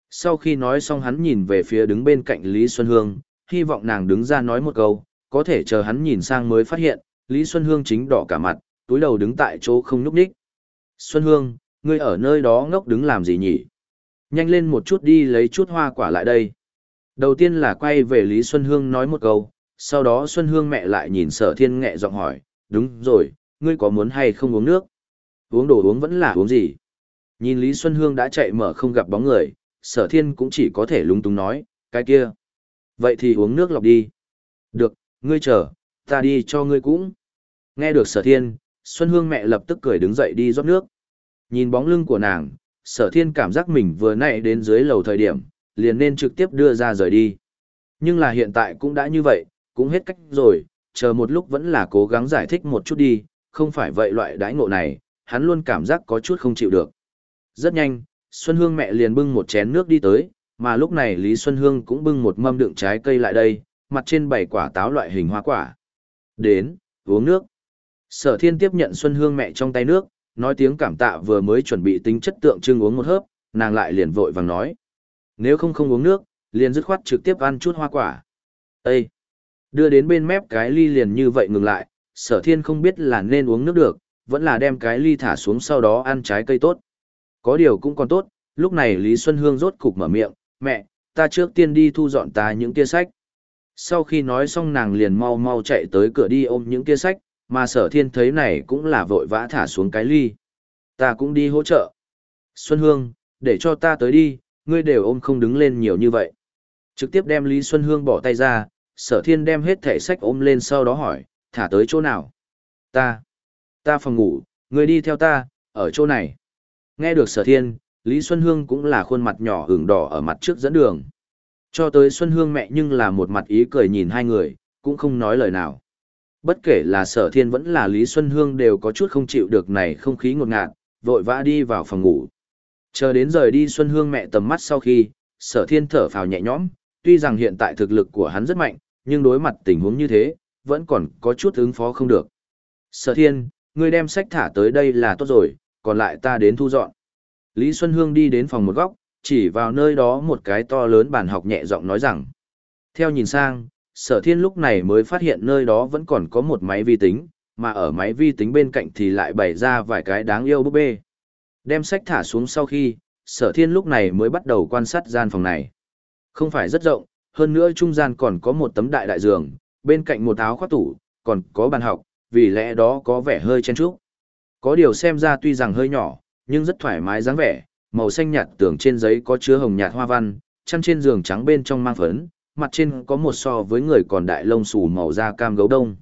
Sau khi nói xong hắn nhìn về phía đứng bên cạnh Lý Xuân Hương, hy vọng nàng đứng ra nói một câu, có thể chờ hắn nhìn sang mới phát hiện, Lý Xuân Hương chính đỏ cả mặt, túi đầu đứng tại chỗ không nhúc nhích. Xuân Hương, ngươi ở nơi đó ngốc đứng làm gì nhỉ? Nhanh lên một chút đi lấy chút hoa quả lại đây. Đầu tiên là quay về Lý Xuân Hương nói một câu, sau đó Xuân Hương mẹ lại nhìn sở thiên nghẹ giọng hỏi, đúng rồi, ngươi có muốn hay không uống nước? Uống đồ uống vẫn là uống gì? Nhìn Lý Xuân Hương đã chạy mở không gặp bóng người, sở thiên cũng chỉ có thể lúng túng nói, cái kia. Vậy thì uống nước lọc đi. Được, ngươi chờ, ta đi cho ngươi cũng. Nghe được sở thiên, Xuân Hương mẹ lập tức cười đứng dậy đi rót nước. Nhìn bóng lưng của nàng, sở thiên cảm giác mình vừa nãy đến dưới lầu thời điểm, liền nên trực tiếp đưa ra rời đi. Nhưng là hiện tại cũng đã như vậy, cũng hết cách rồi, chờ một lúc vẫn là cố gắng giải thích một chút đi, không phải vậy loại đãi ngộ này, hắn luôn cảm giác có chút không chịu được. Rất nhanh, Xuân Hương mẹ liền bưng một chén nước đi tới, mà lúc này Lý Xuân Hương cũng bưng một mâm đựng trái cây lại đây, mặt trên bảy quả táo loại hình hoa quả. Đến, uống nước. Sở thiên tiếp nhận Xuân Hương mẹ trong tay nước, nói tiếng cảm tạ vừa mới chuẩn bị tính chất tượng trưng uống một hớp, nàng lại liền vội vàng nói. Nếu không không uống nước, liền dứt khoát trực tiếp ăn chút hoa quả. Ê! Đưa đến bên mép cái ly liền như vậy ngừng lại, sở thiên không biết là nên uống nước được, vẫn là đem cái ly thả xuống sau đó ăn trái cây tốt. Có điều cũng còn tốt, lúc này Lý Xuân Hương rốt cục mở miệng, mẹ, ta trước tiên đi thu dọn ta những kia sách. Sau khi nói xong nàng liền mau mau chạy tới cửa đi ôm những kia sách, mà sở thiên thấy này cũng là vội vã thả xuống cái ly. Ta cũng đi hỗ trợ. Xuân Hương, để cho ta tới đi, ngươi đều ôm không đứng lên nhiều như vậy. Trực tiếp đem Lý Xuân Hương bỏ tay ra, sở thiên đem hết thẻ sách ôm lên sau đó hỏi, thả tới chỗ nào? Ta, ta phòng ngủ, ngươi đi theo ta, ở chỗ này. Nghe được sở thiên, Lý Xuân Hương cũng là khuôn mặt nhỏ hưởng đỏ ở mặt trước dẫn đường. Cho tới Xuân Hương mẹ nhưng là một mặt ý cười nhìn hai người, cũng không nói lời nào. Bất kể là sở thiên vẫn là Lý Xuân Hương đều có chút không chịu được này không khí ngột ngạt, vội vã đi vào phòng ngủ. Chờ đến rời đi Xuân Hương mẹ tầm mắt sau khi, sở thiên thở phào nhẹ nhõm, tuy rằng hiện tại thực lực của hắn rất mạnh, nhưng đối mặt tình huống như thế, vẫn còn có chút ứng phó không được. Sở thiên, ngươi đem sách thả tới đây là tốt rồi, còn lại ta đến thu dọn. Lý Xuân Hương đi đến phòng một góc, chỉ vào nơi đó một cái to lớn bàn học nhẹ giọng nói rằng. Theo nhìn sang, sở thiên lúc này mới phát hiện nơi đó vẫn còn có một máy vi tính, mà ở máy vi tính bên cạnh thì lại bày ra vài cái đáng yêu búp bê. Đem sách thả xuống sau khi, sở thiên lúc này mới bắt đầu quan sát gian phòng này. Không phải rất rộng, hơn nữa trung gian còn có một tấm đại đại giường, bên cạnh một áo khoác tủ, còn có bàn học, vì lẽ đó có vẻ hơi chen chúc. Có điều xem ra tuy rằng hơi nhỏ, nhưng rất thoải mái dáng vẻ, màu xanh nhạt tưởng trên giấy có chứa hồng nhạt hoa văn, chăn trên giường trắng bên trong mang phấn, mặt trên có một so với người còn đại lông xù màu da cam gấu đông.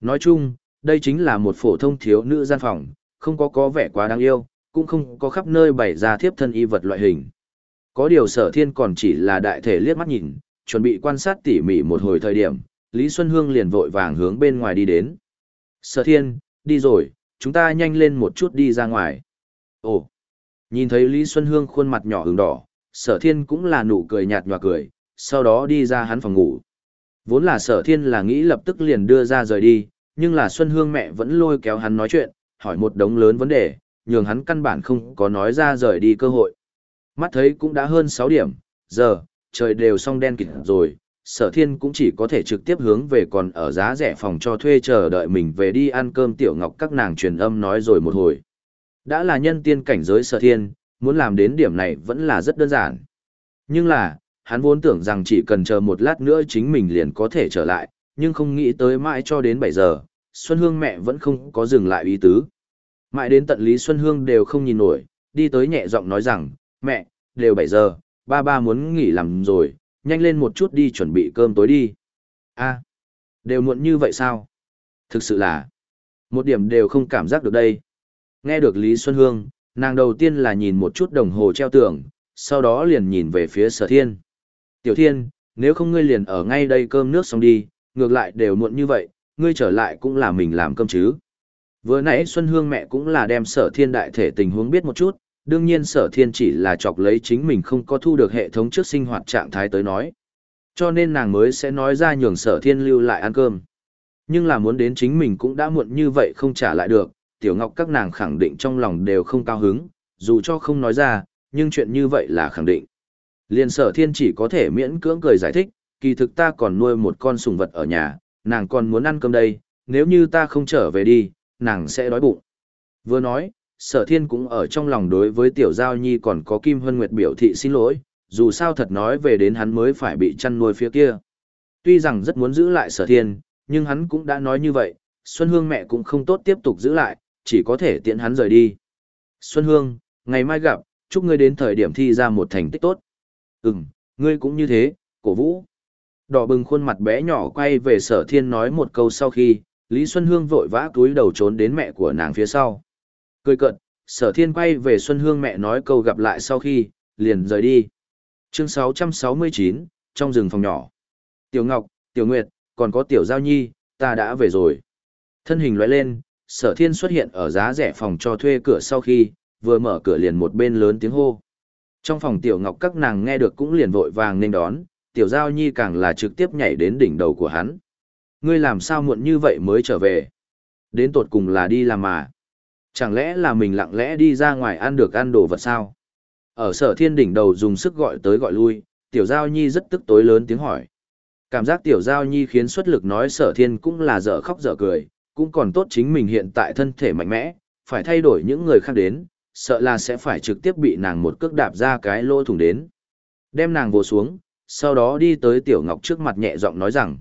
Nói chung, đây chính là một phổ thông thiếu nữ gian phòng, không có có vẻ quá đáng yêu, cũng không có khắp nơi bày ra thiếp thân y vật loại hình. Có điều sở thiên còn chỉ là đại thể liếc mắt nhìn, chuẩn bị quan sát tỉ mỉ một hồi thời điểm, Lý Xuân Hương liền vội vàng hướng bên ngoài đi đến. Sở thiên, đi rồi, chúng ta nhanh lên một chút đi ra ngoài. Ồ, nhìn thấy Lý Xuân Hương khuôn mặt nhỏ hứng đỏ, sở thiên cũng là nụ cười nhạt nhòa cười, sau đó đi ra hắn phòng ngủ. Vốn là sở thiên là nghĩ lập tức liền đưa ra rời đi, nhưng là Xuân Hương mẹ vẫn lôi kéo hắn nói chuyện, hỏi một đống lớn vấn đề, nhường hắn căn bản không có nói ra rời đi cơ hội. Mắt thấy cũng đã hơn 6 điểm, giờ, trời đều xong đen kịt rồi, sở thiên cũng chỉ có thể trực tiếp hướng về còn ở giá rẻ phòng cho thuê chờ đợi mình về đi ăn cơm tiểu ngọc các nàng truyền âm nói rồi một hồi. Đã là nhân tiên cảnh giới sở thiên, muốn làm đến điểm này vẫn là rất đơn giản. Nhưng là, hắn vốn tưởng rằng chỉ cần chờ một lát nữa chính mình liền có thể trở lại, nhưng không nghĩ tới mãi cho đến 7 giờ, Xuân Hương mẹ vẫn không có dừng lại ý tứ. Mãi đến tận Lý Xuân Hương đều không nhìn nổi, đi tới nhẹ giọng nói rằng, mẹ, đều 7 giờ, ba ba muốn nghỉ làm rồi, nhanh lên một chút đi chuẩn bị cơm tối đi. a đều muộn như vậy sao? Thực sự là, một điểm đều không cảm giác được đây. Nghe được Lý Xuân Hương, nàng đầu tiên là nhìn một chút đồng hồ treo tường, sau đó liền nhìn về phía sở thiên. Tiểu thiên, nếu không ngươi liền ở ngay đây cơm nước xong đi, ngược lại đều muộn như vậy, ngươi trở lại cũng là mình làm cơm chứ. Vừa nãy Xuân Hương mẹ cũng là đem sở thiên đại thể tình huống biết một chút, đương nhiên sở thiên chỉ là chọc lấy chính mình không có thu được hệ thống trước sinh hoạt trạng thái tới nói. Cho nên nàng mới sẽ nói ra nhường sở thiên lưu lại ăn cơm. Nhưng là muốn đến chính mình cũng đã muộn như vậy không trả lại được, tiểu ngọc các nàng khẳng định trong lòng đều không cao hứng, dù cho không nói ra, nhưng chuyện như vậy là khẳng định. Liên sở thiên chỉ có thể miễn cưỡng cười giải thích, kỳ thực ta còn nuôi một con sùng vật ở nhà, nàng còn muốn ăn cơm đây, nếu như ta không trở về đi, nàng sẽ đói bụng. Vừa nói, sở thiên cũng ở trong lòng đối với tiểu giao nhi còn có Kim Hân Nguyệt biểu thị xin lỗi, dù sao thật nói về đến hắn mới phải bị chăn nuôi phía kia. Tuy rằng rất muốn giữ lại sở thiên, nhưng hắn cũng đã nói như vậy, Xuân Hương mẹ cũng không tốt tiếp tục giữ lại, chỉ có thể tiện hắn rời đi. Xuân Hương, ngày mai gặp, chúc ngươi đến thời điểm thi ra một thành tích tốt. Ừm, ngươi cũng như thế, cổ vũ. Đỏ bừng khuôn mặt bé nhỏ quay về sở thiên nói một câu sau khi, Lý Xuân Hương vội vã túi đầu trốn đến mẹ của nàng phía sau. Cười cận, sở thiên quay về Xuân Hương mẹ nói câu gặp lại sau khi, liền rời đi. Chương 669, trong rừng phòng nhỏ. Tiểu Ngọc, Tiểu Nguyệt, còn có tiểu giao nhi, ta đã về rồi. Thân hình loại lên, sở thiên xuất hiện ở giá rẻ phòng cho thuê cửa sau khi, vừa mở cửa liền một bên lớn tiếng hô. Trong phòng tiểu ngọc các nàng nghe được cũng liền vội vàng nên đón, tiểu giao nhi càng là trực tiếp nhảy đến đỉnh đầu của hắn. Ngươi làm sao muộn như vậy mới trở về? Đến tột cùng là đi làm mà. Chẳng lẽ là mình lặng lẽ đi ra ngoài ăn được ăn đồ vật sao? Ở sở thiên đỉnh đầu dùng sức gọi tới gọi lui, tiểu giao nhi rất tức tối lớn tiếng hỏi. Cảm giác tiểu giao nhi khiến xuất lực nói sở thiên cũng là dở khóc dở cười, cũng còn tốt chính mình hiện tại thân thể mạnh mẽ, phải thay đổi những người khác đến, sợ là sẽ phải trực tiếp bị nàng một cước đạp ra cái lỗ thủng đến. Đem nàng vô xuống, sau đó đi tới tiểu ngọc trước mặt nhẹ giọng nói rằng,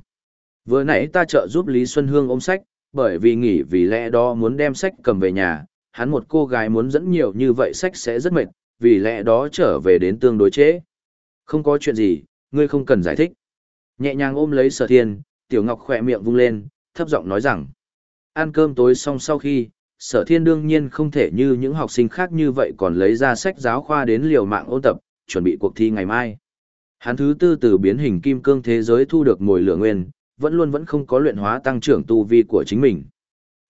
vừa nãy ta trợ giúp Lý Xuân Hương ôm sách, bởi vì nghỉ vì lẽ đó muốn đem sách cầm về nhà, hắn một cô gái muốn dẫn nhiều như vậy sách sẽ rất mệt, vì lẽ đó trở về đến tương đối chế. Không có chuyện gì, ngươi không cần giải thích. Nhẹ nhàng ôm lấy sở thiên, tiểu ngọc khỏe miệng vung lên, thấp giọng nói rằng, ăn cơm tối xong sau khi, sở thiên đương nhiên không thể như những học sinh khác như vậy còn lấy ra sách giáo khoa đến liều mạng ôn tập, chuẩn bị cuộc thi ngày mai. Hắn thứ tư từ biến hình kim cương thế giới thu được mồi lửa nguyên, vẫn luôn vẫn không có luyện hóa tăng trưởng tu vi của chính mình.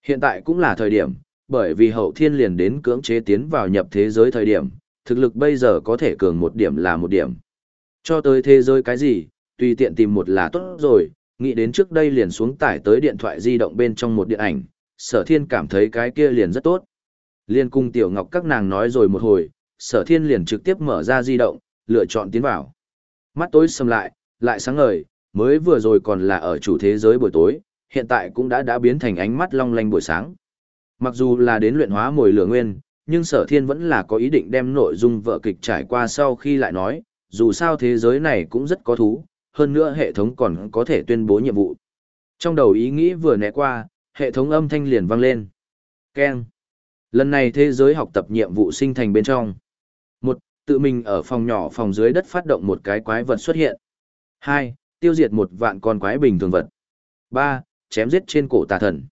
Hiện tại cũng là thời điểm, bởi vì hậu thiên liền đến cưỡng chế tiến vào nhập thế giới thời điểm, thực lực bây giờ có thể cường một điểm là một điểm. Cho tới thế giới cái gì, tùy tiện tìm một là tốt rồi, nghĩ đến trước đây liền xuống tải tới điện thoại di động bên trong một điện ảnh, sở thiên cảm thấy cái kia liền rất tốt. Liên cung tiểu ngọc các nàng nói rồi một hồi, sở thiên liền trực tiếp mở ra di động, lựa chọn tiến vào. Mắt tối sầm lại, lại sáng ngời, mới vừa rồi còn là ở chủ thế giới buổi tối, hiện tại cũng đã đã biến thành ánh mắt long lanh buổi sáng. Mặc dù là đến luyện hóa mồi lửa nguyên, nhưng sở thiên vẫn là có ý định đem nội dung vợ kịch trải qua sau khi lại nói, dù sao thế giới này cũng rất có thú, hơn nữa hệ thống còn có thể tuyên bố nhiệm vụ. Trong đầu ý nghĩ vừa né qua, hệ thống âm thanh liền vang lên. Keng. Lần này thế giới học tập nhiệm vụ sinh thành bên trong. một Tự mình ở phòng nhỏ phòng dưới đất phát động một cái quái vật xuất hiện. hai Tiêu diệt một vạn con quái bình thường vật. ba Chém giết trên cổ tà thần.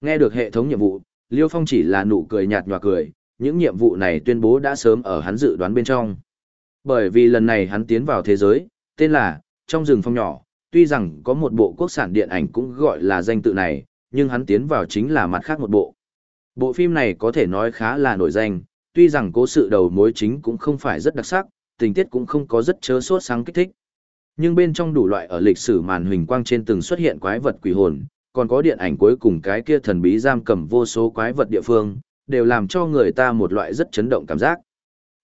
Nghe được hệ thống nhiệm vụ, Liêu Phong chỉ là nụ cười nhạt nhòa cười, những nhiệm vụ này tuyên bố đã sớm ở hắn dự đoán bên trong. Bởi vì lần này hắn tiến vào thế giới, tên là, trong rừng phong nhỏ, tuy rằng có một bộ quốc sản điện ảnh cũng gọi là danh tự này, nhưng hắn tiến vào chính là mặt khác một bộ. Bộ phim này có thể nói khá là nổi danh, tuy rằng cố sự đầu mối chính cũng không phải rất đặc sắc, tình tiết cũng không có rất chớ sốt sáng kích thích. Nhưng bên trong đủ loại ở lịch sử màn hình quang trên từng xuất hiện quái vật quỷ hồn, còn có điện ảnh cuối cùng cái kia thần bí giam cầm vô số quái vật địa phương, đều làm cho người ta một loại rất chấn động cảm giác.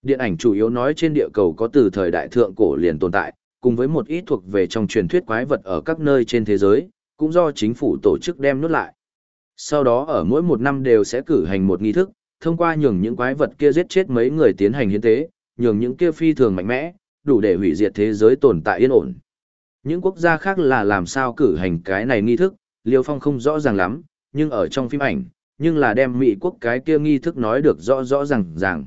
Điện ảnh chủ yếu nói trên địa cầu có từ thời đại thượng cổ liền tồn tại, cùng với một ít thuộc về trong truyền thuyết quái vật ở các nơi trên thế giới, cũng do chính phủ tổ chức đem nút lại. Sau đó ở mỗi một năm đều sẽ cử hành một nghi thức, thông qua nhường những quái vật kia giết chết mấy người tiến hành hiến tế, nhường những kia phi thường mạnh mẽ, đủ để hủy diệt thế giới tồn tại yên ổn. Những quốc gia khác là làm sao cử hành cái này nghi thức, Liêu Phong không rõ ràng lắm, nhưng ở trong phim ảnh, nhưng là đem Mỹ quốc cái kia nghi thức nói được rõ rõ ràng ràng.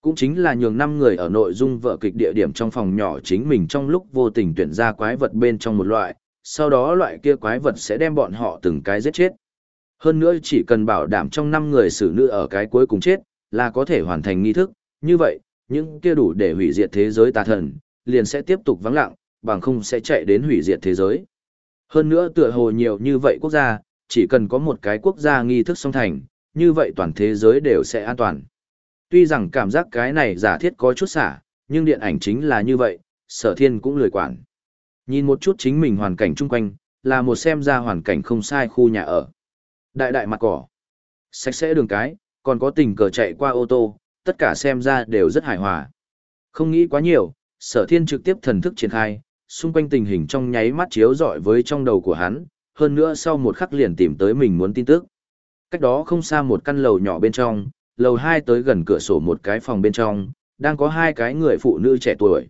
Cũng chính là nhường năm người ở nội dung vợ kịch địa điểm trong phòng nhỏ chính mình trong lúc vô tình tuyển ra quái vật bên trong một loại, sau đó loại kia quái vật sẽ đem bọn họ từng cái giết chết. Hơn nữa chỉ cần bảo đảm trong năm người xử nữ ở cái cuối cùng chết, là có thể hoàn thành nghi thức, như vậy, những kia đủ để hủy diệt thế giới tà thần, liền sẽ tiếp tục vắng lặng, bằng không sẽ chạy đến hủy diệt thế giới. Hơn nữa tựa hồ nhiều như vậy quốc gia, chỉ cần có một cái quốc gia nghi thức song thành, như vậy toàn thế giới đều sẽ an toàn. Tuy rằng cảm giác cái này giả thiết có chút xả, nhưng điện ảnh chính là như vậy, sở thiên cũng lười quản. Nhìn một chút chính mình hoàn cảnh chung quanh, là một xem ra hoàn cảnh không sai khu nhà ở. Đại đại mặt cỏ, sạch sẽ đường cái, còn có tình cờ chạy qua ô tô, tất cả xem ra đều rất hài hòa. Không nghĩ quá nhiều, sở thiên trực tiếp thần thức triển khai, xung quanh tình hình trong nháy mắt chiếu rọi với trong đầu của hắn, hơn nữa sau một khắc liền tìm tới mình muốn tin tức. Cách đó không xa một căn lầu nhỏ bên trong, lầu hai tới gần cửa sổ một cái phòng bên trong, đang có hai cái người phụ nữ trẻ tuổi.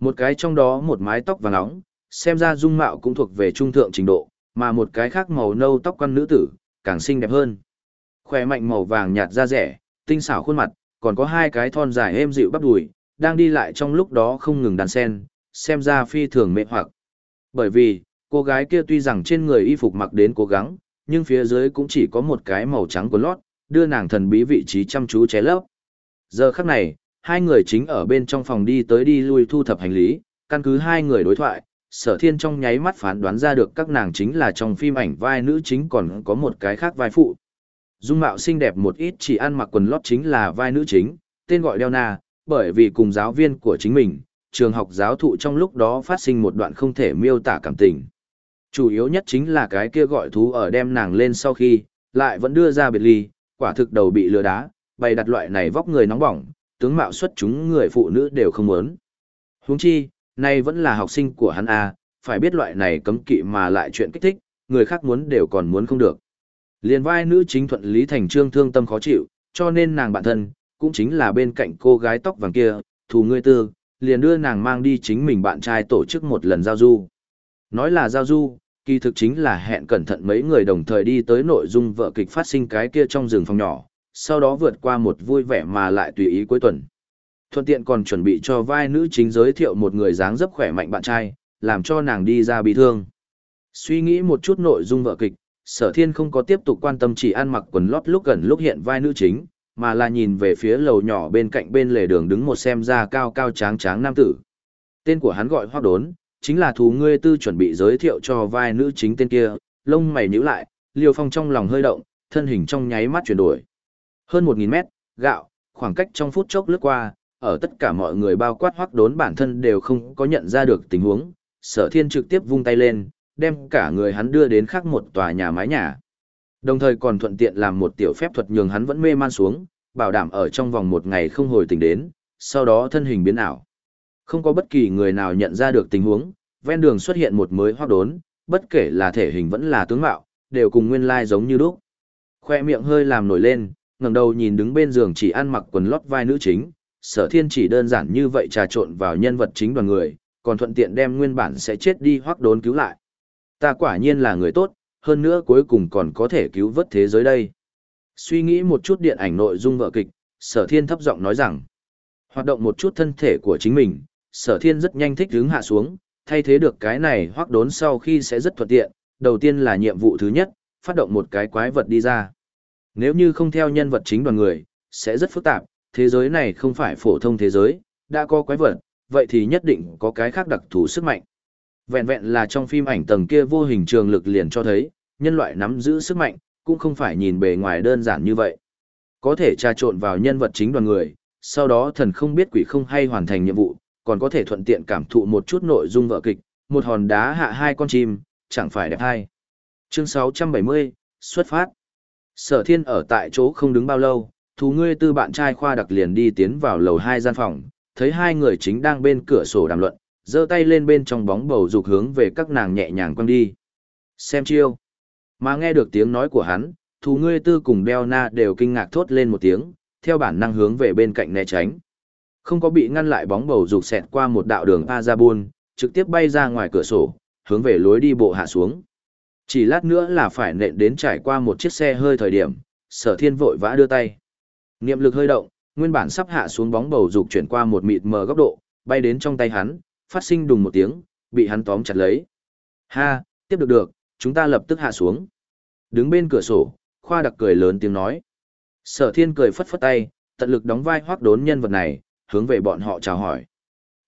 Một cái trong đó một mái tóc vàng nóng, xem ra dung mạo cũng thuộc về trung thượng trình độ, mà một cái khác màu nâu tóc quan nữ tử, càng xinh đẹp hơn. Khỏe mạnh màu vàng nhạt da rẻ, tinh xảo khuôn mặt, còn có hai cái thon dài êm dịu bắp đùi, đang đi lại trong lúc đó không ngừng đàn sen, xem ra phi thường mệt hoặc. Bởi vì, cô gái kia tuy rằng trên người y phục mặc đến cố gắng, nhưng phía dưới cũng chỉ có một cái màu trắng của lót, đưa nàng thần bí vị trí chăm chú ché lấp. Giờ khắc này, hai người chính ở bên trong phòng đi tới đi lui thu thập hành lý, căn cứ hai người đối thoại, sở thiên trong nháy mắt phán đoán ra được các nàng chính là trong phim ảnh vai nữ chính còn có một cái khác vai phụ. Dung mạo xinh đẹp một ít chỉ ăn mặc quần lót chính là vai nữ chính, tên gọi Đeo Na, bởi vì cùng giáo viên của chính mình, trường học giáo thụ trong lúc đó phát sinh một đoạn không thể miêu tả cảm tình. Chủ yếu nhất chính là cái kia gọi thú ở đem nàng lên sau khi, lại vẫn đưa ra biệt ly, quả thực đầu bị lừa đá, bày đặt loại này vóc người nóng bỏng, tướng mạo xuất chúng người phụ nữ đều không muốn. Huống chi, nay vẫn là học sinh của hắn A, phải biết loại này cấm kỵ mà lại chuyện kích thích, người khác muốn đều còn muốn không được. Liên vai nữ chính thuận lý thành trương thương tâm khó chịu, cho nên nàng bạn thân, cũng chính là bên cạnh cô gái tóc vàng kia, thù ngươi tư, liền đưa nàng mang đi chính mình bạn trai tổ chức một lần giao du. Nói là giao du, kỳ thực chính là hẹn cẩn thận mấy người đồng thời đi tới nội dung vợ kịch phát sinh cái kia trong rừng phòng nhỏ, sau đó vượt qua một vui vẻ mà lại tùy ý cuối tuần. Thuận tiện còn chuẩn bị cho vai nữ chính giới thiệu một người dáng dấp khỏe mạnh bạn trai, làm cho nàng đi ra bị thương. Suy nghĩ một chút nội dung vợ kịch, sở thiên không có tiếp tục quan tâm chỉ ăn mặc quần lót lúc gần lúc hiện vai nữ chính, mà là nhìn về phía lầu nhỏ bên cạnh bên lề đường đứng một xem ra cao cao tráng tráng nam tử. Tên của hắn gọi hoác Đốn, chính là thú ngươi tư chuẩn bị giới thiệu cho vai nữ chính tên kia, lông mày nhíu lại, Liêu Phong trong lòng hơi động, thân hình trong nháy mắt chuyển đổi. Hơn 1000 mét, gạo, khoảng cách trong phút chốc lướt qua, ở tất cả mọi người bao quát Hoắc Đốn bản thân đều không có nhận ra được tình huống, Sở Thiên trực tiếp vung tay lên, đem cả người hắn đưa đến khác một tòa nhà mái nhà. Đồng thời còn thuận tiện làm một tiểu phép thuật nhường hắn vẫn mê man xuống, bảo đảm ở trong vòng một ngày không hồi tỉnh đến, sau đó thân hình biến ảo. Không có bất kỳ người nào nhận ra được tình huống, ven đường xuất hiện một mới hoác đốn, bất kể là thể hình vẫn là tướng mạo, đều cùng nguyên lai giống như lúc. Khoe miệng hơi làm nổi lên, ngẩng đầu nhìn đứng bên giường chỉ ăn mặc quần lót vai nữ chính, sở thiên chỉ đơn giản như vậy trà trộn vào nhân vật chính đoàn người, còn thuận tiện đem nguyên bản sẽ chết đi hoặc đốn cứu lại. Ta quả nhiên là người tốt, hơn nữa cuối cùng còn có thể cứu vớt thế giới đây. Suy nghĩ một chút điện ảnh nội dung vợ kịch, sở thiên thấp giọng nói rằng, hoạt động một chút thân thể của chính mình, sở thiên rất nhanh thích hướng hạ xuống, thay thế được cái này hoặc đốn sau khi sẽ rất thuận tiện, đầu tiên là nhiệm vụ thứ nhất, phát động một cái quái vật đi ra. Nếu như không theo nhân vật chính đoàn người, sẽ rất phức tạp, thế giới này không phải phổ thông thế giới, đã có quái vật, vậy thì nhất định có cái khác đặc thù sức mạnh. Vẹn vẹn là trong phim ảnh tầng kia vô hình trường lực liền cho thấy, nhân loại nắm giữ sức mạnh, cũng không phải nhìn bề ngoài đơn giản như vậy. Có thể trà trộn vào nhân vật chính đoàn người, sau đó thần không biết quỷ không hay hoàn thành nhiệm vụ, còn có thể thuận tiện cảm thụ một chút nội dung vợ kịch, một hòn đá hạ hai con chim, chẳng phải đẹp hay. Chương 670, xuất phát. Sở thiên ở tại chỗ không đứng bao lâu, thú ngươi tư bạn trai khoa đặc liền đi tiến vào lầu hai gian phòng, thấy hai người chính đang bên cửa sổ đàm luận, giơ tay lên bên trong bóng bầu dục hướng về các nàng nhẹ nhàng quăng đi. Xem chiêu. Mà nghe được tiếng nói của hắn, thú ngươi tư cùng đeo na đều kinh ngạc thốt lên một tiếng, theo bản năng hướng về bên cạnh né tránh. Không có bị ngăn lại bóng bầu dục xẹt qua một đạo đường Azabun, trực tiếp bay ra ngoài cửa sổ, hướng về lối đi bộ hạ xuống. Chỉ lát nữa là phải nện đến trải qua một chiếc xe hơi thời điểm, sở thiên vội vã đưa tay. Niệm lực hơi động, nguyên bản sắp hạ xuống bóng bầu dục chuyển qua một mịt mờ góc độ, bay đến trong tay hắn, phát sinh đùng một tiếng, bị hắn tóm chặt lấy. Ha, tiếp được được, chúng ta lập tức hạ xuống. Đứng bên cửa sổ, khoa đặc cười lớn tiếng nói. Sở thiên cười phất phất tay, tận lực đóng vai hoác đốn nhân vật này, hướng về bọn họ chào hỏi.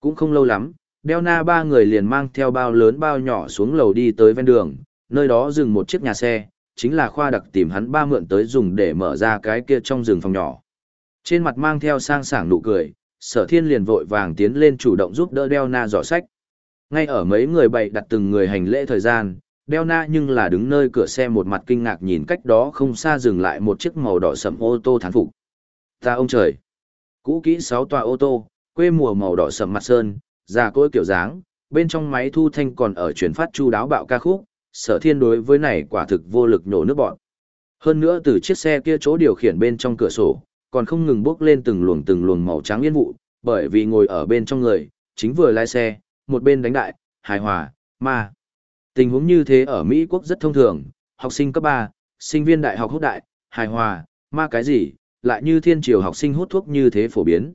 Cũng không lâu lắm, đeo na ba người liền mang theo bao lớn bao nhỏ xuống lầu đi tới ven đường, nơi đó dừng một chiếc nhà xe, chính là khoa đặc tìm hắn ba mượn tới dùng để mở ra cái kia trong rừng phòng nhỏ. Trên mặt mang theo sang sảng nụ cười, sở thiên liền vội vàng tiến lên chủ động giúp đỡ đeo na dò sách. Ngay ở mấy người bày đặt từng người hành lễ thời gian, đeo na nhưng là đứng nơi cửa xe một mặt kinh ngạc nhìn cách đó không xa dừng lại một chiếc màu đỏ sẫm ô tô thán phục. Ta ông trời! Cũ kỹ sáu tòa ô tô, quê mùa màu đỏ sẫm mặt sơn, già cỗi kiểu dáng, bên trong máy thu thanh còn ở truyền phát chu đáo bạo ca khúc, sở thiên đối với này quả thực vô lực nhổ nước bọn. Hơn nữa từ chiếc xe kia chỗ điều khiển bên trong cửa sổ, còn không ngừng bước lên từng luồng từng luồng màu trắng yên vụ, bởi vì ngồi ở bên trong người, chính vừa lái xe, một bên đánh đại, hài hòa, ma. Tình huống như thế ở Mỹ quốc rất thông thường, học sinh cấp 3, sinh viên đại học hút đại, hài hòa, ma cái gì, lại như thiên triều học sinh hút thuốc như thế phổ biến.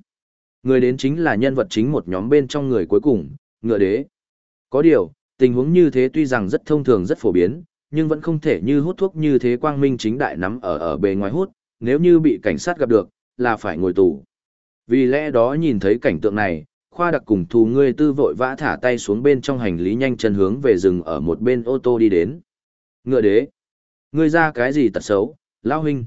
Người đến chính là nhân vật chính một nhóm bên trong người cuối cùng, ngựa đế. Có điều, tình huống như thế tuy rằng rất thông thường rất phổ biến, nhưng vẫn không thể như hút thuốc như thế quang minh chính đại nắm ở ở bề ngoài hút, nếu như bị cảnh sát gặp được, là phải ngồi tù. Vì lẽ đó nhìn thấy cảnh tượng này, khoa đặc cùng thù ngươi tư vội vã thả tay xuống bên trong hành lý nhanh chân hướng về rừng ở một bên ô tô đi đến. Ngựa đế. Ngươi ra cái gì tật xấu, lão huynh.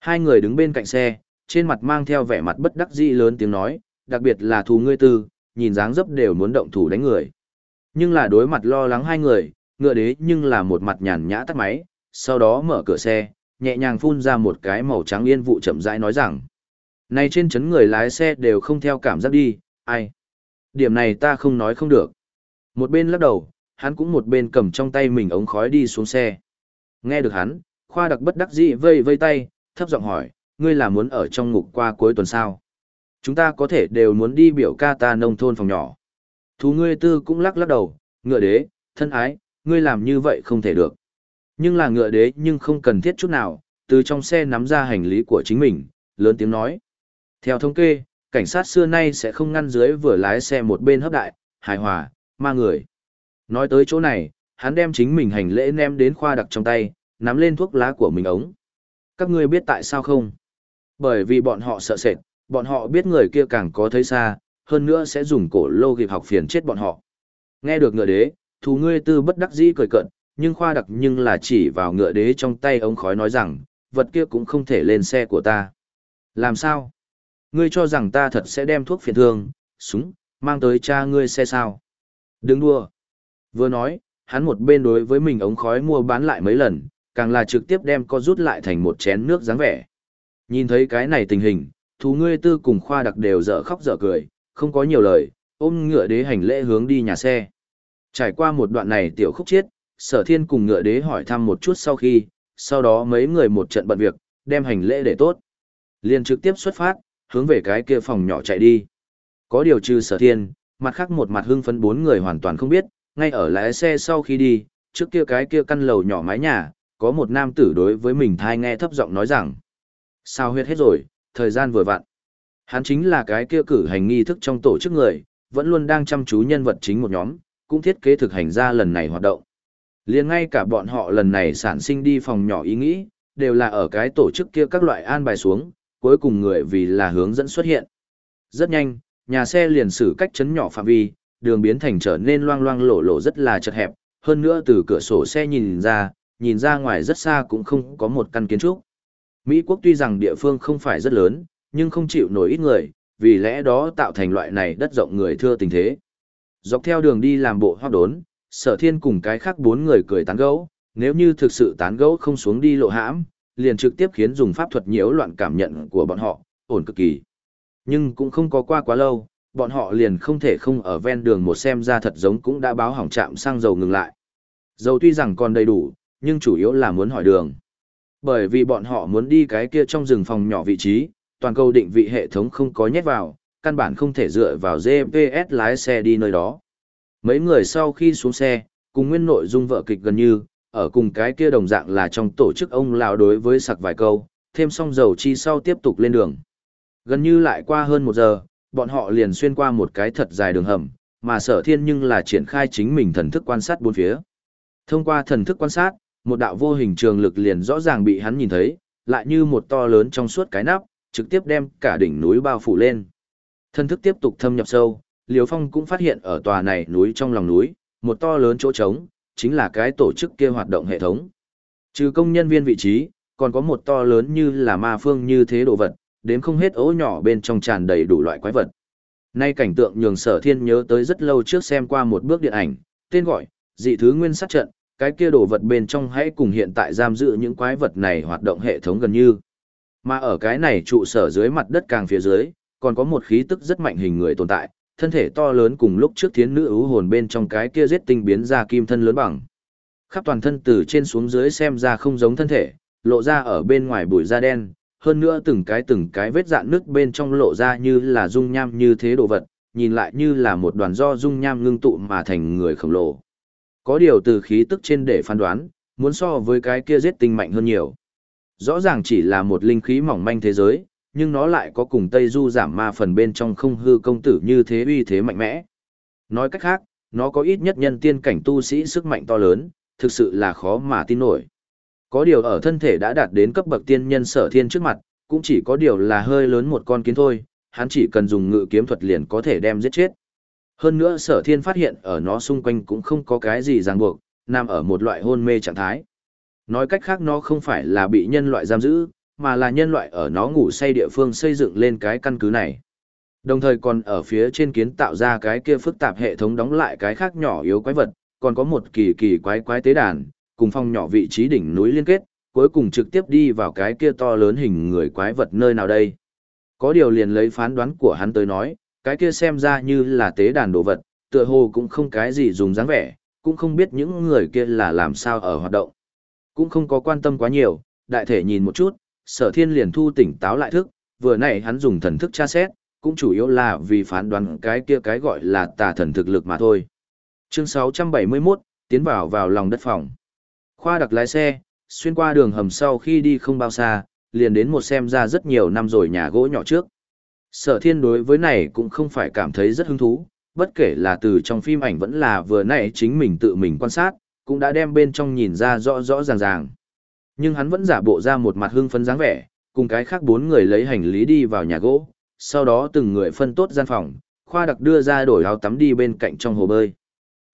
Hai người đứng bên cạnh xe, trên mặt mang theo vẻ mặt bất đắc dĩ lớn tiếng nói, đặc biệt là thù ngươi tư, nhìn dáng dấp đều muốn động thủ đánh người. Nhưng là đối mặt lo lắng hai người, ngựa đế nhưng là một mặt nhàn nhã tắt máy, sau đó mở cửa xe, nhẹ nhàng phun ra một cái màu trắng yên vụ chậm rãi nói rằng. Này trên chấn người lái xe đều không theo cảm giác đi, ai? Điểm này ta không nói không được. Một bên lắc đầu, hắn cũng một bên cầm trong tay mình ống khói đi xuống xe. Nghe được hắn, khoa đặc bất đắc dĩ vây vây tay, thấp giọng hỏi, ngươi là muốn ở trong ngục qua cuối tuần sao? Chúng ta có thể đều muốn đi biểu ca ta nông thôn phòng nhỏ. Thú ngươi tư cũng lắc lắc đầu, ngựa đế, thân ái, ngươi làm như vậy không thể được. Nhưng là ngựa đế nhưng không cần thiết chút nào, từ trong xe nắm ra hành lý của chính mình, lớn tiếng nói. Theo thống kê, cảnh sát xưa nay sẽ không ngăn dưới vừa lái xe một bên hấp đại, hài hòa, ma người. Nói tới chỗ này, hắn đem chính mình hành lễ ném đến khoa đặc trong tay, nắm lên thuốc lá của mình ống. Các ngươi biết tại sao không? Bởi vì bọn họ sợ sệt, bọn họ biết người kia càng có thấy xa, hơn nữa sẽ dùng cổ lô kịp học phiền chết bọn họ. Nghe được ngựa đế, thù ngươi tư bất đắc dĩ cười cận, nhưng khoa đặc nhưng là chỉ vào ngựa đế trong tay ống khói nói rằng, vật kia cũng không thể lên xe của ta. Làm sao? Ngươi cho rằng ta thật sẽ đem thuốc phiền thương, súng, mang tới cha ngươi xe sao? Đừng đua. Vừa nói, hắn một bên đối với mình ống khói mua bán lại mấy lần, càng là trực tiếp đem co rút lại thành một chén nước dáng vẻ. Nhìn thấy cái này tình hình, thú ngươi tư cùng khoa đặc đều dở khóc dở cười, không có nhiều lời, ôm ngựa đế hành lễ hướng đi nhà xe. Trải qua một đoạn này tiểu khúc chiết, sở thiên cùng ngựa đế hỏi thăm một chút sau khi, sau đó mấy người một trận bận việc, đem hành lễ để tốt. liền trực tiếp xuất phát, hướng về cái kia phòng nhỏ chạy đi. Có điều trừ sở thiên, mặt khác một mặt hưng phấn bốn người hoàn toàn không biết, ngay ở lái xe sau khi đi, trước kia cái kia căn lầu nhỏ mái nhà, có một nam tử đối với mình thai nghe thấp giọng nói rằng, sao huyết hết rồi, thời gian vừa vặn. Hắn chính là cái kia cử hành nghi thức trong tổ chức người, vẫn luôn đang chăm chú nhân vật chính một nhóm, cũng thiết kế thực hành ra lần này hoạt động. liền ngay cả bọn họ lần này sản sinh đi phòng nhỏ ý nghĩ, đều là ở cái tổ chức kia các loại an bài xuống, cuối cùng người vì là hướng dẫn xuất hiện. Rất nhanh, nhà xe liền xử cách chấn nhỏ phạm vi, đường biến thành trở nên loang loang lổ lổ rất là chật hẹp, hơn nữa từ cửa sổ xe nhìn ra, nhìn ra ngoài rất xa cũng không có một căn kiến trúc. Mỹ quốc tuy rằng địa phương không phải rất lớn, nhưng không chịu nổi ít người, vì lẽ đó tạo thành loại này đất rộng người thưa tình thế. Dọc theo đường đi làm bộ hoác đốn, sở thiên cùng cái khác bốn người cười tán gẫu, nếu như thực sự tán gẫu không xuống đi lộ hãm, liền trực tiếp khiến dùng pháp thuật nhiễu loạn cảm nhận của bọn họ, ổn cực kỳ. Nhưng cũng không có qua quá lâu, bọn họ liền không thể không ở ven đường một xem ra thật giống cũng đã báo hỏng trạm sang dầu ngừng lại. Dầu tuy rằng còn đầy đủ, nhưng chủ yếu là muốn hỏi đường. Bởi vì bọn họ muốn đi cái kia trong rừng phòng nhỏ vị trí, toàn cầu định vị hệ thống không có nhét vào, căn bản không thể dựa vào GPS lái xe đi nơi đó. Mấy người sau khi xuống xe, cùng nguyên nội dung vợ kịch gần như, ở cùng cái kia đồng dạng là trong tổ chức ông lão đối với sặc vài câu, thêm xong dầu chi sau tiếp tục lên đường. Gần như lại qua hơn một giờ, bọn họ liền xuyên qua một cái thật dài đường hầm, mà sở thiên nhưng là triển khai chính mình thần thức quan sát bốn phía. Thông qua thần thức quan sát, một đạo vô hình trường lực liền rõ ràng bị hắn nhìn thấy, lại như một to lớn trong suốt cái nắp, trực tiếp đem cả đỉnh núi bao phủ lên. thân thức tiếp tục thâm nhập sâu, Liêu Phong cũng phát hiện ở tòa này núi trong lòng núi, một to lớn chỗ trống, chính là cái tổ chức kia hoạt động hệ thống. Trừ công nhân viên vị trí, còn có một to lớn như là ma phương như thế đồ vật, đến không hết ố nhỏ bên trong tràn đầy đủ loại quái vật. Nay cảnh tượng nhường sở thiên nhớ tới rất lâu trước xem qua một bước điện ảnh, tên gọi, dị thứ nguyên sát trận, cái kia đồ vật bên trong hãy cùng hiện tại giam giữ những quái vật này hoạt động hệ thống gần như. Mà ở cái này trụ sở dưới mặt đất càng phía dưới, còn có một khí tức rất mạnh hình người tồn tại, thân thể to lớn cùng lúc trước thiến nữ ưu hồn bên trong cái kia giết tinh biến ra kim thân lớn bằng. Khắp toàn thân từ trên xuống dưới xem ra không giống thân thể, lộ ra ở bên ngoài bụi da đen, hơn nữa từng cái từng cái vết dạn nước bên trong lộ ra như là dung nham như thế đồ vật, nhìn lại như là một đoàn do dung nham ngưng tụ mà thành người khổng lồ. Có điều từ khí tức trên để phán đoán, muốn so với cái kia giết tinh mạnh hơn nhiều. Rõ ràng chỉ là một linh khí mỏng manh thế giới, nhưng nó lại có cùng Tây Du giảm ma phần bên trong không hư công tử như thế uy thế mạnh mẽ. Nói cách khác, nó có ít nhất nhân tiên cảnh tu sĩ sức mạnh to lớn, thực sự là khó mà tin nổi. Có điều ở thân thể đã đạt đến cấp bậc tiên nhân sở thiên trước mặt, cũng chỉ có điều là hơi lớn một con kiến thôi, hắn chỉ cần dùng ngự kiếm thuật liền có thể đem giết chết. Hơn nữa sở thiên phát hiện ở nó xung quanh cũng không có cái gì ràng buộc, nằm ở một loại hôn mê trạng thái. Nói cách khác nó không phải là bị nhân loại giam giữ, mà là nhân loại ở nó ngủ say địa phương xây dựng lên cái căn cứ này. Đồng thời còn ở phía trên kiến tạo ra cái kia phức tạp hệ thống đóng lại cái khác nhỏ yếu quái vật, còn có một kỳ kỳ quái quái tế đàn, cùng phong nhỏ vị trí đỉnh núi liên kết, cuối cùng trực tiếp đi vào cái kia to lớn hình người quái vật nơi nào đây. Có điều liền lấy phán đoán của hắn tới nói, cái kia xem ra như là tế đàn đồ vật, tựa hồ cũng không cái gì dùng dáng vẻ, cũng không biết những người kia là làm sao ở hoạt động. Cũng không có quan tâm quá nhiều, đại thể nhìn một chút, sở thiên liền thu tỉnh táo lại thức, vừa nãy hắn dùng thần thức tra xét, cũng chủ yếu là vì phán đoán cái kia cái gọi là tà thần thực lực mà thôi. Chương 671, tiến vào vào lòng đất phòng. Khoa đặc lái xe, xuyên qua đường hầm sau khi đi không bao xa, liền đến một xem ra rất nhiều năm rồi nhà gỗ nhỏ trước. Sở thiên đối với này cũng không phải cảm thấy rất hứng thú, bất kể là từ trong phim ảnh vẫn là vừa nãy chính mình tự mình quan sát, cũng đã đem bên trong nhìn ra rõ rõ ràng ràng. Nhưng hắn vẫn giả bộ ra một mặt hưng phấn dáng vẻ, cùng cái khác bốn người lấy hành lý đi vào nhà gỗ, sau đó từng người phân tốt gian phòng, khoa đặc đưa ra đổi áo tắm đi bên cạnh trong hồ bơi.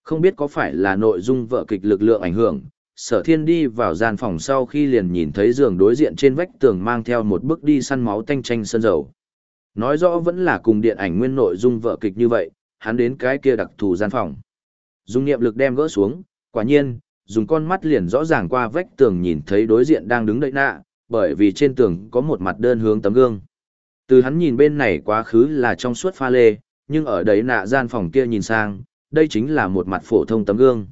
Không biết có phải là nội dung vợ kịch lực lượng ảnh hưởng, sở thiên đi vào gian phòng sau khi liền nhìn thấy giường đối diện trên vách tường mang theo một bức đi săn máu tanh tranh sơn dầu. Nói rõ vẫn là cùng điện ảnh nguyên nội dung vợ kịch như vậy, hắn đến cái kia đặc thù gian phòng. Dùng niệm lực đem gỡ xuống, quả nhiên, dùng con mắt liền rõ ràng qua vách tường nhìn thấy đối diện đang đứng đợi nạ, bởi vì trên tường có một mặt đơn hướng tấm gương. Từ hắn nhìn bên này quá khứ là trong suốt pha lê, nhưng ở đấy nạ gian phòng kia nhìn sang, đây chính là một mặt phổ thông tấm gương.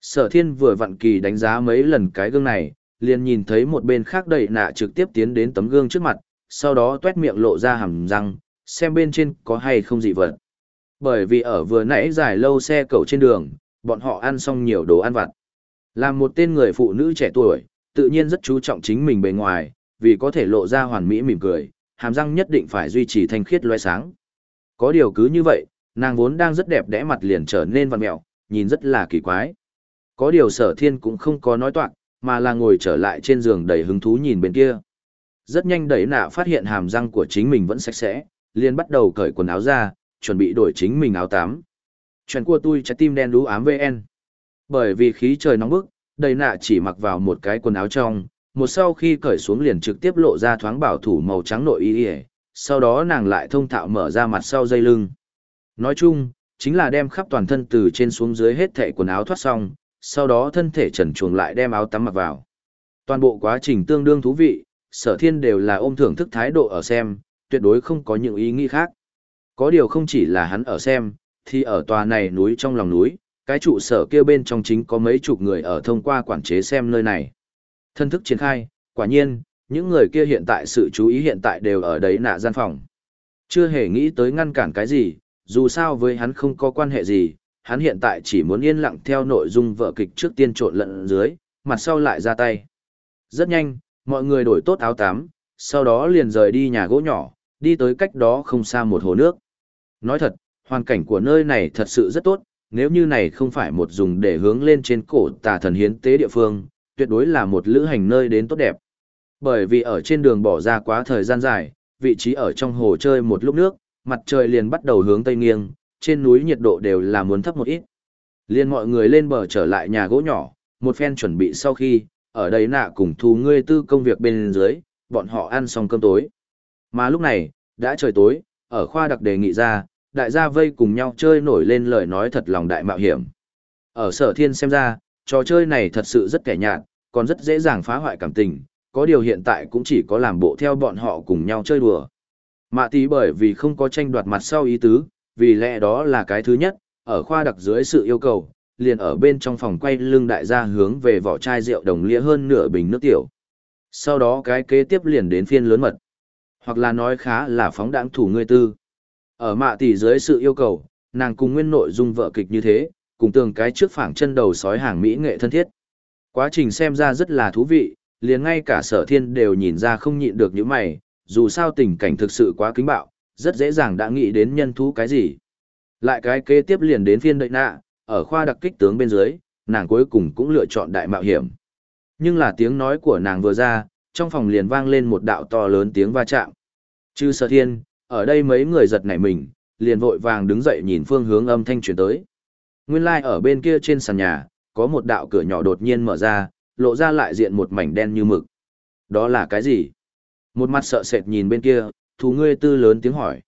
Sở thiên vừa vặn kỳ đánh giá mấy lần cái gương này, liền nhìn thấy một bên khác đậy nạ trực tiếp tiến đến tấm gương trước mặt, sau đó tuét miệng lộ ra hàm răng, xem bên trên có hay không dị vật. Bởi vì ở vừa nãy dài lâu xe cầu trên đường, bọn họ ăn xong nhiều đồ ăn vặt. Là một tên người phụ nữ trẻ tuổi, tự nhiên rất chú trọng chính mình bề ngoài, vì có thể lộ ra hoàn mỹ mỉm cười, hàm răng nhất định phải duy trì thanh khiết loe sáng. Có điều cứ như vậy, nàng vốn đang rất đẹp đẽ mặt liền trở nên vằn mẹo, nhìn rất là kỳ quái. Có điều sở thiên cũng không có nói toạc, mà là ngồi trở lại trên giường đầy hứng thú nhìn bên kia. Rất nhanh đẩy nạ phát hiện hàm răng của chính mình vẫn sạch sẽ, liền bắt đầu cởi quần áo ra, chuẩn bị đổi chính mình áo tắm. Chuyện của tôi trái tim đen đú ám VN. Bởi vì khí trời nóng bức, đầy nạ chỉ mặc vào một cái quần áo trong, một sau khi cởi xuống liền trực tiếp lộ ra thoáng bảo thủ màu trắng nội y sau đó nàng lại thông thạo mở ra mặt sau dây lưng. Nói chung, chính là đem khắp toàn thân từ trên xuống dưới hết thảy quần áo thoát xong, sau đó thân thể trần chuồng lại đem áo tắm mặc vào. Toàn bộ quá trình tương đương thú vị, sở thiên đều là ôm thưởng thức thái độ ở xem, tuyệt đối không có những ý nghĩ khác. Có điều không chỉ là hắn ở xem, thì ở tòa này núi trong lòng núi, cái trụ sở kia bên trong chính có mấy chục người ở thông qua quản chế xem nơi này. Thân thức triển khai, quả nhiên, những người kia hiện tại sự chú ý hiện tại đều ở đấy nạ gian phòng. Chưa hề nghĩ tới ngăn cản cái gì, dù sao với hắn không có quan hệ gì, hắn hiện tại chỉ muốn yên lặng theo nội dung vở kịch trước tiên trộn lẫn dưới, mặt sau lại ra tay. Rất nhanh, mọi người đổi tốt áo tắm, sau đó liền rời đi nhà gỗ nhỏ, đi tới cách đó không xa một hồ nước. Nói thật, hoàn cảnh của nơi này thật sự rất tốt, nếu như này không phải một dùng để hướng lên trên cổ tà thần hiến tế địa phương, tuyệt đối là một lữ hành nơi đến tốt đẹp. Bởi vì ở trên đường bỏ ra quá thời gian dài, vị trí ở trong hồ chơi một lúc nước, mặt trời liền bắt đầu hướng tây nghiêng, trên núi nhiệt độ đều là muốn thấp một ít. Liên mọi người lên bờ trở lại nhà gỗ nhỏ, một phen chuẩn bị sau khi, ở đây nạ cùng thu ngươi tư công việc bên dưới, bọn họ ăn xong cơm tối. Mà lúc này, đã trời tối, ở khoa đặc đề nghị ra, đại gia vây cùng nhau chơi nổi lên lời nói thật lòng đại mạo hiểm. Ở sở thiên xem ra, trò chơi này thật sự rất kẻ nhạt, còn rất dễ dàng phá hoại cảm tình, có điều hiện tại cũng chỉ có làm bộ theo bọn họ cùng nhau chơi đùa. Mạ tí bởi vì không có tranh đoạt mặt sau ý tứ, vì lẽ đó là cái thứ nhất, ở khoa đặc dưới sự yêu cầu, liền ở bên trong phòng quay lưng đại gia hướng về vỏ chai rượu đồng lĩa hơn nửa bình nước tiểu. Sau đó cái kế tiếp liền đến phiên lớn mật. Hoặc là nói khá là phóng đãng thủ người tư. Ở mạ tỷ dưới sự yêu cầu, nàng cùng nguyên nội dung vợ kịch như thế, cùng tường cái trước phảng chân đầu sói hàng mỹ nghệ thân thiết. Quá trình xem ra rất là thú vị, liền ngay cả sở thiên đều nhìn ra không nhịn được những mày, dù sao tình cảnh thực sự quá kính bạo, rất dễ dàng đã nghĩ đến nhân thú cái gì. Lại cái kế tiếp liền đến phiên đợi nạ, ở khoa đặc kích tướng bên dưới, nàng cuối cùng cũng lựa chọn đại mạo hiểm. Nhưng là tiếng nói của nàng vừa ra, trong phòng liền vang lên một đạo to lớn tiếng va chạm. Chư sở thiên, ở đây mấy người giật nảy mình, liền vội vàng đứng dậy nhìn phương hướng âm thanh truyền tới. Nguyên lai like ở bên kia trên sàn nhà, có một đạo cửa nhỏ đột nhiên mở ra, lộ ra lại diện một mảnh đen như mực. Đó là cái gì? Một mặt sợ sệt nhìn bên kia, thú ngươi tư lớn tiếng hỏi.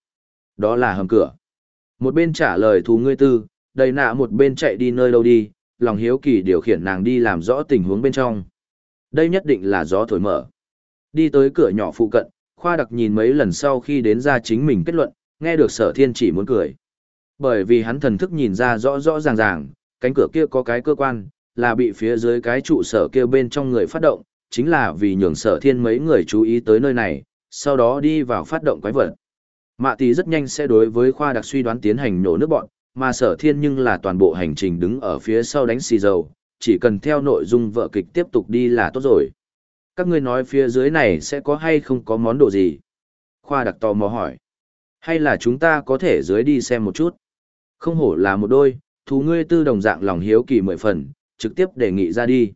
Đó là hầm cửa. Một bên trả lời thú ngươi tư, đầy nạ một bên chạy đi nơi đâu đi, lòng hiếu kỳ điều khiển nàng đi làm rõ tình huống bên trong. Đây nhất định là gió thổi mở. Đi tới cửa nhỏ phụ cận, khoa đặc nhìn mấy lần sau khi đến ra chính mình kết luận, nghe được sở thiên chỉ muốn cười. Bởi vì hắn thần thức nhìn ra rõ rõ ràng ràng, cánh cửa kia có cái cơ quan, là bị phía dưới cái trụ sở kia bên trong người phát động, chính là vì nhường sở thiên mấy người chú ý tới nơi này, sau đó đi vào phát động quái vật. Mạ tỷ rất nhanh sẽ đối với khoa đặc suy đoán tiến hành nổ nước bọn, mà sở thiên nhưng là toàn bộ hành trình đứng ở phía sau đánh xì dầu, chỉ cần theo nội dung vợ kịch tiếp tục đi là tốt rồi. Các ngươi nói phía dưới này sẽ có hay không có món đồ gì? Khoa đặc tò mò hỏi. Hay là chúng ta có thể dưới đi xem một chút? Không hổ là một đôi, thú ngươi tư đồng dạng lòng hiếu kỳ mười phần, trực tiếp đề nghị ra đi.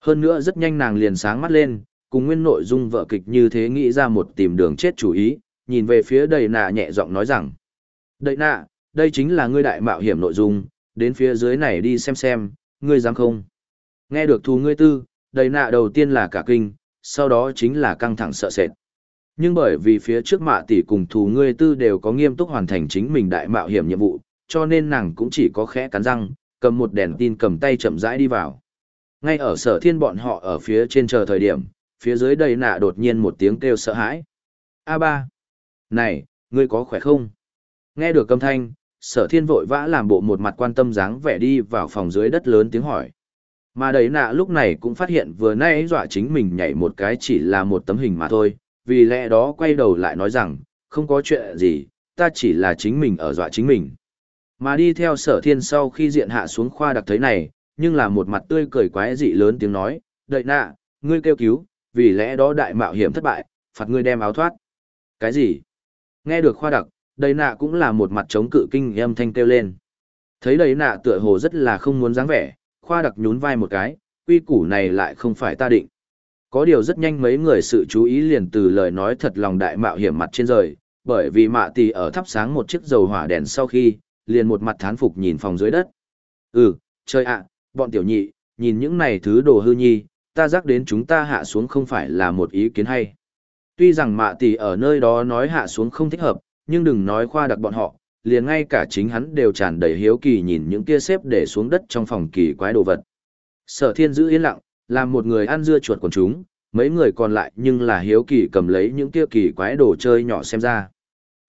Hơn nữa rất nhanh nàng liền sáng mắt lên, cùng nguyên nội dung vợ kịch như thế nghĩ ra một tìm đường chết chủ ý, nhìn về phía đầy nạ nhẹ giọng nói rằng. Đầy nạ, đây chính là ngươi đại mạo hiểm nội dung, đến phía dưới này đi xem xem, ngươi dám không? Nghe được thú ngươi tư, đầy nạ đầu tiên là cả kinh, sau đó chính là căng thẳng sợ sệt. Nhưng bởi vì phía trước mạ tỷ cùng thù ngươi tư đều có nghiêm túc hoàn thành chính mình đại mạo hiểm nhiệm vụ, cho nên nàng cũng chỉ có khẽ cắn răng, cầm một đèn tin cầm tay chậm rãi đi vào. Ngay ở sở thiên bọn họ ở phía trên chờ thời điểm, phía dưới đầy nạ đột nhiên một tiếng kêu sợ hãi. a ba Này, ngươi có khỏe không? Nghe được âm thanh, sở thiên vội vã làm bộ một mặt quan tâm dáng vẻ đi vào phòng dưới đất lớn tiếng hỏi. Mà đầy nạ lúc này cũng phát hiện vừa nay dọa chính mình nhảy một cái chỉ là một tấm hình mà thôi, vì lẽ đó quay đầu lại nói rằng, không có chuyện gì, ta chỉ là chính mình ở dọa chính mình. Mà đi theo sở thiên sau khi diện hạ xuống khoa đặc thấy này, nhưng là một mặt tươi cười quái dị lớn tiếng nói, đợi nạ, ngươi kêu cứu, vì lẽ đó đại mạo hiểm thất bại, phạt ngươi đem áo thoát. Cái gì? Nghe được khoa đặc, đầy nạ cũng là một mặt chống cự kinh âm thanh kêu lên. Thấy đầy nạ tựa hồ rất là không muốn dáng vẻ, khoa đặc nhún vai một cái, quy củ này lại không phải ta định. Có điều rất nhanh mấy người sự chú ý liền từ lời nói thật lòng đại mạo hiểm mặt trên rời, bởi vì mạ tỷ ở thắp sáng một chiếc dầu hỏa đèn sau khi, liền một mặt thán phục nhìn phòng dưới đất. Ừ, trời ạ, bọn tiểu nhị, nhìn những này thứ đồ hư nhi, ta rắc đến chúng ta hạ xuống không phải là một ý kiến hay. Tuy rằng mạ tỷ ở nơi đó nói hạ xuống không thích hợp, nhưng đừng nói khoa đặc bọn họ, liền ngay cả chính hắn đều tràn đầy hiếu kỳ nhìn những kia xếp để xuống đất trong phòng kỳ quái đồ vật. Sở thiên giữ yên lặng, làm một người ăn dưa chuột quần chúng, mấy người còn lại nhưng là hiếu kỳ cầm lấy những kia kỳ quái đồ chơi nhỏ xem ra.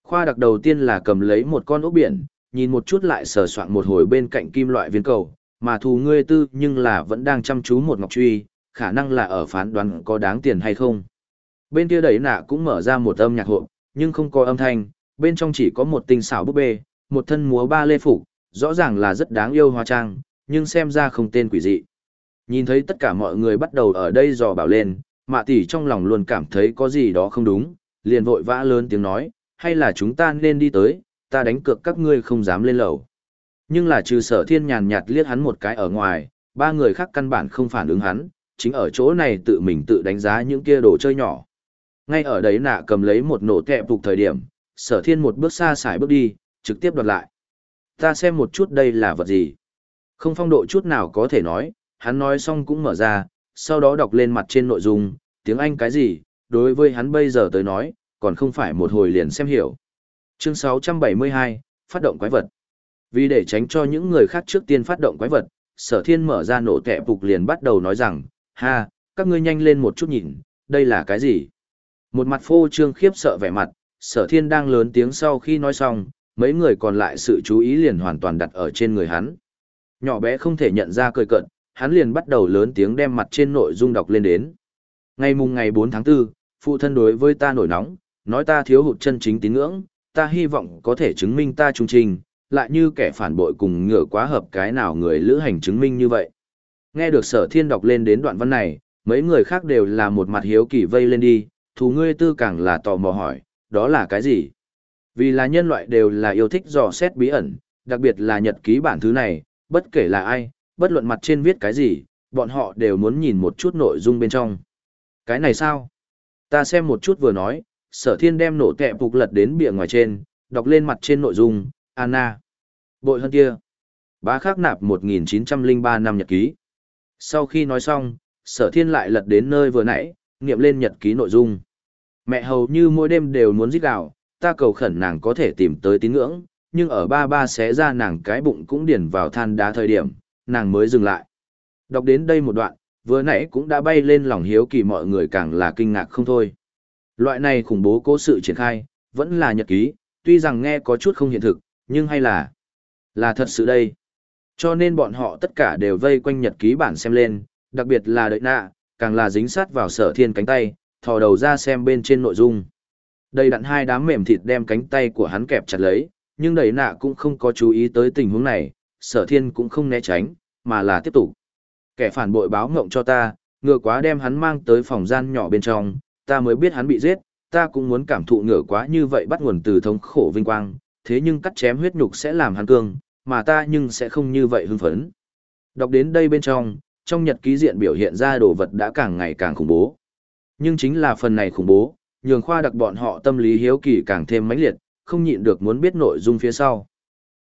Khoa đặc đầu tiên là cầm lấy một con ốc biển, nhìn một chút lại sờ soạn một hồi bên cạnh kim loại viên cầu, mà thù ngươi tư nhưng là vẫn đang chăm chú một ngọc truy, khả năng là ở phán đoán có đáng tiền hay không. Bên kia đẩy nạ cũng mở ra một âm nhạc hộ, nhưng không có âm thanh, bên trong chỉ có một tinh xảo búp bê, một thân múa ba lê phục, rõ ràng là rất đáng yêu hoa trang, nhưng xem ra không tên quỷ dị. Nhìn thấy tất cả mọi người bắt đầu ở đây dò bảo lên, mạ tỷ trong lòng luôn cảm thấy có gì đó không đúng, liền vội vã lớn tiếng nói, hay là chúng ta nên đi tới, ta đánh cược các ngươi không dám lên lầu. Nhưng là trừ sở thiên nhàn nhạt liếc hắn một cái ở ngoài, ba người khác căn bản không phản ứng hắn, chính ở chỗ này tự mình tự đánh giá những kia đồ chơi nhỏ. Ngay ở đấy nạ cầm lấy một nổ kẹp phục thời điểm, sở thiên một bước xa xài bước đi, trực tiếp đoạt lại. Ta xem một chút đây là vật gì. Không phong độ chút nào có thể nói, hắn nói xong cũng mở ra, sau đó đọc lên mặt trên nội dung, tiếng Anh cái gì, đối với hắn bây giờ tới nói, còn không phải một hồi liền xem hiểu. Chương 672, phát động quái vật. Vì để tránh cho những người khác trước tiên phát động quái vật, sở thiên mở ra nổ kẹ phục liền bắt đầu nói rằng, ha, các ngươi nhanh lên một chút nhìn, đây là cái gì? Một mặt phô trương khiếp sợ vẻ mặt, sở thiên đang lớn tiếng sau khi nói xong, mấy người còn lại sự chú ý liền hoàn toàn đặt ở trên người hắn. Nhỏ bé không thể nhận ra cười cận, hắn liền bắt đầu lớn tiếng đem mặt trên nội dung đọc lên đến. Ngày mùng ngày 4 tháng 4, phụ thân đối với ta nổi nóng, nói ta thiếu hụt chân chính tín ngưỡng, ta hy vọng có thể chứng minh ta trung trình, lại như kẻ phản bội cùng ngựa quá hợp cái nào người lữ hành chứng minh như vậy. Nghe được sở thiên đọc lên đến đoạn văn này, mấy người khác đều là một mặt hiếu kỳ vây lên đi, thù ngươi tư càng là tò mò hỏi, đó là cái gì? Vì là nhân loại đều là yêu thích dò xét bí ẩn, đặc biệt là nhật ký bản thứ này, bất kể là ai, bất luận mặt trên viết cái gì, bọn họ đều muốn nhìn một chút nội dung bên trong. Cái này sao? Ta xem một chút vừa nói, sở thiên đem nổ tẹp phục lật đến bìa ngoài trên, đọc lên mặt trên nội dung, Anna. Bội hơn kia. Bá khắc nạp 1903 năm nhật ký. Sau khi nói xong, sở thiên lại lật đến nơi vừa nãy, niệm lên nhật ký nội dung. Mẹ hầu như mỗi đêm đều muốn giết gạo, ta cầu khẩn nàng có thể tìm tới tín ngưỡng, nhưng ở ba ba xé ra nàng cái bụng cũng điền vào than đá thời điểm, nàng mới dừng lại. Đọc đến đây một đoạn, vừa nãy cũng đã bay lên lòng hiếu kỳ mọi người càng là kinh ngạc không thôi. Loại này khủng bố cố sự triển khai, vẫn là nhật ký, tuy rằng nghe có chút không hiện thực, nhưng hay là, là thật sự đây. Cho nên bọn họ tất cả đều vây quanh nhật ký bản xem lên, đặc biệt là đợi nạ, càng là dính sát vào sở thiên cánh tay, thò đầu ra xem bên trên nội dung. Đầy đặn hai đám mềm thịt đem cánh tay của hắn kẹp chặt lấy, nhưng đầy nạ cũng không có chú ý tới tình huống này, sở thiên cũng không né tránh, mà là tiếp tục. Kẻ phản bội báo ngộng cho ta, ngựa quá đem hắn mang tới phòng gian nhỏ bên trong, ta mới biết hắn bị giết, ta cũng muốn cảm thụ ngựa quá như vậy bắt nguồn từ thống khổ vinh quang, thế nhưng cắt chém huyết nhục sẽ làm hắn cương, mà ta nhưng sẽ không như vậy hưng phấn. Đọc đến đây bên trong, trong nhật ký diện biểu hiện ra đồ vật đã càng ngày càng khủng bố. Nhưng chính là phần này khủng bố, nhường khoa đặc bọn họ tâm lý hiếu kỳ càng thêm mãnh liệt, không nhịn được muốn biết nội dung phía sau.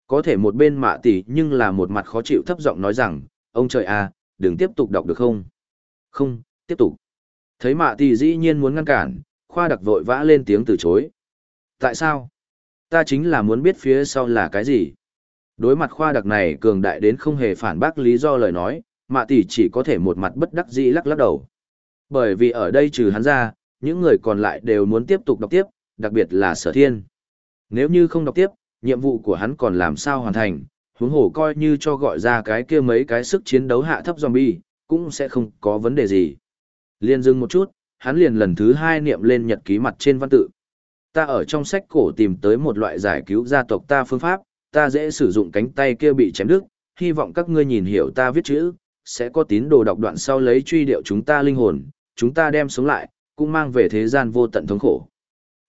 Có thể một bên mạ tỷ nhưng là một mặt khó chịu thấp giọng nói rằng, ông trời à, đừng tiếp tục đọc được không? Không, tiếp tục. Thấy mạ tỷ dĩ nhiên muốn ngăn cản, khoa đặc vội vã lên tiếng từ chối. Tại sao? Ta chính là muốn biết phía sau là cái gì? Đối mặt khoa đặc này cường đại đến không hề phản bác lý do lời nói, mạ tỷ chỉ có thể một mặt bất đắc dĩ lắc lắc đầu. Bởi vì ở đây trừ hắn ra, những người còn lại đều muốn tiếp tục đọc tiếp, đặc biệt là sở thiên. Nếu như không đọc tiếp, nhiệm vụ của hắn còn làm sao hoàn thành, huống hồ coi như cho gọi ra cái kia mấy cái sức chiến đấu hạ thấp zombie, cũng sẽ không có vấn đề gì. Liên dừng một chút, hắn liền lần thứ hai niệm lên nhật ký mặt trên văn tự. Ta ở trong sách cổ tìm tới một loại giải cứu gia tộc ta phương pháp, ta dễ sử dụng cánh tay kia bị chém đứt, hy vọng các ngươi nhìn hiểu ta viết chữ, sẽ có tín đồ đọc đoạn sau lấy truy điệu chúng ta linh hồn, chúng ta đem sống lại, cũng mang về thế gian vô tận thống khổ.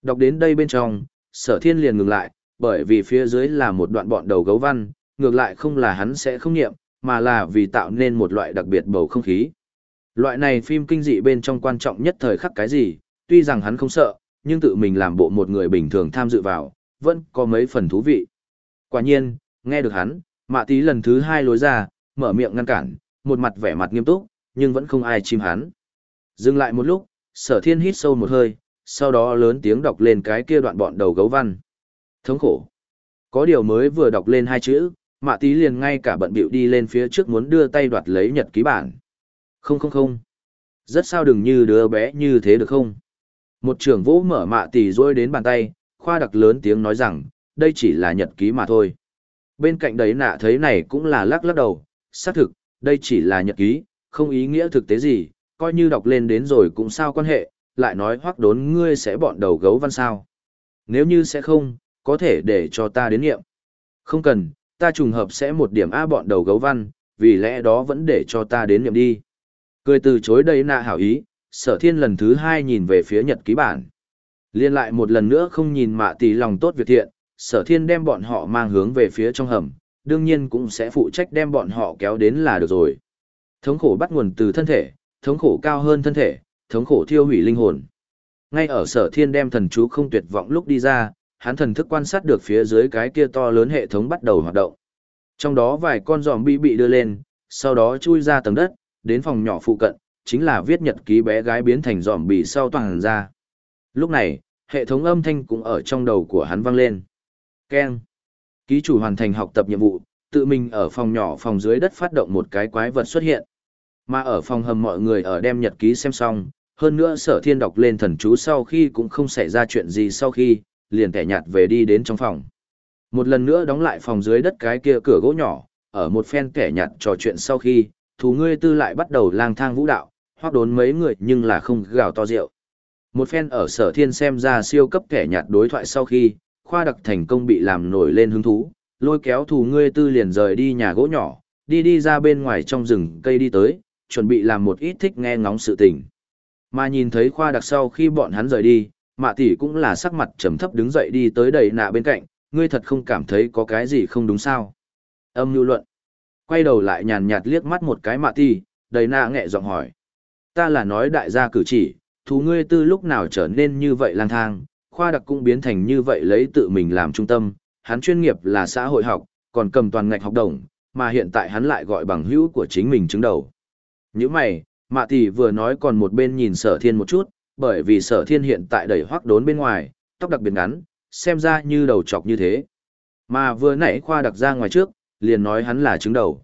Đọc đến đây bên trong, sở thiên liền ngừng lại, bởi vì phía dưới là một đoạn bọn đầu gấu văn, ngược lại không là hắn sẽ không nghiệm, mà là vì tạo nên một loại đặc biệt bầu không khí. Loại này phim kinh dị bên trong quan trọng nhất thời khắc cái gì, tuy rằng hắn không sợ, nhưng tự mình làm bộ một người bình thường tham dự vào, vẫn có mấy phần thú vị. Quả nhiên, nghe được hắn, mạ tí lần thứ hai lối ra, mở miệng ngăn cản, một mặt vẻ mặt nghiêm túc, nhưng vẫn không ai chim hắn. Dừng lại một lúc, sở thiên hít sâu một hơi, sau đó lớn tiếng đọc lên cái kia đoạn bọn đầu gấu văn. Thống khổ. Có điều mới vừa đọc lên hai chữ, mạ tí liền ngay cả bận bịu đi lên phía trước muốn đưa tay đoạt lấy nhật ký bản. Không không không. Rất sao đừng như đứa bé như thế được không? Một trưởng vũ mở mạ tỷ rôi đến bàn tay, khoa đặc lớn tiếng nói rằng, đây chỉ là nhật ký mà thôi. Bên cạnh đấy nạ thấy này cũng là lắc lắc đầu, xác thực, đây chỉ là nhật ký, không ý nghĩa thực tế gì, coi như đọc lên đến rồi cũng sao quan hệ, lại nói hoắc đốn ngươi sẽ bọn đầu gấu văn sao. Nếu như sẽ không, có thể để cho ta đến nghiệm. Không cần, ta trùng hợp sẽ một điểm A bọn đầu gấu văn, vì lẽ đó vẫn để cho ta đến nghiệm đi. Cười từ chối đây nạ hảo ý, sở thiên lần thứ hai nhìn về phía nhật ký bản. Liên lại một lần nữa không nhìn mạ tỷ lòng tốt việc thiện, sở thiên đem bọn họ mang hướng về phía trong hầm, đương nhiên cũng sẽ phụ trách đem bọn họ kéo đến là được rồi. Thống khổ bắt nguồn từ thân thể, thống khổ cao hơn thân thể, thống khổ thiêu hủy linh hồn. Ngay ở sở thiên đem thần chú không tuyệt vọng lúc đi ra, hắn thần thức quan sát được phía dưới cái kia to lớn hệ thống bắt đầu hoạt động. Trong đó vài con giòm bị bị đưa lên, sau đó chui ra tầng đất, đến phòng nhỏ phụ cận, chính là viết nhật ký bé gái biến thành giòm bị sau toàn ra. Lúc này, hệ thống âm thanh cũng ở trong đầu của hắn vang lên. Keng. Ký chủ hoàn thành học tập nhiệm vụ, tự mình ở phòng nhỏ phòng dưới đất phát động một cái quái vật xuất hiện. Mà ở phòng hầm mọi người ở đem nhật ký xem xong, hơn nữa sở thiên đọc lên thần chú sau khi cũng không xảy ra chuyện gì sau khi, liền kẻ nhạt về đi đến trong phòng. Một lần nữa đóng lại phòng dưới đất cái kia cửa gỗ nhỏ, ở một phen kẻ nhạt trò chuyện sau khi, thú ngươi tư lại bắt đầu lang thang vũ đạo, hoặc đốn mấy người nhưng là không gào to rượu. Một phen ở sở thiên xem ra siêu cấp kẻ nhạt đối thoại sau khi, khoa đặc thành công bị làm nổi lên hứng thú, lôi kéo thù ngươi tư liền rời đi nhà gỗ nhỏ, đi đi ra bên ngoài trong rừng cây đi tới, chuẩn bị làm một ít thích nghe ngóng sự tình. Mà nhìn thấy khoa đặc sau khi bọn hắn rời đi, mạ tỷ cũng là sắc mặt trầm thấp đứng dậy đi tới đầy nạ bên cạnh, ngươi thật không cảm thấy có cái gì không đúng sao. Âm nhu luận. Quay đầu lại nhàn nhạt liếc mắt một cái mạ tỷ, đầy nạ nghẹ giọng hỏi. Ta là nói đại gia cử chỉ, thú ngươi tư lúc nào trở nên như vậy lang thang, khoa đặc cũng biến thành như vậy lấy tự mình làm trung tâm, hắn chuyên nghiệp là xã hội học, còn cầm toàn ngạch học đồng, mà hiện tại hắn lại gọi bằng hữu của chính mình chứng đầu những mày, mạ tỷ vừa nói còn một bên nhìn sở thiên một chút, bởi vì sở thiên hiện tại đẩy hoác đốn bên ngoài, tóc đặc biệt ngắn, xem ra như đầu chọc như thế. Mà vừa nãy khoa đặc ra ngoài trước, liền nói hắn là trứng đầu.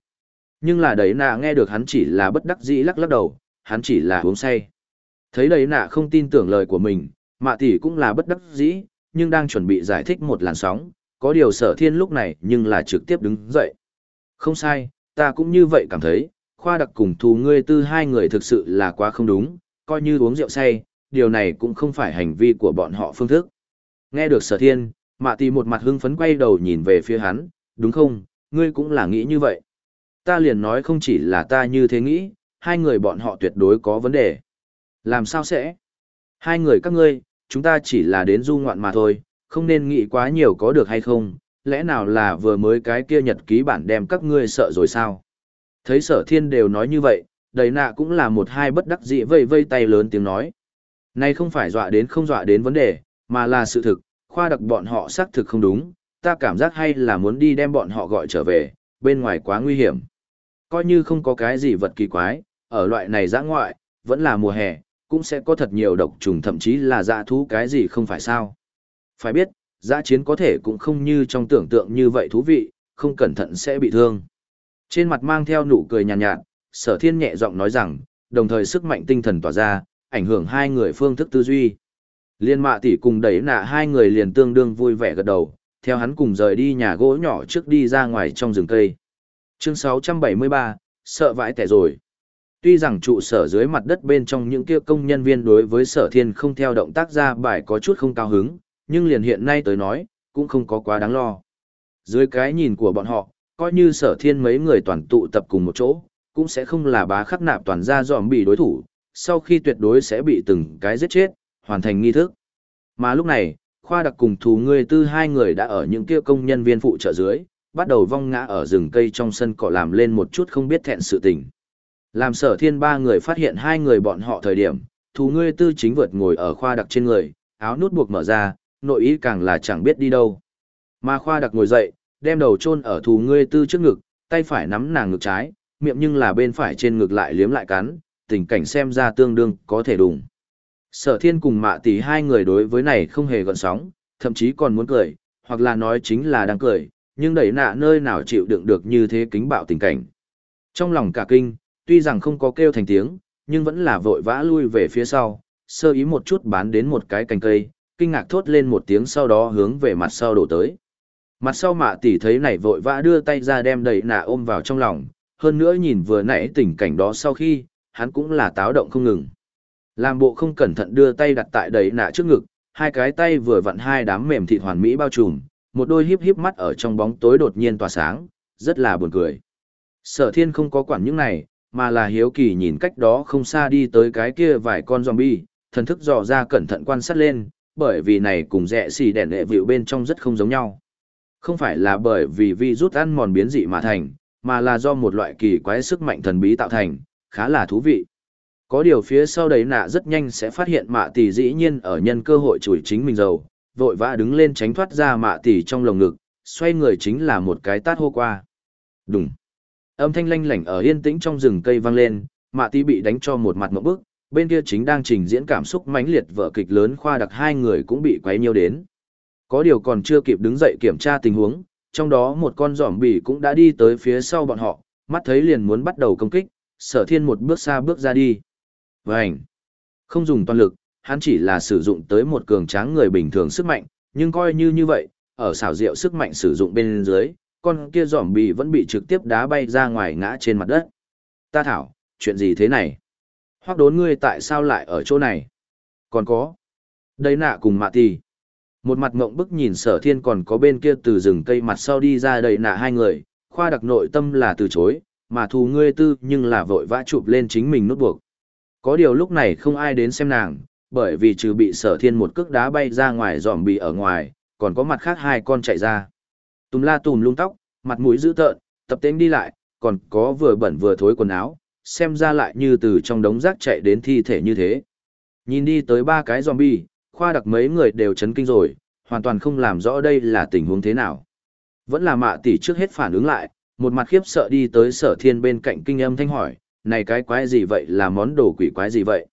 Nhưng là đấy nạ nghe được hắn chỉ là bất đắc dĩ lắc lắc đầu, hắn chỉ là uống say. Thấy đấy nạ không tin tưởng lời của mình, mạ tỷ cũng là bất đắc dĩ, nhưng đang chuẩn bị giải thích một làn sóng, có điều sở thiên lúc này nhưng là trực tiếp đứng dậy. Không sai, ta cũng như vậy cảm thấy, khoa đặc cùng thù ngươi tư hai người thực sự là quá không đúng, coi như uống rượu say, điều này cũng không phải hành vi của bọn họ phương thức. Nghe được sở thiên, mạ Tì một mặt hưng phấn quay đầu nhìn về phía hắn, đúng không, ngươi cũng là nghĩ như vậy. Ta liền nói không chỉ là ta như thế nghĩ, hai người bọn họ tuyệt đối có vấn đề. Làm sao sẽ? Hai người các ngươi, chúng ta chỉ là đến du ngoạn mà thôi, không nên nghĩ quá nhiều có được hay không, lẽ nào là vừa mới cái kia nhật ký bản đem các ngươi sợ rồi sao? Thấy sở thiên đều nói như vậy, đầy nạ cũng là một hai bất đắc dĩ vây vây tay lớn tiếng nói. Này không phải dọa đến không dọa đến vấn đề, mà là sự thực, khoa đặc bọn họ xác thực không đúng, ta cảm giác hay là muốn đi đem bọn họ gọi trở về, bên ngoài quá nguy hiểm. Coi như không có cái gì vật kỳ quái, ở loại này giã ngoại, vẫn là mùa hè, cũng sẽ có thật nhiều độc trùng thậm chí là dã thú cái gì không phải sao. Phải biết, dã chiến có thể cũng không như trong tưởng tượng như vậy thú vị, không cẩn thận sẽ bị thương. Trên mặt mang theo nụ cười nhàn nhạt, nhạt, sở thiên nhẹ giọng nói rằng, đồng thời sức mạnh tinh thần tỏa ra, ảnh hưởng hai người phương thức tư duy. Liên mạ tỷ cùng đẩy nạ hai người liền tương đương vui vẻ gật đầu, theo hắn cùng rời đi nhà gỗ nhỏ trước đi ra ngoài trong rừng cây. Chương 673, sợ vãi tẻ rồi. Tuy rằng trụ sở dưới mặt đất bên trong những kia công nhân viên đối với sở thiên không theo động tác ra bài có chút không cao hứng, nhưng liền hiện nay tới nói, cũng không có quá đáng lo. Dưới cái nhìn của bọn họ, coi như sở thiên mấy người toàn tụ tập cùng một chỗ, cũng sẽ không là bá khắc nạp toàn ra dòm bị đối thủ, sau khi tuyệt đối sẽ bị từng cái giết chết, hoàn thành nghi thức. Mà lúc này, khoa đặc cùng thù ngươi tư hai người đã ở những kia công nhân viên phụ trợ dưới, bắt đầu vong ngã ở rừng cây trong sân cỏ làm lên một chút không biết thẹn sự tình. Làm sở thiên ba người phát hiện hai người bọn họ thời điểm, thù ngươi tư chính vượt ngồi ở khoa đặc trên người, áo nút buộc mở ra, nội ý càng là chẳng biết đi đâu. Mà khoa đặc ngồi dậy, đem đầu chôn ở thù ngươi tư trước ngực, tay phải nắm nàng ngực trái, miệng nhưng là bên phải trên ngực lại liếm lại cắn, tình cảnh xem ra tương đương có thể đùng. Sở thiên cùng mạ tỷ hai người đối với này không hề gọn sóng, thậm chí còn muốn cười, hoặc là nói chính là đang cười, nhưng đẩy nạ nơi nào chịu đựng được như thế kính bạo tình cảnh. Trong lòng cả kinh, tuy rằng không có kêu thành tiếng, nhưng vẫn là vội vã lui về phía sau, sơ ý một chút bán đến một cái cành cây, kinh ngạc thốt lên một tiếng sau đó hướng về mặt sau đổ tới. Mặt sau mạ tỷ thấy này vội vã đưa tay ra đem đầy nạ ôm vào trong lòng, hơn nữa nhìn vừa nãy tình cảnh đó sau khi, hắn cũng là táo động không ngừng. Làm bộ không cẩn thận đưa tay đặt tại đầy nạ trước ngực, hai cái tay vừa vặn hai đám mềm thịt hoàn mỹ bao trùm, một đôi híp híp mắt ở trong bóng tối đột nhiên tỏa sáng, rất là buồn cười. Sở thiên không có quản những này, mà là hiếu kỳ nhìn cách đó không xa đi tới cái kia vài con zombie, thần thức dò ra cẩn thận quan sát lên, bởi vì này cùng rẻ xì đèn đệ vịu bên trong rất không giống nhau. Không phải là bởi vì vi rút ăn mòn biến dị mà thành, mà là do một loại kỳ quái sức mạnh thần bí tạo thành, khá là thú vị. Có điều phía sau đấy nạ rất nhanh sẽ phát hiện mạ tỷ dĩ nhiên ở nhân cơ hội chủi chính mình dầu, vội vã đứng lên tránh thoát ra mạ tỷ trong lồng ngực, xoay người chính là một cái tát hô qua. Đùng. Âm thanh lanh lảnh ở yên tĩnh trong rừng cây vang lên, mạ tỷ bị đánh cho một mặt một bức, bên kia chính đang trình diễn cảm xúc mãnh liệt vở kịch lớn khoa đặc hai người cũng bị quấy nhiêu đến. Có điều còn chưa kịp đứng dậy kiểm tra tình huống, trong đó một con giỏm bỉ cũng đã đi tới phía sau bọn họ, mắt thấy liền muốn bắt đầu công kích, sở thiên một bước xa bước ra đi. Vành. Không dùng toàn lực, hắn chỉ là sử dụng tới một cường tráng người bình thường sức mạnh, nhưng coi như như vậy, ở xảo diệu sức mạnh sử dụng bên dưới, con kia giỏm bỉ vẫn bị trực tiếp đá bay ra ngoài ngã trên mặt đất. Ta thảo, chuyện gì thế này? Hoặc đốn ngươi tại sao lại ở chỗ này? Còn có. Đây nạ cùng mạ tì. Một mặt ngộng bức nhìn sở thiên còn có bên kia từ rừng cây mặt sau đi ra đầy nạ hai người, khoa đặc nội tâm là từ chối, mà thù ngươi tư nhưng là vội vã chụp lên chính mình nút buộc. Có điều lúc này không ai đến xem nàng, bởi vì trừ bị sở thiên một cước đá bay ra ngoài dòm bị ở ngoài, còn có mặt khác hai con chạy ra. Tùm la tùm lung tóc, mặt mũi dữ tợn, tập tính đi lại, còn có vừa bẩn vừa thối quần áo, xem ra lại như từ trong đống rác chạy đến thi thể như thế. Nhìn đi tới ba cái zombie, khoa đặc mấy người đều chấn kinh rồi, hoàn toàn không làm rõ đây là tình huống thế nào. Vẫn là mạ tỷ trước hết phản ứng lại, một mặt khiếp sợ đi tới sở thiên bên cạnh kinh âm thanh hỏi, này cái quái gì vậy là món đồ quỷ quái gì vậy?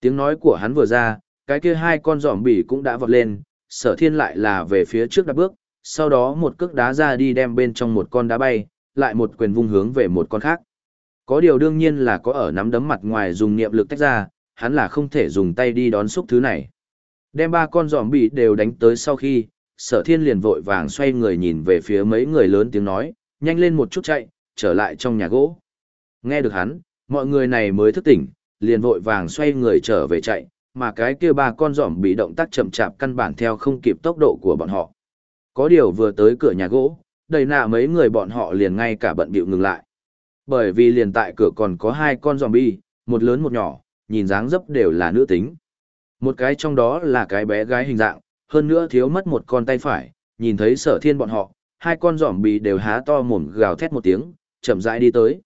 Tiếng nói của hắn vừa ra, cái kia hai con giỏm bỉ cũng đã vọt lên, sở thiên lại là về phía trước đạp bước, sau đó một cước đá ra đi đem bên trong một con đá bay, lại một quyền vung hướng về một con khác. Có điều đương nhiên là có ở nắm đấm mặt ngoài dùng niệm lực tách ra, hắn là không thể dùng tay đi đón xúc thứ này. Đem ba con giòm bị đều đánh tới sau khi, sở thiên liền vội vàng xoay người nhìn về phía mấy người lớn tiếng nói, nhanh lên một chút chạy, trở lại trong nhà gỗ. Nghe được hắn, mọi người này mới thức tỉnh, liền vội vàng xoay người trở về chạy, mà cái kia ba con giòm bị động tác chậm chạp căn bản theo không kịp tốc độ của bọn họ. Có điều vừa tới cửa nhà gỗ, đầy nạ mấy người bọn họ liền ngay cả bận bịu ngừng lại. Bởi vì liền tại cửa còn có hai con zombie, một lớn một nhỏ, nhìn dáng dấp đều là nữ tính. Một cái trong đó là cái bé gái hình dạng, hơn nữa thiếu mất một con tay phải, nhìn thấy sở thiên bọn họ, hai con giỏm bì đều há to mồm gào thét một tiếng, chậm rãi đi tới.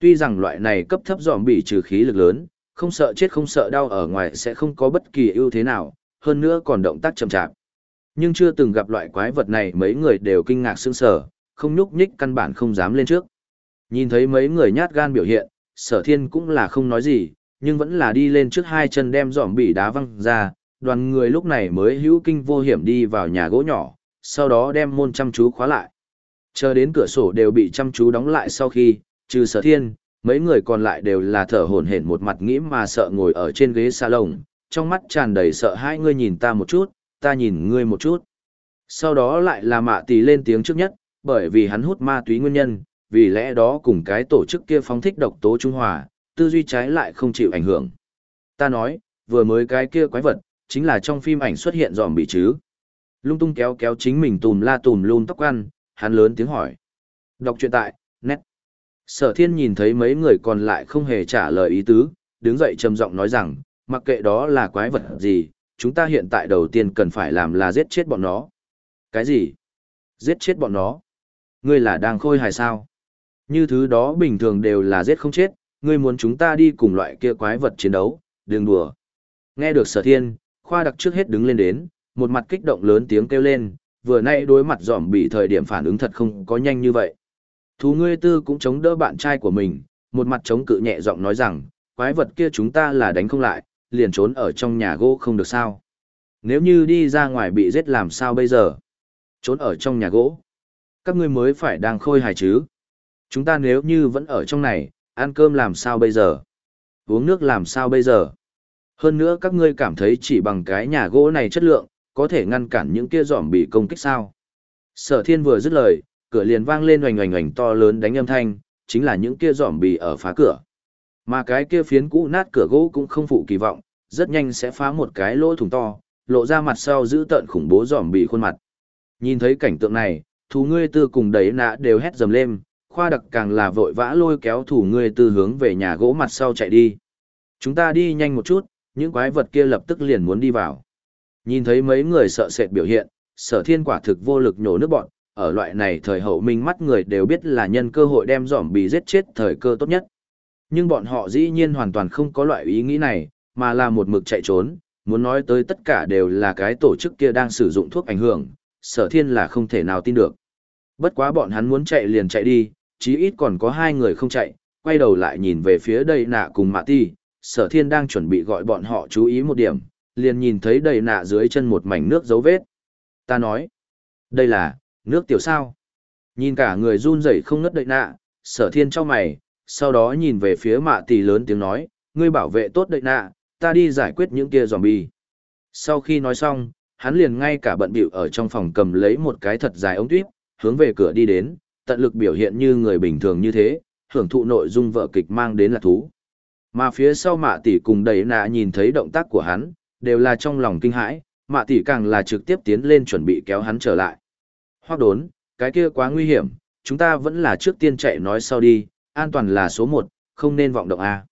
Tuy rằng loại này cấp thấp giỏm bì trừ khí lực lớn, không sợ chết không sợ đau ở ngoài sẽ không có bất kỳ ưu thế nào, hơn nữa còn động tác chậm chạp. Nhưng chưa từng gặp loại quái vật này mấy người đều kinh ngạc sững sờ, không nhúc nhích căn bản không dám lên trước. Nhìn thấy mấy người nhát gan biểu hiện, sở thiên cũng là không nói gì, nhưng vẫn là đi lên trước hai chân đem giỏm bị đá văng ra, đoàn người lúc này mới hữu kinh vô hiểm đi vào nhà gỗ nhỏ, sau đó đem môn chăm chú khóa lại. Chờ đến cửa sổ đều bị chăm chú đóng lại sau khi, trừ sở thiên, mấy người còn lại đều là thở hổn hển một mặt nghĩ mà sợ ngồi ở trên ghế salon, trong mắt tràn đầy sợ hai ngươi nhìn ta một chút, ta nhìn ngươi một chút. Sau đó lại là mạ tỷ lên tiếng trước nhất, bởi vì hắn hút ma túy nguyên nhân, vì lẽ đó cùng cái tổ chức kia phóng thích độc tố Trung Hòa, tư duy trái lại không chịu ảnh hưởng. Ta nói, vừa mới cái kia quái vật, chính là trong phim ảnh xuất hiện dòm bị chứ. Lung tung kéo kéo chính mình tùm la tùm luôn tóc ăn, hắn lớn tiếng hỏi. Đọc truyện tại, nét. Sở thiên nhìn thấy mấy người còn lại không hề trả lời ý tứ, đứng dậy trầm giọng nói rằng, mặc kệ đó là quái vật gì, chúng ta hiện tại đầu tiên cần phải làm là giết chết bọn nó. Cái gì? Giết chết bọn nó? Ngươi là đang khôi hài sao? Như thứ đó bình thường đều là giết không chết, ngươi muốn chúng ta đi cùng loại kia quái vật chiến đấu, đừng đùa. Nghe được sở thiên, khoa đặc trước hết đứng lên đến, một mặt kích động lớn tiếng kêu lên, vừa nay đối mặt giỏm bị thời điểm phản ứng thật không có nhanh như vậy. Thú ngươi tư cũng chống đỡ bạn trai của mình, một mặt chống cự nhẹ giọng nói rằng, quái vật kia chúng ta là đánh không lại, liền trốn ở trong nhà gỗ không được sao. Nếu như đi ra ngoài bị giết làm sao bây giờ? Trốn ở trong nhà gỗ. Các ngươi mới phải đang khôi hài chứ. Chúng ta nếu như vẫn ở trong này, ăn cơm làm sao bây giờ? Uống nước làm sao bây giờ? Hơn nữa các ngươi cảm thấy chỉ bằng cái nhà gỗ này chất lượng, có thể ngăn cản những kia giỏm bị công kích sao. Sở thiên vừa dứt lời, cửa liền vang lên oành oành oành to lớn đánh âm thanh, chính là những kia giỏm bị ở phá cửa. Mà cái kia phiến cũ nát cửa gỗ cũng không phụ kỳ vọng, rất nhanh sẽ phá một cái lỗ thủng to, lộ ra mặt sau giữ tợn khủng bố giỏm bị khuôn mặt. Nhìn thấy cảnh tượng này, thú ngươi tư cùng đấy nạ đều hét dầm lên, khoa đặc càng là vội vã lôi kéo thủ ngươi từ hướng về nhà gỗ mặt sau chạy đi. Chúng ta đi nhanh một chút, những quái vật kia lập tức liền muốn đi vào. Nhìn thấy mấy người sợ sệt biểu hiện, sở thiên quả thực vô lực nhổ nước bọn, ở loại này thời hậu minh mắt người đều biết là nhân cơ hội đem giỏm bị giết chết thời cơ tốt nhất. Nhưng bọn họ dĩ nhiên hoàn toàn không có loại ý nghĩ này, mà là một mực chạy trốn, muốn nói tới tất cả đều là cái tổ chức kia đang sử dụng thuốc ảnh hưởng, sở thiên là không thể nào tin được. Bất quá bọn hắn muốn chạy liền chạy đi, chí ít còn có hai người không chạy, quay đầu lại nhìn về phía đây nạ cùng mạ ti, sở thiên đang chuẩn bị gọi bọn họ chú ý một điểm, liền nhìn thấy đầy nạ dưới chân một mảnh nước dấu vết. Ta nói, đây là, nước tiểu sao. Nhìn cả người run rẩy không ngất đầy nạ, sở thiên cho mày, sau đó nhìn về phía mạ tỷ lớn tiếng nói, ngươi bảo vệ tốt đợi nạ, ta đi giải quyết những kia zombie. Sau khi nói xong, hắn liền ngay cả bận bịu ở trong phòng cầm lấy một cái thật dài ống tuyếp, hướng về cửa đi đến, tận lực biểu hiện như người bình thường như thế, hưởng thụ nội dung vợ kịch mang đến là thú. Mà phía sau mạ tỷ cùng đầy nạ nhìn thấy động tác của hắn, đều là trong lòng kinh hãi, mạ tỷ càng là trực tiếp tiến lên chuẩn bị kéo hắn trở lại. Hoác đốn, cái kia quá nguy hiểm, chúng ta vẫn là trước tiên chạy nói sau đi, an toàn là số một, không nên vọng động A.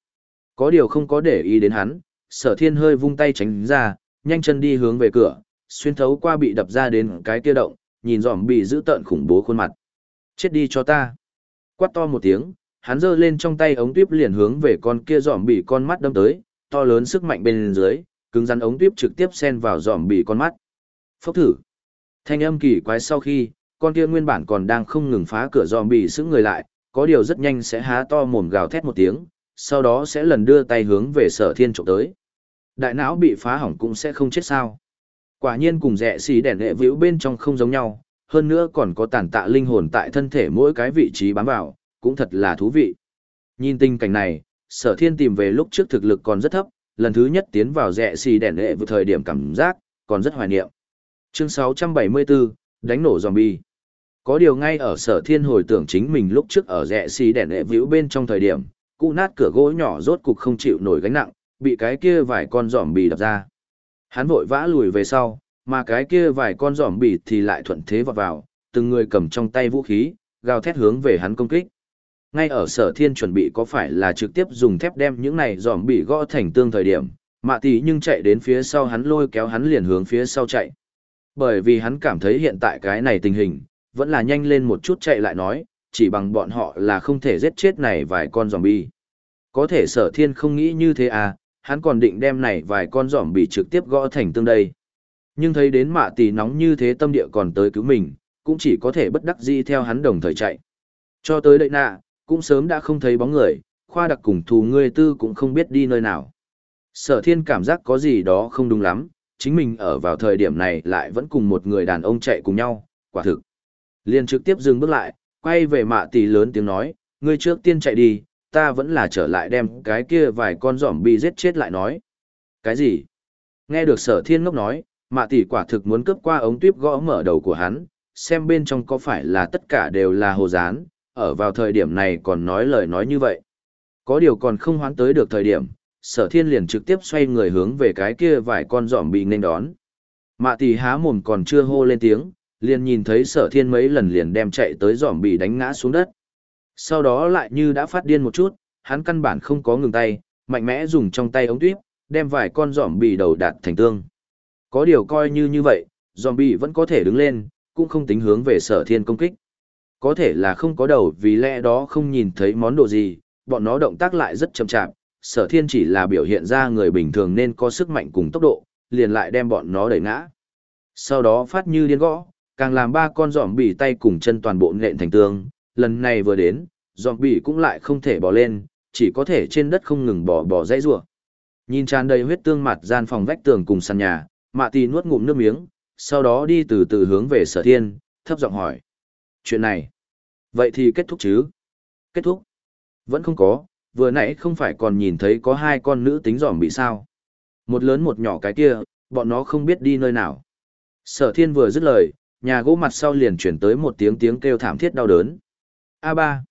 Có điều không có để ý đến hắn, sở thiên hơi vung tay tránh ra, nhanh chân đi hướng về cửa, xuyên thấu qua bị đập ra đến cái kia động, nhìn dòm bị giữ tợn khủng bố khuôn mặt. Chết đi cho ta. Quát to một tiếng, hắn giơ lên trong tay ống tuyếp liền hướng về con kia dòm bị con mắt đâm tới, to lớn sức mạnh bên dưới, cứng rắn ống tuyếp trực tiếp xen vào dòm bị con mắt. Phốc thử. Thanh âm kỳ quái sau khi, con kia nguyên bản còn đang không ngừng phá cửa dòm bị sững người lại, có điều rất nhanh sẽ há to mồm gào thét một tiếng, sau đó sẽ lần đưa tay hướng về sở thiên trộm tới. Đại não bị phá hỏng cũng sẽ không chết sao. Quả nhiên cùng rẻ xì đèn lệ vĩu bên trong không giống nhau, hơn nữa còn có tàn tạ linh hồn tại thân thể mỗi cái vị trí bám vào, cũng thật là thú vị. Nhìn tình cảnh này, sở thiên tìm về lúc trước thực lực còn rất thấp, lần thứ nhất tiến vào rẽ xì đèn lệ vừa thời điểm cảm giác, còn rất hoài niệm. Chương 674, đánh nổ zombie. Có điều ngay ở sở thiên hồi tưởng chính mình lúc trước ở rẽ xì đèn lệ vĩu bên trong thời điểm, cụ nát cửa gỗ nhỏ rốt cục không chịu nổi gánh nặng, bị cái kia vài con giòm bì đập ra. Hắn vội vã lùi về sau, mà cái kia vài con giỏm bỉ thì lại thuận thế vọt vào, từng người cầm trong tay vũ khí, gào thét hướng về hắn công kích. Ngay ở sở thiên chuẩn bị có phải là trực tiếp dùng thép đem những này giỏm bỉ gõ thành tương thời điểm, mạ tỷ nhưng chạy đến phía sau hắn lôi kéo hắn liền hướng phía sau chạy. Bởi vì hắn cảm thấy hiện tại cái này tình hình, vẫn là nhanh lên một chút chạy lại nói, chỉ bằng bọn họ là không thể giết chết này vài con zombie. Có thể sở thiên không nghĩ như thế à, hắn còn định đem này vài con zombie trực tiếp gõ thành tương đây. Nhưng thấy đến mạ tỷ nóng như thế tâm địa còn tới cứu mình, cũng chỉ có thể bất đắc dĩ theo hắn đồng thời chạy. Cho tới đợi nạ, cũng sớm đã không thấy bóng người, khoa đặc cùng thù ngươi tư cũng không biết đi nơi nào. Sở thiên cảm giác có gì đó không đúng lắm, chính mình ở vào thời điểm này lại vẫn cùng một người đàn ông chạy cùng nhau, quả thực. Liền trực tiếp dừng bước lại, quay về mạ tỷ lớn tiếng nói, ngươi trước tiên chạy đi, ta vẫn là trở lại đem cái kia vài con giỏm bị giết chết lại nói. Cái gì? Nghe được sở thiên ngốc nói, mạ tỷ quả thực muốn cướp qua ống tuyếp gõ mở đầu của hắn, xem bên trong có phải là tất cả đều là hồ dán, ở vào thời điểm này còn nói lời nói như vậy. Có điều còn không hoán tới được thời điểm, sở thiên liền trực tiếp xoay người hướng về cái kia vài con giỏm bị nên đón. Mạ tỷ há mồm còn chưa hô lên tiếng, liền nhìn thấy sở thiên mấy lần liền đem chạy tới giỏm bị đánh ngã xuống đất. Sau đó lại như đã phát điên một chút, hắn căn bản không có ngừng tay, mạnh mẽ dùng trong tay ống tuyếp, đem vài con giỏm bị đầu đạt thành tương. Có điều coi như như vậy, zombie vẫn có thể đứng lên, cũng không tính hướng về sở thiên công kích. Có thể là không có đầu vì lẽ đó không nhìn thấy món đồ gì, bọn nó động tác lại rất chậm chạp, sở thiên chỉ là biểu hiện ra người bình thường nên có sức mạnh cùng tốc độ, liền lại đem bọn nó đẩy ngã. Sau đó phát như điên gõ, càng làm ba con giòm bỉ tay cùng chân toàn bộ nện thành tương, lần này vừa đến, giòm bỉ cũng lại không thể bỏ lên, chỉ có thể trên đất không ngừng bò bò dãy rủa. Nhìn tràn đầy huyết tương mặt gian phòng vách tường cùng sàn nhà, Mạ tì nuốt ngụm nước miếng, sau đó đi từ từ hướng về Sở Thiên, thấp giọng hỏi: "Chuyện này, vậy thì kết thúc chứ?" "Kết thúc?" "Vẫn không có, vừa nãy không phải còn nhìn thấy có hai con nữ tính giòm bị sao? Một lớn một nhỏ cái kia, bọn nó không biết đi nơi nào." Sở Thiên vừa dứt lời, nhà gỗ mặt sau liền chuyển tới một tiếng tiếng kêu thảm thiết đau đớn. a ba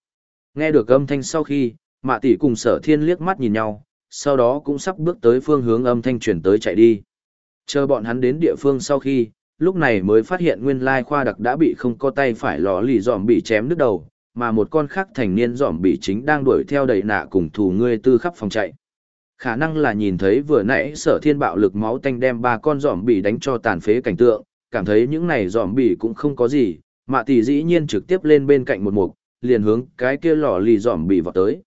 Nghe được âm thanh sau khi, mạ tỷ cùng sở thiên liếc mắt nhìn nhau, sau đó cũng sắp bước tới phương hướng âm thanh chuyển tới chạy đi. Chờ bọn hắn đến địa phương sau khi, lúc này mới phát hiện nguyên lai khoa đặc đã bị không có tay phải lò lì dòm bị chém đứt đầu, mà một con khác thành niên dòm bị chính đang đuổi theo đầy nạ cùng thù ngươi tư khắp phòng chạy. Khả năng là nhìn thấy vừa nãy sở thiên bạo lực máu tanh đem ba con dòm bị đánh cho tàn phế cảnh tượng, cảm thấy những này dòm bị cũng không có gì, mạ tỷ dĩ nhiên trực tiếp lên bên cạnh một mục, liền hướng cái kia lò lì dòm bị vào tới.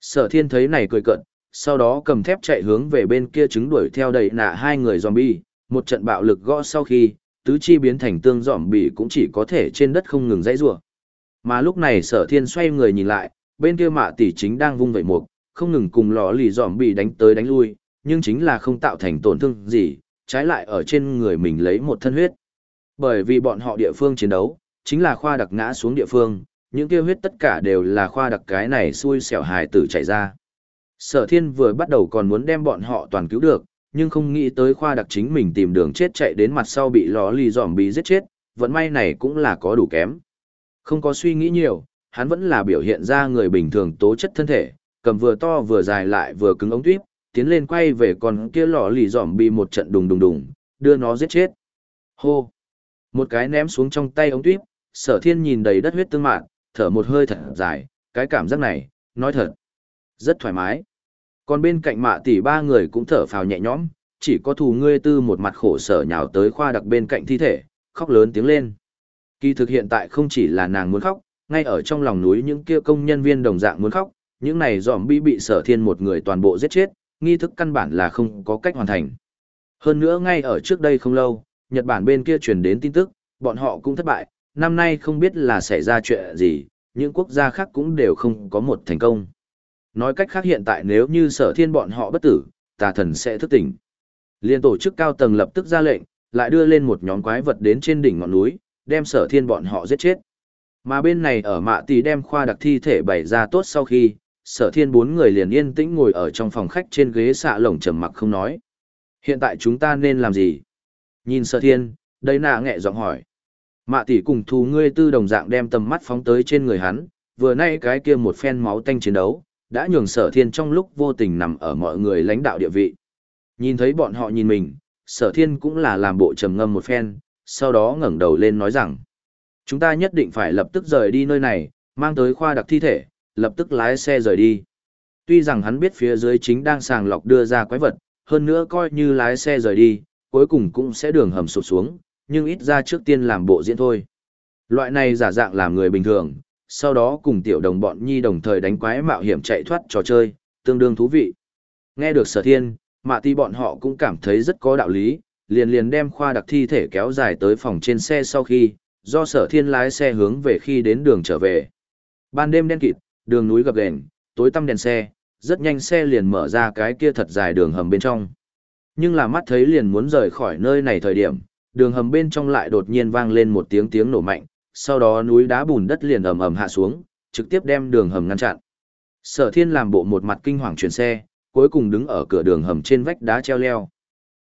Sở thiên thấy này cười cận, sau đó cầm thép chạy hướng về bên kia chứng đuổi theo đầy nạ hai người zombie một trận bạo lực gõ sau khi, tứ chi biến thành tương zombie cũng chỉ có thể trên đất không ngừng dãy rủa. Mà lúc này sở thiên xoay người nhìn lại, bên kia mạ tỷ chính đang vung vẩy mục, không ngừng cùng lọ lì zombie đánh tới đánh lui, nhưng chính là không tạo thành tổn thương gì, trái lại ở trên người mình lấy một thân huyết. Bởi vì bọn họ địa phương chiến đấu, chính là khoa đặc ngã xuống địa phương, những kia huyết tất cả đều là khoa đặc cái này xui xẻo hài tử chạy ra. Sở thiên vừa bắt đầu còn muốn đem bọn họ toàn cứu được, nhưng không nghĩ tới khoa đặc chính mình tìm đường chết chạy đến mặt sau bị ló lì dòm bị giết chết, vận may này cũng là có đủ kém. Không có suy nghĩ nhiều, hắn vẫn là biểu hiện ra người bình thường tố chất thân thể, cầm vừa to vừa dài lại vừa cứng ống tuyếp, tiến lên quay về con kia lò lì dòm bị một trận đùng đùng đùng, đưa nó giết chết. Hô! Một cái ném xuống trong tay ống tuyếp, sở thiên nhìn đầy đất huyết tương mạn, thở một hơi thật dài, cái cảm giác này, nói thật, rất thoải mái. Còn bên cạnh mạ tỷ ba người cũng thở phào nhẹ nhõm, chỉ có thù ngươi tư một mặt khổ sở nhào tới khoa đặc bên cạnh thi thể, khóc lớn tiếng lên. Kỳ thực hiện tại không chỉ là nàng muốn khóc, ngay ở trong lòng núi những kia công nhân viên đồng dạng muốn khóc, những này dòm bi bị sở thiên một người toàn bộ giết chết, nghi thức căn bản là không có cách hoàn thành. Hơn nữa ngay ở trước đây không lâu, Nhật Bản bên kia truyền đến tin tức, bọn họ cũng thất bại, năm nay không biết là xảy ra chuyện gì, những quốc gia khác cũng đều không có một thành công. Nói cách khác hiện tại nếu như sở thiên bọn họ bất tử, tà thần sẽ thức tỉnh. Liên tổ chức cao tầng lập tức ra lệnh, lại đưa lên một nhóm quái vật đến trên đỉnh ngọn núi, đem sở thiên bọn họ giết chết. Mà bên này ở mạ tỷ đem khoa đặc thi thể bày ra tốt sau khi, sở thiên bốn người liền yên tĩnh ngồi ở trong phòng khách trên ghế xạ lồng trầm mặc không nói. Hiện tại chúng ta nên làm gì? Nhìn sở thiên, đây nạ nghẹ giọng hỏi. Mạ tỷ cùng thù ngươi tư đồng dạng đem tầm mắt phóng tới trên người hắn, vừa nay cái kia một phen máu tanh chiến đấu, đã nhường sở thiên trong lúc vô tình nằm ở mọi người lãnh đạo địa vị. Nhìn thấy bọn họ nhìn mình, sở thiên cũng là làm bộ trầm ngâm một phen, sau đó ngẩng đầu lên nói rằng, chúng ta nhất định phải lập tức rời đi nơi này, mang tới khoa đặc thi thể, lập tức lái xe rời đi. Tuy rằng hắn biết phía dưới chính đang sàng lọc đưa ra quái vật, hơn nữa coi như lái xe rời đi, cuối cùng cũng sẽ đường hầm sụt xuống, nhưng ít ra trước tiên làm bộ diễn thôi. Loại này giả dạng làm người bình thường, sau đó cùng tiểu đồng bọn nhi đồng thời đánh quái mạo hiểm chạy thoát trò chơi, tương đương thú vị. Nghe được sở thiên, mạ ti bọn họ cũng cảm thấy rất có đạo lý, liền liền đem khoa đặc thi thể kéo dài tới phòng trên xe sau khi, do sở thiên lái xe hướng về khi đến đường trở về. Ban đêm đen kịt, đường núi gập ghềnh, tối tăm đèn xe, rất nhanh xe liền mở ra cái kia thật dài đường hầm bên trong. Nhưng là mắt thấy liền muốn rời khỏi nơi này thời điểm, đường hầm bên trong lại đột nhiên vang lên một tiếng tiếng nổ mạnh, sau đó núi đá bùn đất liền ầm ầm hạ xuống, trực tiếp đem đường hầm ngăn chặn. Sở Thiên làm bộ một mặt kinh hoàng chuyển xe, cuối cùng đứng ở cửa đường hầm trên vách đá treo leo.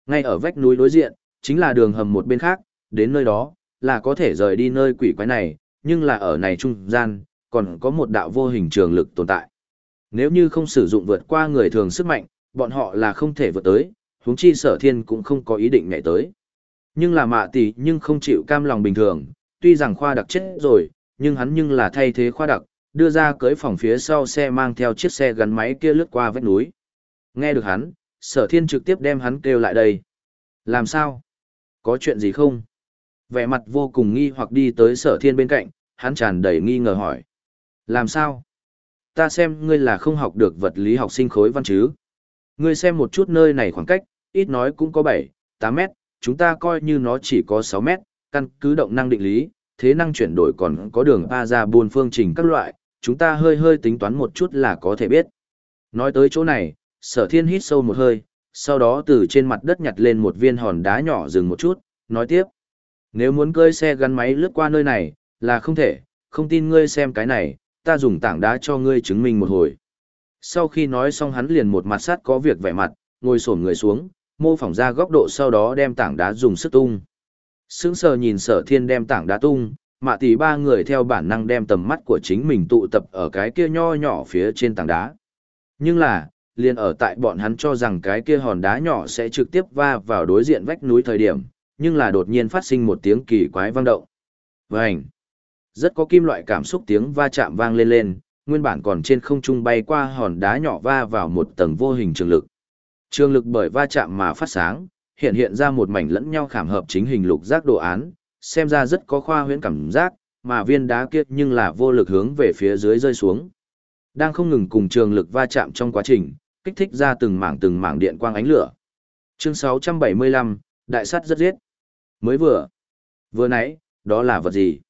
Ngay ở vách núi đối diện, chính là đường hầm một bên khác, đến nơi đó, là có thể rời đi nơi quỷ quái này, nhưng là ở này trung gian, còn có một đạo vô hình trường lực tồn tại. Nếu như không sử dụng vượt qua người thường sức mạnh, bọn họ là không thể vượt tới, huống chi sở thiên cũng không có ý định nhảy tới. Nhưng là mạ tỷ nhưng không chịu cam lòng bình thường, tuy rằng khoa đặc chết rồi, nhưng hắn nhưng là thay thế khoa đặc, đưa ra cưới phòng phía sau xe mang theo chiếc xe gắn máy kia lướt qua vách núi. Nghe được hắn, sở thiên trực tiếp đem hắn kêu lại đây. Làm sao? Có chuyện gì không? Vẻ mặt vô cùng nghi hoặc đi tới sở thiên bên cạnh, hắn tràn đầy nghi ngờ hỏi. Làm sao? Ta xem ngươi là không học được vật lý học sinh khối văn chứ. Ngươi xem một chút nơi này khoảng cách, ít nói cũng có 7, 8 mét, chúng ta coi như nó chỉ có 6 mét, căn cứ động năng định lý, thế năng chuyển đổi còn có đường A ra buôn phương trình các loại, chúng ta hơi hơi tính toán một chút là có thể biết. Nói tới chỗ này, sở thiên hít sâu một hơi, sau đó từ trên mặt đất nhặt lên một viên hòn đá nhỏ dừng một chút, nói tiếp. Nếu muốn cơi xe gắn máy lướt qua nơi này, là không thể, không tin ngươi xem cái này, ta dùng tảng đá cho ngươi chứng minh một hồi. Sau khi nói xong hắn liền một mặt sát có việc vẻ mặt, ngồi xổm người xuống, mô phỏng ra góc độ sau đó đem tảng đá dùng sức tung. Sững sờ nhìn sở thiên đem tảng đá tung, mạ tỷ ba người theo bản năng đem tầm mắt của chính mình tụ tập ở cái kia nho nhỏ phía trên tảng đá. Nhưng là, liền ở tại bọn hắn cho rằng cái kia hòn đá nhỏ sẽ trực tiếp va vào đối diện vách núi thời điểm, nhưng là đột nhiên phát sinh một tiếng kỳ quái vang động. Vành! Rất có kim loại cảm xúc tiếng va chạm vang lên lên, nguyên bản còn trên không trung bay qua hòn đá nhỏ va vào một tầng vô hình trường lực. Trường lực bởi va chạm mà phát sáng, hiện hiện ra một mảnh lẫn nhau khảm hợp chính hình lục giác đồ án, xem ra rất có khoa huyễn cảm giác, mà viên đá kia nhưng là vô lực hướng về phía dưới rơi xuống. Đang không ngừng cùng trường lực va chạm trong quá trình, kích thích ra từng mảng từng mảng điện quang ánh lửa. Chương 675, Đại sát rất giết. Mới vừa. Vừa nãy, đó là vật gì?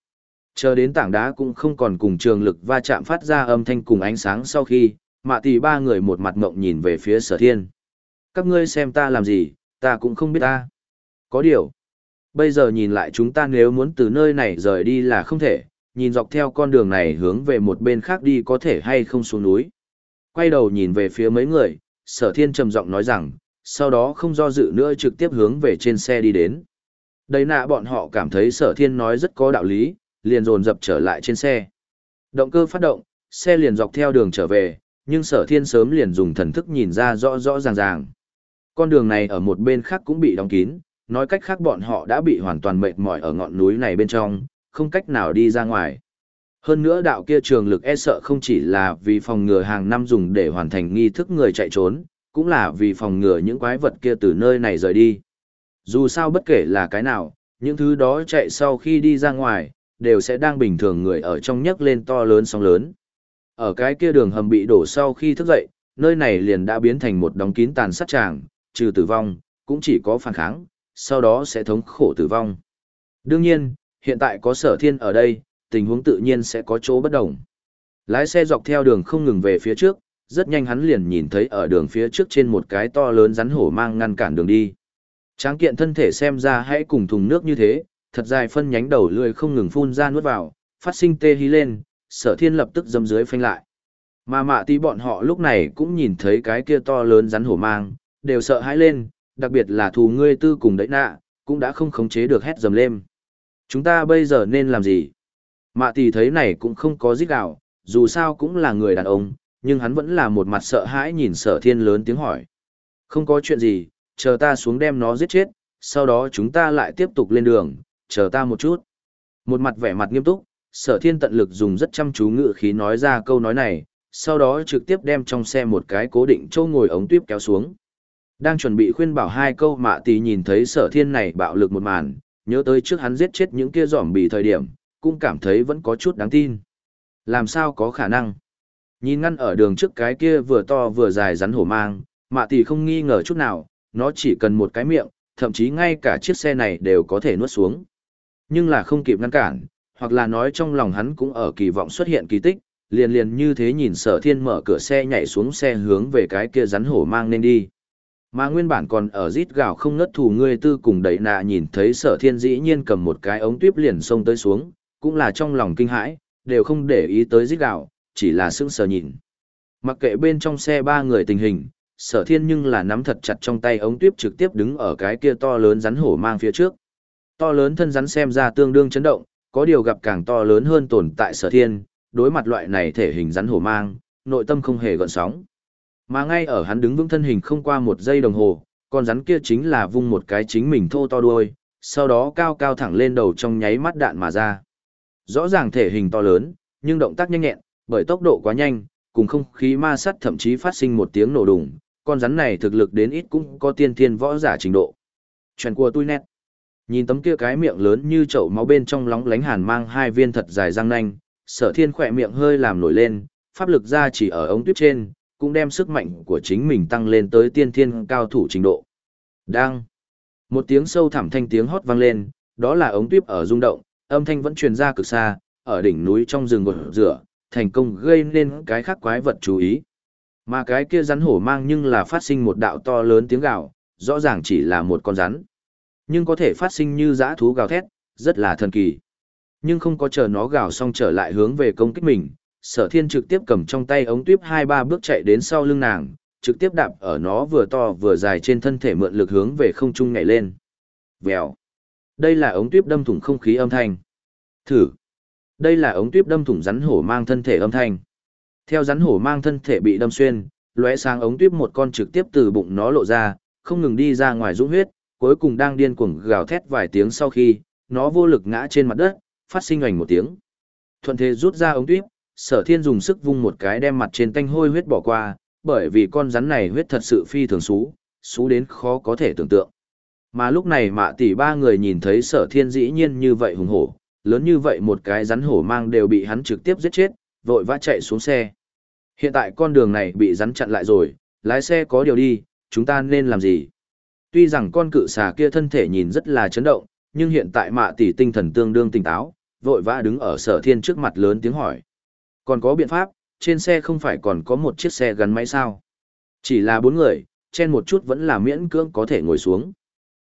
Chờ đến tảng đá cũng không còn cùng trường lực va chạm phát ra âm thanh cùng ánh sáng sau khi, mạ tỷ ba người một mặt ngộng nhìn về phía sở thiên. Các ngươi xem ta làm gì, ta cũng không biết ta. Có điều. Bây giờ nhìn lại chúng ta nếu muốn từ nơi này rời đi là không thể, nhìn dọc theo con đường này hướng về một bên khác đi có thể hay không xuống núi. Quay đầu nhìn về phía mấy người, sở thiên trầm giọng nói rằng, sau đó không do dự nữa trực tiếp hướng về trên xe đi đến. Đấy nạ bọn họ cảm thấy sở thiên nói rất có đạo lý, liền dồn dập trở lại trên xe. Động cơ phát động, xe liền dọc theo đường trở về, nhưng sở thiên sớm liền dùng thần thức nhìn ra rõ rõ ràng ràng. Con đường này ở một bên khác cũng bị đóng kín, nói cách khác bọn họ đã bị hoàn toàn mệt mỏi ở ngọn núi này bên trong, không cách nào đi ra ngoài. Hơn nữa đạo kia trường lực e sợ không chỉ là vì phòng ngừa hàng năm dùng để hoàn thành nghi thức người chạy trốn, cũng là vì phòng ngừa những quái vật kia từ nơi này rời đi. Dù sao bất kể là cái nào, những thứ đó chạy sau khi đi ra ngoài, đều sẽ đang bình thường người ở trong nhấc lên to lớn sóng lớn. Ở cái kia đường hầm bị đổ sau khi thức dậy, nơi này liền đã biến thành một đóng kín tàn sát tràng, trừ tử vong, cũng chỉ có phản kháng, sau đó sẽ thống khổ tử vong. Đương nhiên, hiện tại có sở thiên ở đây, tình huống tự nhiên sẽ có chỗ bất đồng. Lái xe dọc theo đường không ngừng về phía trước, rất nhanh hắn liền nhìn thấy ở đường phía trước trên một cái to lớn rắn hổ mang ngăn cản đường đi. Tráng kiện thân thể xem ra hãy cùng thùng nước như thế, thật dài phân nhánh đầu lưỡi không ngừng phun ra nuốt vào, phát sinh tê hí lên, sở thiên lập tức dâm dưới phanh lại. Mà mạ tí bọn họ lúc này cũng nhìn thấy cái kia to lớn rắn hổ mang, đều sợ hãi lên, đặc biệt là thù ngươi tư cùng đẩy nạ, cũng đã không khống chế được hét dầm lên. Chúng ta bây giờ nên làm gì? Mạ tỷ thấy này cũng không có giết gạo, dù sao cũng là người đàn ông, nhưng hắn vẫn là một mặt sợ hãi nhìn sở thiên lớn tiếng hỏi. Không có chuyện gì, chờ ta xuống đem nó giết chết, sau đó chúng ta lại tiếp tục lên đường, chờ ta một chút. Một mặt vẻ mặt nghiêm túc, sở thiên tận lực dùng rất chăm chú ngự khí nói ra câu nói này, sau đó trực tiếp đem trong xe một cái cố định châu ngồi ống tuyếp kéo xuống. Đang chuẩn bị khuyên bảo hai câu mạ tỷ nhìn thấy sở thiên này bạo lực một màn, nhớ tới trước hắn giết chết những kia giỏm bị thời điểm, cũng cảm thấy vẫn có chút đáng tin. Làm sao có khả năng? Nhìn ngăn ở đường trước cái kia vừa to vừa dài rắn hổ mang, mạ tỷ không nghi ngờ chút nào, nó chỉ cần một cái miệng, thậm chí ngay cả chiếc xe này đều có thể nuốt xuống. Nhưng là không kịp ngăn cản, hoặc là nói trong lòng hắn cũng ở kỳ vọng xuất hiện kỳ tích, liền liền như thế nhìn sở thiên mở cửa xe nhảy xuống xe hướng về cái kia rắn hổ mang nên đi. Mà nguyên bản còn ở rít gào không ngất thù ngươi tư cùng đẩy nạ nhìn thấy sở thiên dĩ nhiên cầm một cái ống tuyếp liền xông tới xuống, cũng là trong lòng kinh hãi, đều không để ý tới rít gào, chỉ là sững sờ nhìn. Mặc kệ bên trong xe ba người tình hình, sở thiên nhưng là nắm thật chặt trong tay ống tuyếp trực tiếp đứng ở cái kia to lớn rắn hổ mang phía trước. To lớn thân rắn xem ra tương đương chấn động, có điều gặp càng to lớn hơn tồn tại sở thiên, đối mặt loại này thể hình rắn hổ mang, nội tâm không hề gợn sóng. Mà ngay ở hắn đứng vững thân hình không qua một giây đồng hồ, con rắn kia chính là vung một cái chính mình thô to đuôi, sau đó cao cao thẳng lên đầu trong nháy mắt đạn mà ra. Rõ ràng thể hình to lớn, nhưng động tác nhanh nhẹn, bởi tốc độ quá nhanh, cùng không khí ma sắt thậm chí phát sinh một tiếng nổ đùng, con rắn này thực lực đến ít cũng có tiên thiên võ giả trình độ. Chuyện của tôi nét. Nhìn tấm kia cái miệng lớn như chậu máu bên trong lóng lánh hàn mang hai viên thật dài răng nanh, sở thiên khỏe miệng hơi làm nổi lên, pháp lực ra chỉ ở ống tuyết trên, cũng đem sức mạnh của chính mình tăng lên tới tiên thiên cao thủ trình độ. Đang. Một tiếng sâu thẳm thanh tiếng hót vang lên, đó là ống tuyếp ở rung động, âm thanh vẫn truyền ra cực xa, ở đỉnh núi trong rừng gột rửa, thành công gây nên cái khác quái vật chú ý. Mà cái kia rắn hổ mang nhưng là phát sinh một đạo to lớn tiếng gào, rõ ràng chỉ là một con rắn. Nhưng có thể phát sinh như dã thú gào thét, rất là thần kỳ. Nhưng không có chờ nó gào xong trở lại hướng về công kích mình, sở thiên trực tiếp cầm trong tay ống tuyếp hai ba bước chạy đến sau lưng nàng, trực tiếp đạp ở nó vừa to vừa dài trên thân thể mượn lực hướng về không trung nhảy lên. Vèo. Đây là ống tuyếp đâm thủng không khí âm thanh. Thử. Đây là ống tuyếp đâm thủng rắn hổ mang thân thể âm thanh. Theo rắn hổ mang thân thể bị đâm xuyên, lóe sang ống tuyếp một con trực tiếp từ bụng nó lộ ra, không ngừng đi ra ngoài dũng huyết, cuối cùng đang điên cuồng gào thét vài tiếng sau khi, nó vô lực ngã trên mặt đất, phát sinh ảnh một tiếng. Thuận thế rút ra ống tuyếp, sở thiên dùng sức vung một cái đem mặt trên tanh hôi huyết bỏ qua, bởi vì con rắn này huyết thật sự phi thường xú, xú đến khó có thể tưởng tượng. Mà lúc này mạ tỷ ba người nhìn thấy sở thiên dĩ nhiên như vậy hùng hổ, lớn như vậy một cái rắn hổ mang đều bị hắn trực tiếp giết chết, vội vã chạy xuống xe. Hiện tại con đường này bị rắn chặn lại rồi, lái xe có điều đi, chúng ta nên làm gì? Tuy rằng con cự xà kia thân thể nhìn rất là chấn động, nhưng hiện tại mạ tỷ tinh thần tương đương tỉnh táo, vội vã đứng ở sở thiên trước mặt lớn tiếng hỏi. Còn có biện pháp, trên xe không phải còn có một chiếc xe gắn máy sao? Chỉ là bốn người, trên một chút vẫn là miễn cưỡng có thể ngồi xuống.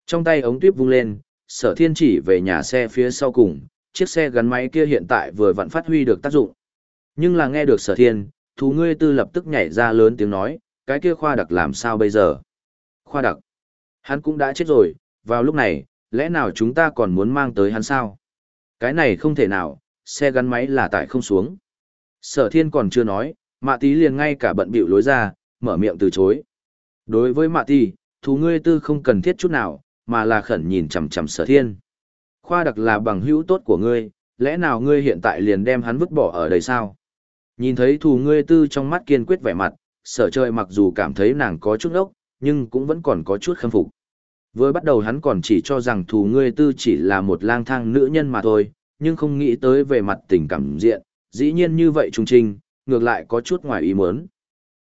Trong tay ống tuyếp vung lên, sở thiên chỉ về nhà xe phía sau cùng, chiếc xe gắn máy kia hiện tại vừa vặn phát huy được tác dụng. Nhưng là nghe được sở thiên, thú ngươi tư lập tức nhảy ra lớn tiếng nói, cái kia khoa đặc làm sao bây giờ? Khoa đặc, hắn cũng đã chết rồi, vào lúc này, lẽ nào chúng ta còn muốn mang tới hắn sao? Cái này không thể nào, xe gắn máy là tại không xuống. Sở thiên còn chưa nói, mạ tí liền ngay cả bận bịu lối ra, mở miệng từ chối. Đối với mạ tí, thú ngươi tư không cần thiết chút nào, mà là khẩn nhìn chằm chằm sở thiên. Khoa đặc là bằng hữu tốt của ngươi, lẽ nào ngươi hiện tại liền đem hắn vứt bỏ ở đây sao? Nhìn thấy thù ngươi tư trong mắt kiên quyết vẻ mặt, sở trời mặc dù cảm thấy nàng có chút ốc, nhưng cũng vẫn còn có chút khâm phục. Vừa bắt đầu hắn còn chỉ cho rằng thù ngươi tư chỉ là một lang thang nữ nhân mà thôi, nhưng không nghĩ tới về mặt tình cảm diện, dĩ nhiên như vậy trung trinh, ngược lại có chút ngoài ý muốn.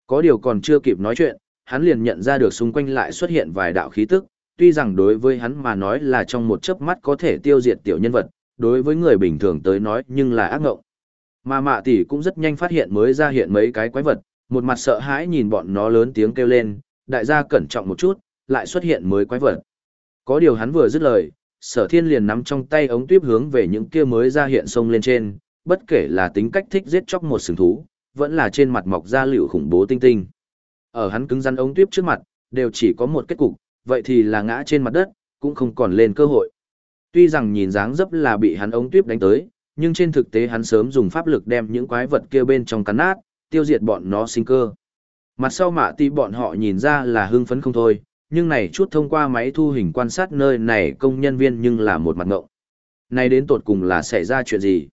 Có điều còn chưa kịp nói chuyện, hắn liền nhận ra được xung quanh lại xuất hiện vài đạo khí tức, tuy rằng đối với hắn mà nói là trong một chớp mắt có thể tiêu diệt tiểu nhân vật, đối với người bình thường tới nói nhưng là ác ngộng. Mà mạ tỷ cũng rất nhanh phát hiện mới ra hiện mấy cái quái vật, một mặt sợ hãi nhìn bọn nó lớn tiếng kêu lên, đại gia cẩn trọng một chút, lại xuất hiện mới quái vật. Có điều hắn vừa dứt lời, sở thiên liền nắm trong tay ống tuyếp hướng về những kia mới ra hiện sông lên trên, bất kể là tính cách thích giết chóc một sừng thú, vẫn là trên mặt mọc ra liệu khủng bố tinh tinh. Ở hắn cứng rắn ống tuyếp trước mặt, đều chỉ có một kết cục, vậy thì là ngã trên mặt đất, cũng không còn lên cơ hội. Tuy rằng nhìn dáng dấp là bị hắn ống tuyếp đánh tới, nhưng trên thực tế hắn sớm dùng pháp lực đem những quái vật kia bên trong cắn nát, tiêu diệt bọn nó sinh cơ. Mặt sau mạ ti bọn họ nhìn ra là hưng phấn không thôi, nhưng này chút thông qua máy thu hình quan sát nơi này công nhân viên nhưng là một mặt ngộng. Này đến tột cùng là xảy ra chuyện gì?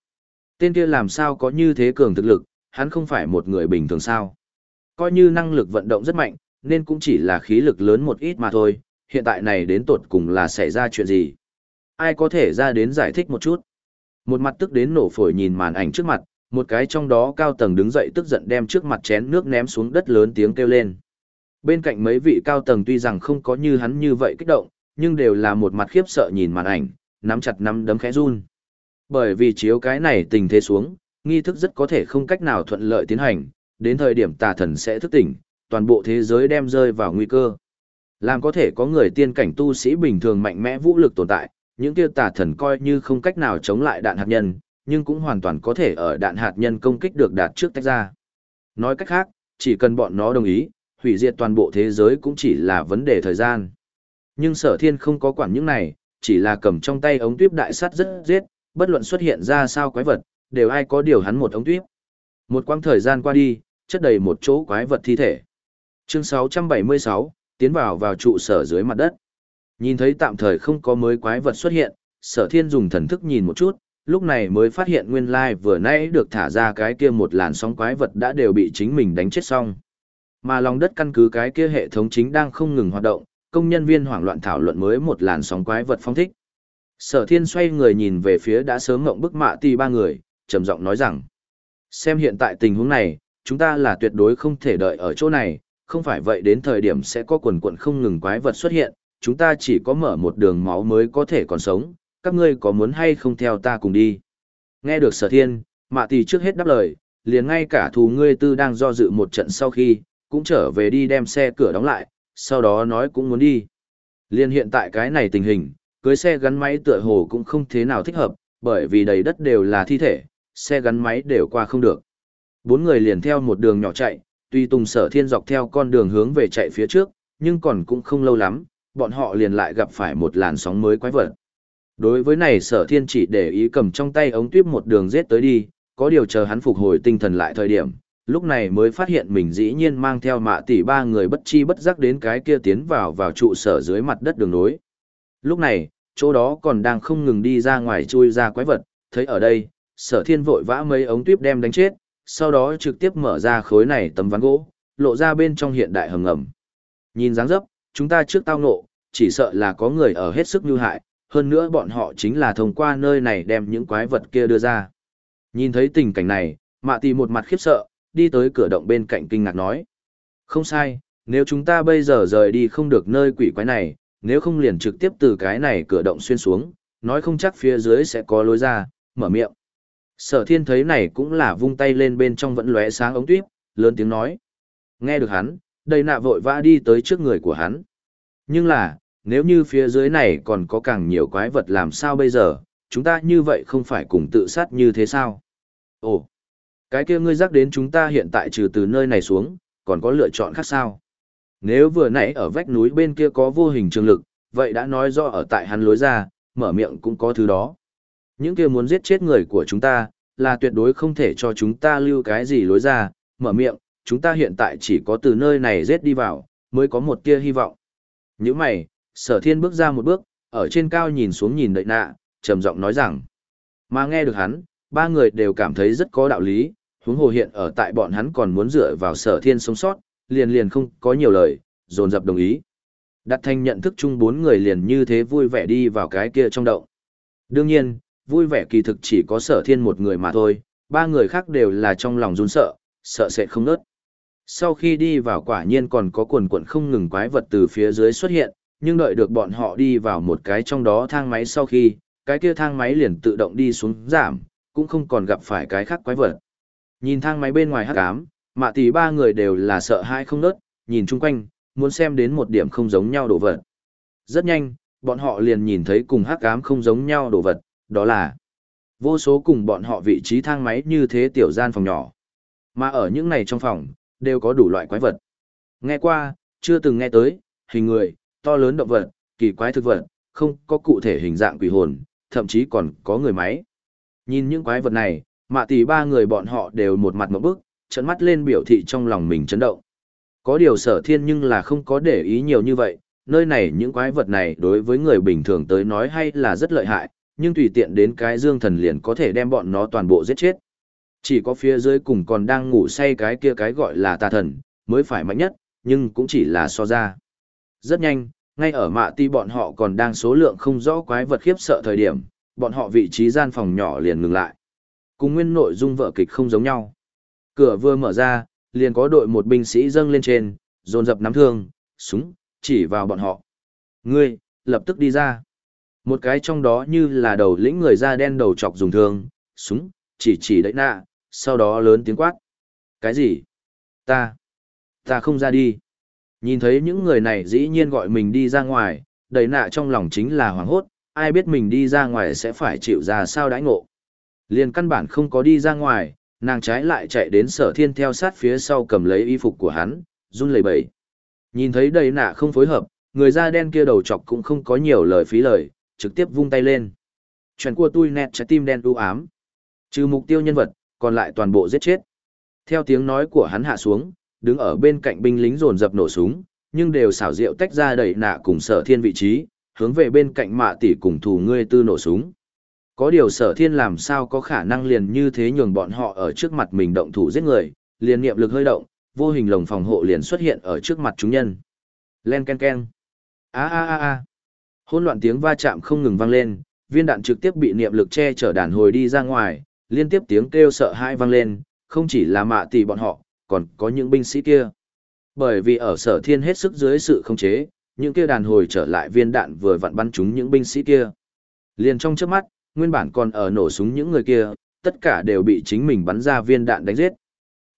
Tên kia làm sao có như thế cường thực lực, hắn không phải một người bình thường sao? Coi như năng lực vận động rất mạnh, nên cũng chỉ là khí lực lớn một ít mà thôi, hiện tại này đến tột cùng là xảy ra chuyện gì? Ai có thể ra đến giải thích một chút? Một mặt tức đến nổ phổi nhìn màn ảnh trước mặt, một cái trong đó cao tầng đứng dậy tức giận đem trước mặt chén nước ném xuống đất lớn tiếng kêu lên. Bên cạnh mấy vị cao tầng tuy rằng không có như hắn như vậy kích động, nhưng đều là một mặt khiếp sợ nhìn màn ảnh, nắm chặt nắm đấm khẽ run. Bởi vì chiếu cái này tình thế xuống, nghi thức rất có thể không cách nào thuận lợi tiến hành, đến thời điểm tà thần sẽ thức tỉnh, toàn bộ thế giới đem rơi vào nguy cơ. Làm có thể có người tiên cảnh tu sĩ bình thường mạnh mẽ vũ lực tồn tại, những kia tà thần coi như không cách nào chống lại đạn hạt nhân, nhưng cũng hoàn toàn có thể ở đạn hạt nhân công kích được đạt trước tách ra. Nói cách khác, chỉ cần bọn nó đồng ý, hủy diệt toàn bộ thế giới cũng chỉ là vấn đề thời gian. Nhưng sở thiên không có quản những này, chỉ là cầm trong tay ống tuyếp đại sắt rất giết, bất luận xuất hiện ra sao quái vật, đều ai có điều hắn một ống tuyếp. Một quãng thời gian qua đi, chất đầy một chỗ quái vật thi thể. Chương 676, tiến vào vào trụ sở dưới mặt đất. Nhìn thấy tạm thời không có mới quái vật xuất hiện, sở thiên dùng thần thức nhìn một chút, lúc này mới phát hiện nguyên lai vừa nãy được thả ra cái kia một làn sóng quái vật đã đều bị chính mình đánh chết xong. Mà lòng đất căn cứ cái kia hệ thống chính đang không ngừng hoạt động, công nhân viên hoảng loạn thảo luận mới một làn sóng quái vật phong thích. Sở thiên xoay người nhìn về phía đã sớm ngộng bức mạ ti ba người, trầm giọng nói rằng, xem hiện tại tình huống này, chúng ta là tuyệt đối không thể đợi ở chỗ này, không phải vậy đến thời điểm sẽ có quần quận không ngừng quái vật xuất hiện, chúng ta chỉ có mở một đường máu mới có thể còn sống, các ngươi có muốn hay không theo ta cùng đi. Nghe được sở thiên, mạ tỷ trước hết đáp lời, liền ngay cả thù ngươi tư đang do dự một trận sau khi, cũng trở về đi đem xe cửa đóng lại, sau đó nói cũng muốn đi. Liên hiện tại cái này tình hình, cưới xe gắn máy tựa hồ cũng không thế nào thích hợp, bởi vì đầy đất đều là thi thể, xe gắn máy đều qua không được. Bốn người liền theo một đường nhỏ chạy, tuy tùng sở thiên dọc theo con đường hướng về chạy phía trước, nhưng còn cũng không lâu lắm, bọn họ liền lại gặp phải một làn sóng mới quái vật. Đối với này sở thiên chỉ để ý cầm trong tay ống tuyếp một đường giết tới đi, có điều chờ hắn phục hồi tinh thần lại thời điểm, lúc này mới phát hiện mình dĩ nhiên mang theo mạ tỷ ba người bất chi bất giác đến cái kia tiến vào vào trụ sở dưới mặt đất đường nối. Lúc này, chỗ đó còn đang không ngừng đi ra ngoài chui ra quái vật, thấy ở đây, sở thiên vội vã mấy ống tuyếp đem đánh chết, sau đó trực tiếp mở ra khối này tấm ván gỗ, lộ ra bên trong hiện đại hầm ngầm. Nhìn dáng dấp, chúng ta trước tao ngộ, chỉ sợ là có người ở hết sức như hại, hơn nữa bọn họ chính là thông qua nơi này đem những quái vật kia đưa ra. Nhìn thấy tình cảnh này, mạ tì một mặt khiếp sợ, đi tới cửa động bên cạnh kinh ngạc nói. Không sai, nếu chúng ta bây giờ rời đi không được nơi quỷ quái này, nếu không liền trực tiếp từ cái này cửa động xuyên xuống, nói không chắc phía dưới sẽ có lối ra, mở miệng. Sở thiên thấy này cũng là vung tay lên bên trong vẫn lóe sáng ống tuyết, lớn tiếng nói. Nghe được hắn, đầy nạ vội vã đi tới trước người của hắn. Nhưng là, nếu như phía dưới này còn có càng nhiều quái vật làm sao bây giờ, chúng ta như vậy không phải cùng tự sát như thế sao? Ồ, cái kia ngươi rắc đến chúng ta hiện tại trừ từ nơi này xuống, còn có lựa chọn khác sao? Nếu vừa nãy ở vách núi bên kia có vô hình trường lực, vậy đã nói rõ ở tại hắn lối ra, mở miệng cũng có thứ đó. Những kia muốn giết chết người của chúng ta, là tuyệt đối không thể cho chúng ta lưu cái gì lối ra, mở miệng, chúng ta hiện tại chỉ có từ nơi này giết đi vào, mới có một tia hy vọng. Những mày, sở thiên bước ra một bước, ở trên cao nhìn xuống nhìn đợi nạ, trầm giọng nói rằng. Mà nghe được hắn, ba người đều cảm thấy rất có đạo lý, huống hồ hiện ở tại bọn hắn còn muốn dựa vào sở thiên sống sót, liền liền không có nhiều lời, dồn dập đồng ý. Đặt thành nhận thức chung bốn người liền như thế vui vẻ đi vào cái kia trong động. Đương nhiên, vui vẻ kỳ thực chỉ có sở thiên một người mà thôi, ba người khác đều là trong lòng run sợ, sợ sẽ không nớt. Sau khi đi vào quả nhiên còn có quần quần không ngừng quái vật từ phía dưới xuất hiện, nhưng đợi được bọn họ đi vào một cái trong đó thang máy sau khi, cái kia thang máy liền tự động đi xuống giảm, cũng không còn gặp phải cái khác quái vật. Nhìn thang máy bên ngoài hắc ám, mạ tỷ ba người đều là sợ hãi không nớt, nhìn chung quanh, muốn xem đến một điểm không giống nhau đồ vật. Rất nhanh, bọn họ liền nhìn thấy cùng hắc ám không giống nhau đồ vật, đó là vô số cùng bọn họ vị trí thang máy như thế tiểu gian phòng nhỏ. Mà ở những này trong phòng, đều có đủ loại quái vật. Nghe qua, chưa từng nghe tới, hình người, to lớn động vật, kỳ quái thực vật, không có cụ thể hình dạng quỷ hồn, thậm chí còn có người máy. Nhìn những quái vật này, mạ tỷ ba người bọn họ đều một mặt một bức, trận mắt lên biểu thị trong lòng mình chấn động. Có điều sở thiên nhưng là không có để ý nhiều như vậy, nơi này những quái vật này đối với người bình thường tới nói hay là rất lợi hại, nhưng tùy tiện đến cái dương thần liền có thể đem bọn nó toàn bộ giết chết. Chỉ có phía dưới cùng còn đang ngủ say cái kia cái gọi là tà thần, mới phải mạnh nhất, nhưng cũng chỉ là so ra. Rất nhanh, ngay ở mạ ti bọn họ còn đang số lượng không rõ quái vật khiếp sợ thời điểm, bọn họ vị trí gian phòng nhỏ liền ngừng lại. Cùng nguyên nội dung vợ kịch không giống nhau. Cửa vừa mở ra, liền có đội một binh sĩ dâng lên trên, dồn dập nắm thương, súng, chỉ vào bọn họ. Ngươi, lập tức đi ra. Một cái trong đó như là đầu lĩnh người da đen đầu chọc dùng thương, súng, chỉ chỉ đẩy nạ, sau đó lớn tiếng quát. Cái gì? Ta, ta không ra đi. Nhìn thấy những người này dĩ nhiên gọi mình đi ra ngoài, đầy nạ trong lòng chính là hoảng hốt, ai biết mình đi ra ngoài sẽ phải chịu ra sao đãi ngộ. Liền căn bản không có đi ra ngoài, nàng trái lại chạy đến sở thiên theo sát phía sau cầm lấy y phục của hắn, run lẩy bẩy. Nhìn thấy đầy nạ không phối hợp, người da đen kia đầu chọc cũng không có nhiều lời phí lời, trực tiếp vung tay lên. Chuyện của tôi nẹt trái tim đen u ám. Trừ mục tiêu nhân vật, còn lại toàn bộ giết chết. Theo tiếng nói của hắn hạ xuống, đứng ở bên cạnh binh lính dồn dập nổ súng, nhưng đều xảo diệu tách ra đẩy nạ cùng sở thiên vị trí, hướng về bên cạnh mạ tỷ cùng thủ ngươi tư nổ súng. Có điều sở thiên làm sao có khả năng liền như thế nhường bọn họ ở trước mặt mình động thủ giết người, liền niệm lực hơi động, vô hình lồng phòng hộ liền xuất hiện ở trước mặt chúng nhân. Len ken ken. a a a á. Hỗn loạn tiếng va chạm không ngừng vang lên, viên đạn trực tiếp bị niệm lực che chở đàn hồi đi ra ngoài, liên tiếp tiếng kêu sợ hãi vang lên, không chỉ là mạ tỷ bọn họ, còn có những binh sĩ kia. Bởi vì ở sở thiên hết sức dưới sự khống chế, những kia đàn hồi trở lại viên đạn vừa vặn bắn trúng những binh sĩ kia. Liền trong trước mắt, nguyên bản còn ở nổ súng những người kia, tất cả đều bị chính mình bắn ra viên đạn đánh giết.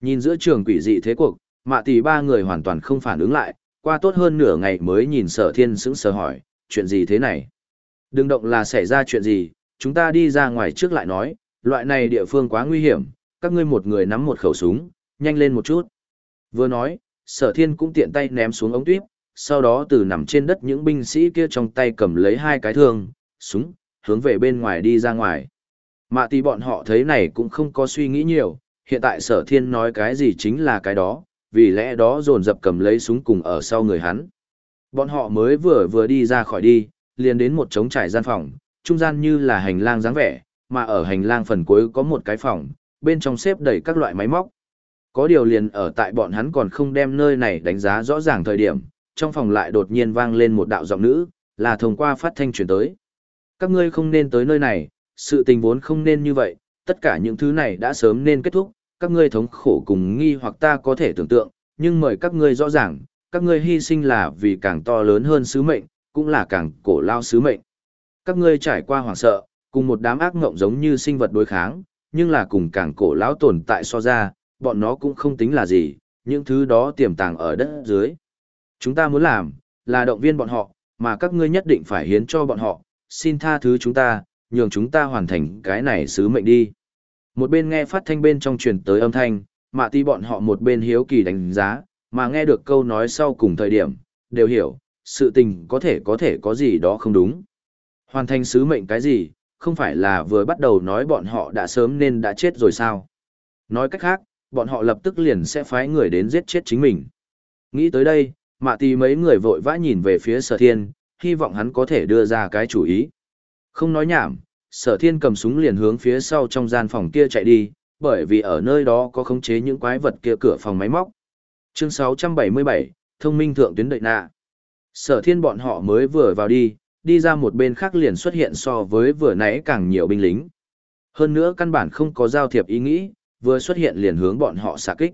Nhìn giữa trường quỷ dị thế cuộc, mạ tỷ ba người hoàn toàn không phản ứng lại, qua tốt hơn nửa ngày mới nhìn sở thiên sững sờ hỏi, chuyện gì thế này? Đừng động là xảy ra chuyện gì, chúng ta đi ra ngoài trước lại nói, loại này địa phương quá nguy hiểm, các ngươi một người nắm một khẩu súng, nhanh lên một chút. Vừa nói, sở thiên cũng tiện tay ném xuống ống tuyếp, sau đó từ nằm trên đất những binh sĩ kia trong tay cầm lấy hai cái thương, súng, hướng về bên ngoài đi ra ngoài. Mạ tỷ bọn họ thấy này cũng không có suy nghĩ nhiều, hiện tại sở thiên nói cái gì chính là cái đó, vì lẽ đó dồn dập cầm lấy súng cùng ở sau người hắn. Bọn họ mới vừa vừa đi ra khỏi đi, liền đến một trống trải gian phòng, trung gian như là hành lang dáng vẻ, mà ở hành lang phần cuối có một cái phòng, bên trong xếp đầy các loại máy móc. Có điều liền ở tại bọn hắn còn không đem nơi này đánh giá rõ ràng thời điểm, trong phòng lại đột nhiên vang lên một đạo giọng nữ, là thông qua phát thanh truyền tới. Các ngươi không nên tới nơi này, sự tình vốn không nên như vậy, tất cả những thứ này đã sớm nên kết thúc, các ngươi thống khổ cùng nghi hoặc ta có thể tưởng tượng, nhưng mời các ngươi rõ ràng, các ngươi hy sinh là vì càng to lớn hơn sứ mệnh, cũng là càng cổ lao sứ mệnh. Các ngươi trải qua hoảng sợ, cùng một đám ác ngộng giống như sinh vật đối kháng, nhưng là cùng càng cổ lão tồn tại so ra, bọn nó cũng không tính là gì, những thứ đó tiềm tàng ở đất dưới. Chúng ta muốn làm, là động viên bọn họ, mà các ngươi nhất định phải hiến cho bọn họ, xin tha thứ chúng ta, nhường chúng ta hoàn thành cái này sứ mệnh đi. Một bên nghe phát thanh bên trong truyền tới âm thanh, mà ti bọn họ một bên hiếu kỳ đánh giá, mà nghe được câu nói sau cùng thời điểm, đều hiểu, sự tình có thể có thể có gì đó không đúng. Hoàn thành sứ mệnh cái gì, không phải là vừa bắt đầu nói bọn họ đã sớm nên đã chết rồi sao. Nói cách khác, bọn họ lập tức liền sẽ phái người đến giết chết chính mình. Nghĩ tới đây, mạ tì mấy người vội vã nhìn về phía sở thiên, hy vọng hắn có thể đưa ra cái chủ ý. Không nói nhảm, sở thiên cầm súng liền hướng phía sau trong gian phòng kia chạy đi, bởi vì ở nơi đó có khống chế những quái vật kia cửa phòng máy móc. Chương 677, Thông minh thượng tuyến đợi nạ. Sở thiên bọn họ mới vừa vào đi, đi ra một bên khác liền xuất hiện so với vừa nãy càng nhiều binh lính. Hơn nữa căn bản không có giao thiệp ý nghĩ, vừa xuất hiện liền hướng bọn họ xạ kích.